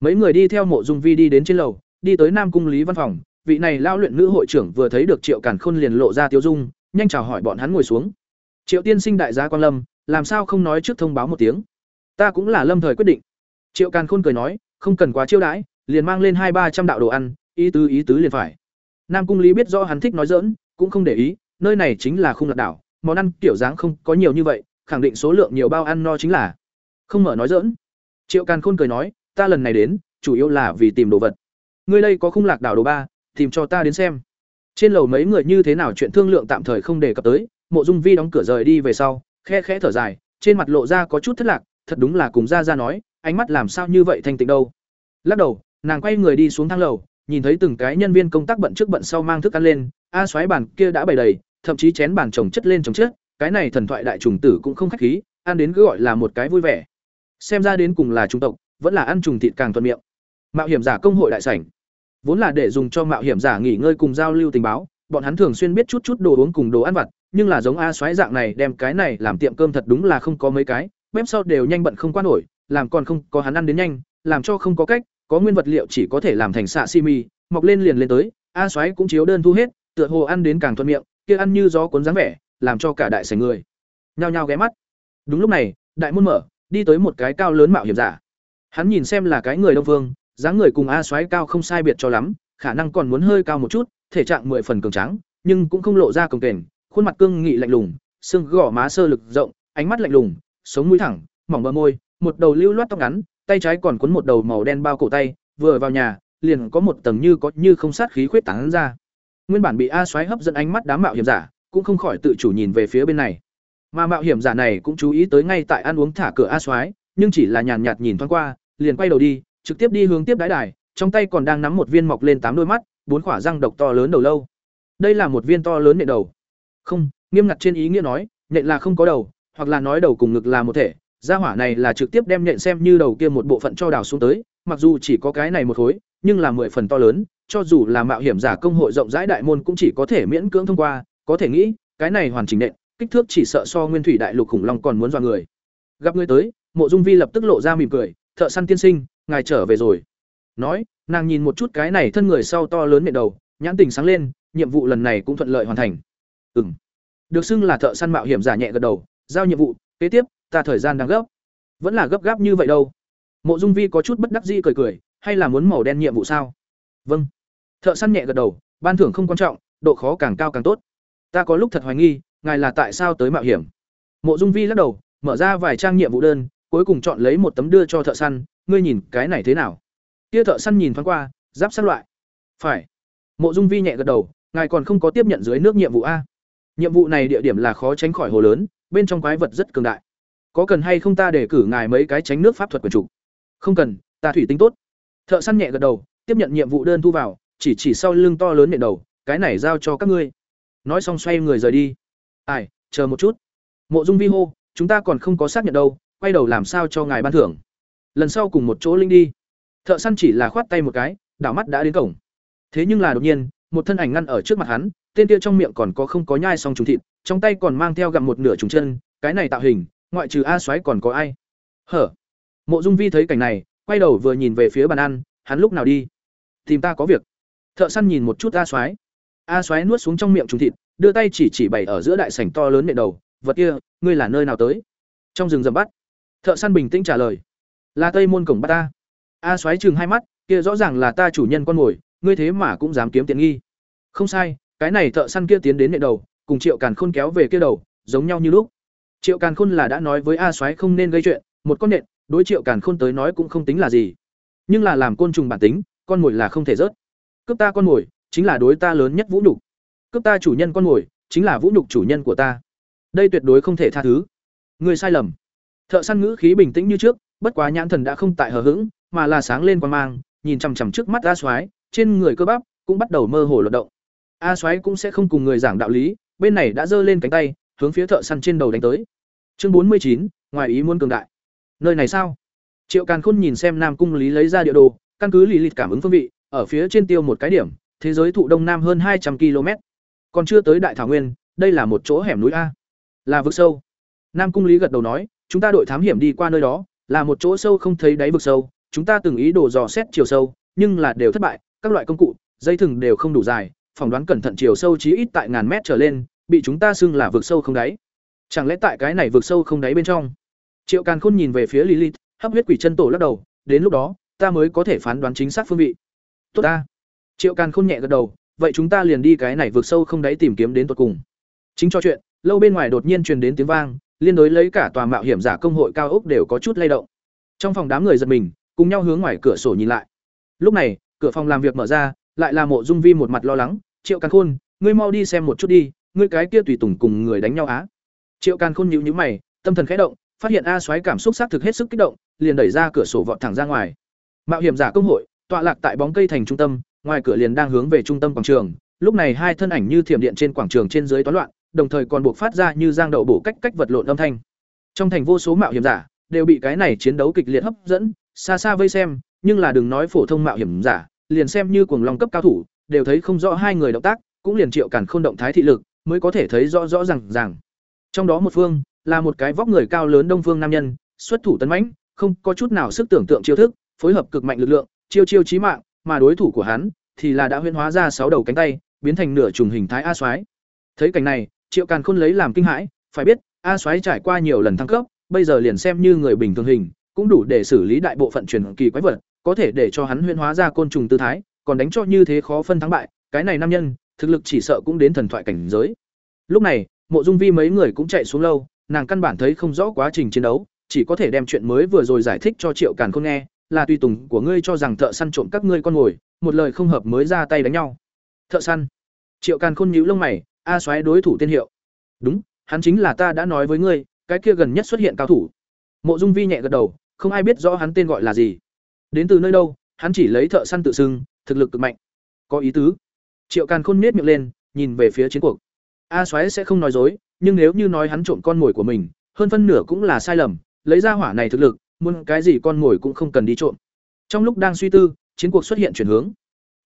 Mấy người đi theo mộ dung vi đi đến trên lầu, đi tới nam cung lý văn phòng, vị này lao luyện nữ hội trưởng vừa thấy được triệu càn khôn liền lộ ra tiêu dung, nhanh chào hỏi bọn hắn ngồi xuống. Triệu tiên sinh đại gia quan lâm làm sao không nói trước thông báo một tiếng? Ta cũng là lâm thời quyết định. Triệu càn khôn cười nói, không cần quá chiêu đãi, liền mang lên hai ba trăm đạo đồ ăn, ý tứ ý tứ liền phải. Nam cung lý biết rõ hắn thích nói dỡn cũng không để ý, nơi này chính là khung lạc đảo, món ăn kiểu dáng không có nhiều như vậy, khẳng định số lượng nhiều bao ăn no chính là. Không mở nói dỡn triệu càn khôn cười nói, ta lần này đến, chủ yếu là vì tìm đồ vật. Ngươi đây có khung lạc đảo đồ ba, tìm cho ta đến xem. Trên lầu mấy người như thế nào chuyện thương lượng tạm thời không đề cập tới, mộ dung vi đóng cửa rời đi về sau khe khẽ thở dài, trên mặt lộ ra có chút thất lạc, thật đúng là cùng ra ra nói, ánh mắt làm sao như vậy thanh tịnh đâu. Lắc đầu, nàng quay người đi xuống thang lầu, nhìn thấy từng cái nhân viên công tác bận trước bận sau mang thức ăn lên, a xoáy bàn kia đã bày đầy, thậm chí chén bàn trồng chất lên trồng chất, cái này thần thoại đại trùng tử cũng không khách khí, ăn đến cứ gọi là một cái vui vẻ. Xem ra đến cùng là trung tộc, vẫn là ăn trùng thịt càng thuận miệng. Mạo hiểm giả công hội đại sảnh. Vốn là để dùng cho mạo hiểm giả nghỉ ngơi cùng giao lưu tình báo, bọn hắn thường xuyên biết chút chút đồ uống cùng đồ ăn vặt nhưng là giống a xoáy dạng này đem cái này làm tiệm cơm thật đúng là không có mấy cái, bếp sau đều nhanh bận không qua nổi, làm còn không có hắn ăn đến nhanh, làm cho không có cách, có nguyên vật liệu chỉ có thể làm thành xạ simi mọc lên liền lên tới, a xoáy cũng chiếu đơn thu hết, tựa hồ ăn đến càng thuận miệng, kia ăn như gió cuốn dáng vẻ, làm cho cả đại sảnh người nhao nhao ghé mắt. Đúng lúc này, đại môn mở, đi tới một cái cao lớn mạo hiểm giả. Hắn nhìn xem là cái người đông phương, dáng người cùng a xoáy cao không sai biệt cho lắm, khả năng còn muốn hơi cao một chút, thể trạng mười phần cường trắng nhưng cũng không lộ ra cồng kềnh khuôn mặt cương nghị lạnh lùng, xương gò má sơ lực rộng, ánh mắt lạnh lùng, sống mũi thẳng, mỏng bờ môi, một đầu lưu loát tóc ngắn, tay trái còn cuốn một đầu màu đen bao cổ tay, vừa vào nhà, liền có một tầng như có như không sát khí khuyết tán ra. Nguyên bản bị a xoáy hấp dẫn ánh mắt đám mạo hiểm giả, cũng không khỏi tự chủ nhìn về phía bên này. Mà mạo hiểm giả này cũng chú ý tới ngay tại ăn uống thả cửa a xoáy nhưng chỉ là nhàn nhạt nhìn thoáng qua, liền quay đầu đi, trực tiếp đi hướng tiếp đái đài, trong tay còn đang nắm một viên mọc lên tám đôi mắt, bốn khỏa răng độc to lớn đầu lâu. Đây là một viên to lớn nện đầu không, nghiêm ngặt trên ý nghĩa nói nện là không có đầu, hoặc là nói đầu cùng ngực là một thể. Gia hỏa này là trực tiếp đem nện xem như đầu kia một bộ phận cho đào xuống tới, mặc dù chỉ có cái này một khối, nhưng là mười phần to lớn, cho dù là mạo hiểm giả công hội rộng rãi đại môn cũng chỉ có thể miễn cưỡng thông qua. Có thể nghĩ, cái này hoàn chỉnh nện kích thước chỉ sợ so nguyên thủy đại lục khủng long còn muốn dọa người. Gặp người tới, mộ dung vi lập tức lộ ra mỉm cười, thợ săn tiên sinh, ngài trở về rồi. Nói, nàng nhìn một chút cái này thân người sau to lớn nện đầu, nhãn tình sáng lên, nhiệm vụ lần này cũng thuận lợi hoàn thành. Ừm. được xưng là thợ săn mạo hiểm giả nhẹ gật đầu, giao nhiệm vụ, kế tiếp, ta thời gian đang gấp. Vẫn là gấp gáp như vậy đâu. Mộ dung vi có chút bất đắc dĩ cười cười, hay là muốn màu đen nhiệm vụ sao? Vâng. Thợ săn nhẹ gật đầu, ban thưởng không quan trọng, độ khó càng cao càng tốt. Ta có lúc thật hoài nghi, ngài là tại sao tới mạo hiểm? Mộ dung vi lắc đầu, mở ra vài trang nhiệm vụ đơn, cuối cùng chọn lấy một tấm đưa cho thợ săn, ngươi nhìn cái này thế nào? Kia thợ săn nhìn thoáng qua, giáp sát loại. Phải. Mộ dung vi nhẹ gật đầu, ngài còn không có tiếp nhận dưới nước nhiệm vụ a nhiệm vụ này địa điểm là khó tránh khỏi hồ lớn, bên trong quái vật rất cường đại. Có cần hay không ta để cử ngài mấy cái tránh nước pháp thuật quyền chủ? Không cần, ta thủy tính tốt. Thợ săn nhẹ gật đầu, tiếp nhận nhiệm vụ đơn thu vào, chỉ chỉ sau lưng to lớn nện đầu, cái này giao cho các ngươi. Nói xong xoay người rời đi. Ai, chờ một chút. Mộ dung vi hô, chúng ta còn không có xác nhận đâu, quay đầu làm sao cho ngài ban thưởng. Lần sau cùng một chỗ linh đi. Thợ săn chỉ là khoát tay một cái, đảo mắt đã đến cổng. Thế nhưng là đột nhiên, một thân ảnh ngăn ở trước mặt hắn tên kia trong miệng còn có không có nhai xong trùng thịt trong tay còn mang theo gặm một nửa trùng chân cái này tạo hình ngoại trừ a xoáy còn có ai? Hở. Mộ dung vi thấy cảnh này quay đầu vừa nhìn về phía bàn ăn hắn lúc nào đi? Tìm ta có việc. Thợ săn nhìn một chút a soái. A soái nuốt xuống trong miệng trùng thịt đưa tay chỉ chỉ bày ở giữa đại sảnh to lớn miệng đầu vật kia ngươi là nơi nào tới? Trong rừng rậm bắt. Thợ săn bình tĩnh trả lời là tây môn cổng bắt ta. A xoáy trừng hai mắt kia rõ ràng là ta chủ nhân con ngồi, ngươi thế mà cũng dám kiếm tiện nghi. Không sai cái này thợ săn kia tiến đến nệ đầu, cùng triệu càn khôn kéo về kia đầu, giống nhau như lúc. Triệu càn khôn là đã nói với a xoáy không nên gây chuyện, một con nện, đối triệu càn khôn tới nói cũng không tính là gì. Nhưng là làm côn trùng bản tính, con mồi là không thể rớt. Cướp ta con mồi, chính là đối ta lớn nhất vũ nhục. Cướp ta chủ nhân con mồi, chính là vũ nhục chủ nhân của ta. Đây tuyệt đối không thể tha thứ. Người sai lầm. Thợ săn ngữ khí bình tĩnh như trước, bất quá nhãn thần đã không tại hờ hững, mà là sáng lên quan mang, nhìn chằm chằm trước mắt a soái, trên người cơ bắp cũng bắt đầu mơ hồ lột động a soái cũng sẽ không cùng người giảng đạo lý, bên này đã giơ lên cánh tay, hướng phía thợ săn trên đầu đánh tới. Chương bốn mươi chín, ngoài ý muốn cường đại. Nơi này sao? Triệu càn khôn nhìn xem nam cung lý lấy ra địa đồ, căn cứ lý lịt cảm ứng phương vị, ở phía trên tiêu một cái điểm, thế giới thụ đông nam hơn hai trăm km. Còn chưa tới đại thảo nguyên, đây là một chỗ hẻm núi a. Là vực sâu. Nam cung lý gật đầu nói, chúng ta đội thám hiểm đi qua nơi đó, là một chỗ sâu không thấy đáy vực sâu, chúng ta từng ý đồ dò xét chiều sâu, nhưng là đều thất bại, các loại công cụ, dây thừng đều không đủ dài phỏng đoán cẩn thận chiều sâu chí ít tại ngàn mét trở lên, bị chúng ta xưng là vực sâu không đáy. Chẳng lẽ tại cái này vực sâu không đáy bên trong? Triệu càn khôn nhìn về phía lilith, hấp huyết quỷ chân tổ lắc đầu, đến lúc đó, ta mới có thể phán đoán chính xác phương vị. Tốt ta. Triệu càn khôn nhẹ gật đầu, vậy chúng ta liền đi cái này vực sâu không đáy tìm kiếm đến tột cùng. Chính cho chuyện, lâu bên ngoài đột nhiên truyền đến tiếng vang, liên đối lấy cả tòa mạo hiểm giả công hội cao ốc đều có chút lay động. Trong phòng đám người giật mình, cùng nhau hướng ngoài cửa sổ nhìn lại. Lúc này, cửa phòng làm việc mở ra, lại là mộ dung vi một mặt lo lắng triệu càn khôn, ngươi mau đi xem một chút đi, ngươi cái kia tùy tùng cùng người đánh nhau á. Triệu càn khôn nhíu nhíu mày, tâm thần khẽ động, phát hiện a xoáy cảm xúc xác thực hết sức kích động, liền đẩy ra cửa sổ vọt thẳng ra ngoài. Mạo hiểm giả công hội, tọa lạc tại bóng cây thành trung tâm, ngoài cửa liền đang hướng về trung tâm quảng trường. Lúc này hai thân ảnh như thiểm điện trên quảng trường trên dưới toán loạn, đồng thời còn buộc phát ra như giang đậu bổ cách cách vật lộn âm thanh. Trong thành vô số mạo hiểm giả, đều bị cái này chiến đấu kịch liệt hấp dẫn, xa xa vây xem, nhưng là đừng nói phổ thông mạo hiểm giả, liền xem như cuồng long cấp cao thủ đều thấy không rõ hai người động tác, cũng liền triệu cản không động thái thị lực, mới có thể thấy rõ rõ ràng ràng. Trong đó một phương, là một cái vóc người cao lớn đông phương nam nhân, xuất thủ tấn mãnh, không có chút nào sức tưởng tượng chiêu thức, phối hợp cực mạnh lực lượng, chiêu chiêu chí mạng, mà đối thủ của hắn, thì là đã huyễn hóa ra sáu đầu cánh tay, biến thành nửa trùng hình thái a soái. Thấy cảnh này, triệu càn khôn lấy làm kinh hãi, phải biết, a soái trải qua nhiều lần thăng cấp, bây giờ liền xem như người bình thường hình, cũng đủ để xử lý đại bộ phận truyền kỳ quái vật, có thể để cho hắn huyễn hóa ra côn trùng tư thái còn đánh cho như thế khó phân thắng bại, cái này nam nhân, thực lực chỉ sợ cũng đến thần thoại cảnh giới. Lúc này, mộ dung vi mấy người cũng chạy xuống lâu, nàng căn bản thấy không rõ quá trình chiến đấu, chỉ có thể đem chuyện mới vừa rồi giải thích cho triệu càn khôn nghe, là tùy tùng của ngươi cho rằng thợ săn trộm các ngươi con ngồi, một lời không hợp mới ra tay đánh nhau. Thợ săn. Triệu càn khôn nhíu lông mày, a xoáy đối thủ tên hiệu. Đúng, hắn chính là ta đã nói với ngươi, cái kia gần nhất xuất hiện cao thủ. Mộ dung vi nhẹ gật đầu, không ai biết rõ hắn tên gọi là gì. Đến từ nơi đâu, hắn chỉ lấy thợ săn tự xưng thực lực cực mạnh. Có ý tứ. Triệu càn khôn nết miệng lên, nhìn về phía chiến cuộc. A xoáy sẽ không nói dối, nhưng nếu như nói hắn trộm con mồi của mình, hơn phân nửa cũng là sai lầm, lấy ra hỏa này thực lực, muốn cái gì con mồi cũng không cần đi trộm. Trong lúc đang suy tư, chiến cuộc xuất hiện chuyển hướng.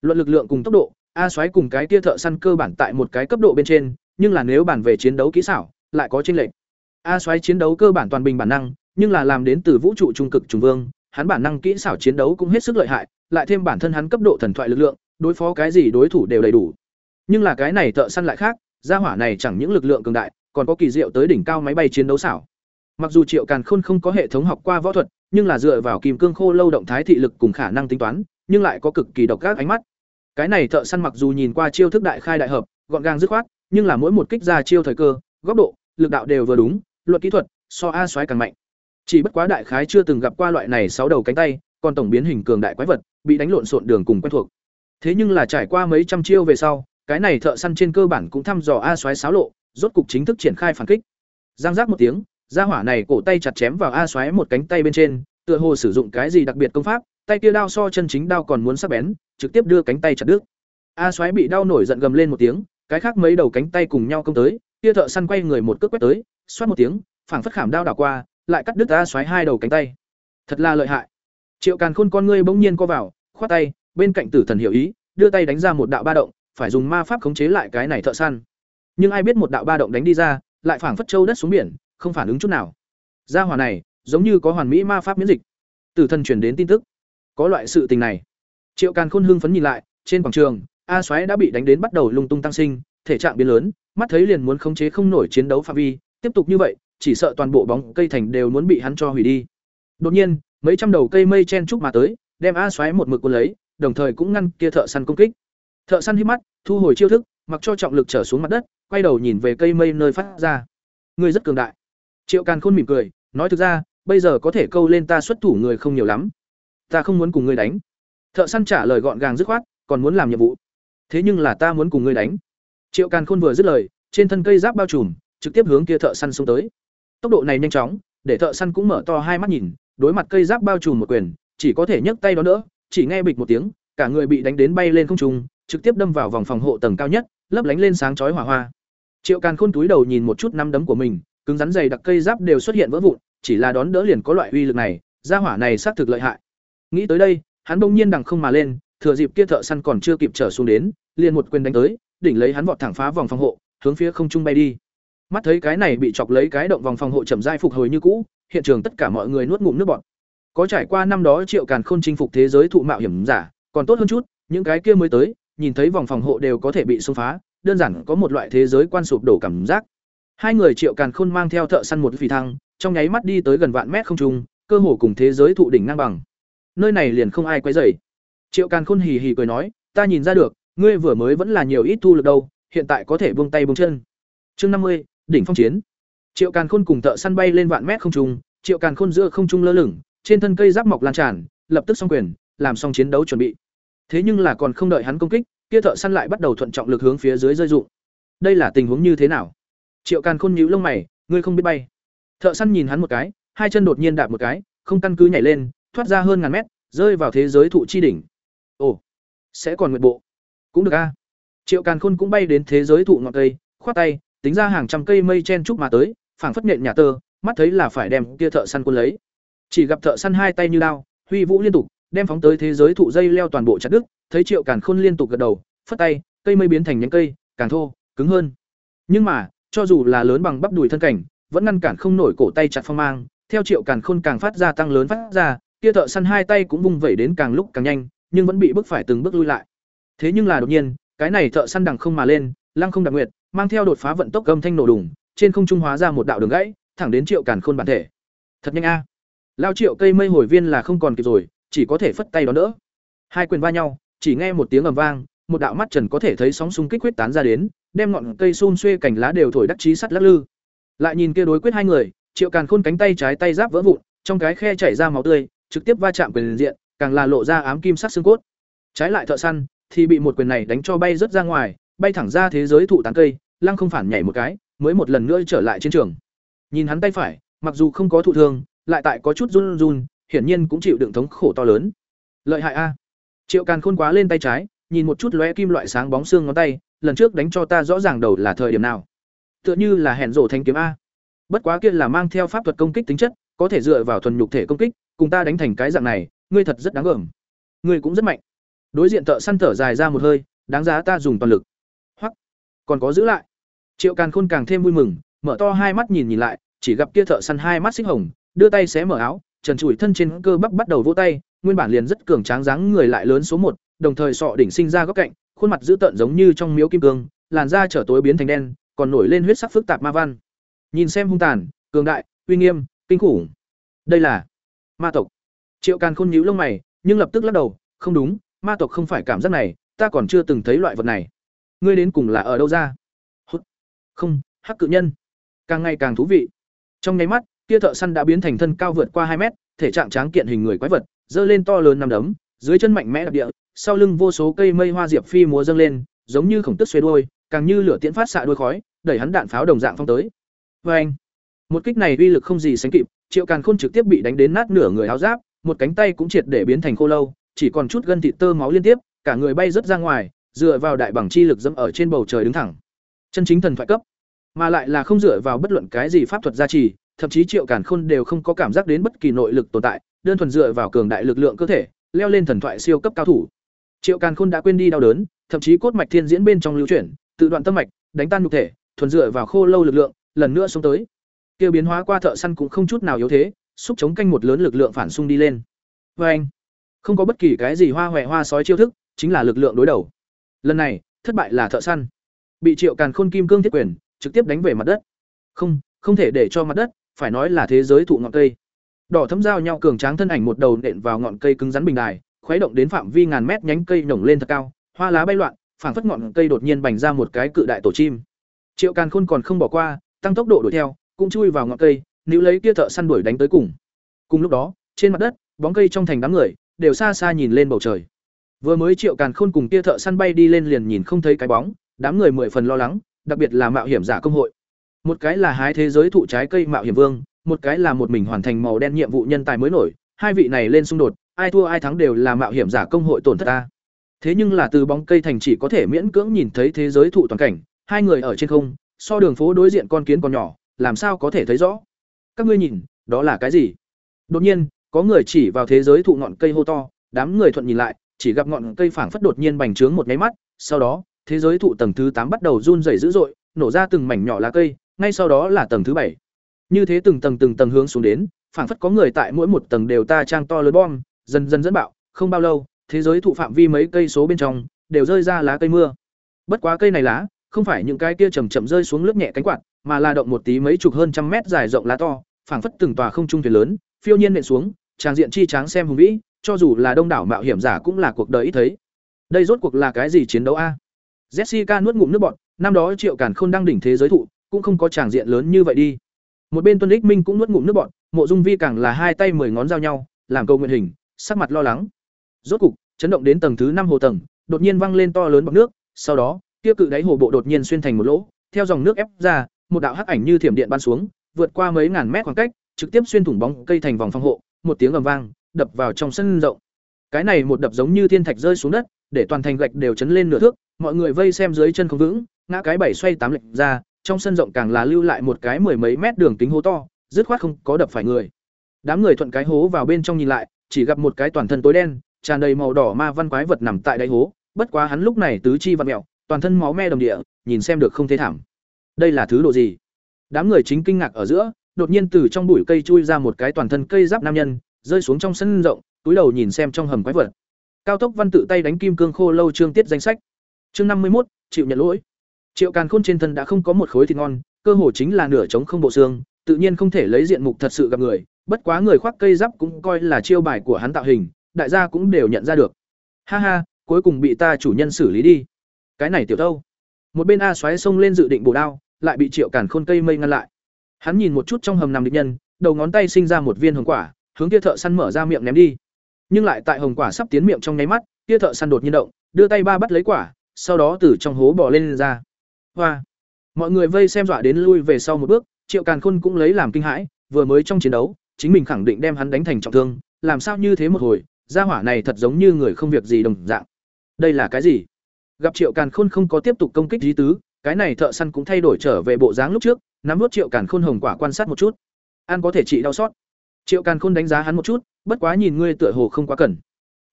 Luận lực lượng cùng tốc độ, a xoáy cùng cái tia thợ săn cơ bản tại một cái cấp độ bên trên, nhưng là nếu bản về chiến đấu kỹ xảo, lại có chênh lệch. A xoáy chiến đấu cơ bản toàn bình bản năng, nhưng là làm đến từ vũ trụ trung cực trùng vương hắn bản năng kỹ xảo chiến đấu cũng hết sức lợi hại, lại thêm bản thân hắn cấp độ thần thoại lực lượng, đối phó cái gì đối thủ đều đầy đủ. Nhưng là cái này thợ săn lại khác, gia hỏa này chẳng những lực lượng cường đại, còn có kỳ diệu tới đỉnh cao máy bay chiến đấu xảo. Mặc dù triệu càn khôn không có hệ thống học qua võ thuật, nhưng là dựa vào kim cương khô lâu động thái thị lực cùng khả năng tính toán, nhưng lại có cực kỳ độc ác ánh mắt. Cái này thợ săn mặc dù nhìn qua chiêu thức đại khai đại hợp, gọn gàng dứt khoát, nhưng là mỗi một kích ra chiêu thời cơ, góc độ, lực đạo đều vừa đúng, luật kỹ thuật, so a xoáy càng mạnh chỉ bất quá đại khái chưa từng gặp qua loại này sáu đầu cánh tay, còn tổng biến hình cường đại quái vật, bị đánh lộn xộn đường cùng quen thuộc. Thế nhưng là trải qua mấy trăm chiêu về sau, cái này thợ săn trên cơ bản cũng thăm dò a xoáy xáo lộ, rốt cục chính thức triển khai phản kích. Giang giác một tiếng, gia hỏa này cổ tay chặt chém vào a xoáy một cánh tay bên trên, tựa hồ sử dụng cái gì đặc biệt công pháp, tay kia đao so chân chính đao còn muốn sắc bén, trực tiếp đưa cánh tay chặt đứt. A xoáy bị đau nổi giận gầm lên một tiếng, cái khác mấy đầu cánh tay cùng nhau công tới, kia thợ săn quay người một cước quét tới, xoát một tiếng, phảng phất khảm đao đảo qua lại cắt đứt a xoáy hai đầu cánh tay. Thật là lợi hại. Triệu càn khôn con ngươi bỗng nhiên co vào, khoát tay, bên cạnh tử thần hiểu ý, đưa tay đánh ra một đạo ba động, phải dùng ma pháp khống chế lại cái này thợ săn. Nhưng ai biết một đạo ba động đánh đi ra, lại phảng phất châu đất xuống biển, không phản ứng chút nào. Gia hỏa này, giống như có hoàn mỹ ma pháp miễn dịch. Tử thần truyền đến tin tức. Có loại sự tình này. Triệu càn khôn hưng phấn nhìn lại, trên quảng trường, a xoáy đã bị đánh đến bắt đầu lung tung tăng sinh, thể trạng biến lớn, mắt thấy liền muốn khống chế không nổi chiến đấu phạm vi, tiếp tục như vậy chỉ sợ toàn bộ bóng cây thành đều muốn bị hắn cho hủy đi. Đột nhiên, mấy trăm đầu cây mây chen trúc mà tới, đem a xoáy một mực cuốn lấy, đồng thời cũng ngăn kia thợ săn công kích. Thợ săn híp mắt, thu hồi chiêu thức, mặc cho trọng lực trở xuống mặt đất, quay đầu nhìn về cây mây nơi phát ra. Người rất cường đại. Triệu càn khôn mỉm cười, nói thực ra, bây giờ có thể câu lên ta xuất thủ người không nhiều lắm. Ta không muốn cùng ngươi đánh. Thợ săn trả lời gọn gàng dứt khoát, còn muốn làm nhiệm vụ. Thế nhưng là ta muốn cùng ngươi đánh. Triệu càn khôn vừa dứt lời, trên thân cây giáp bao trùm, trực tiếp hướng kia thợ săn xông tới tốc độ này nhanh chóng, để thợ săn cũng mở to hai mắt nhìn, đối mặt cây giáp bao trùm một quyền, chỉ có thể nhấc tay đó nữa, chỉ nghe bịch một tiếng, cả người bị đánh đến bay lên không trung, trực tiếp đâm vào vòng phòng hộ tầng cao nhất, lấp lánh lên sáng chói hỏa hoa. Triệu càn khôn túi đầu nhìn một chút năm đấm của mình, cứng rắn dày đặc cây giáp đều xuất hiện vỡ vụn, chỉ là đón đỡ liền có loại uy lực này, gia hỏa này xác thực lợi hại. Nghĩ tới đây, hắn bỗng nhiên đằng không mà lên, thừa dịp kia thợ săn còn chưa kịp trở xuống đến, liền một quyền đánh tới, đỉnh lấy hắn vọt thẳng phá vòng phòng hộ, hướng phía không trung bay đi mắt thấy cái này bị chọc lấy cái động vòng phòng hộ chậm dai phục hồi như cũ, hiện trường tất cả mọi người nuốt ngụm nước bọt. Có trải qua năm đó triệu càn khôn chinh phục thế giới thụ mạo hiểm giả, còn tốt hơn chút, những cái kia mới tới, nhìn thấy vòng phòng hộ đều có thể bị xông phá, đơn giản có một loại thế giới quan sụp đổ cảm giác. Hai người triệu càn khôn mang theo thợ săn một phi thăng, trong nháy mắt đi tới gần vạn mét không trung, cơ hồ cùng thế giới thụ đỉnh ngang bằng. Nơi này liền không ai quấy rầy. Triệu càn khôn hì hì cười nói, ta nhìn ra được, ngươi vừa mới vẫn là nhiều ít thu lực đâu, hiện tại có thể buông tay buông chân. Chương năm mươi đỉnh phong chiến. Triệu càn khôn cùng thợ săn bay lên vạn mét không trung, triệu càn khôn giữa không trung lơ lửng, trên thân cây giáp mọc lan tràn, lập tức xong quyền, làm xong chiến đấu chuẩn bị. Thế nhưng là còn không đợi hắn công kích, kia thợ săn lại bắt đầu thuận trọng lực hướng phía dưới rơi dụng. Đây là tình huống như thế nào? Triệu càn khôn nhíu lông mày, ngươi không biết bay. Thợ săn nhìn hắn một cái, hai chân đột nhiên đạp một cái, không căn cứ nhảy lên, thoát ra hơn ngàn mét, rơi vào thế giới thụ chi đỉnh. Ồ, sẽ còn nguyện bộ. Cũng được a. Triệu càn khôn cũng bay đến thế giới thụ ngọn cây, khoát tay tính ra hàng trăm cây mây chen trúc mà tới phảng phất nện nhà tơ mắt thấy là phải đem kia thợ săn cuốn lấy. Chỉ gặp thợ săn hai tay như đao, huy vũ liên tục đem phóng tới thế giới thụ dây leo toàn bộ chặt đứt thấy triệu càn khôn liên tục gật đầu phất tay cây mây biến thành nhánh cây càng thô cứng hơn. Nhưng mà cho dù là lớn bằng bắp đùi thân cảnh vẫn ngăn cản không nổi cổ tay chặt phong mang theo triệu càn khôn càng phát ra tăng lớn phát ra kia thợ săn hai tay cũng vung vẩy đến càng lúc càng nhanh nhưng vẫn bị bức phải từng bước lui lại. Thế nhưng là đột nhiên cái này thợ săn đằng không mà lên lăng không đặc nguyệt mang theo đột phá vận tốc âm thanh nổ đùng, trên không trung hóa ra một đạo đường gãy, thẳng đến triệu càn khôn bản thể. Thật nhanh a. Lao triệu cây mây hồi viên là không còn kịp rồi, chỉ có thể phất tay đón đỡ. Hai quyền va nhau, chỉ nghe một tiếng ầm vang, một đạo mắt trần có thể thấy sóng xung kích quyết tán ra đến, đem ngọn cây xôn xuê cành lá đều thổi đắc chí sắt lắc lư. Lại nhìn kia đối quyết hai người, triệu càn khôn cánh tay trái tay giáp vỡ vụn, trong cái khe chảy ra máu tươi, trực tiếp va chạm quyền diện, càng là lộ ra ám kim sắc xương cốt. Trái lại thợ săn, thì bị một quyền này đánh cho bay rất ra ngoài bay thẳng ra thế giới thụ tán cây lăng không phản nhảy một cái mới một lần nữa trở lại chiến trường. Nhìn hắn tay phải mặc dù không có thụ thương lại tại có chút run run hiển nhiên cũng chịu đựng thống khổ to lớn. Lợi hại a. Triệu càn khôn quá lên tay trái nhìn một chút lóe kim loại sáng bóng xương ngón tay lần trước đánh cho ta rõ ràng đầu là thời điểm nào. Tựa như là hẹn rổ thanh kiếm a. Bất quá kia là mang theo pháp thuật công kích tính chất có thể dựa vào thuần nhục thể công kích cùng ta đánh thành cái dạng này ngươi thật rất đáng ngưỡng, ngươi cũng rất mạnh. Đối diện tợ săn thở dài ra một hơi đáng giá ta dùng toàn lực còn có giữ lại. Triệu càn khôn càng thêm vui mừng, mở to hai mắt nhìn nhìn lại, chỉ gặp kia thợ săn hai mắt xích hồng, đưa tay xé mở áo, trần trụi thân trên cơ bắp bắt đầu vỗ tay, nguyên bản liền rất cường tráng dáng người lại lớn số một, đồng thời sọ đỉnh sinh ra góc cạnh, khuôn mặt dữ tợn giống như trong miếu kim cương, làn da trở tối biến thành đen, còn nổi lên huyết sắc phức tạp ma văn. Nhìn xem hung tàn, cường đại, uy nghiêm, kinh khủng. Đây là ma tộc. Triệu càn khôn nhíu lông mày, nhưng lập tức lắc đầu, không đúng, ma tộc không phải cảm giác này, ta còn chưa từng thấy loại vật này ngươi đến cùng là ở đâu ra? Hút. không, hắc cự nhân. Càng ngày càng thú vị. Trong nháy mắt, kia thợ săn đã biến thành thân cao vượt qua hai mét, thể trạng tráng kiện hình người quái vật dơ lên to lớn nằm đấm, dưới chân mạnh mẽ đạp địa, sau lưng vô số cây mây hoa diệp phi múa dâng lên, giống như khổng tức xuê đuôi, càng như lửa tiễn phát xạ đuôi khói, đẩy hắn đạn pháo đồng dạng phong tới. Vê anh, một kích này uy lực không gì sánh kịp, triệu càn khôn trực tiếp bị đánh đến nát nửa người áo giáp, một cánh tay cũng triệt để biến thành khô lâu, chỉ còn chút gân thịt tơ máu liên tiếp, cả người bay rớt ra ngoài dựa vào đại bằng chi lực dẫm ở trên bầu trời đứng thẳng. Chân chính thần thoại cấp mà lại là không dựa vào bất luận cái gì pháp thuật gia trì thậm chí triệu càn khôn đều không có cảm giác đến bất kỳ nội lực tồn tại đơn thuần dựa vào cường đại lực lượng cơ thể leo lên thần thoại siêu cấp cao thủ. Triệu càn khôn đã quên đi đau đớn thậm chí cốt mạch thiên diễn bên trong lưu chuyển tự đoạn tâm mạch đánh tan nhục thể thuần dựa vào khô lâu lực lượng lần nữa xuống tới. Kêu biến hóa qua thợ săn cũng không chút nào yếu thế xúc chống canh một lớn lực lượng phản xung đi lên. Vê anh Không có bất kỳ cái gì hoa hoè hoa sói chiêu thức, chính là lực lượng đối đầu. Lần này, thất bại là thợ săn. Bị Triệu Càn Khôn kim cương thiết quyền, trực tiếp đánh về mặt đất. Không, không thể để cho mặt đất, phải nói là thế giới thụ ngọn cây. Đỏ thấm giao nhau cường tráng thân ảnh một đầu nện vào ngọn cây cứng rắn bình đài, khuấy động đến phạm vi ngàn mét nhánh cây nhổng lên thật cao, hoa lá bay loạn, phảng phất ngọn cây đột nhiên bành ra một cái cự đại tổ chim. Triệu Càn Khôn còn không bỏ qua, tăng tốc độ đuổi theo, cũng chui vào ngọn cây, níu lấy kia thợ săn đuổi đánh tới cùng. Cùng lúc đó, trên mặt đất, bóng cây trong thành đám người đều xa xa nhìn lên bầu trời. Vừa mới Triệu Càn Khôn cùng kia thợ săn bay đi lên liền nhìn không thấy cái bóng, đám người mười phần lo lắng, đặc biệt là mạo hiểm giả công hội. Một cái là hái thế giới thụ trái cây mạo hiểm vương, một cái là một mình hoàn thành màu đen nhiệm vụ nhân tài mới nổi, hai vị này lên xung đột, ai thua ai thắng đều là mạo hiểm giả công hội tổn thất ta. Thế nhưng là từ bóng cây thành chỉ có thể miễn cưỡng nhìn thấy thế giới thụ toàn cảnh, hai người ở trên không, so đường phố đối diện con kiến còn nhỏ, làm sao có thể thấy rõ? Các ngươi nhìn, đó là cái gì? Đột nhiên, có người chỉ vào thế giới thụ ngọn cây hô to, đám người thuận nhìn lại, chỉ gặp ngọn cây phảng phất đột nhiên bành trướng một nháy mắt, sau đó, thế giới thụ tầng thứ tám bắt đầu run rẩy dữ dội, nổ ra từng mảnh nhỏ lá cây, ngay sau đó là tầng thứ bảy. Như thế từng tầng từng tầng hướng xuống đến, phảng phất có người tại mỗi một tầng đều ta trang to lớn bom, dần dần dẫn bạo, không bao lâu, thế giới thụ phạm vi mấy cây số bên trong đều rơi ra lá cây mưa. Bất quá cây này lá, không phải những cái kia chậm chậm rơi xuống lướt nhẹ cánh quạt, mà là động một tí mấy chục hơn trăm mét dài rộng lá to, phảng phất từng tòa không trung thuyền lớn, phiêu nhiên nện xuống, trang diện chi tráng xem hùng vĩ, cho dù là đông đảo mạo hiểm giả cũng là cuộc đời ít thấy. Đây rốt cuộc là cái gì chiến đấu a? Jessica nuốt ngụm nước bọt, năm đó Triệu Càn Khôn đang đỉnh thế giới thụ, cũng không có tràng diện lớn như vậy đi. Một bên Tuân Ích Minh cũng nuốt ngụm nước bọt, Mộ Dung Vi càng là hai tay mười ngón giao nhau, làm câu nguyện hình, sắc mặt lo lắng. Rốt cục, chấn động đến tầng thứ năm hồ tầng, đột nhiên văng lên to lớn bọt nước, sau đó, kia cự đáy hồ bộ đột nhiên xuyên thành một lỗ, theo dòng nước ép ra, một đạo hắc ảnh như thiểm điện ban xuống, vượt qua mấy ngàn mét khoảng cách, trực tiếp xuyên thủng bóng cây thành vòng phòng hộ, một tiếng ầm vang, đập vào trong sân rộng. Cái này một đập giống như thiên thạch rơi xuống đất, để toàn thành gạch đều chấn lên nửa thước, mọi người vây xem dưới chân không vững, ngã cái bảy xoay tám lệch ra, trong sân rộng càng là lưu lại một cái mười mấy mét đường kính hố to, dứt khoát không có đập phải người. Đám người thuận cái hố vào bên trong nhìn lại, chỉ gặp một cái toàn thân tối đen, tràn đầy màu đỏ ma văn quái vật nằm tại đáy hố, bất quá hắn lúc này tứ chi vặn mèo, toàn thân máu me đồng địa, nhìn xem được không thế thảm. Đây là thứ độ gì? Đám người chính kinh ngạc ở giữa, đột nhiên từ trong bụi cây chui ra một cái toàn thân cây giáp nam nhân, rơi xuống trong sân rộng, túi đầu nhìn xem trong hầm quái vật. Cao tốc văn tự tay đánh kim cương khô lâu chương tiết danh sách. Chương năm mươi một chịu nhận lỗi. Triệu Càn Khôn trên thân đã không có một khối thịt ngon, cơ hồ chính là nửa trống không bộ xương, tự nhiên không thể lấy diện mục thật sự gặp người, bất quá người khoác cây giáp cũng coi là chiêu bài của hắn tạo hình, đại gia cũng đều nhận ra được. Ha ha, cuối cùng bị ta chủ nhân xử lý đi. Cái này tiểu đâu? Một bên A xoáy xông lên dự định bổ đao, lại bị Triệu Càn Khôn cây mây ngăn lại. Hắn nhìn một chút trong hầm nằm địch nhân, đầu ngón tay sinh ra một viên hồng quả, hướng kia thợ săn mở ra miệng ném đi. Nhưng lại tại hồng quả sắp tiến miệng trong nháy mắt, kia thợ săn đột nhiên động, đưa tay ba bắt lấy quả, sau đó từ trong hố bò lên, lên ra. Hoa! Mọi người vây xem dọa đến lui về sau một bước, Triệu Càn Khôn cũng lấy làm kinh hãi, vừa mới trong chiến đấu, chính mình khẳng định đem hắn đánh thành trọng thương, làm sao như thế một hồi, gia hỏa này thật giống như người không việc gì đồng dạng. Đây là cái gì? Gặp Triệu Càn Khôn không có tiếp tục công kích lý tứ, cái này thợ săn cũng thay đổi trở về bộ dáng lúc trước, nắm nuốt Triệu Càn Khôn hồng quả quan sát một chút. An có thể trị đau sót. Triệu Càn Khôn đánh giá hắn một chút, bất quá nhìn ngươi tựa hồ không quá cần.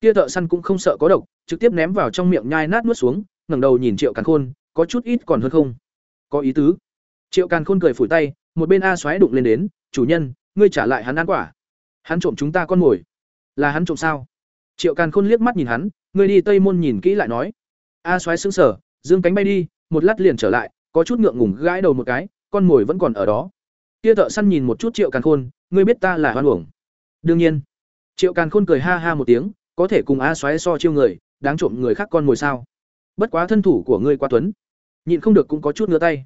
Kia thợ săn cũng không sợ có độc, trực tiếp ném vào trong miệng nhai nát nuốt xuống, ngẩng đầu nhìn Triệu Càn Khôn, có chút ít còn hơn không? Có ý tứ. Triệu Càn Khôn cười phủi tay, một bên A xoáy đụng lên đến, "Chủ nhân, ngươi trả lại hắn ăn quả. Hắn trộm chúng ta con mồi." "Là hắn trộm sao?" Triệu Càn Khôn liếc mắt nhìn hắn, "Ngươi đi Tây môn nhìn kỹ lại nói." A xoáy sững sờ, dương cánh bay đi, một lát liền trở lại, có chút ngượng ngùng gãi đầu một cái, con mồi vẫn còn ở đó. Kia thợ săn nhìn một chút Triệu Càn Khôn, "Ngươi biết ta là hoan uổng." "Đương nhiên." Triệu Càn Khôn cười ha ha một tiếng, có thể cùng A xoáy so chiêu người, đáng trộm người khác con mồi sao? Bất quá thân thủ của ngươi quá tuấn, nhịn không được cũng có chút ngứa tay.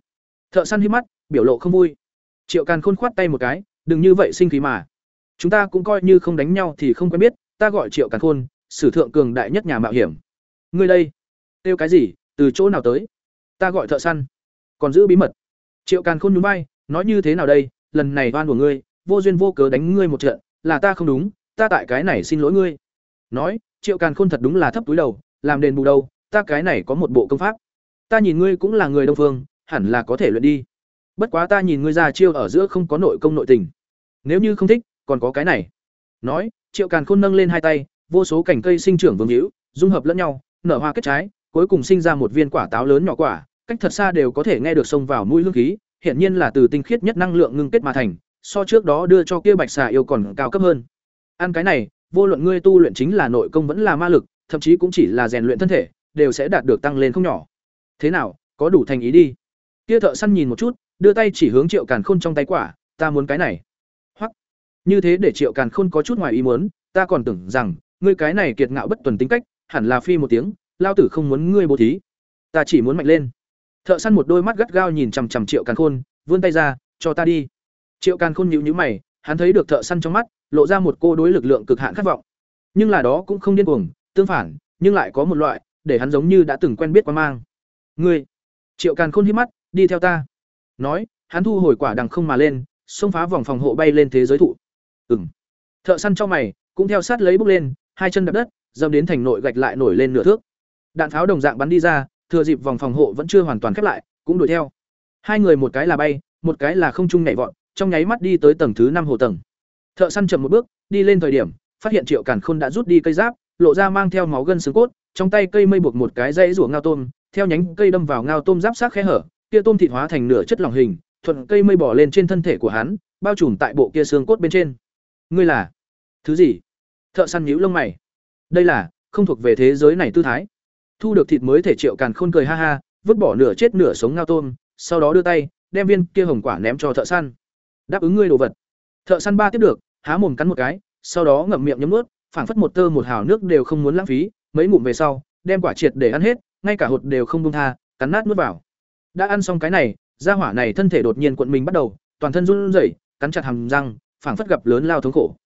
Thợ săn hít mắt, biểu lộ không vui. Triệu Càn Khôn khoát tay một cái, đừng như vậy sinh khí mà. Chúng ta cũng coi như không đánh nhau thì không quen biết, ta gọi Triệu Càn Khôn, sử thượng cường đại nhất nhà mạo hiểm. Ngươi đây, tiêu cái gì, từ chỗ nào tới? Ta gọi thợ săn. Còn giữ bí mật. Triệu Càn Khôn nhún vai, nói như thế nào đây, lần này oan của ngươi, vô duyên vô cớ đánh ngươi một trận, là ta không đúng, ta tại cái này xin lỗi ngươi. Nói, Triệu Càn Khôn thật đúng là thấp túi đầu, làm đền bù đâu, ta cái này có một bộ công pháp. Ta nhìn ngươi cũng là người đông phương, hẳn là có thể luyện đi. Bất quá ta nhìn ngươi ra chiêu ở giữa không có nội công nội tình. Nếu như không thích, còn có cái này. Nói, Triệu Càn Khôn nâng lên hai tay, vô số cảnh cây sinh trưởng vương hữu, dung hợp lẫn nhau, nở hoa kết trái, cuối cùng sinh ra một viên quả táo lớn nhỏ quả, cách thật xa đều có thể nghe được xông vào mũi hương khí, hiển nhiên là từ tinh khiết nhất năng lượng ngưng kết mà thành, so trước đó đưa cho kia bạch xà yêu còn cao cấp hơn. Ăn cái này, vô luận ngươi tu luyện chính là nội công vẫn là ma lực, thậm chí cũng chỉ là rèn luyện thân thể, đều sẽ đạt được tăng lên không nhỏ. Thế nào, có đủ thành ý đi. Kia thợ săn nhìn một chút, đưa tay chỉ hướng Triệu Càn Khôn trong tay quả, ta muốn cái này. Hoặc như thế để Triệu Càn Khôn có chút ngoài ý muốn, ta còn tưởng rằng ngươi cái này kiệt ngạo bất tuần tính cách, hẳn là phi một tiếng, lao tử không muốn ngươi bố thí. Ta chỉ muốn mạnh lên. Thợ săn một đôi mắt gắt gao nhìn chằm chằm Triệu Càn Khôn, vươn tay ra, cho ta đi. Triệu Càn Khôn nhịu nhữ mày, hắn thấy được thợ săn trong mắt, lộ ra một cô đối lực lượng cực hạn khát vọng. Nhưng là đó cũng không điên cuồng, tương phản, nhưng lại có một loại, để hắn giống như đã từng quen biết qua mang. Ngươi, Triệu Càn Khôn hít mắt, đi theo ta. Nói, hắn thu hồi quả đằng không mà lên, xông phá vòng phòng hộ bay lên thế giới thụ. ừng Thợ săn trong mày, cũng theo sát lấy bước lên, hai chân đập đất, dâm đến thành nội gạch lại nổi lên nửa thước. Đạn pháo đồng dạng bắn đi ra, thừa dịp vòng phòng hộ vẫn chưa hoàn toàn khép lại, cũng đuổi theo. Hai người một cái là bay, một cái là không trung nhảy vọt, trong nháy mắt đi tới tầng thứ năm hồ tầng. Thợ săn chậm một bước, đi lên thời điểm, phát hiện Triệu Càn Khôn đã rút đi cây giáp, lộ ra mang theo máu gân xương cốt, trong tay cây mây buộc một cái dây rủa ngao tôm, theo nhánh cây đâm vào ngao tôm giáp xác khe hở, kia tôm thịt hóa thành nửa chất lỏng hình, thuận cây mây bỏ lên trên thân thể của hắn, bao trùm tại bộ kia xương cốt bên trên. Ngươi là thứ gì? Thợ săn nhíu lông mày. Đây là không thuộc về thế giới này tư thái. Thu được thịt mới thể Triệu Càn Khôn cười ha ha, vứt bỏ nửa chết nửa sống ngao tôm, sau đó đưa tay, đem viên kia hồng quả ném cho thợ săn. Đáp ứng ngươi đồ vật. Thợ săn ba tiếp được, há mồm cắn một cái, sau đó ngậm miệng nhấm ướt phảng phất một tơ một hào nước đều không muốn lãng phí, mấy ngụm về sau, đem quả triệt để ăn hết, ngay cả hột đều không buông tha, cắn nát nuốt vào. Đã ăn xong cái này, gia hỏa này thân thể đột nhiên cuộn mình bắt đầu, toàn thân run rẩy, cắn chặt hàm răng, phảng phất gặp lớn lao thống khổ.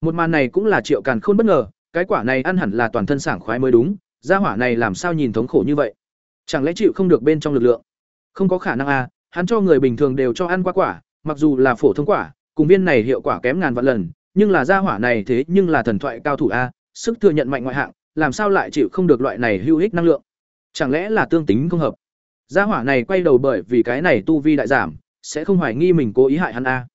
Một màn này cũng là Triệu Càn Khôn bất ngờ, cái quả này ăn hẳn là toàn thân sảng khoái mới đúng, gia hỏa này làm sao nhìn thống khổ như vậy? Chẳng lẽ chịu không được bên trong lực lượng? Không có khả năng a, à, hắn cho người bình thường đều cho ăn qua quả, mặc dù là phổ thông quả, cùng viên này hiệu quả kém ngàn vạn lần, nhưng là gia hỏa này thế nhưng là thần thoại cao thủ a, sức thừa nhận mạnh ngoại hạng, làm sao lại chịu không được loại này hữu ích năng lượng? Chẳng lẽ là tương tính không hợp? Gia hỏa này quay đầu bởi vì cái này tu vi đại giảm, sẽ không hoài nghi mình cố ý hại hắn a.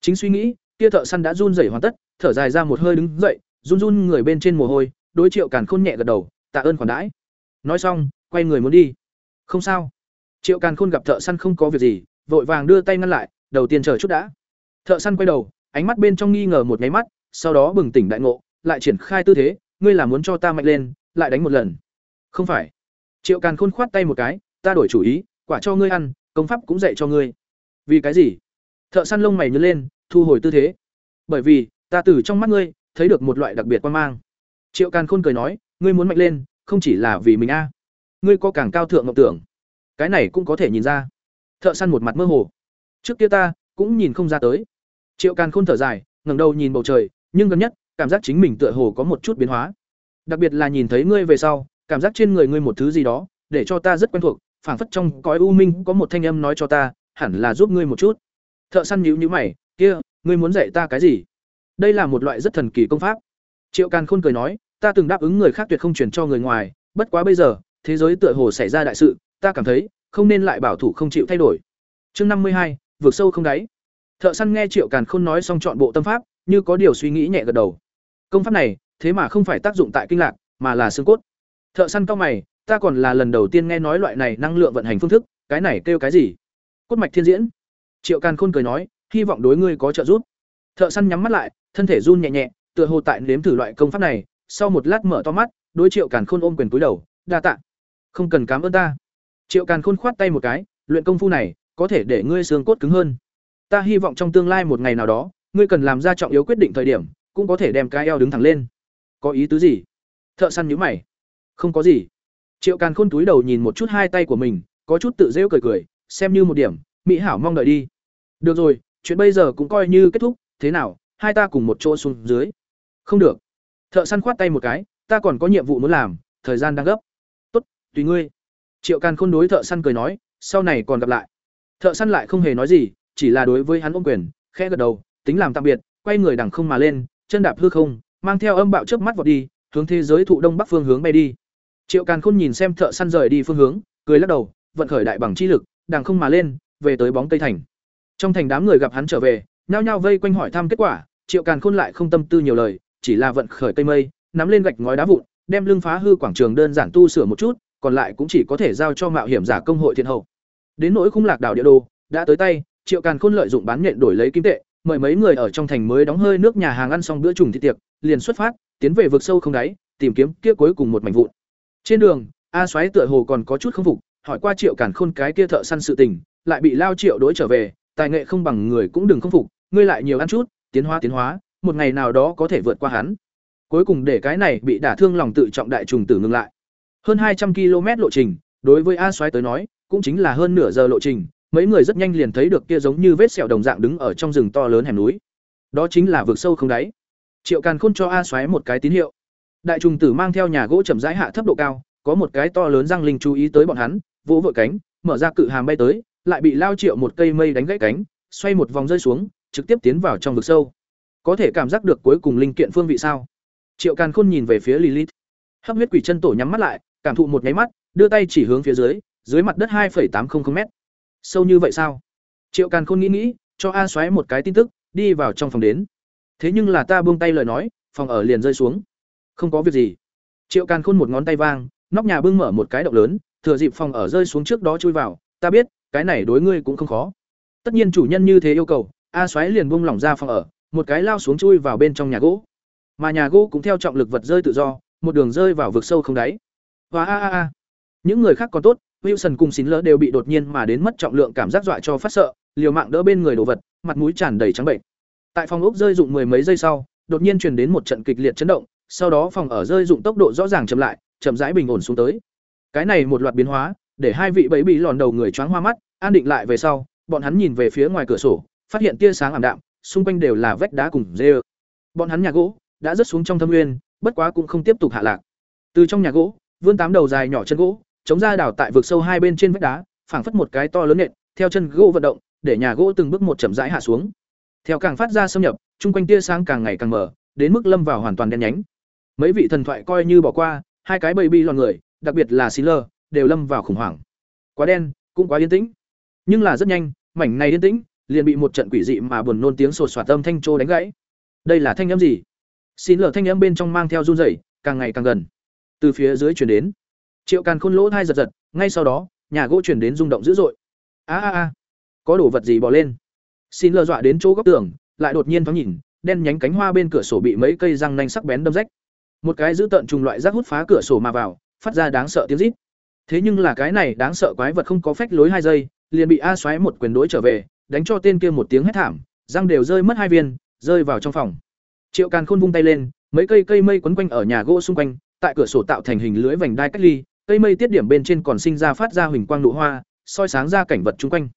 Chính suy nghĩ, kia thợ săn đã run rẩy hoàn tất, thở dài ra một hơi đứng dậy, run run người bên trên mồ hôi, đối Triệu Càn Khôn nhẹ gật đầu, tạ ơn khoản đãi. Nói xong, quay người muốn đi. Không sao. Triệu Càn Khôn gặp thợ săn không có việc gì, vội vàng đưa tay ngăn lại, đầu tiên chờ chút đã. Thợ săn quay đầu, ánh mắt bên trong nghi ngờ một nháy mắt, sau đó bừng tỉnh đại ngộ, lại triển khai tư thế, ngươi là muốn cho ta mạnh lên, lại đánh một lần. Không phải. Triệu Càn Khôn khoát tay một cái, ta đổi chủ ý, quả cho ngươi ăn, công pháp cũng dạy cho ngươi. Vì cái gì? Thợ săn lông mày nhớ lên, thu hồi tư thế. Bởi vì, ta từ trong mắt ngươi, thấy được một loại đặc biệt quan mang. Triệu Càn Khôn cười nói, ngươi muốn mạnh lên, không chỉ là vì mình a. Ngươi có càng cao thượng ngọc tưởng. Cái này cũng có thể nhìn ra. Thợ săn một mặt mơ hồ. Trước kia ta cũng nhìn không ra tới. Triệu Càn Khôn thở dài, ngẩng đầu nhìn bầu trời, nhưng gần nhất, cảm giác chính mình tựa hồ có một chút biến hóa. Đặc biệt là nhìn thấy ngươi về sau, cảm giác trên người ngươi một thứ gì đó, để cho ta rất quen thuộc, phảng phất trong cõi u minh có một thanh âm nói cho ta, hẳn là giúp ngươi một chút. Thợ săn nhíu nhíu mày, kia, ngươi muốn dạy ta cái gì? Đây là một loại rất thần kỳ công pháp. Triệu Càn Khôn cười nói, ta từng đáp ứng người khác tuyệt không truyền cho người ngoài, bất quá bây giờ, thế giới tựa hồ xảy ra đại sự, ta cảm thấy, không nên lại bảo thủ không chịu thay đổi. Chương năm mươi hai, vượt sâu không đáy. Thợ săn nghe Triệu Càn Khôn nói xong chọn bộ tâm pháp, như có điều suy nghĩ nhẹ gật đầu. Công pháp này, thế mà không phải tác dụng tại kinh lạc, mà là xương cốt. Thợ săn cao mày, ta còn là lần đầu tiên nghe nói loại này năng lượng vận hành phương thức, cái này kêu cái gì? Cốt mạch thiên diễn. Triệu Càn Khôn cười nói, hy vọng đối ngươi có trợ giúp. Thợ săn nhắm mắt lại, thân thể run nhẹ nhẹ, tựa hồ tại nếm thử loại công pháp này, sau một lát mở to mắt, đối Triệu Càn Khôn ôm quyền cúi đầu, đa tạ. Không cần cảm ơn ta. Triệu Càn Khôn khoát tay một cái, luyện công phu này, có thể để ngươi xương cốt cứng hơn. Ta hy vọng trong tương lai một ngày nào đó, ngươi cần làm ra trọng yếu quyết định thời điểm, cũng có thể đem cái eo đứng thẳng lên. Có ý tứ gì? Thợ săn nhíu mày. Không có gì. Triệu Càn Khôn túi đầu nhìn một chút hai tay của mình, có chút tự rêu cười cười, xem như một điểm, mỹ hảo mong đợi đi. Được rồi, chuyện bây giờ cũng coi như kết thúc, thế nào, hai ta cùng một chỗ xuống dưới. Không được. Thợ săn khoát tay một cái, ta còn có nhiệm vụ muốn làm, thời gian đang gấp. Tốt, tùy ngươi. Triệu Càn Khôn đối thợ săn cười nói, sau này còn gặp lại. Thợ săn lại không hề nói gì, chỉ là đối với hắn ôm quyền, khẽ gật đầu, tính làm tạm biệt, quay người đằng không mà lên, chân đạp hư không, mang theo âm bạo chớp mắt vọt đi, hướng thế giới thụ đông bắc phương hướng bay đi. Triệu Càn Khôn nhìn xem thợ săn rời đi phương hướng, cười lắc đầu, vận khởi đại bằng chi lực, đằng không mà lên, về tới bóng tây thành. Trong thành đám người gặp hắn trở về, nhao nhao vây quanh hỏi thăm kết quả, Triệu Càn Khôn lại không tâm tư nhiều lời, chỉ là vận khởi cây mây, nắm lên gạch ngói đá vụn, đem lưng phá hư quảng trường đơn giản tu sửa một chút, còn lại cũng chỉ có thể giao cho mạo hiểm giả công hội thiên hậu. Đến nỗi khung lạc đảo địa đồ, đã tới tay, Triệu Càn Khôn lợi dụng bán nhện đổi lấy kim tệ, mời mấy người ở trong thành mới đóng hơi nước nhà hàng ăn xong bữa trùng thịt tiệc, liền xuất phát, tiến về vực sâu không đáy, tìm kiếm kia cuối cùng một mảnh vụn. Trên đường, A Soái tựa hồ còn có chút không phục, hỏi qua Triệu Càn Khôn cái kia thợ săn sự tình, lại bị lao Triệu đối trở về, tài nghệ không bằng người cũng đừng không phục, ngươi lại nhiều ăn chút, tiến hóa tiến hóa, một ngày nào đó có thể vượt qua hắn. Cuối cùng để cái này bị đả thương lòng tự trọng đại trùng tử ngừng lại. Hơn hai trăm km lộ trình, đối với A Soái tới nói, cũng chính là hơn nửa giờ lộ trình, mấy người rất nhanh liền thấy được kia giống như vết sẹo đồng dạng đứng ở trong rừng to lớn hẻm núi. Đó chính là vực sâu không đáy. Triệu Càn Khôn cho A Soái một cái tín hiệu. Đại trùng tử mang theo nhà gỗ chậm rãi hạ thấp độ cao, có một cái to lớn răng linh chú ý tới bọn hắn, vỗ vội cánh, mở ra cự hàm bay tới, lại bị lao Triệu một cây mây đánh gãy cánh, xoay một vòng rơi xuống, trực tiếp tiến vào trong vực sâu. Có thể cảm giác được cuối cùng linh kiện phương vị sao? Triệu Càn Khôn nhìn về phía Lilith. Hấp huyết quỷ chân tổ nhắm mắt lại, cảm thụ một nháy mắt, đưa tay chỉ hướng phía dưới, dưới mặt đất 2.800m. Sâu như vậy sao? Triệu Càn Khôn nghĩ nghĩ, cho A xoáy một cái tin tức, đi vào trong phòng đến. Thế nhưng là ta buông tay lời nói, phòng ở liền rơi xuống. Không có việc gì. Triệu Càn Khôn một ngón tay vang, nóc nhà bưng mở một cái động lớn, thừa dịp phòng ở rơi xuống trước đó chui vào, ta biết, cái này đối ngươi cũng không khó. Tất nhiên chủ nhân như thế yêu cầu, A xoáy liền buông lỏng ra phòng ở, một cái lao xuống chui vào bên trong nhà gỗ. Mà nhà gỗ cũng theo trọng lực vật rơi tự do, một đường rơi vào vực sâu không đáy. Và a a a. Những người khác còn tốt, Wilson cùng xín lỡ đều bị đột nhiên mà đến mất trọng lượng cảm giác dọa cho phát sợ, liều mạng đỡ bên người đồ vật, mặt mũi tràn đầy trắng bệnh. Tại phòng ốc rơi dụng mười mấy giây sau, đột nhiên truyền đến một trận kịch liệt chấn động, sau đó phòng ở rơi dụng tốc độ rõ ràng chậm lại, chậm rãi bình ổn xuống tới. Cái này một loạt biến hóa, để hai vị bẫy bị lòn đầu người choáng hoa mắt, an định lại về sau, bọn hắn nhìn về phía ngoài cửa sổ, phát hiện tia sáng ảm đạm, xung quanh đều là vách đá cùng rê. Bọn hắn nhà gỗ đã rớt xuống trong thâm nguyên, bất quá cũng không tiếp tục hạ lạc. Từ trong nhà gỗ, vươn tám đầu dài nhỏ chân gỗ, chống ra đảo tại vực sâu hai bên trên vách đá, phảng phất một cái to lớn nện, theo chân gỗ vận động, để nhà gỗ từng bước một chậm rãi hạ xuống. Theo càng phát ra xâm nhập, chung quanh tia sáng càng ngày càng mở, đến mức lâm vào hoàn toàn đen nhánh. Mấy vị thần thoại coi như bỏ qua, hai cái baby lọn người, đặc biệt là Siller, đều lâm vào khủng hoảng. Quá đen, cũng quá yên tĩnh. Nhưng là rất nhanh, mảnh này yên tĩnh, liền bị một trận quỷ dị mà buồn nôn tiếng sột soạt âm thanh trô đánh gãy. Đây là thanh âm gì? Xin lờ thanh âm bên trong mang theo run rẩy, càng ngày càng gần. Từ phía dưới truyền đến. Triệu Càn Khôn lỗ thai giật giật, ngay sau đó, nhà gỗ chuyển đến rung động dữ dội. A a a, có đồ vật gì bỏ lên? Xin lờ dọa đến chỗ góc tường, lại đột nhiên thoáng nhìn, đen nhánh cánh hoa bên cửa sổ bị mấy cây răng nanh sắc bén đâm rách. Một cái dữ tợn trùng loại rác hút phá cửa sổ mà vào, phát ra đáng sợ tiếng rít. Thế nhưng là cái này đáng sợ quái vật không có phách lối hai giây, liền bị A xoáy một quyền đối trở về, đánh cho tên kia một tiếng hét thảm, răng đều rơi mất hai viên, rơi vào trong phòng. Triệu Càn Khôn vung tay lên, mấy cây cây mây quấn quanh ở nhà gỗ xung quanh, tại cửa sổ tạo thành hình lưới vành đai cách ly, cây mây tiết điểm bên trên còn sinh ra phát ra huỳnh quang nụ hoa, soi sáng ra cảnh vật chung quanh.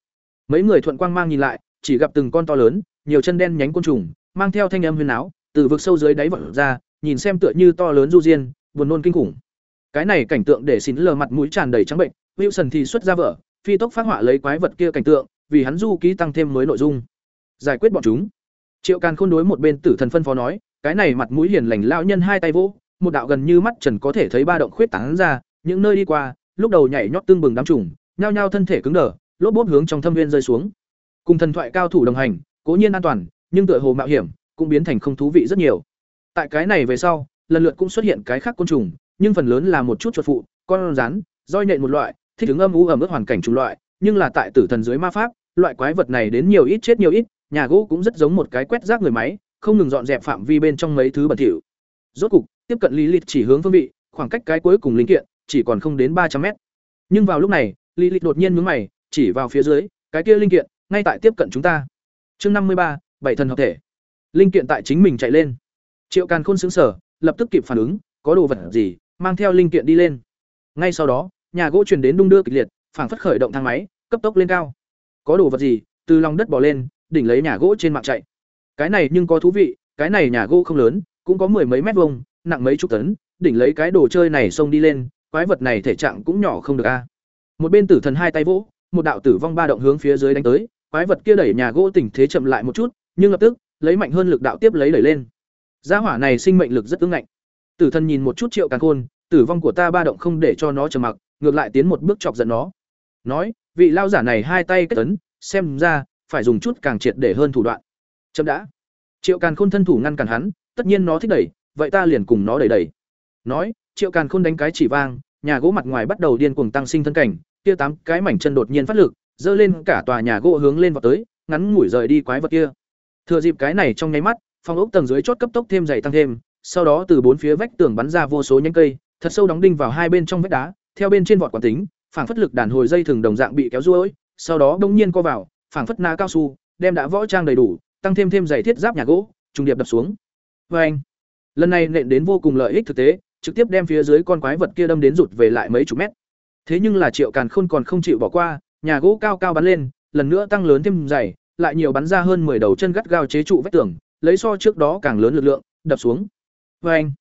Mấy người thuận quang mang nhìn lại, chỉ gặp từng con to lớn, nhiều chân đen nhánh côn trùng, mang theo thanh âm huyền áo, từ vực sâu dưới đáy vọt ra, nhìn xem tựa như to lớn du diên, buồn nôn kinh khủng. Cái này cảnh tượng để xin lờ mặt mũi tràn đầy trắng bệnh, Wilson thì xuất ra vợ, phi tốc phát họa lấy quái vật kia cảnh tượng, vì hắn du ký tăng thêm mới nội dung. Giải quyết bọn chúng. Triệu Càn Khôn đối một bên Tử Thần phân phó nói, cái này mặt mũi hiền lành lão nhân hai tay vỗ, một đạo gần như mắt trần có thể thấy ba động khuyết tán ra, những nơi đi qua, lúc đầu nhảy nhót tương bừng đám trùng, nhao nhao thân thể cứng đờ, lốp bốp hướng trong thâm viên rơi xuống. Cùng thần thoại cao thủ đồng hành, cố nhiên an toàn, nhưng tựa hồ mạo hiểm, cũng biến thành không thú vị rất nhiều. Tại cái này về sau, lần lượt cũng xuất hiện cái khác côn trùng, nhưng phần lớn là một chút chuột phụ, con rắn, roi nhện một loại, thích ứng âm u ẩm ướt hoàn cảnh chủng loại, nhưng là tại tử thần dưới ma pháp, loại quái vật này đến nhiều ít chết nhiều ít, nhà gỗ cũng rất giống một cái quét rác người máy, không ngừng dọn dẹp phạm vi bên trong mấy thứ bẩn thỉu. Rốt cục, tiếp cận Lý Lịch chỉ hướng phương vị, khoảng cách cái cuối cùng linh kiện chỉ còn không đến ba trăm mét. Nhưng vào lúc này, Lý Lịch đột nhiên nhướng mày, chỉ vào phía dưới, cái kia linh kiện ngay tại tiếp cận chúng ta. Chương năm mươi ba, bảy thần hợp thể. Linh kiện tại chính mình chạy lên. Triệu Càn Khôn sững sờ, lập tức kịp phản ứng, có đồ vật gì, mang theo linh kiện đi lên. Ngay sau đó, nhà gỗ truyền đến đung đưa kịch liệt, phảng phất khởi động thang máy, cấp tốc lên cao. Có đồ vật gì, từ lòng đất bò lên, đỉnh lấy nhà gỗ trên mạng chạy. Cái này nhưng có thú vị, cái này nhà gỗ không lớn, cũng có mười mấy mét vuông, nặng mấy chục tấn, đỉnh lấy cái đồ chơi này xông đi lên, quái vật này thể trạng cũng nhỏ không được a. Một bên tử thần hai tay vỗ, một đạo tử vong ba động hướng phía dưới đánh tới, quái vật kia đẩy nhà gỗ tỉnh thế chậm lại một chút, nhưng lập tức, lấy mạnh hơn lực đạo tiếp lấy đẩy lên. Gia hỏa này sinh mệnh lực rất ứng ngạnh. Tử thần nhìn một chút Triệu Càn Khôn, tử vong của ta ba động không để cho nó trầm mặc, ngược lại tiến một bước chọc giận nó. Nói, vị lao giả này hai tay kết tấn, xem ra phải dùng chút càng triệt để hơn thủ đoạn. Chậm đã. Triệu Càn Khôn thân thủ ngăn cản hắn, tất nhiên nó thích đẩy, vậy ta liền cùng nó đẩy đẩy. Nói, Triệu Càn Khôn đánh cái chỉ vang, nhà gỗ mặt ngoài bắt đầu điên cuồng tăng sinh thân cảnh, kia tám cái mảnh chân đột nhiên phát lực, dơ lên cả tòa nhà gỗ hướng lên vào tới, ngắn ngủi rời đi quái vật kia. Thừa dịp cái này trong nháy mắt, phòng ốc tầng dưới chót cấp tốc thêm dày tăng thêm, sau đó từ bốn phía vách tường bắn ra vô số nhánh cây, thật sâu đóng đinh vào hai bên trong vách đá, theo bên trên vọt quản tính, phảng phất lực đàn hồi dây thường đồng dạng bị kéo duỗi, sau đó bỗng nhiên co vào, phảng phất na cao su, đem đã võ trang đầy đủ, tăng thêm thêm giày thiết giáp nhà gỗ, trùng điệp đập xuống. Oeng! Lần này nện đến vô cùng lợi ích thực tế, trực tiếp đem phía dưới con quái vật kia đâm đến rụt về lại mấy chục mét. Thế nhưng là Triệu Càn Khôn còn không chịu bỏ qua, nhà gỗ cao cao bắn lên, lần nữa tăng lớn thêm dày, lại nhiều bắn ra hơn 10 đầu chân gắt gao chế trụ vách tường, lấy so trước đó càng lớn lực lượng, đập xuống. Oeng!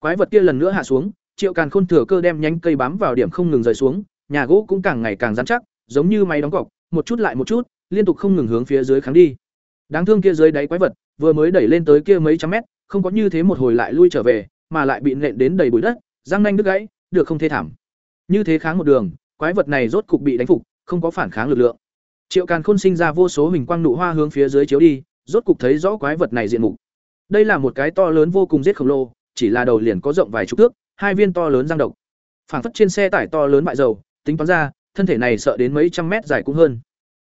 Quái vật kia lần nữa hạ xuống, Triệu Càn Khôn thừa cơ đem nhánh cây bám vào điểm không ngừng rời xuống, nhà gỗ cũng càng ngày càng rắn chắc, giống như máy đóng cọc, một chút lại một chút, liên tục không ngừng hướng phía dưới kháng đi. Đáng thương kia dưới đáy quái vật, vừa mới đẩy lên tới kia mấy trăm mét, không có như thế một hồi lại lui trở về, mà lại bị nện đến đầy bụi đất, răng nanh đứt gãy, được không thê thảm. Như thế kháng một đường, quái vật này rốt cục bị đánh phục, không có phản kháng lực lượng. Triệu Càn Khôn sinh ra vô số hình quang nụ hoa hướng phía dưới chiếu đi, rốt cục thấy rõ quái vật này diện mục. Đây là một cái to lớn vô cùng giết khổng lồ, chỉ là đầu liền có rộng vài chục thước, hai viên to lớn răng độc. Phảng phất trên xe tải to lớn bại dầu, tính toán ra, thân thể này sợ đến mấy trăm mét dài cũng hơn.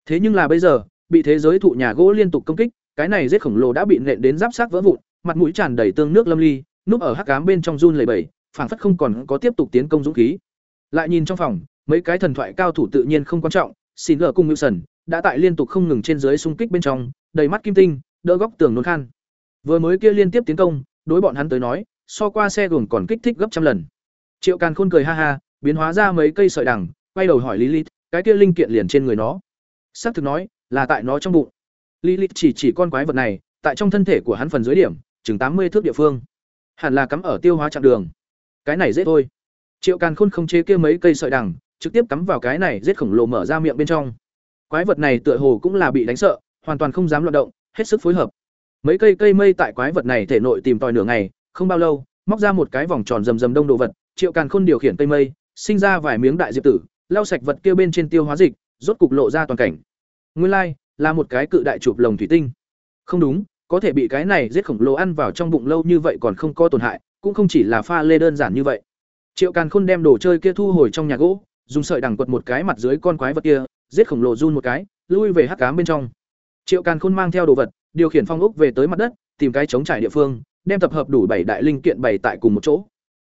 Thế nhưng là bây giờ, bị thế giới thụ nhà gỗ liên tục công kích, cái này giết khổng lồ đã bị nện đến giáp xác vỡ vụn, mặt mũi tràn đầy tương nước lâm ly, núp ở hắc ám bên trong run lẩy bẩy, phảng phất không còn có tiếp tục tiến công dũng khí. Lại nhìn trong phòng, mấy cái thần thoại cao thủ tự nhiên không quan trọng, xin lờ cùng Wilson đã tại liên tục không ngừng trên dưới xung kích bên trong, đầy mắt kim tinh, đỡ góc tường nôn khan. Vừa mới kia liên tiếp tiến công, đối bọn hắn tới nói, so qua xe gồm còn kích thích gấp trăm lần. Triệu Càn Khôn cười ha ha, biến hóa ra mấy cây sợi đằng, quay đầu hỏi Lilith, cái kia linh kiện liền trên người nó. Sắc thực nói, là tại nó trong bụng. Lilith chỉ chỉ con quái vật này, tại trong thân thể của hắn phần dưới điểm, chừng tám mươi thước địa phương. Hẳn là cắm ở tiêu hóa chặng đường. Cái này dễ thôi. Triệu Càn Khôn không chế kia mấy cây sợi đằng, trực tiếp cắm vào cái này giết khổng lồ mở ra miệng bên trong. Quái vật này tựa hồ cũng là bị đánh sợ, hoàn toàn không dám luận động, hết sức phối hợp. Mấy cây cây mây tại quái vật này thể nội tìm tòi nửa ngày, không bao lâu, móc ra một cái vòng tròn rầm rầm đông đồ vật, Triệu Càn Khôn điều khiển cây mây, sinh ra vài miếng đại diệp tử, lau sạch vật kia bên trên tiêu hóa dịch, rốt cục lộ ra toàn cảnh. Nguyên lai, like, là một cái cự đại chụp lồng thủy tinh. Không đúng, có thể bị cái này giết khổng lồ ăn vào trong bụng lâu như vậy còn không có tổn hại, cũng không chỉ là pha lê đơn giản như vậy. Triệu Càn Khôn đem đồ chơi kia thu hồi trong nhà gỗ, dùng sợi đằng quật một cái mặt dưới con quái vật kia, giết khổng lồ run một cái, lui về hắc ám bên trong. Triệu Càn Khôn mang theo đồ vật, điều khiển phong ốc về tới mặt đất, tìm cái chống trải địa phương, đem tập hợp đủ bảy đại linh kiện bày tại cùng một chỗ.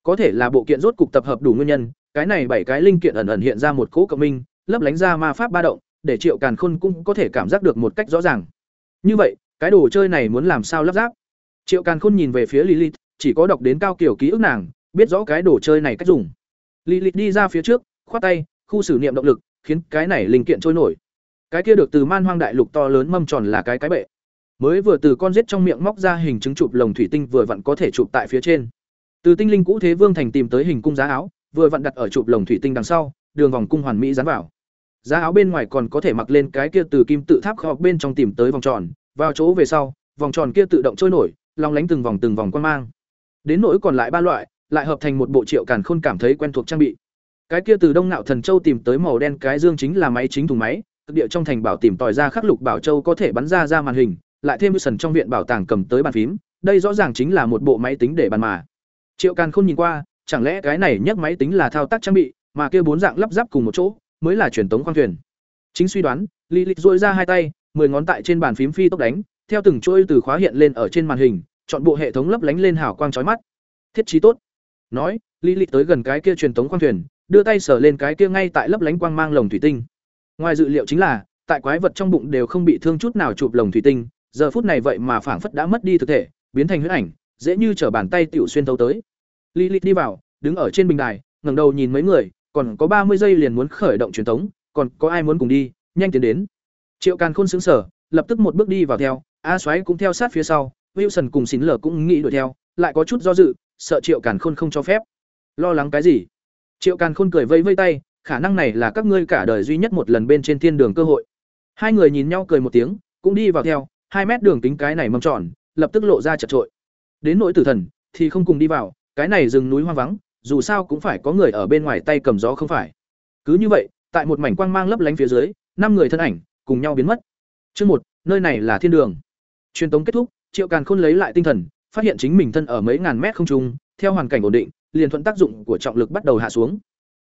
Có thể là bộ kiện rốt cục tập hợp đủ nguyên nhân, cái này bảy cái linh kiện ẩn ẩn hiện ra một cỗ cộng minh, lấp lánh ra ma pháp ba động, để Triệu Càn Khôn cũng có thể cảm giác được một cách rõ ràng. Như vậy, cái đồ chơi này muốn làm sao lắp ráp? Triệu Càn Khôn nhìn về phía Lilith, chỉ có đọc đến cao kiểu ký ức nàng, biết rõ cái đồ chơi này cách dùng. Lilith đi ra phía trước, khoát tay, khu xử niệm động lực, khiến cái này linh kiện trôi nổi. Cái kia được từ Man Hoang đại lục to lớn mâm tròn là cái cái bệ. Mới vừa từ con rết trong miệng móc ra hình chứng chụp lồng thủy tinh vừa vặn có thể chụp tại phía trên. Từ tinh linh cũ thế vương thành tìm tới hình cung giá áo, vừa vặn đặt ở chụp lồng thủy tinh đằng sau, đường vòng cung hoàn mỹ dán vào. Giá áo bên ngoài còn có thể mặc lên cái kia từ kim tự tháp kho bên trong tìm tới vòng tròn, vào chỗ về sau, vòng tròn kia tự động trôi nổi, long lánh từng vòng từng vòng quan mang. Đến nỗi còn lại ba loại, lại hợp thành một bộ triệu càn khôn cảm thấy quen thuộc trang bị. Cái kia từ Đông Nạo Thần Châu tìm tới màu đen cái dương chính là máy chính thùng máy, thực địa trong thành bảo tìm tòi ra khắc lục bảo châu có thể bắn ra ra màn hình, lại thêm sần trong viện bảo tàng cầm tới bàn phím, đây rõ ràng chính là một bộ máy tính để bàn mà. Triệu Càn Khôn nhìn qua, chẳng lẽ cái này nhấc máy tính là thao tác trang bị, mà kia bốn dạng lắp ráp cùng một chỗ, mới là truyền tống khoang thuyền. Chính suy đoán, Lý Lịch duỗi ra hai tay, mười ngón tại trên bàn phím phi tốc đánh, theo từng chuỗi từ khóa hiện lên ở trên màn hình, chọn bộ hệ thống lấp lánh lên hào quang chói mắt. Thiết trí tốt. Nói, Lý Lịch tới gần cái kia truyền tống khoang thuyền, đưa tay sờ lên cái kia ngay tại lấp lánh quang mang lồng thủy tinh. Ngoài dự liệu chính là, tại quái vật trong bụng đều không bị thương chút nào chụp lồng thủy tinh, giờ phút này vậy mà phảng phất đã mất đi thực thể, biến thành huyết ảnh, dễ như trở bàn tay tiểu xuyên thấu tới. Lilith đi vào, đứng ở trên bình đài, ngẩng đầu nhìn mấy người, còn có ba mươi giây liền muốn khởi động truyền tống, còn có ai muốn cùng đi, nhanh tiến đến. Triệu Càn Khôn sững sờ, lập tức một bước đi vào theo, A Soái cũng theo sát phía sau, Wilson cùng Xín Lở cũng nghĩ đuổi theo, lại có chút do dự, sợ Triệu Càn Khôn không cho phép. Lo lắng cái gì? Triệu Càn Khôn cười vây vây tay, khả năng này là các ngươi cả đời duy nhất một lần bên trên thiên đường cơ hội. Hai người nhìn nhau cười một tiếng, cũng đi vào theo, hai mét đường kính cái này mâm tròn, lập tức lộ ra chật trội. Đến nỗi tử thần thì không cùng đi vào, cái này rừng núi hoang vắng, dù sao cũng phải có người ở bên ngoài tay cầm gió không phải. Cứ như vậy, tại một mảnh quang mang lấp lánh phía dưới, năm người thân ảnh cùng nhau biến mất. Chương một, nơi này là thiên đường. Truyền tống kết thúc, Triệu Càn Khôn lấy lại tinh thần, phát hiện chính mình thân ở mấy ngàn mét không trung, theo hoàn cảnh ổn định, liền thuận tác dụng của trọng lực bắt đầu hạ xuống.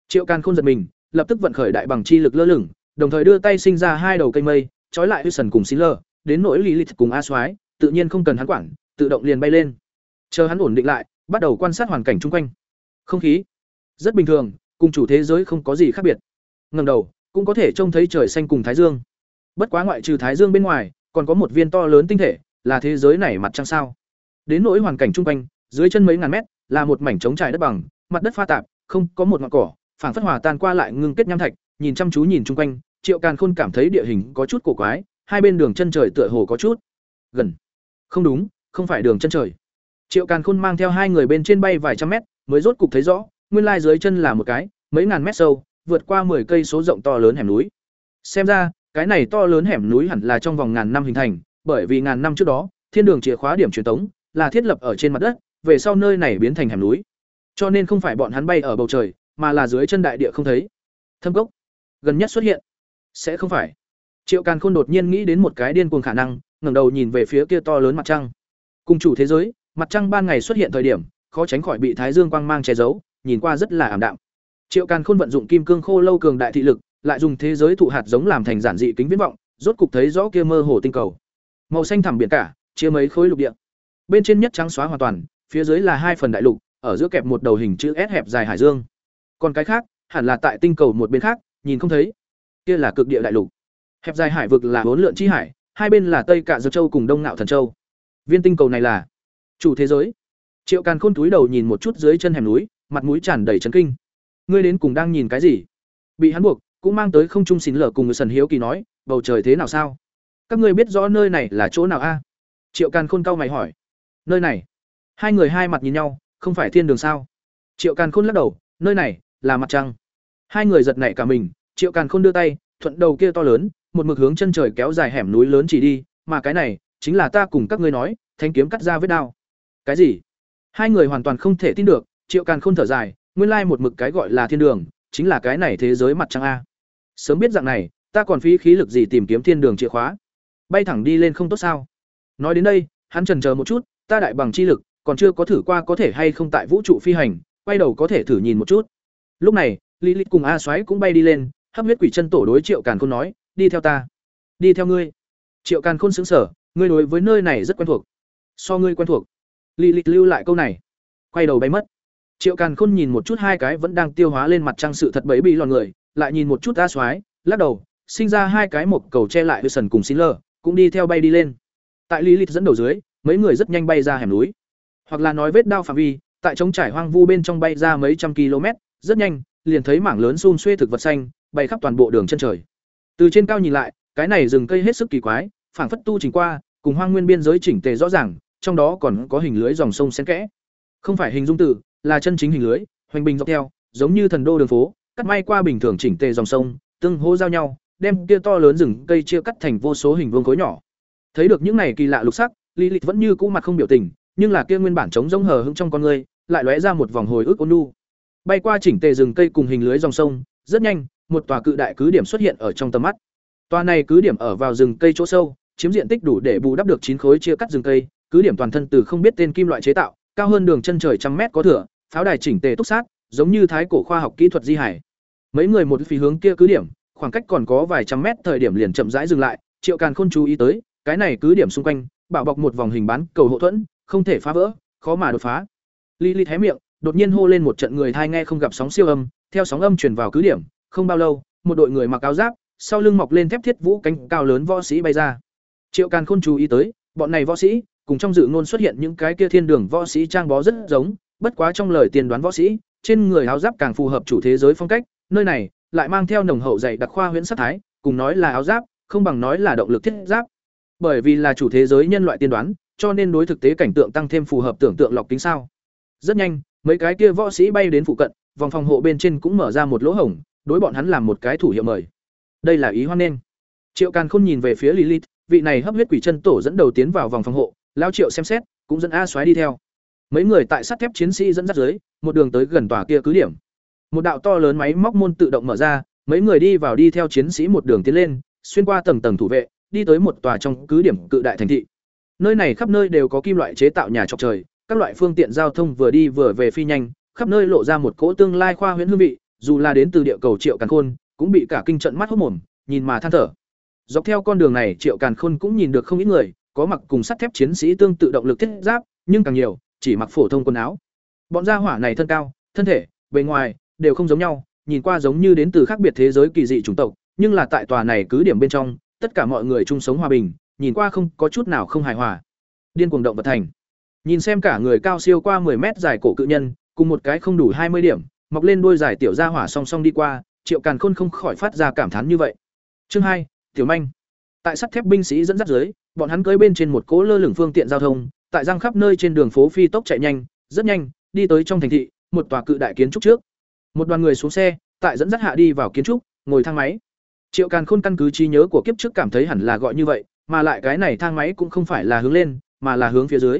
Triệu Càn Khôn giật mình, lập tức vận khởi đại bằng chi lực lơ lửng, đồng thời đưa tay sinh ra hai đầu cây mây, trói lại Wilson cùng xí Lơ, đến nỗi Lilith cùng A Soái, tự nhiên không cần hắn quản, tự động liền bay lên. chờ hắn ổn định lại bắt đầu quan sát hoàn cảnh chung quanh. Không khí, rất bình thường, cùng chủ thế giới không có gì khác biệt. Ngầm đầu, cũng có thể trông thấy trời xanh cùng thái dương. Bất quá ngoại trừ thái dương bên ngoài, còn có một viên to lớn tinh thể, là thế giới này mặt trăng sao. Đến nỗi hoàn cảnh chung quanh, dưới chân mấy ngàn mét, là một mảnh trống trải đất bằng, mặt đất pha tạp, không, có một ngọn cỏ, phảng phất hòa tan qua lại ngưng kết nham thạch, nhìn chăm chú nhìn chung quanh, triệu càn khôn cảm thấy địa hình có chút cổ quái, hai bên đường chân trời tựa hồ có chút gần. Không đúng, không phải đường chân trời triệu càn khôn mang theo hai người bên trên bay vài trăm mét, mới rốt cục thấy rõ, nguyên lai dưới chân là một cái, mấy ngàn mét sâu, vượt qua 10 cây số rộng to lớn hẻm núi. Xem ra, cái này to lớn hẻm núi hẳn là trong vòng ngàn năm hình thành, bởi vì ngàn năm trước đó, thiên đường chìa khóa điểm truyền tống, là thiết lập ở trên mặt đất, về sau nơi này biến thành hẻm núi. Cho nên không phải bọn hắn bay ở bầu trời, mà là dưới chân đại địa không thấy. Thâm cốc, gần nhất xuất hiện. Sẽ không phải. Triệu càn khôn đột nhiên nghĩ đến một cái điên cuồng khả năng, ngẩng đầu nhìn về phía kia to lớn mặt trăng. Cùng chủ thế giới mặt trăng ban ngày xuất hiện thời điểm, khó tránh khỏi bị thái dương quang mang che giấu, nhìn qua rất là ảm đạm. Triệu càn khôn vận dụng kim cương khô lâu cường đại thị lực, lại dùng thế giới thụ hạt giống làm thành giản dị kính viễn vọng, rốt cục thấy rõ kia mơ hồ tinh cầu. Màu xanh thẳm biển cả, chia mấy khối lục địa. Bên trên nhất trắng xóa hoàn toàn, phía dưới là hai phần đại lục, ở giữa kẹp một đầu hình chữ S hẹp dài hải dương. Còn cái khác, hẳn là tại tinh cầu một bên khác, nhìn không thấy. Kia là cực địa đại lục. Hẹp dài hải vực là bốn lượn chi hải, hai bên là tây cả dược châu cùng đông nạo thần châu. Viên tinh cầu này là chủ thế giới. Triệu càn khôn túi đầu nhìn một chút dưới chân hẻm núi, mặt mũi tràn đầy chấn kinh. Ngươi đến cùng đang nhìn cái gì? Bị hắn buộc, cũng mang tới không trung xín lở cùng người sần hiếu kỳ nói, bầu trời thế nào sao? Các ngươi biết rõ nơi này là chỗ nào a? Triệu càn khôn cau mày hỏi. Nơi này. Hai người hai mặt nhìn nhau, không phải thiên đường sao? Triệu càn khôn lắc đầu, nơi này là mặt trăng. Hai người giật nảy cả mình, triệu càn khôn đưa tay, thuận đầu kia to lớn, một mực hướng chân trời kéo dài hẻm núi lớn chỉ đi, mà cái này chính là ta cùng các ngươi nói, thanh kiếm cắt ra vết đao cái gì? Hai người hoàn toàn không thể tin được triệu càn khôn thở dài nguyên lai một mực cái gọi là thiên đường chính là cái này thế giới mặt trăng a. Sớm biết dạng này ta còn phí khí lực gì tìm kiếm thiên đường chìa khóa? Bay thẳng đi lên không tốt sao? Nói đến đây hắn trần chờ một chút ta đại bằng chi lực còn chưa có thử qua có thể hay không tại vũ trụ phi hành quay đầu có thể thử nhìn một chút. Lúc này lý lịch cùng a xoáy cũng bay đi lên hấp huyết quỷ chân tổ đối triệu càn khôn nói đi theo ta. Đi theo ngươi. Triệu càn khôn sững sờ, ngươi đối với nơi này rất quen thuộc. So ngươi quen thuộc lý lịch lưu lại câu này. Quay đầu bay mất. Triệu càn khôn nhìn một chút hai cái vẫn đang tiêu hóa lên mặt trăng sự thật bẫy bị lòn người, lại nhìn một chút a soái, lắc đầu, sinh ra hai cái một cầu che lại với sần cùng xin lơ cũng đi theo bay đi lên. Tại lý lịch dẫn đầu dưới, mấy người rất nhanh bay ra hẻm núi. Hoặc là nói vết đao phạm vi, tại trống trải hoang vu bên trong bay ra mấy trăm km, rất nhanh, liền thấy mảng lớn xun xuê thực vật xanh, bay khắp toàn bộ đường chân trời. Từ trên cao nhìn lại, cái này rừng cây hết sức kỳ quái, phảng phất tu trình qua, cùng hoang nguyên biên giới chỉnh tề rõ ràng trong đó còn có hình lưới dòng sông xen kẽ. Không phải hình dung tử là chân chính hình lưới, hoành bình dọc theo, giống như thần đô đường phố, cắt may qua bình thường chỉnh tề dòng sông, tương hô giao nhau, đem kia to lớn rừng cây chia cắt thành vô số hình vuông khối nhỏ. Thấy được những này kỳ lạ lục sắc lý lịch vẫn như cũ mặt không biểu tình, nhưng là kia nguyên bản trống rỗng hờ hững trong con người, lại lóe ra một vòng hồi ức ôn nu bay qua chỉnh tề rừng cây cùng hình lưới dòng sông, rất nhanh, một tòa cự đại cứ điểm xuất hiện ở trong tầm mắt. Tòa này cứ điểm ở vào rừng cây chỗ sâu, chiếm diện tích đủ để bù đắp được chín khối chia cắt rừng cây cứ điểm toàn thân từ không biết tên kim loại chế tạo, cao hơn đường chân trời trăm mét có thửa, pháo đài chỉnh tề túc sát, giống như thái cổ khoa học kỹ thuật di hải. Mấy người một phía hướng kia cứ điểm, khoảng cách còn có vài trăm mét thời điểm liền chậm rãi dừng lại, triệu càn khôn chú ý tới, cái này cứ điểm xung quanh, bảo bọc một vòng hình bán cầu hộ thuẫn, không thể phá vỡ, khó mà đột phá. Li li hé miệng, đột nhiên hô lên một trận người thai nghe không gặp sóng siêu âm, theo sóng âm truyền vào cứ điểm, không bao lâu, một đội người mặc áo giáp, sau lưng mọc lên thép thiết vũ cánh cao lớn võ sĩ bay ra. Triệu càn khôn chú ý tới, bọn này võ sĩ cùng trong dự ngôn xuất hiện những cái kia thiên đường võ sĩ trang bó rất giống, bất quá trong lời tiên đoán võ sĩ, trên người áo giáp càng phù hợp chủ thế giới phong cách, nơi này lại mang theo nồng hậu dày đặc khoa huyễn sát thái, cùng nói là áo giáp, không bằng nói là động lực thiết giáp. Bởi vì là chủ thế giới nhân loại tiên đoán, cho nên đối thực tế cảnh tượng tăng thêm phù hợp tưởng tượng lọc tính sao. Rất nhanh, mấy cái kia võ sĩ bay đến phụ cận, vòng phòng hộ bên trên cũng mở ra một lỗ hổng, đối bọn hắn làm một cái thủ hiệu mời. Đây là ý hoan nghênh. Triệu càn khôn nhìn về phía lilith, vị này hấp huyết quỷ chân tổ dẫn đầu tiến vào vòng phòng hộ Lão triệu xem xét, cũng dẫn a xoáy đi theo. Mấy người tại sắt thép chiến sĩ dẫn dắt dưới, một đường tới gần tòa kia cứ điểm. Một đạo to lớn máy móc môn tự động mở ra, mấy người đi vào đi theo chiến sĩ một đường tiến lên, xuyên qua tầng tầng thủ vệ, đi tới một tòa trong cứ điểm cự đại thành thị. Nơi này khắp nơi đều có kim loại chế tạo nhà trọc trời, các loại phương tiện giao thông vừa đi vừa về phi nhanh, khắp nơi lộ ra một cỗ tương lai khoa huyễn hương vị, dù là đến từ địa cầu triệu càn khôn, cũng bị cả kinh trận mắt hốc mồm, nhìn mà than thở. Dọc theo con đường này, triệu càn khôn cũng nhìn được không ít người có mặc cùng sắt thép chiến sĩ tương tự động lực thiết giáp nhưng càng nhiều chỉ mặc phổ thông quần áo. Bọn gia hỏa này thân cao, thân thể, bề ngoài đều không giống nhau, nhìn qua giống như đến từ khác biệt thế giới kỳ dị chủng tộc, nhưng là tại tòa này cứ điểm bên trong, tất cả mọi người chung sống hòa bình, nhìn qua không có chút nào không hài hòa. Điên cuồng động vật thành. Nhìn xem cả người cao siêu qua 10 mét dài cổ cự nhân, cùng một cái không đủ hai mươi điểm, mọc lên đuôi dài tiểu gia hỏa song song đi qua, Triệu Càn Khôn không khỏi phát ra cảm thán như vậy. Chương hai, Tiểu Manh. Tại sắt thép binh sĩ dẫn dắt dưới, bọn hắn cưỡi bên trên một cỗ lơ lửng phương tiện giao thông, tại răng khắp nơi trên đường phố phi tốc chạy nhanh, rất nhanh, đi tới trong thành thị, một tòa cự đại kiến trúc trước. Một đoàn người xuống xe, tại dẫn dắt hạ đi vào kiến trúc, ngồi thang máy. Triệu Càn Khôn căn cứ trí nhớ của kiếp trước cảm thấy hẳn là gọi như vậy, mà lại cái này thang máy cũng không phải là hướng lên, mà là hướng phía dưới.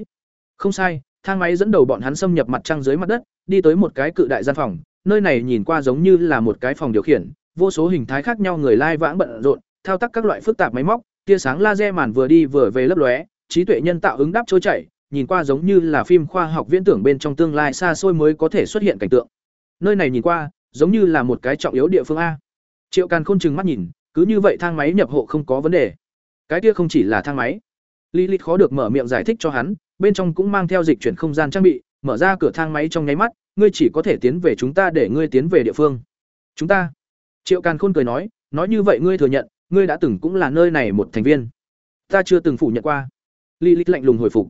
Không sai, thang máy dẫn đầu bọn hắn xâm nhập mặt trăng dưới mặt đất, đi tới một cái cự đại gian phòng, nơi này nhìn qua giống như là một cái phòng điều khiển, vô số hình thái khác nhau người lai vãng bận rộn, thao tác các loại phức tạp máy móc, tia sáng laser màn vừa đi vừa về lấp lóe, trí tuệ nhân tạo ứng đáp trôi chảy, nhìn qua giống như là phim khoa học viễn tưởng bên trong tương lai xa xôi mới có thể xuất hiện cảnh tượng. Nơi này nhìn qua, giống như là một cái trọng yếu địa phương a. Triệu Càn Khôn chừng mắt nhìn, cứ như vậy thang máy nhập hộ không có vấn đề. Cái kia không chỉ là thang máy. Lilith khó được mở miệng giải thích cho hắn, bên trong cũng mang theo dịch chuyển không gian trang bị, mở ra cửa thang máy trong nháy mắt, ngươi chỉ có thể tiến về chúng ta để ngươi tiến về địa phương. Chúng ta? Triệu Càn Khôn cười nói, nói như vậy ngươi thừa nhận, ngươi đã từng cũng là nơi này một thành viên. Ta chưa từng phủ nhận qua. Lilith lạnh lùng hồi phục.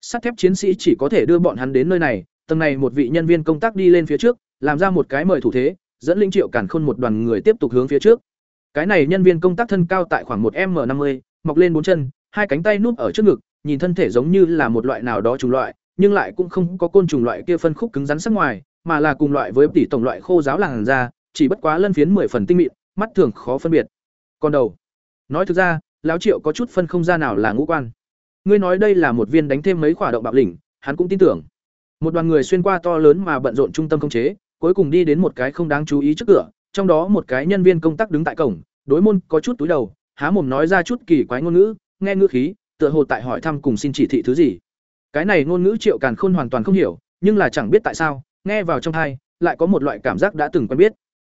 Sắt thép chiến sĩ chỉ có thể đưa bọn hắn đến nơi này, tầng này một vị nhân viên công tác đi lên phía trước, làm ra một cái mời thủ thế, dẫn linh Triệu cản Khôn một đoàn người tiếp tục hướng phía trước. Cái này nhân viên công tác thân cao tại khoảng một m năm mươi, mọc lên bốn chân, hai cánh tay núp ở trước ngực, nhìn thân thể giống như là một loại nào đó trùng loại, nhưng lại cũng không có côn trùng loại kia phân khúc cứng rắn sắc ngoài, mà là cùng loại với tỷ tổng loại khô giáo làng da, chỉ bất quá lân phiến mười phần tinh mịn, mắt thường khó phân biệt. Còn đầu, nói thực ra, lão Triệu có chút phân không ra nào là ngũ quan. Ngươi nói đây là một viên đánh thêm mấy quả động bạo lĩnh, hắn cũng tin tưởng. Một đoàn người xuyên qua to lớn mà bận rộn trung tâm công chế, cuối cùng đi đến một cái không đáng chú ý trước cửa, trong đó một cái nhân viên công tác đứng tại cổng, đối môn có chút túi đầu, há mồm nói ra chút kỳ quái ngôn ngữ, nghe ngữ khí, tựa hồ tại hỏi thăm cùng xin chỉ thị thứ gì. Cái này ngôn ngữ Triệu Càn Khôn hoàn toàn không hiểu, nhưng là chẳng biết tại sao, nghe vào trong tai, lại có một loại cảm giác đã từng quen biết.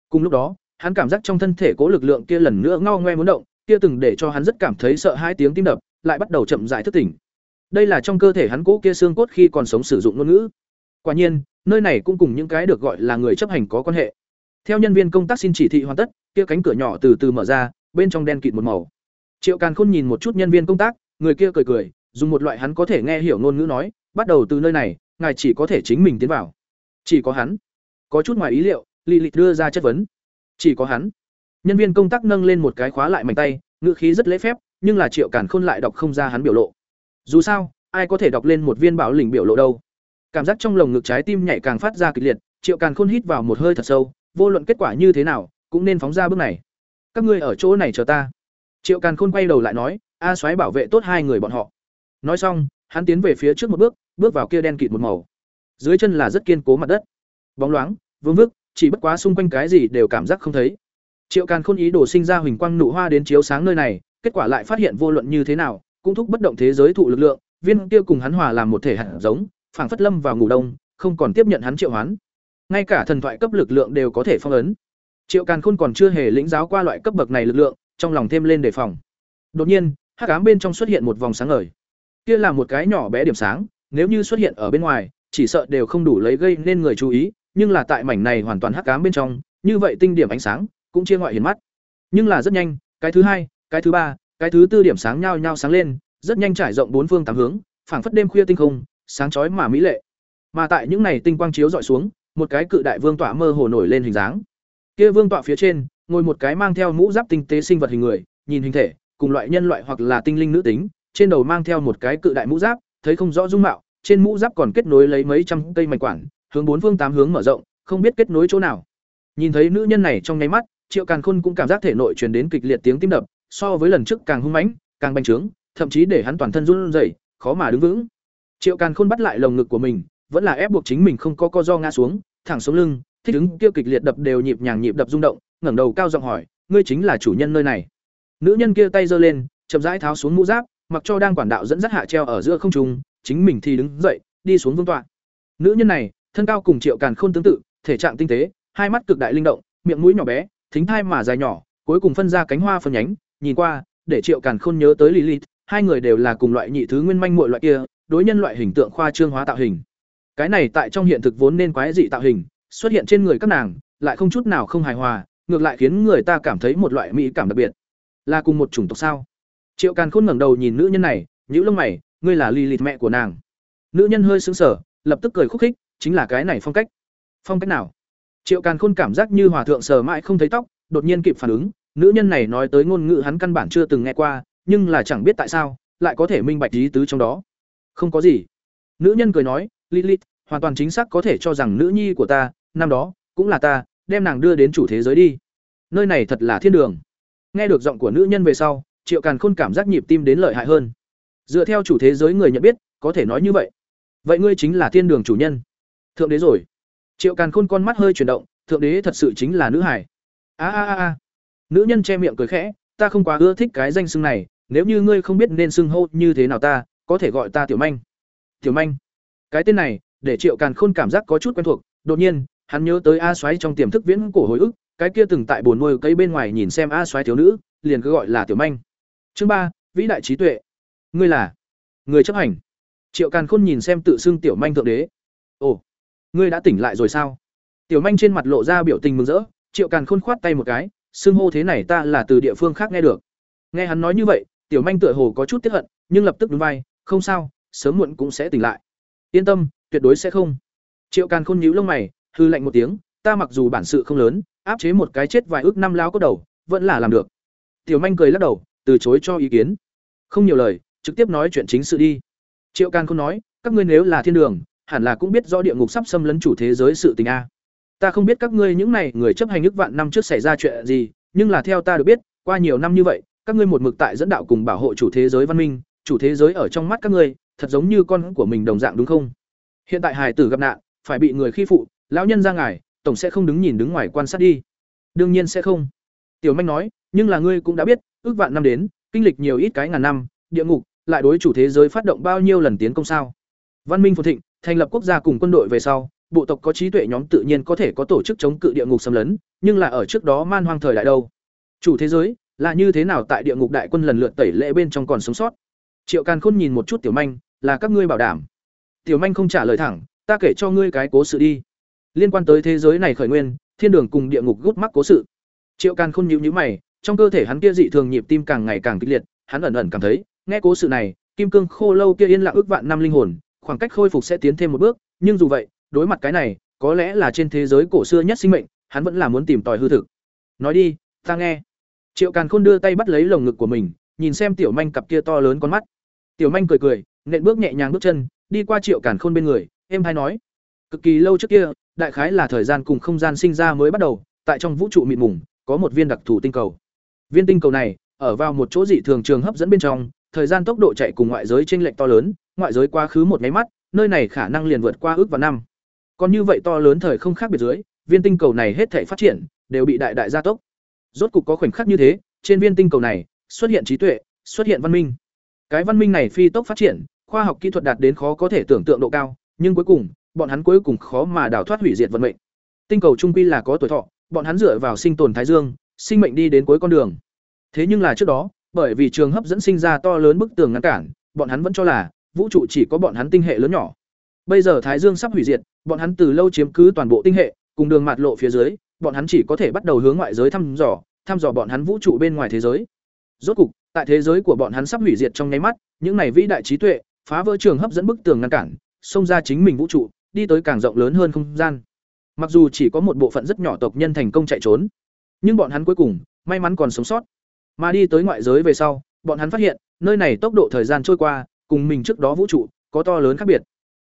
Cùng lúc đó, hắn cảm giác trong thân thể cố lực lượng kia lần nữa ngao ngoe muốn động, kia từng để cho hắn rất cảm thấy sợ hai tiếng tim đập, lại bắt đầu chậm rãi thức tỉnh. Đây là trong cơ thể hắn cố kia xương cốt khi còn sống sử dụng ngôn ngữ. Quả nhiên, nơi này cũng cùng những cái được gọi là người chấp hành có quan hệ. Theo nhân viên công tác xin chỉ thị hoàn tất, kia cánh cửa nhỏ từ từ mở ra, bên trong đen kịt một màu. Triệu Càn Khôn nhìn một chút nhân viên công tác, người kia cười cười, dùng một loại hắn có thể nghe hiểu ngôn ngữ nói, bắt đầu từ nơi này, ngài chỉ có thể chính mình tiến vào. Chỉ có hắn. Có chút ngoài ý liệu, lì lì đưa ra chất vấn. Chỉ có hắn. Nhân viên công tác nâng lên một cái khóa lại mảnh tay, ngữ khí rất lễ phép, nhưng là Triệu Càn Khôn lại đọc không ra hắn biểu lộ. Dù sao, ai có thể đọc lên một viên bảo lĩnh biểu lộ đâu? Cảm giác trong lồng ngực trái tim nhảy càng phát ra kịch liệt, Triệu Càn Khôn hít vào một hơi thật sâu, vô luận kết quả như thế nào, cũng nên phóng ra bước này. Các ngươi ở chỗ này chờ ta. Triệu Càn Khôn quay đầu lại nói, A xoáy bảo vệ tốt hai người bọn họ. Nói xong, hắn tiến về phía trước một bước, bước vào kia đen kịt một màu. Dưới chân là rất kiên cố mặt đất, bóng loáng, vương vức, chỉ bất quá xung quanh cái gì đều cảm giác không thấy. Triệu Càn Khôn ý đồ sinh ra huỳnh quang nụ hoa đến chiếu sáng nơi này, kết quả lại phát hiện vô luận như thế nào, cũng thúc bất động thế giới thụ lực lượng, viên kia cùng hắn hòa làm một thể hạt giống, phảng phất lâm vào ngủ đông, không còn tiếp nhận hắn triệu hoán. Ngay cả thần thoại cấp lực lượng đều có thể phong ấn. Triệu Càn Khôn còn chưa hề lĩnh giáo qua loại cấp bậc này lực lượng, trong lòng thêm lên đề phòng. Đột nhiên, hắc ám bên trong xuất hiện một vòng sáng ngời. Kia là một cái nhỏ bé điểm sáng, nếu như xuất hiện ở bên ngoài, chỉ sợ đều không đủ lấy gây nên người chú ý, nhưng là tại mảnh này hoàn toàn hắc ám bên trong, như vậy tinh điểm ánh sáng cũng chia ngoại hiển mắt. Nhưng là rất nhanh, cái thứ hai, cái thứ ba, cái thứ tư điểm sáng nhao nhao sáng lên, rất nhanh trải rộng bốn phương tám hướng, phảng phất đêm khuya tinh không, sáng chói mà mỹ lệ. Mà tại những này tinh quang chiếu dọi xuống, một cái cự đại vương tọa mơ hồ nổi lên hình dáng. Kia vương tọa phía trên, ngồi một cái mang theo mũ giáp tinh tế sinh vật hình người, nhìn hình thể, cùng loại nhân loại hoặc là tinh linh nữ tính, trên đầu mang theo một cái cự đại mũ giáp, thấy không rõ dung mạo, trên mũ giáp còn kết nối lấy mấy trăm cây mạch quản, hướng bốn phương tám hướng mở rộng, không biết kết nối chỗ nào. Nhìn thấy nữ nhân này trong nháy mắt, Triệu Càn Khôn cũng cảm giác thể nội truyền đến kịch liệt tiếng tim đập, so với lần trước càng hung mãnh, càng bành trướng, thậm chí để hắn toàn thân run rẩy, khó mà đứng vững. Triệu Càn Khôn bắt lại lồng ngực của mình, vẫn là ép buộc chính mình không có co do ngã xuống, thẳng xuống lưng, thích ứng kia kịch liệt đập đều nhịp nhàng nhịp đập rung động, ngẩng đầu cao giọng hỏi, ngươi chính là chủ nhân nơi này. Nữ nhân kia tay giơ lên, chậm rãi tháo xuống mũ giáp, mặc cho đang quản đạo dẫn dắt hạ treo ở giữa không trung, chính mình thì đứng dậy, đi xuống vương tọa. Nữ nhân này, thân cao cùng Triệu Càn Khôn tương tự, thể trạng tinh tế, hai mắt cực đại linh động, miệng mũi nhỏ bé, thính thai mà dài nhỏ, cuối cùng phân ra cánh hoa phân nhánh, nhìn qua, để Triệu Càn Khôn nhớ tới Lilith, hai người đều là cùng loại nhị thứ nguyên manh muội loại kia, đối nhân loại hình tượng khoa trương hóa tạo hình, cái này tại trong hiện thực vốn nên quái dị tạo hình xuất hiện trên người các nàng lại không chút nào không hài hòa ngược lại khiến người ta cảm thấy một loại mỹ cảm đặc biệt. Là cùng một chủng tộc sao? Triệu càn khôn ngẩng đầu nhìn nữ nhân này nhữ lông mày ngươi là Lilith mẹ của nàng. Nữ nhân hơi sững sờ lập tức cười khúc khích chính là cái này phong cách. Phong cách nào? Triệu càn khôn cảm giác như hòa thượng sờ mãi không thấy tóc, đột nhiên kịp phản ứng, nữ nhân này nói tới ngôn ngữ hắn căn bản chưa từng nghe qua, nhưng là chẳng biết tại sao, lại có thể minh bạch ý tứ trong đó. Không có gì. Nữ nhân cười nói, lilith, hoàn toàn chính xác có thể cho rằng nữ nhi của ta, năm đó, cũng là ta, đem nàng đưa đến chủ thế giới đi. Nơi này thật là thiên đường. Nghe được giọng của nữ nhân về sau, triệu càn khôn cảm giác nhịp tim đến lợi hại hơn. Dựa theo chủ thế giới người nhận biết, có thể nói như vậy. Vậy ngươi chính là thiên đường chủ nhân thượng đế rồi. Triệu càn khôn con mắt hơi chuyển động, thượng đế thật sự chính là nữ hải a a a nữ nhân che miệng cười khẽ, ta không quá ưa thích cái danh xưng này, nếu như ngươi không biết nên xưng hô như thế nào ta, có thể gọi ta tiểu manh. Tiểu manh. Cái tên này, để triệu càn khôn cảm giác có chút quen thuộc, đột nhiên, hắn nhớ tới a xoáy trong tiềm thức viễn cổ hồi ức, cái kia từng tại bồn nuôi cây bên ngoài nhìn xem a xoáy thiếu nữ, liền cứ gọi là tiểu manh. Chương ba, vĩ đại trí tuệ. Ngươi là? Người chấp hành. Triệu càn khôn nhìn xem tự xưng tiểu manh thượng đế ngươi đã tỉnh lại rồi sao? Tiểu manh trên mặt lộ ra biểu tình mừng rỡ, triệu càn khôn khoát tay một cái, xưng hô thế này ta là từ địa phương khác nghe được. Nghe hắn nói như vậy, tiểu manh tựa hồ có chút tiếp hận, nhưng lập tức đứng vai, không sao, sớm muộn cũng sẽ tỉnh lại. Yên tâm, tuyệt đối sẽ không. Triệu càn khôn nhíu lông mày, hư lạnh một tiếng, ta mặc dù bản sự không lớn, áp chế một cái chết vài ước năm lao có đầu, vẫn là làm được. Tiểu manh cười lắc đầu, từ chối cho ý kiến. Không nhiều lời, trực tiếp nói chuyện chính sự đi. Triệu càn khôn nói, các ngươi nếu là thiên đường hẳn là cũng biết rõ địa ngục sắp xâm lấn chủ thế giới sự tình a. Ta không biết các ngươi những này người chấp hành ức vạn năm trước xảy ra chuyện gì, nhưng là theo ta được biết, qua nhiều năm như vậy, các ngươi một mực tại dẫn đạo cùng bảo hộ chủ thế giới văn minh, chủ thế giới ở trong mắt các ngươi, thật giống như con của mình đồng dạng đúng không? Hiện tại hài tử gặp nạn, phải bị người khi phụ, lão nhân ra ngài, tổng sẽ không đứng nhìn đứng ngoài quan sát đi. Đương nhiên sẽ không. Tiểu manh nói, nhưng là ngươi cũng đã biết, ước vạn năm đến, kinh lịch nhiều ít cái ngàn năm, địa ngục, lại đối chủ thế giới phát động bao nhiêu lần tiến công sao? Văn minh phồn thịnh thành lập quốc gia cùng quân đội về sau, bộ tộc có trí tuệ nhóm tự nhiên có thể có tổ chức chống cự địa ngục xâm lấn, nhưng là ở trước đó man hoang thời đại đâu. Chủ thế giới là như thế nào tại địa ngục đại quân lần lượt tẩy lễ bên trong còn sống sót? Triệu càn khôn nhìn một chút tiểu manh, là các ngươi bảo đảm. Tiểu manh không trả lời thẳng, ta kể cho ngươi cái cố sự đi. Liên quan tới thế giới này khởi nguyên, thiên đường cùng địa ngục gút mắc cố sự. Triệu càn khôn nhíu nhíu mày, trong cơ thể hắn kia dị thường nhịp tim càng ngày càng kịch liệt, hắn ẩn ẩn cảm thấy, nghe cố sự này, kim cương khô lâu kia yên lặng ước vạn năm linh hồn khoảng cách khôi phục sẽ tiến thêm một bước, nhưng dù vậy, đối mặt cái này, có lẽ là trên thế giới cổ xưa nhất sinh mệnh, hắn vẫn là muốn tìm tòi hư thực. Nói đi, ta nghe. Triệu càn khôn đưa tay bắt lấy lồng ngực của mình, nhìn xem tiểu manh cặp kia to lớn con mắt. Tiểu manh cười cười, nện bước nhẹ nhàng bước chân, đi qua triệu càn khôn bên người em hay nói. Cực kỳ lâu trước kia, đại khái là thời gian cùng không gian sinh ra mới bắt đầu, tại trong vũ trụ mịt mùng, có một viên đặc thù tinh cầu. Viên tinh cầu này, ở vào một chỗ dị thường trường hấp dẫn bên trong thời gian tốc độ chạy cùng ngoại giới chênh lệch to lớn, ngoại giới quá khứ một nháy mắt, nơi này khả năng liền vượt qua ước và năm. Còn như vậy to lớn thời không khác biệt dưới, viên tinh cầu này hết thể phát triển, đều bị đại đại gia tốc. Rốt cục có khoảnh khắc như thế, trên viên tinh cầu này, xuất hiện trí tuệ, xuất hiện văn minh. Cái văn minh này phi tốc phát triển, khoa học kỹ thuật đạt đến khó có thể tưởng tượng độ cao, nhưng cuối cùng, bọn hắn cuối cùng khó mà đào thoát hủy diệt vận mệnh. Tinh cầu trung quy là có tuổi thọ, bọn hắn dựa vào sinh tồn thái dương, sinh mệnh đi đến cuối con đường. Thế nhưng là trước đó bởi vì trường hấp dẫn sinh ra to lớn bức tường ngăn cản, bọn hắn vẫn cho là, vũ trụ chỉ có bọn hắn tinh hệ lớn nhỏ. Bây giờ thái dương sắp hủy diệt, bọn hắn từ lâu chiếm cứ toàn bộ tinh hệ, cùng đường mạt lộ phía dưới, bọn hắn chỉ có thể bắt đầu hướng ngoại giới thăm dò thăm dò bọn hắn vũ trụ bên ngoài thế giới. Rốt cục, tại thế giới của bọn hắn sắp hủy diệt trong nháy mắt, những này vĩ đại trí tuệ, phá vỡ trường hấp dẫn bức tường ngăn cản, xông ra chính mình vũ trụ, đi tới càng rộng lớn hơn không gian. Mặc dù chỉ có một bộ phận rất nhỏ tộc nhân thành công chạy trốn, nhưng bọn hắn cuối cùng, may mắn còn sống sót mà đi tới ngoại giới về sau, bọn hắn phát hiện, nơi này tốc độ thời gian trôi qua, cùng mình trước đó vũ trụ, có to lớn khác biệt.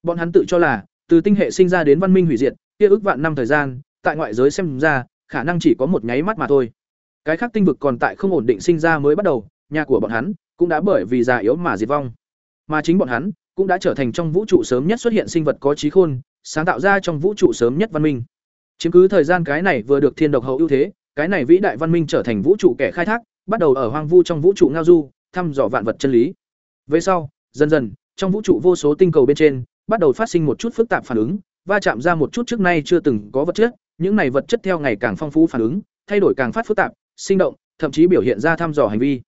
Bọn hắn tự cho là, từ tinh hệ sinh ra đến văn minh hủy diệt, kia ước vạn năm thời gian, tại ngoại giới xem ra, khả năng chỉ có một nháy mắt mà thôi. Cái khác tinh vực còn tại không ổn định sinh ra mới bắt đầu, nhà của bọn hắn cũng đã bởi vì già yếu mà diệt vong. Mà chính bọn hắn cũng đã trở thành trong vũ trụ sớm nhất xuất hiện sinh vật có trí khôn, sáng tạo ra trong vũ trụ sớm nhất văn minh. Chiếm cứ thời gian cái này vừa được thiên độc hậu ưu thế, cái này vĩ đại văn minh trở thành vũ trụ kẻ khai thác bắt đầu ở hoang vu trong vũ trụ ngao du thăm dò vạn vật chân lý về sau dần dần trong vũ trụ vô số tinh cầu bên trên bắt đầu phát sinh một chút phức tạp phản ứng va chạm ra một chút trước nay chưa từng có vật chất những này vật chất theo ngày càng phong phú phản ứng thay đổi càng phát phức tạp sinh động thậm chí biểu hiện ra thăm dò hành vi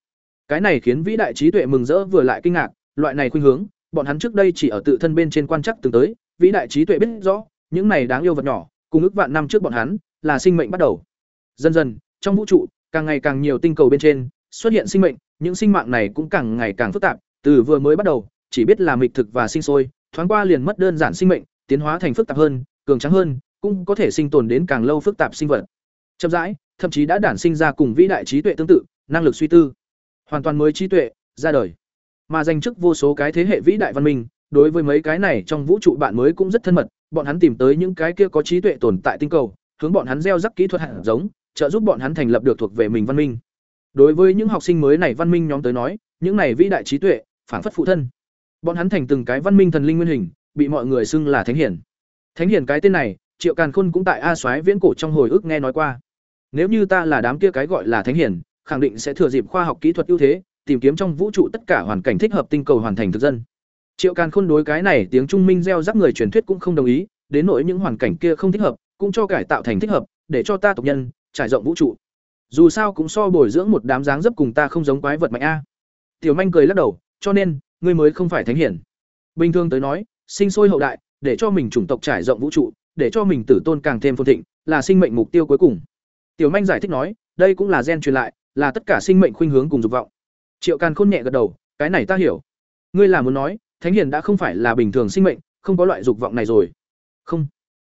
cái này khiến vĩ đại trí tuệ mừng rỡ vừa lại kinh ngạc loại này khuynh hướng bọn hắn trước đây chỉ ở tự thân bên trên quan chắc từng tới vĩ đại trí tuệ biết rõ, những này đáng yêu vật nhỏ, cùng ước vạn năm trước bọn hắn, là sinh mệnh bắt đầu. Dần dần, trong vũ trụ, càng ngày càng nhiều tinh cầu bên trên xuất hiện sinh mệnh, những sinh mạng này cũng càng ngày càng phức tạp, từ vừa mới bắt đầu, chỉ biết là mịch thực và sinh sôi, thoáng qua liền mất đơn giản sinh mệnh, tiến hóa thành phức tạp hơn, cường tráng hơn, cũng có thể sinh tồn đến càng lâu phức tạp sinh vật. Chậm rãi, thậm chí đã đản sinh ra cùng vĩ đại trí tuệ tương tự, năng lực suy tư, hoàn toàn mới trí tuệ ra đời. Mà danh chức vô số cái thế hệ vĩ đại văn minh, đối với mấy cái này trong vũ trụ bạn mới cũng rất thân mật, bọn hắn tìm tới những cái kia có trí tuệ tồn tại tinh cầu, hướng bọn hắn gieo rắc kỹ thuật hạt giống, trợ giúp bọn hắn thành lập được thuộc về mình văn minh. Đối với những học sinh mới này văn minh nhóm tới nói, những này vĩ đại trí tuệ, phản phất phụ thân. Bọn hắn thành từng cái văn minh thần linh nguyên hình, bị mọi người xưng là thánh hiển. Thánh hiển cái tên này, Triệu Càn Khôn cũng tại A Soái viễn cổ trong hồi ức nghe nói qua. Nếu như ta là đám kia cái gọi là thánh hiển, khẳng định sẽ thừa dịp khoa học kỹ thuật ưu thế, tìm kiếm trong vũ trụ tất cả hoàn cảnh thích hợp tinh cầu hoàn thành thực dân. Triệu Càn Khôn đối cái này tiếng trung minh gieo rắc người truyền thuyết cũng không đồng ý, đến nỗi những hoàn cảnh kia không thích hợp, cũng cho cải tạo thành thích hợp, để cho ta tộc nhân trải rộng vũ trụ. Dù sao cũng so bồi dưỡng một đám dáng dấp cùng ta không giống quái vật mạnh a. Tiểu Manh cười lắc đầu, cho nên, ngươi mới không phải thánh hiển. Bình thường tới nói, sinh sôi hậu đại, để cho mình chủng tộc trải rộng vũ trụ, để cho mình tử tôn càng thêm phồn thịnh, là sinh mệnh mục tiêu cuối cùng. Tiểu Manh giải thích nói, đây cũng là gen truyền lại, là tất cả sinh mệnh khuynh hướng cùng dục vọng. Triệu Càn Khôn nhẹ gật đầu, cái này ta hiểu. Ngươi là muốn nói, Thánh Hiền đã không phải là bình thường sinh mệnh, không có loại dục vọng này rồi. Không.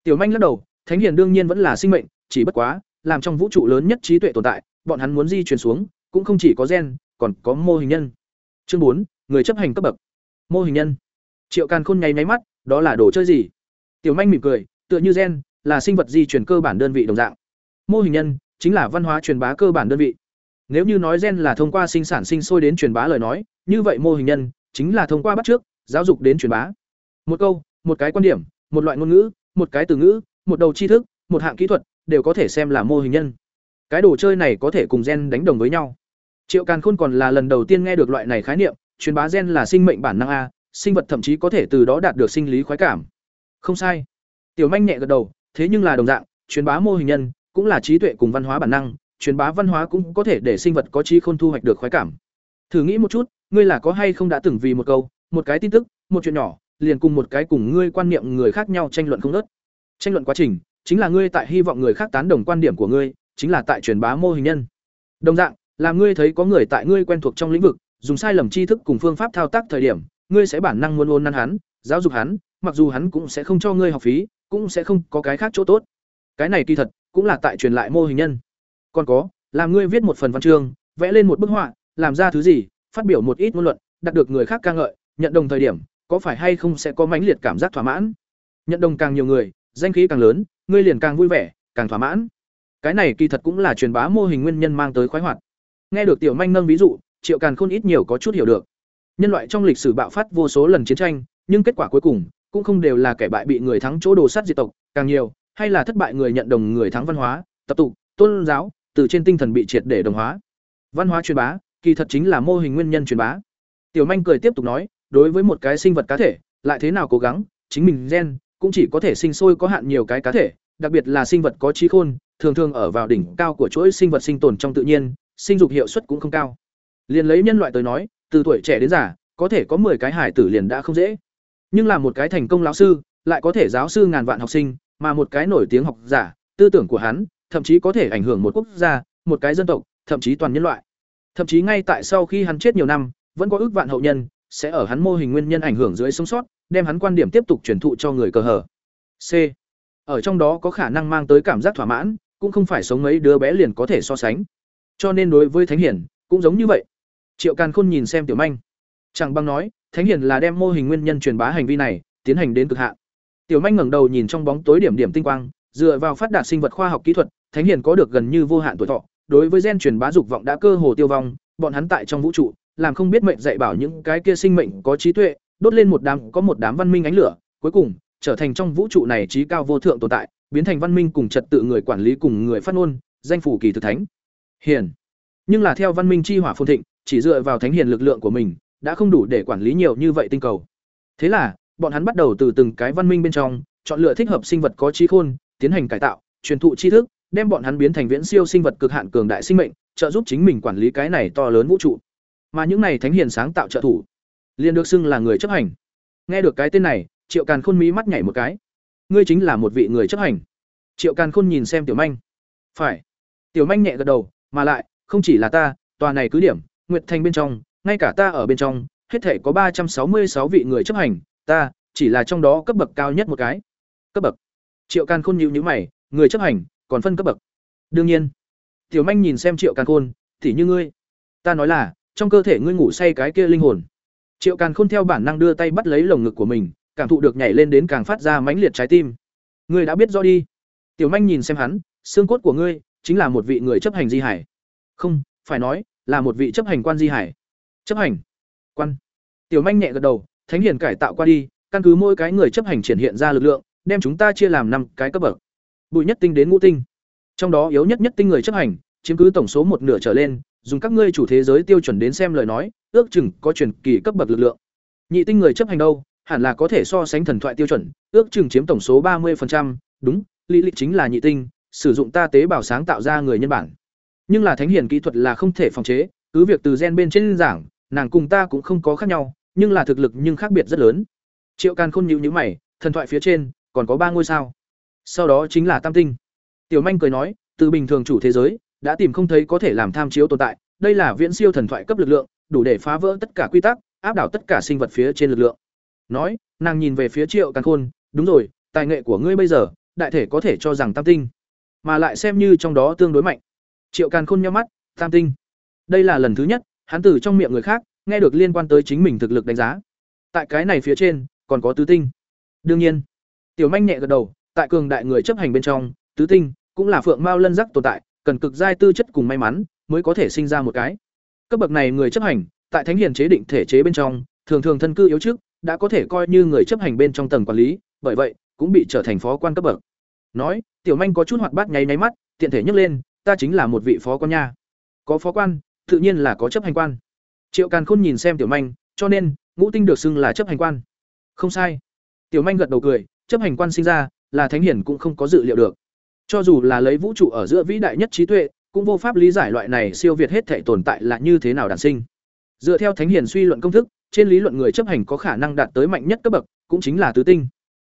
Tiểu Manh lắc đầu, Thánh Hiền đương nhiên vẫn là sinh mệnh, chỉ bất quá, làm trong vũ trụ lớn nhất trí tuệ tồn tại, bọn hắn muốn di truyền xuống, cũng không chỉ có gen, còn có mô hình nhân. Chương bốn, người chấp hành cấp bậc. Mô hình nhân. Triệu Càn Khôn nháy nháy mắt, đó là đồ chơi gì? Tiểu Manh mỉm cười, tựa như gen, là sinh vật di truyền cơ bản đơn vị đồng dạng. Mô hình nhân chính là văn hóa truyền bá cơ bản đơn vị. Nếu như nói gen là thông qua sinh sản sinh sôi đến truyền bá lời nói, như vậy mô hình nhân chính là thông qua bắt trước, giáo dục đến truyền bá. Một câu, một cái quan điểm, một loại ngôn ngữ, một cái từ ngữ, một đầu tri thức, một hạng kỹ thuật, đều có thể xem là mô hình nhân. Cái đồ chơi này có thể cùng gen đánh đồng với nhau. Triệu Càn Khôn còn là lần đầu tiên nghe được loại này khái niệm, truyền bá gen là sinh mệnh bản năng a, sinh vật thậm chí có thể từ đó đạt được sinh lý khoái cảm. Không sai. Tiểu Manh nhẹ gật đầu, thế nhưng là đồng dạng, truyền bá mô hình nhân cũng là trí tuệ cùng văn hóa bản năng, truyền bá văn hóa cũng có thể để sinh vật có trí khôn thu hoạch được khoái cảm. Thử nghĩ một chút, ngươi là có hay không đã từng vì một câu, một cái tin tức, một chuyện nhỏ, liền cùng một cái cùng ngươi quan niệm người khác nhau tranh luận không ngớt. Tranh luận quá trình, chính là ngươi tại hy vọng người khác tán đồng quan điểm của ngươi, chính là tại truyền bá mô hình nhân. Đồng dạng, làm ngươi thấy có người tại ngươi quen thuộc trong lĩnh vực, dùng sai lầm tri thức cùng phương pháp thao tác thời điểm, ngươi sẽ bản năng muốn ôn năn hắn, giáo dục hắn, mặc dù hắn cũng sẽ không cho ngươi học phí, cũng sẽ không có cái khác chỗ tốt. Cái này kỳ thật, cũng là tại truyền lại mô hình nhân. Còn có, làm ngươi viết một phần văn chương, vẽ lên một bức họa, làm ra thứ gì, phát biểu một ít ngôn luận, đạt được người khác ca ngợi, nhận đồng thời điểm, có phải hay không sẽ có mãnh liệt cảm giác thỏa mãn. Nhận đồng càng nhiều người, danh khí càng lớn, ngươi liền càng vui vẻ, càng thỏa mãn. Cái này kỳ thật cũng là truyền bá mô hình nguyên nhân mang tới khoái hoạt. Nghe được tiểu manh nâng ví dụ, Triệu Càn Khôn ít nhiều có chút hiểu được. Nhân loại trong lịch sử bạo phát vô số lần chiến tranh, nhưng kết quả cuối cùng cũng không đều là kẻ bại bị người thắng chỗ đồ sát diệt tộc, càng nhiều hay là thất bại người nhận đồng người thắng văn hóa, tập tục, tôn giáo, từ trên tinh thần bị triệt để đồng hóa. Văn hóa truyền bá, kỳ thật chính là mô hình nguyên nhân truyền bá. Tiểu Manh cười tiếp tục nói, đối với một cái sinh vật cá thể, lại thế nào cố gắng, chính mình gen cũng chỉ có thể sinh sôi có hạn nhiều cái cá thể, đặc biệt là sinh vật có trí khôn, thường thường ở vào đỉnh cao của chuỗi sinh vật sinh tồn trong tự nhiên, sinh dục hiệu suất cũng không cao. Liền lấy nhân loại tới nói, từ tuổi trẻ đến già, có thể có 10 cái hải tử liền đã không dễ. Nhưng là một cái thành công lão sư, lại có thể giáo sư ngàn vạn học sinh, mà một cái nổi tiếng học giả, tư tưởng của hắn, thậm chí có thể ảnh hưởng một quốc gia, một cái dân tộc, thậm chí toàn nhân loại. Thậm chí ngay tại sau khi hắn chết nhiều năm, vẫn có ước vạn hậu nhân sẽ ở hắn mô hình nguyên nhân ảnh hưởng dưới sống sót, đem hắn quan điểm tiếp tục truyền thụ cho người cờ hở. C. Ở trong đó có khả năng mang tới cảm giác thỏa mãn, cũng không phải sống mấy đứa bé liền có thể so sánh. Cho nên đối với Thánh Hiển, cũng giống như vậy. Triệu Càn Khôn nhìn xem Tiểu Manh, chẳng băng nói, Thánh Hiển là đem mô hình nguyên nhân truyền bá hành vi này, tiến hành đến cực hạn. Tiểu Manh ngẩng đầu nhìn trong bóng tối điểm điểm tinh quang, dựa vào phát đạt sinh vật khoa học kỹ thuật, Thánh Hiển có được gần như vô hạn tuổi thọ, đối với gen truyền bá dục vọng đã cơ hồ tiêu vong, bọn hắn tại trong vũ trụ, làm không biết mệnh dạy bảo những cái kia sinh mệnh có trí tuệ, đốt lên một đám có một đám văn minh ánh lửa, cuối cùng trở thành trong vũ trụ này trí cao vô thượng tồn tại, biến thành văn minh cùng trật tự người quản lý cùng người phát ngôn, danh phủ kỳ thực thánh. Hiền. Nhưng là theo văn minh chi hỏa phồn thịnh, chỉ dựa vào thánh hiền lực lượng của mình, đã không đủ để quản lý nhiều như vậy tinh cầu. Thế là, bọn hắn bắt đầu từ từng cái văn minh bên trong, chọn lựa thích hợp sinh vật có trí khôn, tiến hành cải tạo, truyền thụ tri thức, đem bọn hắn biến thành viễn siêu sinh vật cực hạn cường đại sinh mệnh, trợ giúp chính mình quản lý cái này to lớn vũ trụ. Mà những này thánh hiền sáng tạo trợ thủ, liền được xưng là người chấp hành. Nghe được cái tên này, triệu càn khôn mí mắt nhảy một cái. Ngươi chính là một vị người chấp hành. Triệu càn khôn nhìn xem tiểu manh. Phải. Tiểu manh nhẹ gật đầu mà lại không chỉ là ta tòa này cứ điểm nguyệt thành bên trong ngay cả ta ở bên trong hết thể có ba trăm sáu mươi sáu vị người chấp hành ta chỉ là trong đó cấp bậc cao nhất một cái. Cấp bậc. Triệu càn khôn nhíu nhíu mày người chấp hành còn phân cấp bậc. Đương nhiên. Tiểu manh nhìn xem triệu càn khôn thì như ngươi. Ta nói là trong cơ thể ngươi ngủ say cái kia linh hồn triệu càn khôn theo bản năng đưa tay bắt lấy lồng ngực của mình, cảm thụ được nhảy lên đến càng phát ra mãnh liệt trái tim. Ngươi đã biết rõ đi. Tiểu manh nhìn xem hắn, xương cốt của ngươi chính là một vị người chấp hành di hải. Không, phải nói, là một vị chấp hành quan di hải. Chấp hành. Quan. Tiểu manh nhẹ gật đầu, thánh hiền cải tạo qua đi, căn cứ mỗi cái người chấp hành triển hiện ra lực lượng, đem chúng ta chia làm năm cái cấp bậc. Bụi nhất tinh đến ngũ tinh. Trong đó yếu nhất nhất tinh người chấp hành, chiếm cứ tổng số một nửa trở lên dùng các ngươi chủ thế giới tiêu chuẩn đến xem lời nói ước chừng có truyền kỳ cấp bậc lực lượng. Nhị tinh người chấp hành đâu hẳn là có thể so sánh thần thoại tiêu chuẩn ước chừng chiếm tổng số ba 30%, đúng lý lịch chính là nhị tinh sử dụng ta tế bào sáng tạo ra người nhân bản. Nhưng là thánh hiền kỹ thuật là không thể phòng chế cứ việc từ gen bên trên giảng nàng cùng ta cũng không có khác nhau nhưng là thực lực nhưng khác biệt rất lớn. Triệu càn khôn nhíu nhíu mày thần thoại phía trên còn có ba ngôi sao. Sau đó chính là tam tinh. Tiểu manh cười nói từ bình thường chủ thế giới đã tìm không thấy có thể làm tham chiếu tồn tại, đây là viễn siêu thần thoại cấp lực lượng, đủ để phá vỡ tất cả quy tắc, áp đảo tất cả sinh vật phía trên lực lượng. Nói, nàng nhìn về phía triệu càng khôn, đúng rồi, tài nghệ của ngươi bây giờ, đại thể có thể cho rằng tam tinh, mà lại xem như trong đó tương đối mạnh. Triệu càng khôn nhắm mắt, tam tinh? Đây là lần thứ nhất, hắn từ trong miệng người khác, nghe được liên quan tới chính mình thực lực đánh giá. Tại cái này phía trên, còn có tứ tinh. Đương nhiên. Tiểu manh nhẹ gật đầu, tại cường đại người chấp hành bên trong, tứ tinh cũng là phượng mao lân giác tồn tại cần cực giai tư chất cùng may mắn mới có thể sinh ra một cái. Cấp bậc này người chấp hành, tại thánh hiền chế định thể chế bên trong, thường thường thân cư yếu trước, đã có thể coi như người chấp hành bên trong tầng quản lý, bởi vậy, cũng bị trở thành phó quan cấp bậc. Nói, tiểu manh có chút hoạt bát nháy nháy mắt, tiện thể nhấc lên, ta chính là một vị phó quan nha. Có phó quan, tự nhiên là có chấp hành quan. Triệu càn khôn nhìn xem tiểu manh, cho nên, ngũ tinh được xưng là chấp hành quan. Không sai. Tiểu manh gật đầu cười, chấp hành quan sinh ra, là thánh hiển cũng không có dự liệu được cho dù là lấy vũ trụ ở giữa vĩ đại nhất trí tuệ, cũng vô pháp lý giải loại này siêu việt hết thể tồn tại là như thế nào đản sinh. Dựa theo thánh hiển suy luận công thức, trên lý luận người chấp hành có khả năng đạt tới mạnh nhất cấp bậc, cũng chính là tứ tinh.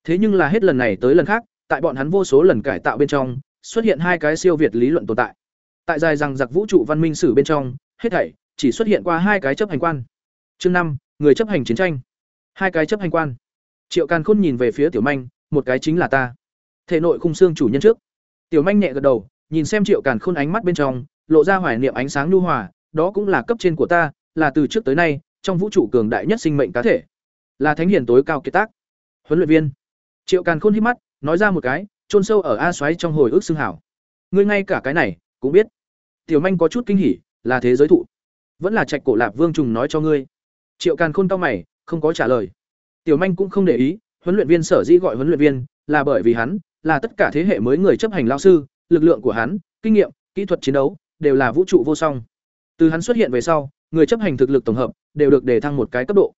Thế nhưng là hết lần này tới lần khác, tại bọn hắn vô số lần cải tạo bên trong, xuất hiện hai cái siêu việt lý luận tồn tại. Tại dài rằng giặc vũ trụ văn minh sử bên trong, hết thảy chỉ xuất hiện qua hai cái chấp hành quan. Chương năm, người chấp hành chiến tranh. Hai cái chấp hành quan. Triệu càn khôn nhìn về phía tiểu manh, một cái chính là ta. Thể nội khung xương chủ nhân trước tiểu manh nhẹ gật đầu, nhìn xem triệu càn khôn ánh mắt bên trong, lộ ra hoài niệm ánh sáng nhu hòa, đó cũng là cấp trên của ta, là từ trước tới nay, trong vũ trụ cường đại nhất sinh mệnh cá thể. Là thánh hiền tối cao kiệt tác. Huấn luyện viên. Triệu càn khôn hít mắt, nói ra một cái, chôn sâu ở a xoáy trong hồi ức xương hảo. Ngươi ngay cả cái này, cũng biết. Tiểu manh có chút kinh hỉ, là thế giới thụ. Vẫn là trạch cổ lạp vương trùng nói cho ngươi. Triệu càn khôn cau mày, không có trả lời. Tiểu manh cũng không để ý, huấn luyện viên sở dĩ gọi huấn luyện viên, là bởi vì hắn là tất cả thế hệ mới người chấp hành lao sư, lực lượng của hắn, kinh nghiệm, kỹ thuật chiến đấu, đều là vũ trụ vô song. Từ hắn xuất hiện về sau, người chấp hành thực lực tổng hợp đều được đề thăng một cái cấp độ.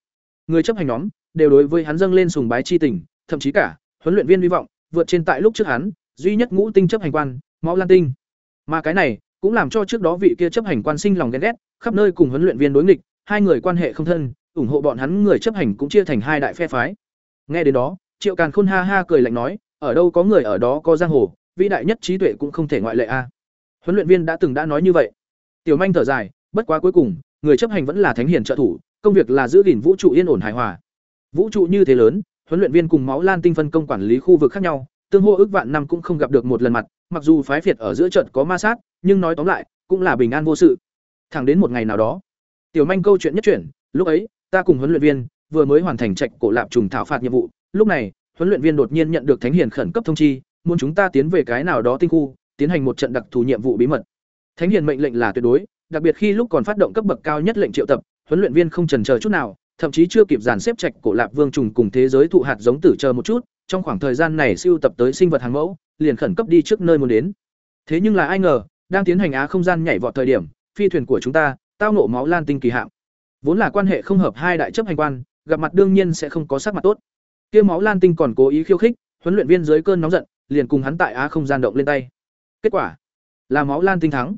Người chấp hành nhóm đều đối với hắn dâng lên sùng bái chi tình, thậm chí cả huấn luyện viên hy vọng vượt trên tại lúc trước hắn, duy nhất ngũ tinh chấp hành quan máu lan tinh. Mà cái này cũng làm cho trước đó vị kia chấp hành quan sinh lòng ghen ghét, khắp nơi cùng huấn luyện viên đối nghịch, hai người quan hệ không thân, ủng hộ bọn hắn người chấp hành cũng chia thành hai đại phe phái. Nghe đến đó, triệu càn khôn ha ha cười lạnh nói ở đâu có người ở đó có giang hồ, vĩ đại nhất trí tuệ cũng không thể ngoại lệ a. Huấn luyện viên đã từng đã nói như vậy. Tiểu manh thở dài, bất quá cuối cùng, người chấp hành vẫn là thánh hiền trợ thủ, công việc là giữ gìn vũ trụ yên ổn hài hòa. Vũ trụ như thế lớn, huấn luyện viên cùng máu lan tinh phân công quản lý khu vực khác nhau, tương hô ước vạn năm cũng không gặp được một lần mặt, mặc dù phái phiệt ở giữa trận có ma sát, nhưng nói tóm lại, cũng là bình an vô sự. Thẳng đến một ngày nào đó, tiểu manh câu chuyện nhất chuyển, lúc ấy, ta cùng huấn luyện viên vừa mới hoàn thành trạch cổ lạp trùng thảo phạt nhiệm vụ, lúc này huấn luyện viên đột nhiên nhận được thánh hiền khẩn cấp thông chi, muốn chúng ta tiến về cái nào đó tinh khu, tiến hành một trận đặc thù nhiệm vụ bí mật. Thánh hiền mệnh lệnh là tuyệt đối, đặc biệt khi lúc còn phát động cấp bậc cao nhất lệnh triệu tập, huấn luyện viên không trần chờ chút nào, thậm chí chưa kịp dàn xếp trạch cổ lạp vương trùng cùng thế giới thụ hạt giống tử chờ một chút, trong khoảng thời gian này siêu tập tới sinh vật hàng mẫu, liền khẩn cấp đi trước nơi muốn đến. Thế nhưng là ai ngờ, đang tiến hành á không gian nhảy vọt thời điểm, phi thuyền của chúng ta, tao nổ máu lan tinh kỳ hạm vốn là quan hệ không hợp hai đại chấp hành quan, gặp mặt đương nhiên sẽ không có sắc mặt tốt kia máu lan tinh còn cố ý khiêu khích huấn luyện viên dưới cơn nóng giận liền cùng hắn tại á không gian động lên tay kết quả là máu lan tinh thắng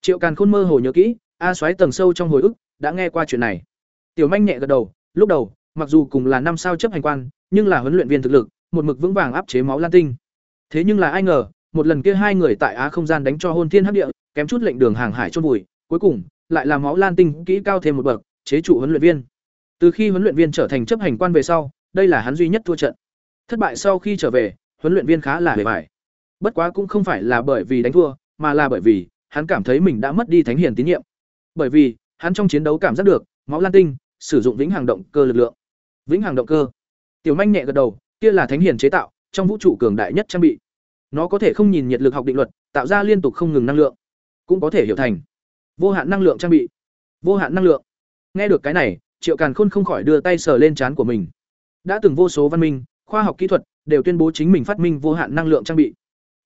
triệu càn khôn mơ hồ nhớ kỹ a xoáy tầng sâu trong hồi ức đã nghe qua chuyện này tiểu manh nhẹ gật đầu lúc đầu mặc dù cùng là năm sao chấp hành quan, nhưng là huấn luyện viên thực lực, một mực vững vàng áp chế máu Lan Tinh. Thế nhưng là ai ngờ, một lần kia hai người tại Á không gian đánh cho hôn thiên hấp địa, kém chút lệnh đường hàng hải chôn vùi, cuối cùng lại là máu Lan Tinh kỹ cao thêm một bậc, chế trụ huấn luyện viên. Từ khi huấn luyện viên trở thành chấp hành quan về sau, đây là hắn duy nhất thua trận. Thất bại sau khi trở về, huấn luyện viên khá là hề bại. Bất quá cũng không phải là bởi vì đánh thua, mà là bởi vì hắn cảm thấy mình đã mất đi thánh hiền tín nhiệm. Bởi vì, hắn trong chiến đấu cảm giác được, máu Lan Tinh sử dụng vĩnh hằng động cơ lực lượng. Vĩnh hằng động cơ. Tiểu Manh nhẹ gật đầu, kia là thánh hiền chế tạo, trong vũ trụ cường đại nhất trang bị. Nó có thể không nhìn nhiệt lực học định luật, tạo ra liên tục không ngừng năng lượng, cũng có thể hiểu thành vô hạn năng lượng trang bị. Vô hạn năng lượng. Nghe được cái này, Triệu Càn Khôn không khỏi đưa tay sờ lên trán của mình. Đã từng vô số văn minh, khoa học kỹ thuật đều tuyên bố chính mình phát minh vô hạn năng lượng trang bị.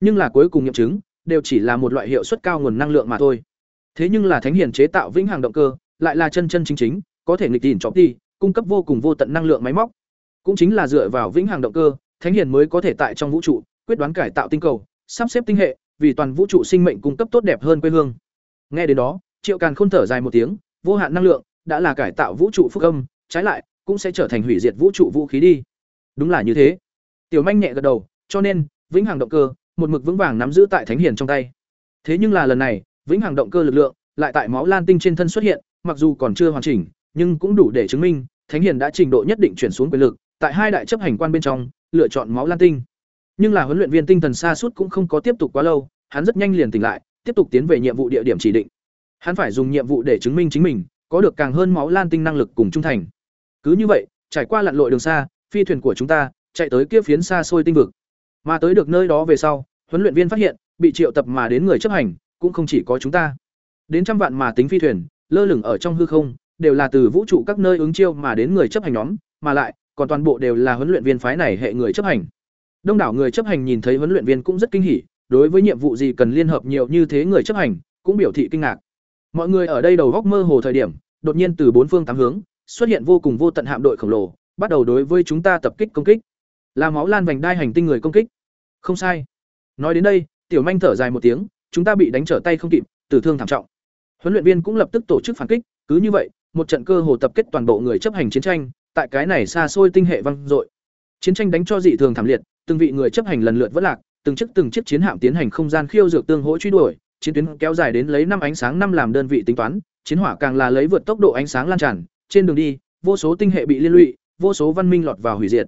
Nhưng là cuối cùng nghiệm chứng, đều chỉ là một loại hiệu suất cao nguồn năng lượng mà thôi. Thế nhưng là thánh hiền chế tạo vĩnh hằng động cơ, lại là chân chân chính chính, có thể nghịch tìm chọc đi, cung cấp vô cùng vô tận năng lượng máy móc. Cũng chính là dựa vào vĩnh hằng động cơ, thánh hiền mới có thể tại trong vũ trụ quyết đoán cải tạo tinh cầu, sắp xếp tinh hệ, vì toàn vũ trụ sinh mệnh cung cấp tốt đẹp hơn quê hương. Nghe đến đó, Triệu Càn Khôn thở dài một tiếng, vô hạn năng lượng đã là cải tạo vũ trụ phúc âm, trái lại cũng sẽ trở thành hủy diệt vũ trụ vũ khí đi. Đúng là như thế. Tiểu Manh nhẹ gật đầu, cho nên, vĩnh hằng động cơ, một mực vững vàng nắm giữ tại Thánh Hiền trong tay. Thế nhưng là lần này, vĩnh hằng động cơ lực lượng lại tại máu Lan Tinh trên thân xuất hiện, mặc dù còn chưa hoàn chỉnh, nhưng cũng đủ để chứng minh, Thánh Hiền đã trình độ nhất định chuyển xuống quyền lực, tại hai đại chấp hành quan bên trong, lựa chọn máu Lan Tinh. Nhưng là huấn luyện viên tinh thần xa suốt cũng không có tiếp tục quá lâu, hắn rất nhanh liền tỉnh lại, tiếp tục tiến về nhiệm vụ địa điểm chỉ định. Hắn phải dùng nhiệm vụ để chứng minh chính mình có được càng hơn máu lan tinh năng lực cùng trung thành. Cứ như vậy, trải qua lặn lội đường xa, phi thuyền của chúng ta chạy tới kia phiến xa xôi tinh vực. Mà tới được nơi đó về sau, huấn luyện viên phát hiện, bị triệu tập mà đến người chấp hành, cũng không chỉ có chúng ta. Đến trăm vạn mà tính phi thuyền, lơ lửng ở trong hư không, đều là từ vũ trụ các nơi ứng chiêu mà đến người chấp hành nhóm, mà lại, còn toàn bộ đều là huấn luyện viên phái này hệ người chấp hành. Đông đảo người chấp hành nhìn thấy huấn luyện viên cũng rất kinh hỉ, đối với nhiệm vụ gì cần liên hợp nhiều như thế người chấp hành, cũng biểu thị kinh ngạc. Mọi người ở đây đầu góc mơ hồ thời điểm, đột nhiên từ bốn phương tám hướng xuất hiện vô cùng vô tận hạm đội khổng lồ, bắt đầu đối với chúng ta tập kích công kích. Là máu lan vành đai hành tinh người công kích. Không sai. Nói đến đây, Tiểu Manh thở dài một tiếng, chúng ta bị đánh trở tay không kịp, tử thương thảm trọng. Huấn luyện viên cũng lập tức tổ chức phản kích, cứ như vậy, một trận cơ hồ tập kết toàn bộ người chấp hành chiến tranh, tại cái này xa xôi tinh hệ văng dội. Chiến tranh đánh cho dị thường thảm liệt, từng vị người chấp hành lần lượt vỡ lạc, từng chiếc từng chiếc chiến hạm tiến hành không gian khiêu dược tương hỗ truy đuổi, chiến tuyến kéo dài đến lấy năm ánh sáng năm làm đơn vị tính toán, chiến hỏa càng là lấy vượt tốc độ ánh sáng lan tràn, trên đường đi, vô số tinh hệ bị liên lụy, vô số văn minh lọt vào hủy diệt.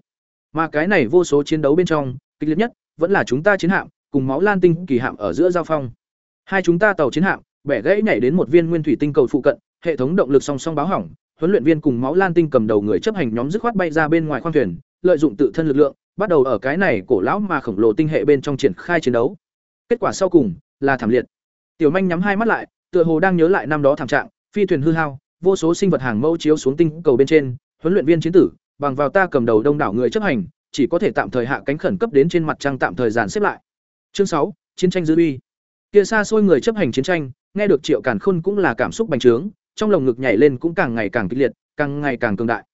Mà cái này vô số chiến đấu bên trong, kịch liệt nhất vẫn là chúng ta chiến hạm cùng máu lan tinh kỳ hạm ở giữa giao phong. Hai chúng ta tàu chiến hạm bẻ gãy nhảy đến một viên nguyên thủy tinh cầu phụ cận, hệ thống động lực song song báo hỏng, huấn luyện viên cùng máu lan tinh cầm đầu người chấp hành nhóm dứt khoát bay ra bên ngoài khoang thuyền, lợi dụng tự thân lực lượng, bắt đầu ở cái này cổ lão mà khổng lồ tinh hệ bên trong triển khai chiến đấu. Kết quả sau cùng là thảm liệt. Tiểu Manh nhắm hai mắt lại, tựa hồ đang nhớ lại năm đó thảm trạng, phi thuyền hư hao, vô số sinh vật hàng mẫu chiếu xuống tinh cầu bên trên, huấn luyện viên chiến tử, bằng vào ta cầm đầu đông đảo người chấp hành, chỉ có thể tạm thời hạ cánh khẩn cấp đến trên mặt trăng tạm thời giàn xếp lại. Chương sáu, chiến tranh dư uy. Kia xa xôi người chấp hành chiến tranh, nghe được Triệu Càn Khôn cũng là cảm xúc bành trướng, trong lồng ngực nhảy lên cũng càng ngày càng kịch liệt, càng ngày càng cường đại.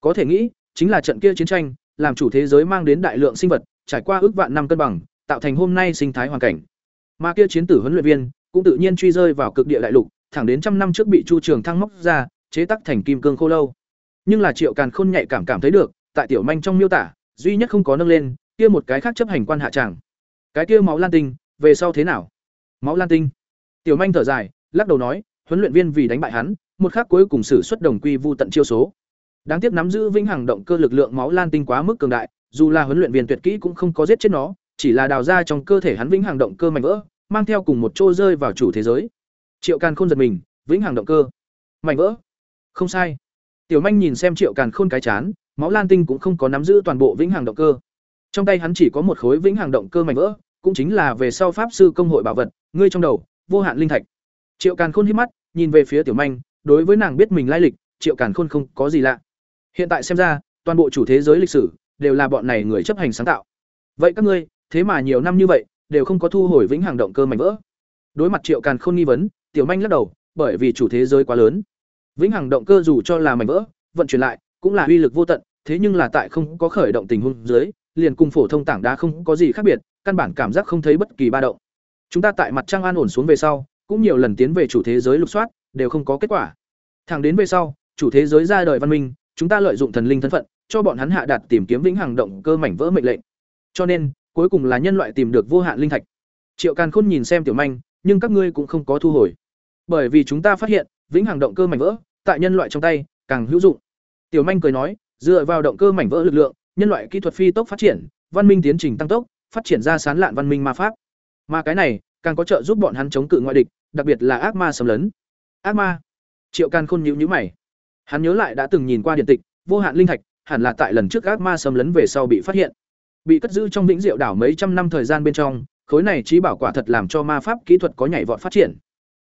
Có thể nghĩ, chính là trận kia chiến tranh, làm chủ thế giới mang đến đại lượng sinh vật, trải qua ước vạn năm cân bằng, tạo thành hôm nay sinh thái hoàn cảnh. Mà kia chiến tử huấn luyện viên, cũng tự nhiên truy rơi vào cực địa đại lục, thẳng đến trăm năm trước bị Chu Trường Thăng móc ra, chế tác thành kim cương khô lâu. Nhưng là Triệu Càn Khôn nhạy cảm cảm thấy được, tại tiểu manh trong miêu tả, duy nhất không có nâng lên, kia một cái khác chấp hành quan hạ tràng. Cái kia máu lan tinh, về sau thế nào? Máu lan tinh. Tiểu manh thở dài, lắc đầu nói, huấn luyện viên vì đánh bại hắn, một khắc cuối cùng sử xuất đồng quy vu tận chiêu số. Đáng tiếc nắm giữ vĩnh hằng động cơ lực lượng máu lan tinh quá mức cường đại, dù là huấn luyện viên tuyệt kỹ cũng không có giết chết nó, chỉ là đào ra trong cơ thể hắn vĩnh hằng động cơ mạnh vỡ, mang theo cùng một chỗ rơi vào chủ thế giới. Triệu Càn Khôn giật mình, vĩnh hằng động cơ, mảnh vỡ. Không sai. Tiểu Manh nhìn xem Triệu Càn Khôn cái chán, máu lan tinh cũng không có nắm giữ toàn bộ vĩnh hằng động cơ. Trong tay hắn chỉ có một khối vĩnh hằng động cơ mảnh vỡ, cũng chính là về sau pháp sư công hội bảo vật, ngươi trong đầu, vô hạn linh thạch. Triệu Càn Khôn hít mắt, nhìn về phía Tiểu Manh, đối với nàng biết mình lai lịch, Triệu Càn Khôn không có gì lạ. Hiện tại xem ra, toàn bộ chủ thế giới lịch sử đều là bọn này người chấp hành sáng tạo. Vậy các ngươi, thế mà nhiều năm như vậy, đều không có thu hồi vĩnh hằng động cơ mảnh vỡ. Đối mặt Triệu Càn Khôn nghi vấn, Tiểu Manh lắc đầu, bởi vì chủ thế giới quá lớn. Vĩnh hằng động cơ dù cho là mảnh vỡ, vận chuyển lại cũng là uy lực vô tận, thế nhưng là tại không có khởi động tình huống dưới, liền cùng phổ thông tảng đá không có gì khác biệt, căn bản cảm giác không thấy bất kỳ ba động. Chúng ta tại mặt trăng an ổn xuống về sau, cũng nhiều lần tiến về chủ thế giới lục soát, đều không có kết quả. Thẳng đến về sau, chủ thế giới ra đời văn minh, chúng ta lợi dụng thần linh thân phận, cho bọn hắn hạ đạt tìm kiếm vĩnh hằng động cơ mảnh vỡ mệnh lệnh. Cho nên, cuối cùng là nhân loại tìm được vô hạn linh thạch. Triệu Càn Khôn nhìn xem Tiểu Manh, nhưng các ngươi cũng không có thu hồi. Bởi vì chúng ta phát hiện, vĩnh hằng động cơ mảnh vỡ, tại nhân loại trong tay, càng hữu dụng. Tiểu Manh cười nói, dựa vào động cơ mảnh vỡ lực lượng, nhân loại kỹ thuật phi tốc phát triển, văn minh tiến trình tăng tốc, phát triển ra sán lạn văn minh ma pháp. Mà cái này, càng có trợ giúp bọn hắn chống cự ngoại địch, đặc biệt là ác ma xâm lấn. Ác ma? Triệu Càn Khôn nhữ nhữ mày. Hắn nhớ lại đã từng nhìn qua điện tịch, vô hạn linh thạch, hẳn là tại lần trước ác ma xâm lấn về sau bị phát hiện. Bị cất giữ trong vĩnh diệu đảo mấy trăm năm thời gian bên trong, khối này trí bảo quả thật làm cho ma pháp kỹ thuật có nhảy vọt phát triển.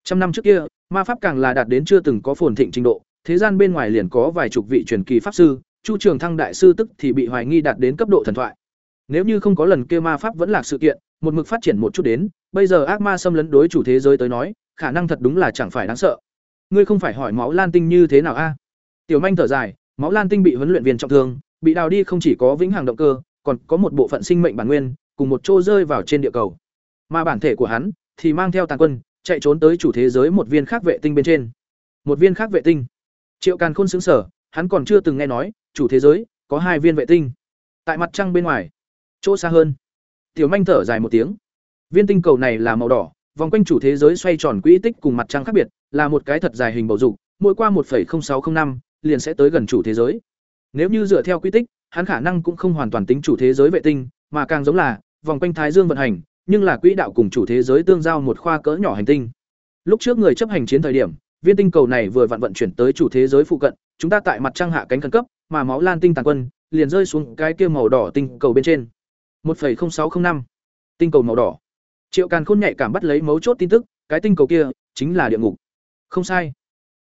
Trăm năm trước kia, ma pháp càng là đạt đến chưa từng có phồn thịnh trình độ, thế gian bên ngoài liền có vài chục vị truyền kỳ pháp sư, Chu Trường Thăng đại sư tức thì bị hoài nghi đạt đến cấp độ thần thoại. Nếu như không có lần kia ma pháp vẫn là sự kiện, một mực phát triển một chút đến, bây giờ ác ma xâm lấn đối chủ thế giới tới nói, khả năng thật đúng là chẳng phải đáng sợ. Ngươi không phải hỏi máu Lan Tinh như thế nào a? Tiểu Manh thở dài, máu Lan Tinh bị huấn luyện viên trọng thương, bị đào đi không chỉ có vĩnh hằng động cơ, còn có một bộ phận sinh mệnh bản nguyên, cùng một chỗ rơi vào trên địa cầu. Mà bản thể của hắn thì mang theo tàn quân, chạy trốn tới chủ thế giới một viên khác vệ tinh bên trên. Một viên khác vệ tinh. Triệu Càn Khôn sững sở, hắn còn chưa từng nghe nói, chủ thế giới có hai viên vệ tinh. Tại mặt trăng bên ngoài, chỗ xa hơn. Tiểu Manh thở dài một tiếng. Viên tinh cầu này là màu đỏ, vòng quanh chủ thế giới xoay tròn quỹ tích cùng mặt trăng khác biệt, là một cái thật dài hình bầu dục, mỗi qua 1.0605 liền sẽ tới gần chủ thế giới. Nếu như dựa theo quy tích, hắn khả năng cũng không hoàn toàn tính chủ thế giới vệ tinh, mà càng giống là vòng quanh Thái Dương vận hành, nhưng là quỹ đạo cùng chủ thế giới tương giao một khoa cỡ nhỏ hành tinh. Lúc trước người chấp hành chiến thời điểm, viên tinh cầu này vừa vặn vận chuyển tới chủ thế giới phụ cận, chúng ta tại mặt trăng hạ cánh khẩn cấp, mà máu lan tinh tàn quân liền rơi xuống cái kia màu đỏ tinh cầu bên trên. 1.0605. Tinh cầu màu đỏ. Triệu Càn Khôn nhạy cảm bắt lấy mấu chốt tin tức, cái tinh cầu kia chính là địa ngục. Không sai.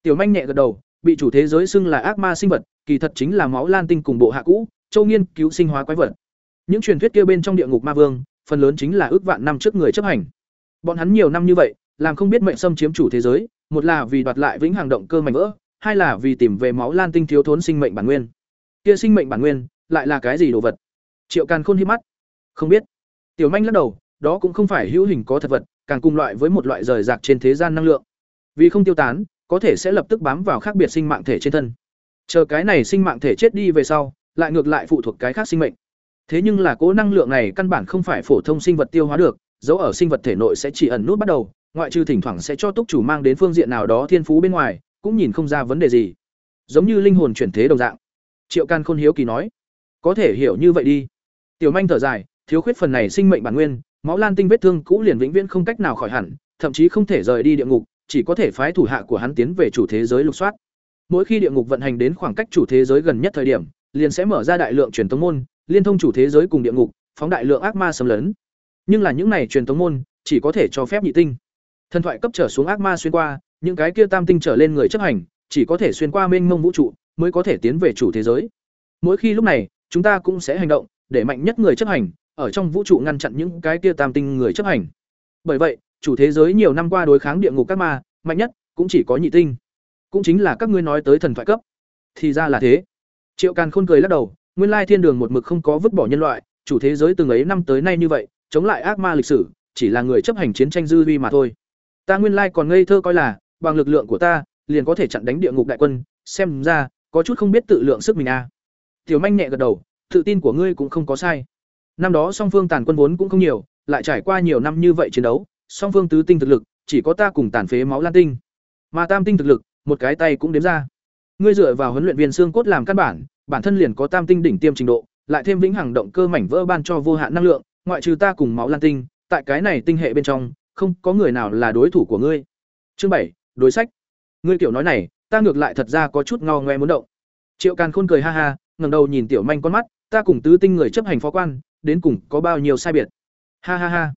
Tiểu Manh nhẹ gật đầu, bị chủ thế giới xưng là ác ma sinh vật, kỳ thật chính là máu lan tinh cùng bộ hạ cũ, châu nghiên cứu sinh hóa quái vật. Những truyền thuyết kia bên trong địa ngục ma vương, phần lớn chính là ước vạn năm trước người chấp hành. Bọn hắn nhiều năm như vậy, làm không biết mệnh xâm chiếm chủ thế giới, một là vì đoạt lại vĩnh hằng động cơ mảnh vỡ, hai là vì tìm về máu lan tinh thiếu thốn sinh mệnh bản nguyên. Kia sinh mệnh bản nguyên, lại là cái gì đồ vật? Triệu Càn Khôn hí mắt. Không biết. Tiểu Manh lắc đầu, đó cũng không phải hữu hình có thật vật, càng cùng loại với một loại rời rạc trên thế gian năng lượng. Vì không tiêu tán, có thể sẽ lập tức bám vào khác biệt sinh mạng thể trên thân. Chờ cái này sinh mạng thể chết đi về sau, lại ngược lại phụ thuộc cái khác sinh mệnh. Thế nhưng là cố năng lượng này căn bản không phải phổ thông sinh vật tiêu hóa được, dấu ở sinh vật thể nội sẽ chỉ ẩn nút bắt đầu, ngoại trừ thỉnh thoảng sẽ cho túc chủ mang đến phương diện nào đó thiên phú bên ngoài, cũng nhìn không ra vấn đề gì. Giống như linh hồn chuyển thế đồng dạng. Triệu Can Khôn hiếu kỳ nói, có thể hiểu như vậy đi. Tiểu Manh thở dài, thiếu khuyết phần này sinh mệnh bản nguyên, máu lan tinh vết thương cũ liền vĩnh viễn không cách nào khỏi hẳn, thậm chí không thể rời đi địa ngục, chỉ có thể phái thủ hạ của hắn tiến về chủ thế giới lục soát. Mỗi khi địa ngục vận hành đến khoảng cách chủ thế giới gần nhất thời điểm, liền sẽ mở ra đại lượng truyền tống môn, liên thông chủ thế giới cùng địa ngục, phóng đại lượng ác ma xâm lấn. Nhưng là những này truyền thống môn chỉ có thể cho phép nhị tinh. Thần thoại cấp trở xuống ác ma xuyên qua, những cái kia tam tinh trở lên người chấp hành, chỉ có thể xuyên qua mênh mông vũ trụ, mới có thể tiến về chủ thế giới. Mỗi khi lúc này, chúng ta cũng sẽ hành động, để mạnh nhất người chấp hành, ở trong vũ trụ ngăn chặn những cái kia tam tinh người chấp hành. Bởi vậy, chủ thế giới nhiều năm qua đối kháng địa ngục các ma, mạnh nhất cũng chỉ có nhị tinh. Cũng chính là các ngươi nói tới thần thoại cấp. Thì ra là thế. Triệu Càn Khôn cười lắc đầu, nguyên lai thiên đường một mực không có vứt bỏ nhân loại, chủ thế giới từng ấy năm tới nay như vậy, chống lại ác ma lịch sử, chỉ là người chấp hành chiến tranh dư vi mà thôi. Ta nguyên lai còn ngây thơ coi là, bằng lực lượng của ta, liền có thể chặn đánh địa ngục đại quân, xem ra, có chút không biết tự lượng sức mình a. À. Tiểu Manh nhẹ gật đầu, tự tin của ngươi cũng không có sai. Năm đó song phương tàn quân vốn cũng không nhiều, lại trải qua nhiều năm như vậy chiến đấu, song phương tứ tinh thực lực, chỉ có ta cùng tàn phế máu lan tinh. Mà tam tinh thực lực, một cái tay cũng đếm ra. Ngươi dựa vào huấn luyện viên xương cốt làm căn bản, bản thân liền có tam tinh đỉnh tiêm trình độ, lại thêm vĩnh hằng động cơ mảnh vỡ ban cho vô hạn năng lượng, ngoại trừ ta cùng máu lan tinh, tại cái này tinh hệ bên trong, không có người nào là đối thủ của ngươi. Chương bảy, đối sách. Ngươi tiểu nói này, ta ngược lại thật ra có chút ngao ngoe muốn động. Triệu Càn Khôn cười ha ha, ngẩng đầu nhìn Tiểu Manh con mắt, ta cùng tứ tinh người chấp hành phó quan, đến cùng có bao nhiêu sai biệt. Ha ha ha.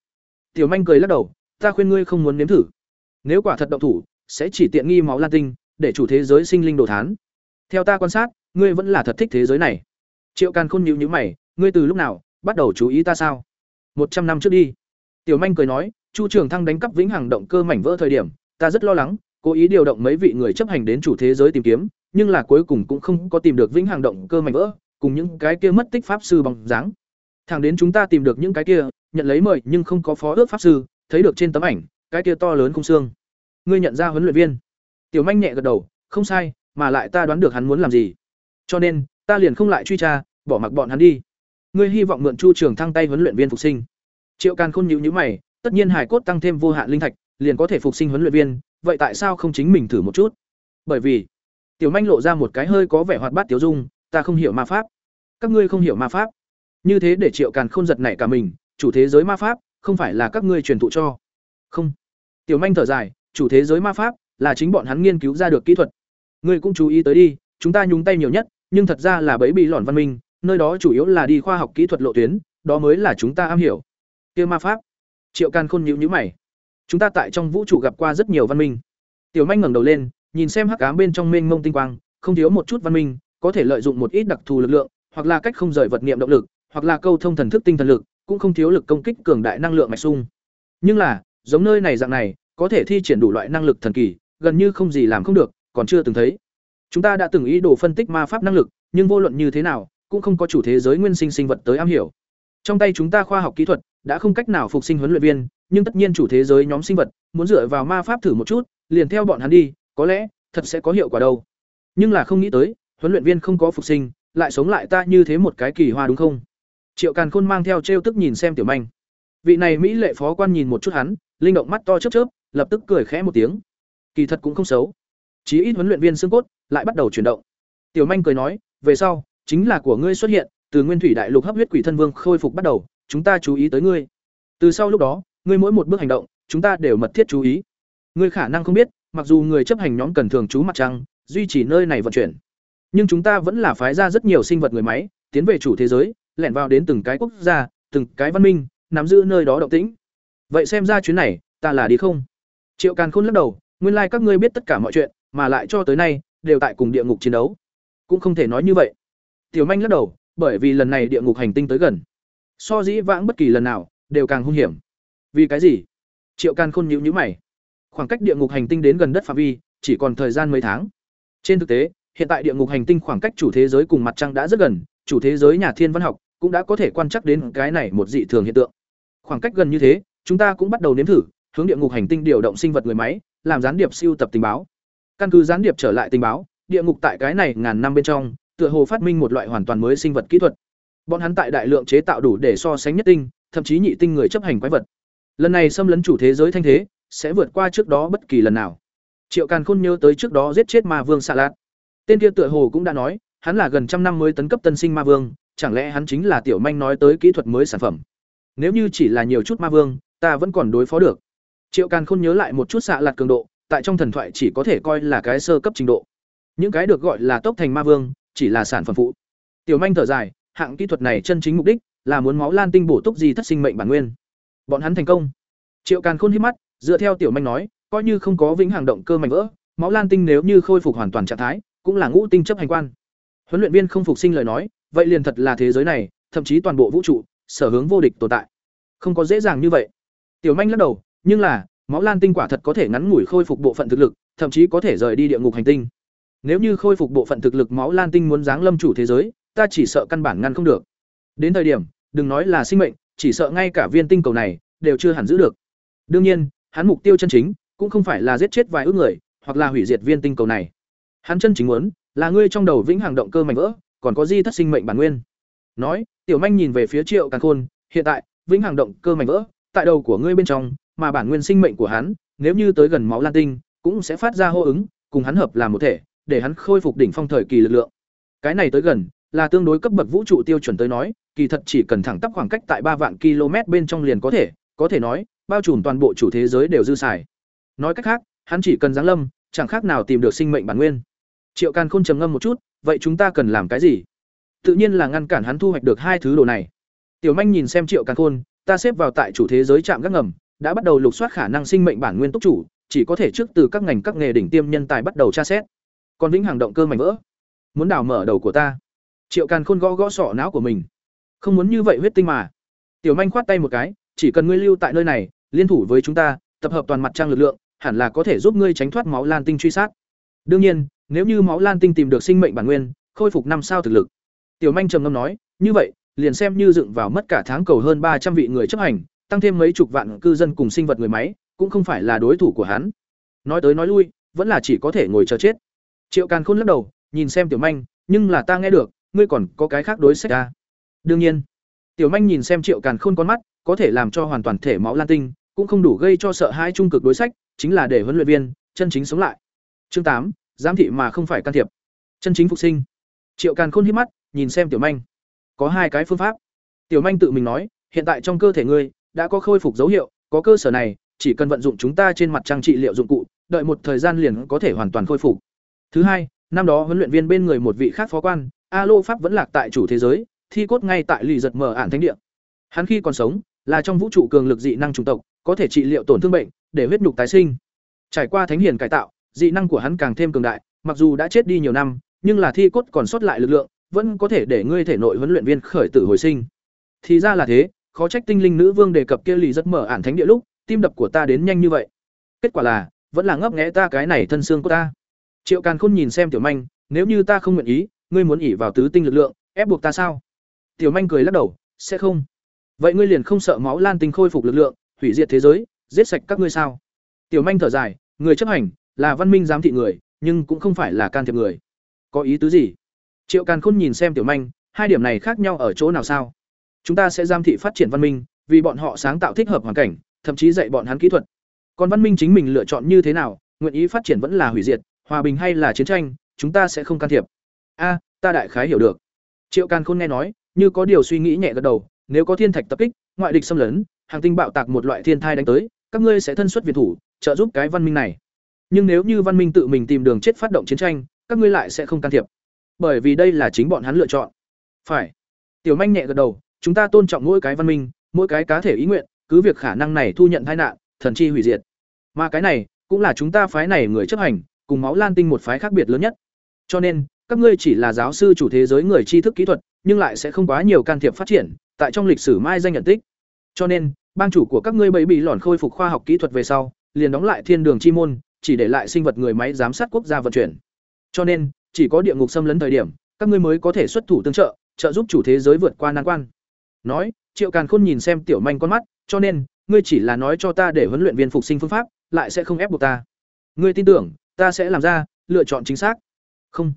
Tiểu Manh cười lắc đầu, ta khuyên ngươi không muốn nếm thử. Nếu quả thật động thủ, sẽ chỉ tiện nghi máu lan tinh, để chủ thế giới sinh linh đồ thán. Theo ta quan sát, ngươi vẫn là thật thích thế giới này. Triệu Càn Khôn nhíu nhíu mày, ngươi từ lúc nào bắt đầu chú ý ta sao? Một trăm năm trước đi. Tiểu Manh cười nói, Chu Trường Thăng đánh cắp vĩnh hằng động cơ mảnh vỡ thời điểm, ta rất lo lắng, cố ý điều động mấy vị người chấp hành đến chủ thế giới tìm kiếm, nhưng là cuối cùng cũng không có tìm được vĩnh hằng động cơ mảnh vỡ, cùng những cái kia mất tích pháp sư bằng dáng. Thẳng đến chúng ta tìm được những cái kia, nhận lấy mời nhưng không có phó ước pháp sư, thấy được trên tấm ảnh, cái kia to lớn cung xương. Ngươi nhận ra huấn luyện viên? Tiểu Manh nhẹ gật đầu, không sai, mà lại ta đoán được hắn muốn làm gì cho nên, ta liền không lại truy tra, bỏ mặc bọn hắn đi. Ngươi hy vọng mượn chu trường thăng tay huấn luyện viên phục sinh. Triệu càn khôn nhữ nhữ mày, tất nhiên hải cốt tăng thêm vô hạn linh thạch, liền có thể phục sinh huấn luyện viên, vậy tại sao không chính mình thử một chút? Bởi vì, tiểu manh lộ ra một cái hơi có vẻ hoạt bát tiểu dung, ta không hiểu ma pháp. Các ngươi không hiểu ma pháp. Như thế để triệu càn khôn giật nảy cả mình, chủ thế giới ma pháp, không phải là các ngươi truyền thụ cho. Không. Tiểu manh thở dài, chủ thế giới ma pháp là chính bọn hắn nghiên cứu ra được kỹ thuật. Ngươi cũng chú ý tới đi, chúng ta nhúng tay nhiều nhất nhưng thật ra là bẫy bị lòn văn minh, nơi đó chủ yếu là đi khoa học kỹ thuật lộ tuyến, đó mới là chúng ta am hiểu. Kia ma pháp. Triệu can khôn nhíu nhíu mày. Chúng ta tại trong vũ trụ gặp qua rất nhiều văn minh. Tiểu manh ngẩng đầu lên, nhìn xem hắc ám bên trong mênh mông tinh quang, không thiếu một chút văn minh, có thể lợi dụng một ít đặc thù lực lượng, hoặc là cách không rời vật niệm động lực, hoặc là câu thông thần thức tinh thần lực, cũng không thiếu lực công kích cường đại năng lượng mạch sung nhưng là, giống nơi này dạng này, có thể thi triển đủ loại năng lực thần kỳ, gần như không gì làm không được, còn chưa từng thấy chúng ta đã từng ý đồ phân tích ma pháp năng lực, nhưng vô luận như thế nào, cũng không có chủ thế giới nguyên sinh sinh vật tới am hiểu. Trong tay chúng ta khoa học kỹ thuật đã không cách nào phục sinh huấn luyện viên, nhưng tất nhiên chủ thế giới nhóm sinh vật muốn dựa vào ma pháp thử một chút, liền theo bọn hắn đi, có lẽ thật sẽ có hiệu quả đâu. Nhưng là không nghĩ tới, huấn luyện viên không có phục sinh, lại sống lại ta như thế một cái kỳ hoa đúng không? Triệu càn khôn mang theo t r e o tức nhìn xem tiểu manh. Vị này mỹ lệ phó quan nhìn một chút hắn, linh động mắt to chớp chớp, lập tức cười khẽ một tiếng. Kỳ thật cũng không xấu. Chí ít huấn luyện viên xương cốt lại bắt đầu chuyển động. Tiểu manh cười nói, về sau, chính là của ngươi xuất hiện, từ nguyên thủy đại lục hấp huyết quỷ thân vương khôi phục bắt đầu, chúng ta chú ý tới ngươi. Từ sau lúc đó, ngươi mỗi một bước hành động, chúng ta đều mật thiết chú ý. Ngươi khả năng không biết, mặc dù người chấp hành nhóm cần thường trú mặt trăng, duy trì nơi này vận chuyển. Nhưng chúng ta vẫn là phái ra rất nhiều sinh vật người máy, tiến về chủ thế giới, lẻn vào đến từng cái quốc gia, từng cái văn minh, nắm giữ nơi đó động tĩnh. Vậy xem ra chuyến này, ta là đi không? Triệu càn khôn lắc đầu, nguyên lai các ngươi biết tất cả mọi chuyện, mà lại cho tới nay đều tại cùng địa ngục chiến đấu. Cũng không thể nói như vậy. Tiểu manh lắc đầu, bởi vì lần này địa ngục hành tinh tới gần, so dĩ vãng bất kỳ lần nào đều càng hung hiểm. Vì cái gì? Triệu càn khôn nhíu nhữ mày. Khoảng cách địa ngục hành tinh đến gần đất phạm vi, chỉ còn thời gian mấy tháng. Trên thực tế, hiện tại địa ngục hành tinh khoảng cách chủ thế giới cùng mặt trăng đã rất gần, chủ thế giới nhà thiên văn học cũng đã có thể quan trắc đến cái này một dị thường hiện tượng. Khoảng cách gần như thế, chúng ta cũng bắt đầu nếm thử hướng địa ngục hành tinh điều động sinh vật người máy, làm gián điệp siêu tập tình báo căn cứ gián điệp trở lại tình báo, địa ngục tại cái này ngàn năm bên trong, tựa hồ phát minh một loại hoàn toàn mới sinh vật kỹ thuật. Bọn hắn tại đại lượng chế tạo đủ để so sánh nhất tinh, thậm chí nhị tinh người chấp hành quái vật. Lần này xâm lấn chủ thế giới thanh thế, sẽ vượt qua trước đó bất kỳ lần nào. Triệu càn khôn nhớ tới trước đó giết chết ma vương xạ lạt tên kia tựa hồ cũng đã nói, hắn là gần trăm năm mới tấn cấp tân sinh ma vương, chẳng lẽ hắn chính là tiểu manh nói tới kỹ thuật mới sản phẩm? Nếu như chỉ là nhiều chút ma vương, ta vẫn còn đối phó được. Triệu càn khôn nhớ lại một chút xạ lạt cường độ tại trong thần thoại chỉ có thể coi là cái sơ cấp trình độ. Những cái được gọi là tốc thành ma vương, chỉ là sản phẩm phụ. Tiểu manh thở dài, hạng kỹ thuật này chân chính mục đích là muốn máu lan tinh bổ túc gì thất sinh mệnh bản nguyên. Bọn hắn thành công. Triệu càn khôn hít mắt, dựa theo tiểu manh nói, coi như không có vĩnh hằng động cơ mạnh vỡ, máu lan tinh nếu như khôi phục hoàn toàn trạng thái, cũng là ngũ tinh chấp hành quan. Huấn luyện viên không phục sinh lời nói, vậy liền thật là thế giới này, thậm chí toàn bộ vũ trụ, sở hướng vô địch tồn tại. Không có dễ dàng như vậy. Tiểu manh lắc đầu, nhưng là máu lan tinh quả thật có thể ngắn ngủi khôi phục bộ phận thực lực, thậm chí có thể rời đi địa ngục hành tinh. Nếu như khôi phục bộ phận thực lực máu lan tinh muốn giáng lâm chủ thế giới, ta chỉ sợ căn bản ngăn không được. Đến thời điểm, đừng nói là sinh mệnh, chỉ sợ ngay cả viên tinh cầu này đều chưa hẳn giữ được. Đương nhiên, hắn mục tiêu chân chính cũng không phải là giết chết vài ước người, hoặc là hủy diệt viên tinh cầu này. Hắn chân chính muốn là ngươi trong đầu vĩnh hằng động cơ mạnh vỡ, còn có di thất sinh mệnh bản nguyên. Nói, tiểu manh nhìn về phía triệu càng khôn, hiện tại, vĩnh hằng động cơ mạnh vỡ tại đầu của ngươi bên trong mà bản nguyên sinh mệnh của hắn, nếu như tới gần máu lan tinh, cũng sẽ phát ra hô ứng, cùng hắn hợp làm một thể, để hắn khôi phục đỉnh phong thời kỳ lực lượng. Cái này tới gần, là tương đối cấp bậc vũ trụ tiêu chuẩn tới nói, kỳ thật chỉ cần thẳng tắp khoảng cách tại ba vạn km bên trong liền có thể có thể nói, bao trùm toàn bộ chủ thế giới đều dư xài. Nói cách khác, hắn chỉ cần giáng lâm, chẳng khác nào tìm được sinh mệnh bản nguyên. Triệu càn khôn trầm ngâm một chút, vậy chúng ta cần làm cái gì? Tự nhiên là ngăn cản hắn thu hoạch được hai thứ đồ này. Tiểu manh nhìn xem triệu càn khôn, ta xếp vào tại chủ thế giới trạm gác ngầm đã bắt đầu lục soát khả năng sinh mệnh bản nguyên túc chủ, chỉ có thể trước từ các ngành các nghề đỉnh tiêm nhân tài bắt đầu tra xét. Còn vĩnh hằng động cơ mảnh vỡ. Muốn đào mở đầu của ta. Triệu càn khôn gõ gõ sọ não của mình. Không muốn như vậy huyết tinh mà. Tiểu manh khoát tay một cái, chỉ cần ngươi lưu tại nơi này, liên thủ với chúng ta, tập hợp toàn mặt trang lực lượng, hẳn là có thể giúp ngươi tránh thoát máu lan tinh truy sát. Đương nhiên, nếu như máu lan tinh tìm được sinh mệnh bản nguyên, khôi phục năm sao thực lực. Tiểu manh trầm ngâm nói, như vậy, liền xem như dựng vào mất cả tháng cầu hơn ba trăm vị người chấp hành tăng thêm mấy chục vạn cư dân cùng sinh vật người máy, cũng không phải là đối thủ của hắn. Nói tới nói lui, vẫn là chỉ có thể ngồi chờ chết. Triệu càn khôn lắc đầu, nhìn xem tiểu manh, nhưng là ta nghe được, ngươi còn có cái khác đối sách ta đương nhiên. Tiểu manh nhìn xem triệu càn khôn con mắt, có thể làm cho hoàn toàn thể máu lan tinh, cũng không đủ gây cho sợ hãi trung cực đối sách, chính là để huấn luyện viên chân chính sống lại. Chương tám, giám thị mà không phải can thiệp. Chân chính phục sinh. Triệu càn khôn híp mắt, nhìn xem tiểu manh. Có hai cái phương pháp. Tiểu manh tự mình nói, hiện tại trong cơ thể ngươi đã có khôi phục dấu hiệu, có cơ sở này, chỉ cần vận dụng chúng ta trên mặt trang trị liệu dụng cụ, đợi một thời gian liền có thể hoàn toàn khôi phục. Thứ hai, năm đó huấn luyện viên bên người một vị khác phó quan a lô pháp vẫn lạc tại chủ thế giới, thi cốt ngay tại lì giật mở ản thánh địa. Hắn khi còn sống, là trong vũ trụ cường lực dị năng chủng tộc, có thể trị liệu tổn thương bệnh, để huyết nhục tái sinh. Trải qua thánh hiền cải tạo, dị năng của hắn càng thêm cường đại, mặc dù đã chết đi nhiều năm, nhưng là thi cốt còn sót lại lực lượng, vẫn có thể để ngươi thể nội huấn luyện viên khởi tử hồi sinh. Thì ra là thế khó trách tinh linh nữ vương đề cập kia lì rất mở ản thánh địa lúc, tim đập của ta đến nhanh như vậy. Kết quả là, vẫn là ngấp nghẽ ta cái này thân xương của ta. Triệu càn khôn nhìn xem tiểu manh, nếu như ta không nguyện ý, ngươi muốn ỉ vào tứ tinh lực lượng, ép buộc ta sao? Tiểu manh cười lắc đầu, sẽ không. Vậy ngươi liền không sợ máu lan tinh khôi phục lực lượng, hủy diệt thế giới, giết sạch các ngươi sao? Tiểu manh thở dài, người chấp hành, là văn minh giám thị người, nhưng cũng không phải là can thiệp người. Có ý tứ gì? Triệu càn khôn nhìn xem tiểu manh, hai điểm này khác nhau ở chỗ nào sao? Chúng ta sẽ giam thị phát triển văn minh, vì bọn họ sáng tạo thích hợp hoàn cảnh, thậm chí dạy bọn hắn kỹ thuật. Còn văn minh chính mình lựa chọn như thế nào, nguyện ý phát triển vẫn là hủy diệt, hòa bình hay là chiến tranh, chúng ta sẽ không can thiệp. A, ta đại khái hiểu được. Triệu càn khôn nghe nói, như có điều suy nghĩ nhẹ gật đầu, nếu có thiên thạch tập kích, ngoại địch xâm lấn, hàng tinh bạo tạc một loại thiên thai đánh tới, các ngươi sẽ thân xuất việt thủ, trợ giúp cái văn minh này. Nhưng nếu như văn minh tự mình tìm đường chết phát động chiến tranh, các ngươi lại sẽ không can thiệp. Bởi vì đây là chính bọn hắn lựa chọn. Phải. Tiểu manh nhẹ gật đầu chúng ta tôn trọng mỗi cái văn minh, mỗi cái cá thể ý nguyện, cứ việc khả năng này thu nhận tai nạn, thần chi hủy diệt. Mà cái này, cũng là chúng ta phái này người chấp hành, cùng máu lan tinh một phái khác biệt lớn nhất. Cho nên, các ngươi chỉ là giáo sư chủ thế giới người tri thức kỹ thuật, nhưng lại sẽ không quá nhiều can thiệp phát triển, tại trong lịch sử mai danh nhận tích. Cho nên, bang chủ của các ngươi bẫy bị lòn khôi phục khoa học kỹ thuật về sau, liền đóng lại thiên đường chi môn, chỉ để lại sinh vật người máy giám sát quốc gia vận chuyển. Cho nên, chỉ có địa ngục xâm lấn thời điểm, các ngươi mới có thể xuất thủ tương trợ trợ giúp chủ thế giới vượt qua nan quan nói, triệu càn khôn nhìn xem tiểu manh con mắt, cho nên, ngươi chỉ là nói cho ta để huấn luyện viên phục sinh phương pháp, lại sẽ không ép buộc ta. Ngươi tin tưởng, ta sẽ làm ra, lựa chọn chính xác. Không.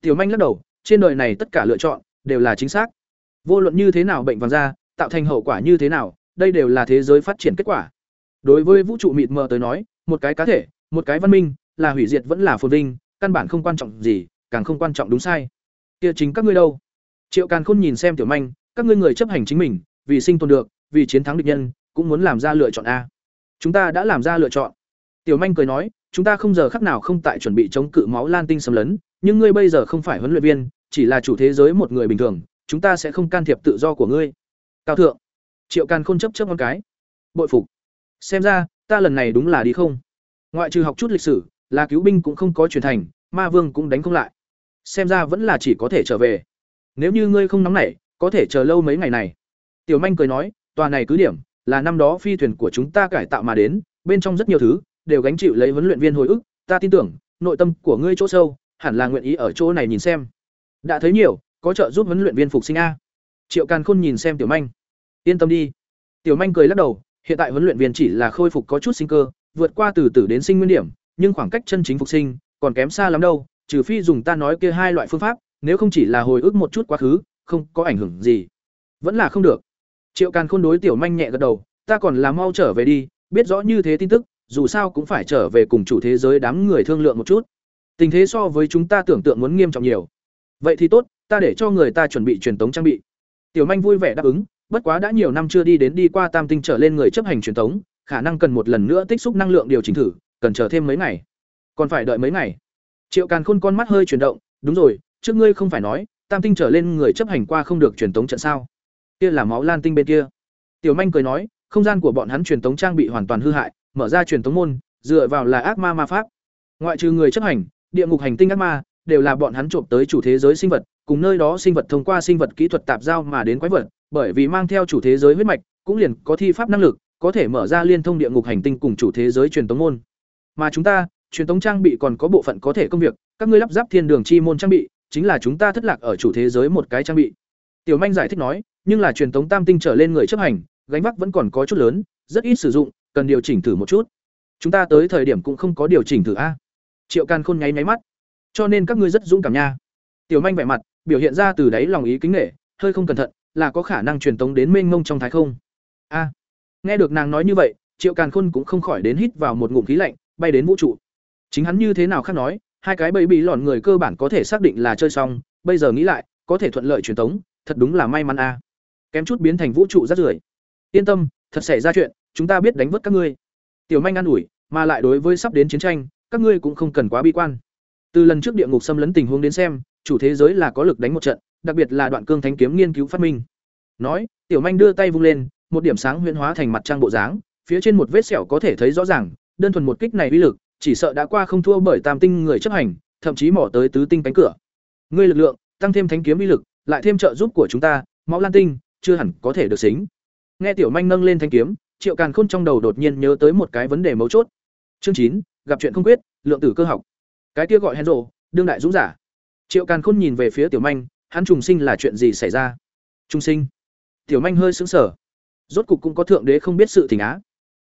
Tiểu manh lắc đầu, trên đời này tất cả lựa chọn, đều là chính xác. Vô luận như thế nào bệnh vàng da, tạo thành hậu quả như thế nào, đây đều là thế giới phát triển kết quả. Đối với vũ trụ mịt mờ tới nói, một cái cá thể, một cái văn minh, là hủy diệt vẫn là phồn vinh, căn bản không quan trọng gì, càng không quan trọng đúng sai. Kia chính các ngươi đâu? Triệu càn khôn nhìn xem tiểu manh các ngươi người chấp hành chính mình, vì sinh tồn được, vì chiến thắng địch nhân, cũng muốn làm ra lựa chọn a. Chúng ta đã làm ra lựa chọn. Tiểu manh cười nói, chúng ta không giờ khắc nào không tại chuẩn bị chống cự máu lan tinh xâm lấn, nhưng ngươi bây giờ không phải huấn luyện viên, chỉ là chủ thế giới một người bình thường, chúng ta sẽ không can thiệp tự do của ngươi. Cao thượng. Triệu càn khôn chấp chấp con cái. Bội phục. Xem ra, ta lần này đúng là đi không. Ngoại trừ học chút lịch sử, là cứu binh cũng không có truyền thành, ma vương cũng đánh không lại. Xem ra vẫn là chỉ có thể trở về. Nếu như ngươi không nóng nảy có thể chờ lâu mấy ngày này. Tiểu manh cười nói, tòa này cứ điểm, là năm đó phi thuyền của chúng ta cải tạo mà đến, bên trong rất nhiều thứ, đều gánh chịu lấy huấn luyện viên hồi ức, ta tin tưởng, nội tâm của ngươi chỗ sâu, hẳn là nguyện ý ở chỗ này nhìn xem. Đã thấy nhiều, có trợ giúp huấn luyện viên phục sinh a. Triệu càn khôn nhìn xem tiểu manh. Yên tâm đi. Tiểu manh cười lắc đầu, hiện tại huấn luyện viên chỉ là khôi phục có chút sinh cơ, vượt qua từ từ đến sinh nguyên điểm, nhưng khoảng cách chân chính phục sinh, còn kém xa lắm đâu, trừ phi dùng ta nói kia hai loại phương pháp, nếu không chỉ là hồi ức một chút quá khứ không có ảnh hưởng gì. Vẫn là không được. Triệu càn khôn đối tiểu manh nhẹ gật đầu, ta còn là mau trở về đi, biết rõ như thế tin tức, dù sao cũng phải trở về cùng chủ thế giới đám người thương lượng một chút. Tình thế so với chúng ta tưởng tượng muốn nghiêm trọng nhiều. Vậy thì tốt, ta để cho người ta chuẩn bị truyền tống trang bị. Tiểu manh vui vẻ đáp ứng, bất quá đã nhiều năm chưa đi đến đi qua tam tinh trở lên người chấp hành truyền tống, khả năng cần một lần nữa tích xúc năng lượng điều chỉnh thử, cần chờ thêm mấy ngày. Còn phải đợi mấy ngày. Triệu càn khôn con mắt hơi chuyển động, đúng rồi, trước ngươi không phải nói tam tinh trở lên người chấp hành qua không được truyền tống trận sao? Kia là máu lan tinh bên kia. Tiểu manh cười nói, không gian của bọn hắn truyền tống trang bị hoàn toàn hư hại, mở ra truyền tống môn, dựa vào là ác ma ma pháp. Ngoại trừ người chấp hành, địa ngục hành tinh ác ma, đều là bọn hắn trộm tới chủ thế giới sinh vật, cùng nơi đó sinh vật thông qua sinh vật kỹ thuật tạp giao mà đến quái vật, bởi vì mang theo chủ thế giới huyết mạch, cũng liền có thi pháp năng lực, có thể mở ra liên thông địa ngục hành tinh cùng chủ thế giới truyền tống môn. Mà chúng ta, truyền tống trang bị còn có bộ phận có thể công việc, các ngươi lắp ráp thiên đường chi môn trang bị chính là chúng ta thất lạc ở chủ thế giới một cái trang bị tiểu manh giải thích nói nhưng là truyền tống tam tinh trở lên người chấp hành gánh vác vẫn còn có chút lớn rất ít sử dụng cần điều chỉnh thử một chút chúng ta tới thời điểm cũng không có điều chỉnh thử a triệu càn khôn nháy nháy mắt cho nên các ngươi rất dũng cảm nha Tiểu Manh vẻ mặt, biểu hiện ra từ đáy lòng ý kính nể, hơi không cẩn thận, là có khả năng truyền tống đến mênh mông trong thái không. A. nghe được nàng nói như vậy, Triệu Càn Khôn cũng không khỏi đến hít vào một ngụm khí lạnh, bay đến vũ trụ. Chính hắn như thế nào khác nói, hai cái bẫy bị lọn người cơ bản có thể xác định là chơi xong, bây giờ nghĩ lại, có thể thuận lợi truyền tống, thật đúng là may mắn a. Kém chút biến thành vũ trụ rác rưởi. Yên tâm, thật xảy ra chuyện, chúng ta biết đánh vớt các ngươi. Tiểu Manh an ủi, mà lại đối với sắp đến chiến tranh, các ngươi cũng không cần quá bi quan. Từ lần trước địa ngục xâm lấn tình huống đến xem, chủ thế giới là có lực đánh một trận, đặc biệt là đoạn cương thánh kiếm nghiên cứu phát minh. Nói, Tiểu Manh đưa tay vung lên, một điểm sáng huyễn hóa thành mặt trăng bộ dáng, phía trên một vết sẹo có thể thấy rõ ràng, đơn thuần một kích này uy lực, chỉ sợ đã qua không thua bởi tam tinh người chấp hành, thậm chí mỏ tới tứ tinh cánh cửa. Ngươi lực lượng, tăng thêm thánh kiếm uy lực, lại thêm trợ giúp của chúng ta, máu lan tinh, chưa hẳn có thể được xính. Nghe Tiểu Manh nâng lên thanh kiếm, Triệu Càn Khôn trong đầu đột nhiên nhớ tới một cái vấn đề mấu chốt. Chương chín, gặp chuyện không quyết, lượng tử cơ học. Cái kia gọi Henzo, đương đại dũng giả. Triệu Càn Khôn nhìn về phía Tiểu Manh, hắn trùng sinh là chuyện gì xảy ra? Trùng sinh? Tiểu Manh hơi sững sờ. Rốt cục cũng có thượng đế không biết sự tình á.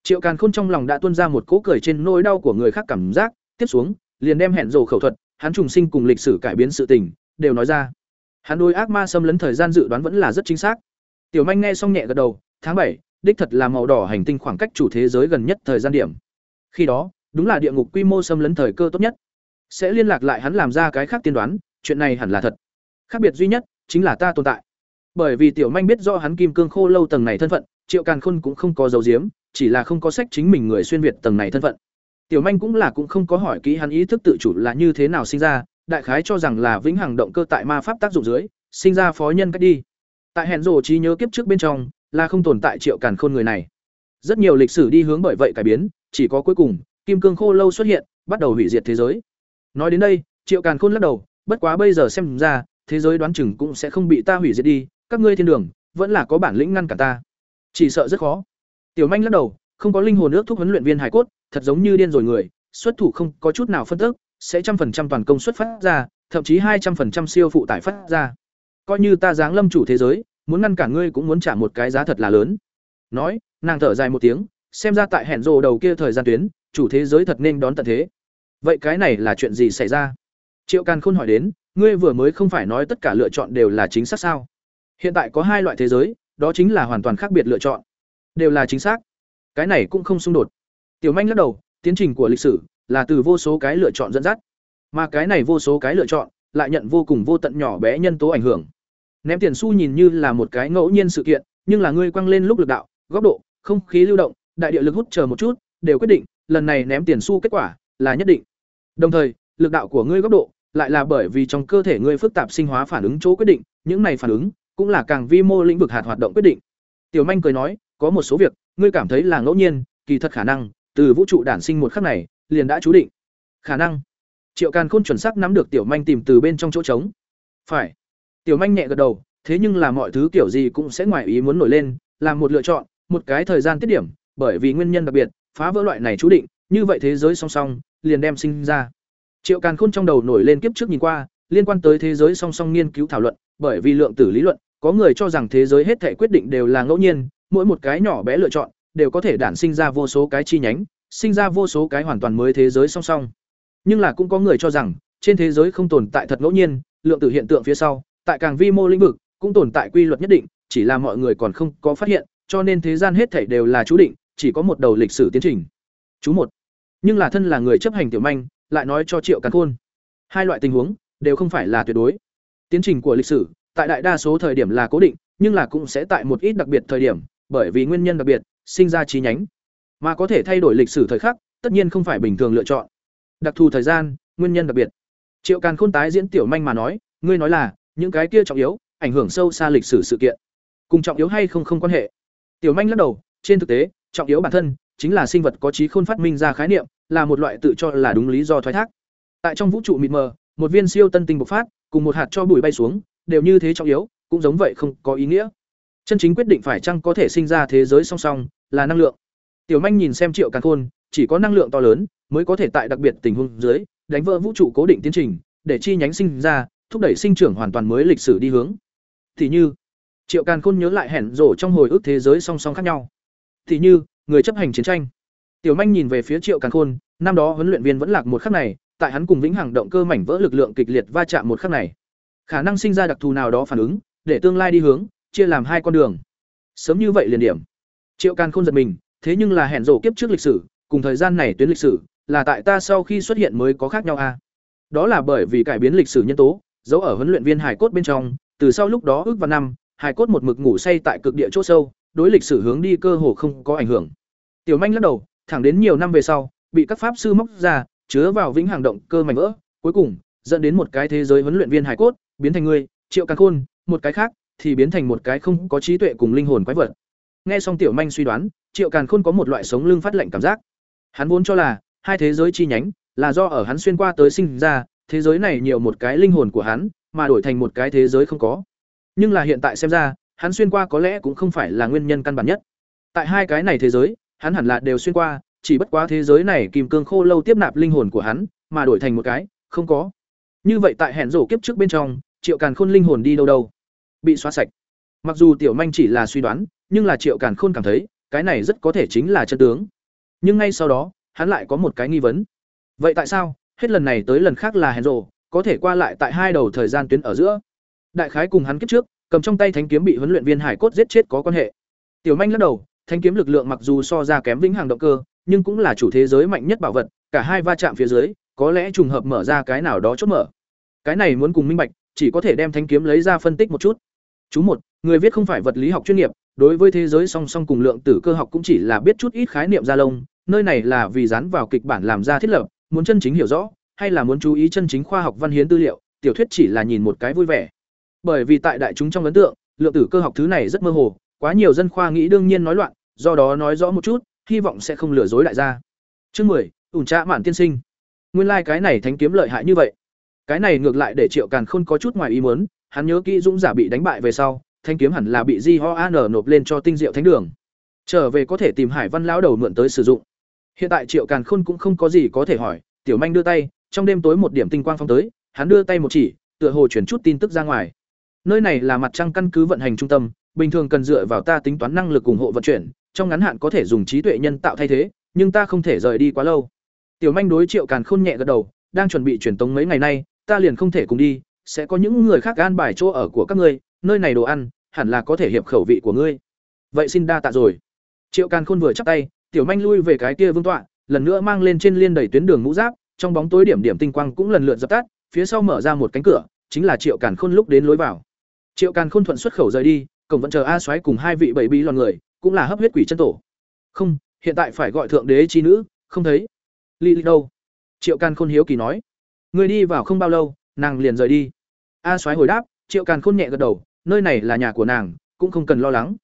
Triệu Càn Khôn trong lòng đã tuôn ra một cỗ cười trên nỗi đau của người khác cảm giác, tiếp xuống, liền đem hẹn rồ khẩu thuật, hắn trùng sinh cùng lịch sử cải biến sự tình, đều nói ra. Hắn đối ác ma xâm lấn thời gian dự đoán vẫn là rất chính xác. Tiểu Manh nghe xong nhẹ gật đầu, tháng bảy, đích thật là màu đỏ hành tinh khoảng cách chủ thế giới gần nhất thời gian điểm. Khi đó, đúng là địa ngục quy mô xâm lấn thời cơ tốt nhất. Sẽ liên lạc lại hắn làm ra cái khác tiên đoán, chuyện này hẳn là thật. Khác biệt duy nhất chính là ta tồn tại. Bởi vì Tiểu Manh biết rõ hắn kim cương khô lâu tầng này thân phận, Triệu Càn Khôn cũng không có dấu diếm, chỉ là không có sách chính mình người xuyên việt tầng này thân phận. Tiểu Manh cũng là cũng không có hỏi kỹ hắn ý thức tự chủ là như thế nào sinh ra, đại khái cho rằng là vĩnh hằng động cơ tại ma pháp tác dụng dưới, sinh ra phó nhân cách đi. Tại hẹn rồ trí nhớ kiếp trước bên trong, là không tồn tại Triệu Càn Khôn người này. Rất nhiều lịch sử đi hướng bởi vậy cải biến, chỉ có cuối cùng, Kim Cương Khô lâu xuất hiện, bắt đầu hủy diệt thế giới. Nói đến đây, Triệu Càn Khôn lắc đầu, bất quá bây giờ xem ra, thế giới đoán chừng cũng sẽ không bị ta hủy diệt đi, các ngươi thiên đường, vẫn là có bản lĩnh ngăn cản ta. Chỉ sợ rất khó. Tiểu Manh lắc đầu, không có linh hồn ước thúc huấn luyện viên hải cốt, thật giống như điên rồi người, xuất thủ không có chút nào phân tức, sẽ trăm phần trăm toàn công suất phát ra, thậm chí hai trăm phần trăm siêu phụ tải phát ra. Coi như ta giáng lâm chủ thế giới, muốn ngăn cản ngươi cũng muốn trả một cái giá thật là lớn. Nói, nàng thở dài một tiếng, xem ra tại hẹn rồ đầu kia thời gian tuyến, chủ thế giới thật nên đón tận thế. Vậy cái này là chuyện gì xảy ra? Triệu Càn Khôn hỏi đến, ngươi vừa mới không phải nói tất cả lựa chọn đều là chính xác sao? Hiện tại có hai loại thế giới, đó chính là hoàn toàn khác biệt lựa chọn. Đều là chính xác. Cái này cũng không xung đột. Tiểu Manh lắc đầu, tiến trình của lịch sử là từ vô số cái lựa chọn dẫn dắt. Mà cái này vô số cái lựa chọn lại nhận vô cùng vô tận nhỏ bé nhân tố ảnh hưởng. Ném tiền xu nhìn như là một cái ngẫu nhiên sự kiện, nhưng là ngươi quăng lên lúc lực đạo, góc độ, không khí lưu động, đại địa lực hút chờ một chút, đều quyết định, lần này ném tiền xu kết quả là nhất định. Đồng thời, lực đạo của ngươi góc độ lại là bởi vì trong cơ thể ngươi phức tạp sinh hóa phản ứng chỗ quyết định, những này phản ứng cũng là càng vi mô lĩnh vực hạt hoạt động quyết định. Tiểu Manh cười nói, có một số việc, ngươi cảm thấy là ngẫu nhiên, kỳ thật khả năng, từ vũ trụ đản sinh một khắc này, liền đã chú định. Khả năng. Triệu Càn Khôn chuẩn xác nắm được Tiểu Manh tìm từ bên trong chỗ trống. Phải. Tiểu Manh nhẹ gật đầu, thế nhưng là mọi thứ kiểu gì cũng sẽ ngoài ý muốn nổi lên, làm một lựa chọn, một cái thời gian tiết điểm, bởi vì nguyên nhân đặc biệt, phá vỡ loại này chú định, như vậy thế giới song song liền đem sinh ra. Triệu Càn Khôn trong đầu nổi lên kiếp trước nhìn qua, liên quan tới thế giới song song nghiên cứu thảo luận, bởi vì lượng tử lý luận, có người cho rằng thế giới hết thảy quyết định đều là ngẫu nhiên, mỗi một cái nhỏ bé lựa chọn đều có thể đản sinh ra vô số cái chi nhánh, sinh ra vô số cái hoàn toàn mới thế giới song song. Nhưng là cũng có người cho rằng, trên thế giới không tồn tại thật ngẫu nhiên, lượng tử hiện tượng phía sau, tại càng vi mô lĩnh vực, cũng tồn tại quy luật nhất định, chỉ là mọi người còn không có phát hiện, cho nên thế gian hết thảy đều là chú định, chỉ có một đầu lịch sử tiến trình. Chú một. Nhưng là thân là người chấp hành tiểu manh, lại nói cho Triệu Càn Khôn, hai loại tình huống đều không phải là tuyệt đối. Tiến trình của lịch sử, tại đại đa số thời điểm là cố định, nhưng là cũng sẽ tại một ít đặc biệt thời điểm, bởi vì nguyên nhân đặc biệt, sinh ra chi nhánh. Mà có thể thay đổi lịch sử thời khắc, tất nhiên không phải bình thường lựa chọn. Đặc thù thời gian, nguyên nhân đặc biệt. Triệu Càn Khôn tái diễn tiểu manh mà nói, ngươi nói là, những cái kia trọng yếu, ảnh hưởng sâu xa lịch sử sự kiện. Cùng trọng yếu hay không không quan hệ. Tiểu manh lắc đầu, trên thực tế, trọng yếu bản thân chính là sinh vật có trí khôn phát minh ra khái niệm, là một loại tự cho là đúng lý do thoái thác. Tại trong vũ trụ mịt mờ, một viên siêu tân tinh bộc phát, cùng một hạt cho bụi bay xuống, đều như thế trọng yếu, cũng giống vậy không có ý nghĩa. Chân chính quyết định phải chăng có thể sinh ra thế giới song song, là năng lượng. Tiểu Manh nhìn xem Triệu Càn Khôn, chỉ có năng lượng to lớn mới có thể tại đặc biệt tình huống dưới, đánh vỡ vũ trụ cố định tiến trình, để chi nhánh sinh ra, thúc đẩy sinh trưởng hoàn toàn mới lịch sử đi hướng. Thì như, Triệu Càn Khôn nhớ lại hẹn rổ trong hồi ức thế giới song song khác nhau. Thì như, người chấp hành chiến tranh. Tiểu Manh nhìn về phía Triệu Càn Khôn, năm đó huấn luyện viên vẫn lạc một khắc này, tại hắn cùng Vĩnh Hằng động cơ mảnh vỡ lực lượng kịch liệt va chạm một khắc này. khả năng sinh ra đặc thù nào đó phản ứng để tương lai đi hướng chia làm hai con đường. Sớm như vậy liền điểm. Triệu càn khôn giật mình, thế nhưng là hẹn rổ kiếp trước lịch sử, cùng thời gian này tuyến lịch sử, là tại ta sau khi xuất hiện mới có khác nhau a à? đó là bởi vì cải biến lịch sử nhân tố giấu ở huấn luyện viên hải cốt bên trong, từ sau lúc đó ước vào năm hải cốt một mực ngủ say tại cực địa chỗ sâu, đối lịch sử hướng đi cơ hồ không có ảnh hưởng. Tiểu manh lắc đầu, thẳng đến nhiều năm về sau, bị các pháp sư móc ra, chứa vào vĩnh hàng động cơ mảnh vỡ, cuối cùng, dẫn đến một cái thế giới huấn luyện viên hải cốt, biến thành người, triệu càn khôn, một cái khác thì biến thành một cái không có trí tuệ cùng linh hồn quái vật. Nghe xong tiểu manh suy đoán, triệu càn khôn có một loại sống lưng phát lạnh cảm giác. Hắn vốn cho là, hai thế giới chi nhánh là do ở hắn xuyên qua tới sinh ra, thế giới này nhiều một cái linh hồn của hắn, mà đổi thành một cái thế giới không có. Nhưng là hiện tại xem ra, hắn xuyên qua có lẽ cũng không phải là nguyên nhân căn bản nhất. Tại hai cái này thế giới, hắn hẳn là đều xuyên qua, chỉ bất quá thế giới này kim cương khô lâu tiếp nạp linh hồn của hắn, mà đổi thành một cái, không có. Như vậy tại hẹn rổ kiếp trước bên trong, triệu càn khôn linh hồn đi đâu đâu? Bị xóa sạch. Mặc dù tiểu manh chỉ là suy đoán, nhưng là triệu càn khôn cảm thấy, cái này rất có thể chính là chân tướng. Nhưng ngay sau đó, hắn lại có một cái nghi vấn. Vậy tại sao? Hết lần này tới lần khác là hèn rộ có thể qua lại tại hai đầu thời gian tuyến ở giữa. Đại khái cùng hắn kiếp trước, cầm trong tay thánh kiếm bị huấn luyện viên hải cốt giết chết có quan hệ. Tiểu manh lắc đầu, thánh kiếm lực lượng mặc dù so ra kém vĩnh hằng động cơ, nhưng cũng là chủ thế giới mạnh nhất bảo vật, cả hai va chạm phía dưới, có lẽ trùng hợp mở ra cái nào đó chốt mở. Cái này muốn cùng minh bạch, chỉ có thể đem thánh kiếm lấy ra phân tích một chút chú một, người viết không phải vật lý học chuyên nghiệp, đối với thế giới song song cùng lượng tử cơ học cũng chỉ là biết chút ít khái niệm ra lông, nơi này là vì dán vào kịch bản làm ra thiết lập, muốn chân chính hiểu rõ, hay là muốn chú ý chân chính khoa học văn hiến tư liệu, tiểu thuyết chỉ là nhìn một cái vui vẻ. Bởi vì tại đại chúng trong ấn tượng, lượng tử cơ học thứ này rất mơ hồ, quá nhiều dân khoa nghĩ đương nhiên nói loạn, do đó nói rõ một chút, hy vọng sẽ không lừa dối đại gia chương mười, ủn trạ mạn tiên sinh. Nguyên lai cái này thánh kiếm lợi hại như vậy. Cái này ngược lại để triệu càn khôn có chút ngoài ý muốn hắn nhớ kỹ dũng giả bị đánh bại về sau, thanh kiếm hẳn là bị di ho an nộp lên cho tinh diệu thánh đường. Trở về có thể tìm hải văn lão đầu mượn tới sử dụng. Hiện tại triệu càn khôn cũng không có gì có thể hỏi, tiểu manh đưa tay, trong đêm tối một điểm tinh quang phong tới, hắn đưa tay một chỉ, tựa hồ chuyển chút tin tức ra ngoài. Nơi này là mặt trăng căn cứ vận hành trung tâm, bình thường cần dựa vào ta tính toán năng lực ủng hộ vận chuyển, trong ngắn hạn có thể dùng trí tuệ nhân tạo thay thế, nhưng ta không thể rời đi quá lâu. Tiểu manh đối triệu càn khôn nhẹ gật đầu, đang chuẩn bị truyền tống mấy ngày nay, ta liền không thể cùng đi sẽ có những người khác an bài chỗ ở của các ngươi, nơi này đồ ăn, hẳn là có thể hiệp khẩu vị của ngươi. Vậy xin đa tạ rồi. Triệu càn khôn vừa chắp tay, tiểu manh lui về cái kia vương tọa, lần nữa mang lên trên liên đầy tuyến đường mũ giáp, trong bóng tối điểm điểm tinh quang cũng lần lượt dập tắt, phía sau mở ra một cánh cửa, chính là triệu càn khôn lúc đến lối vào. Triệu càn khôn thuận xuất khẩu rời đi, cổng vẫn chờ a xoáy cùng hai vị bảy bí lòn người, cũng là hấp huyết quỷ chân tổ. Không, hiện tại phải gọi thượng đế chi nữ, không thấy. Ly ly đâu? Triệu càn khôn hiếu kỳ nói. Người đi vào không bao lâu, nàng liền rời đi a soái hồi đáp, triệu càn khôn nhẹ gật đầu, nơi này là nhà của nàng, cũng không cần lo lắng.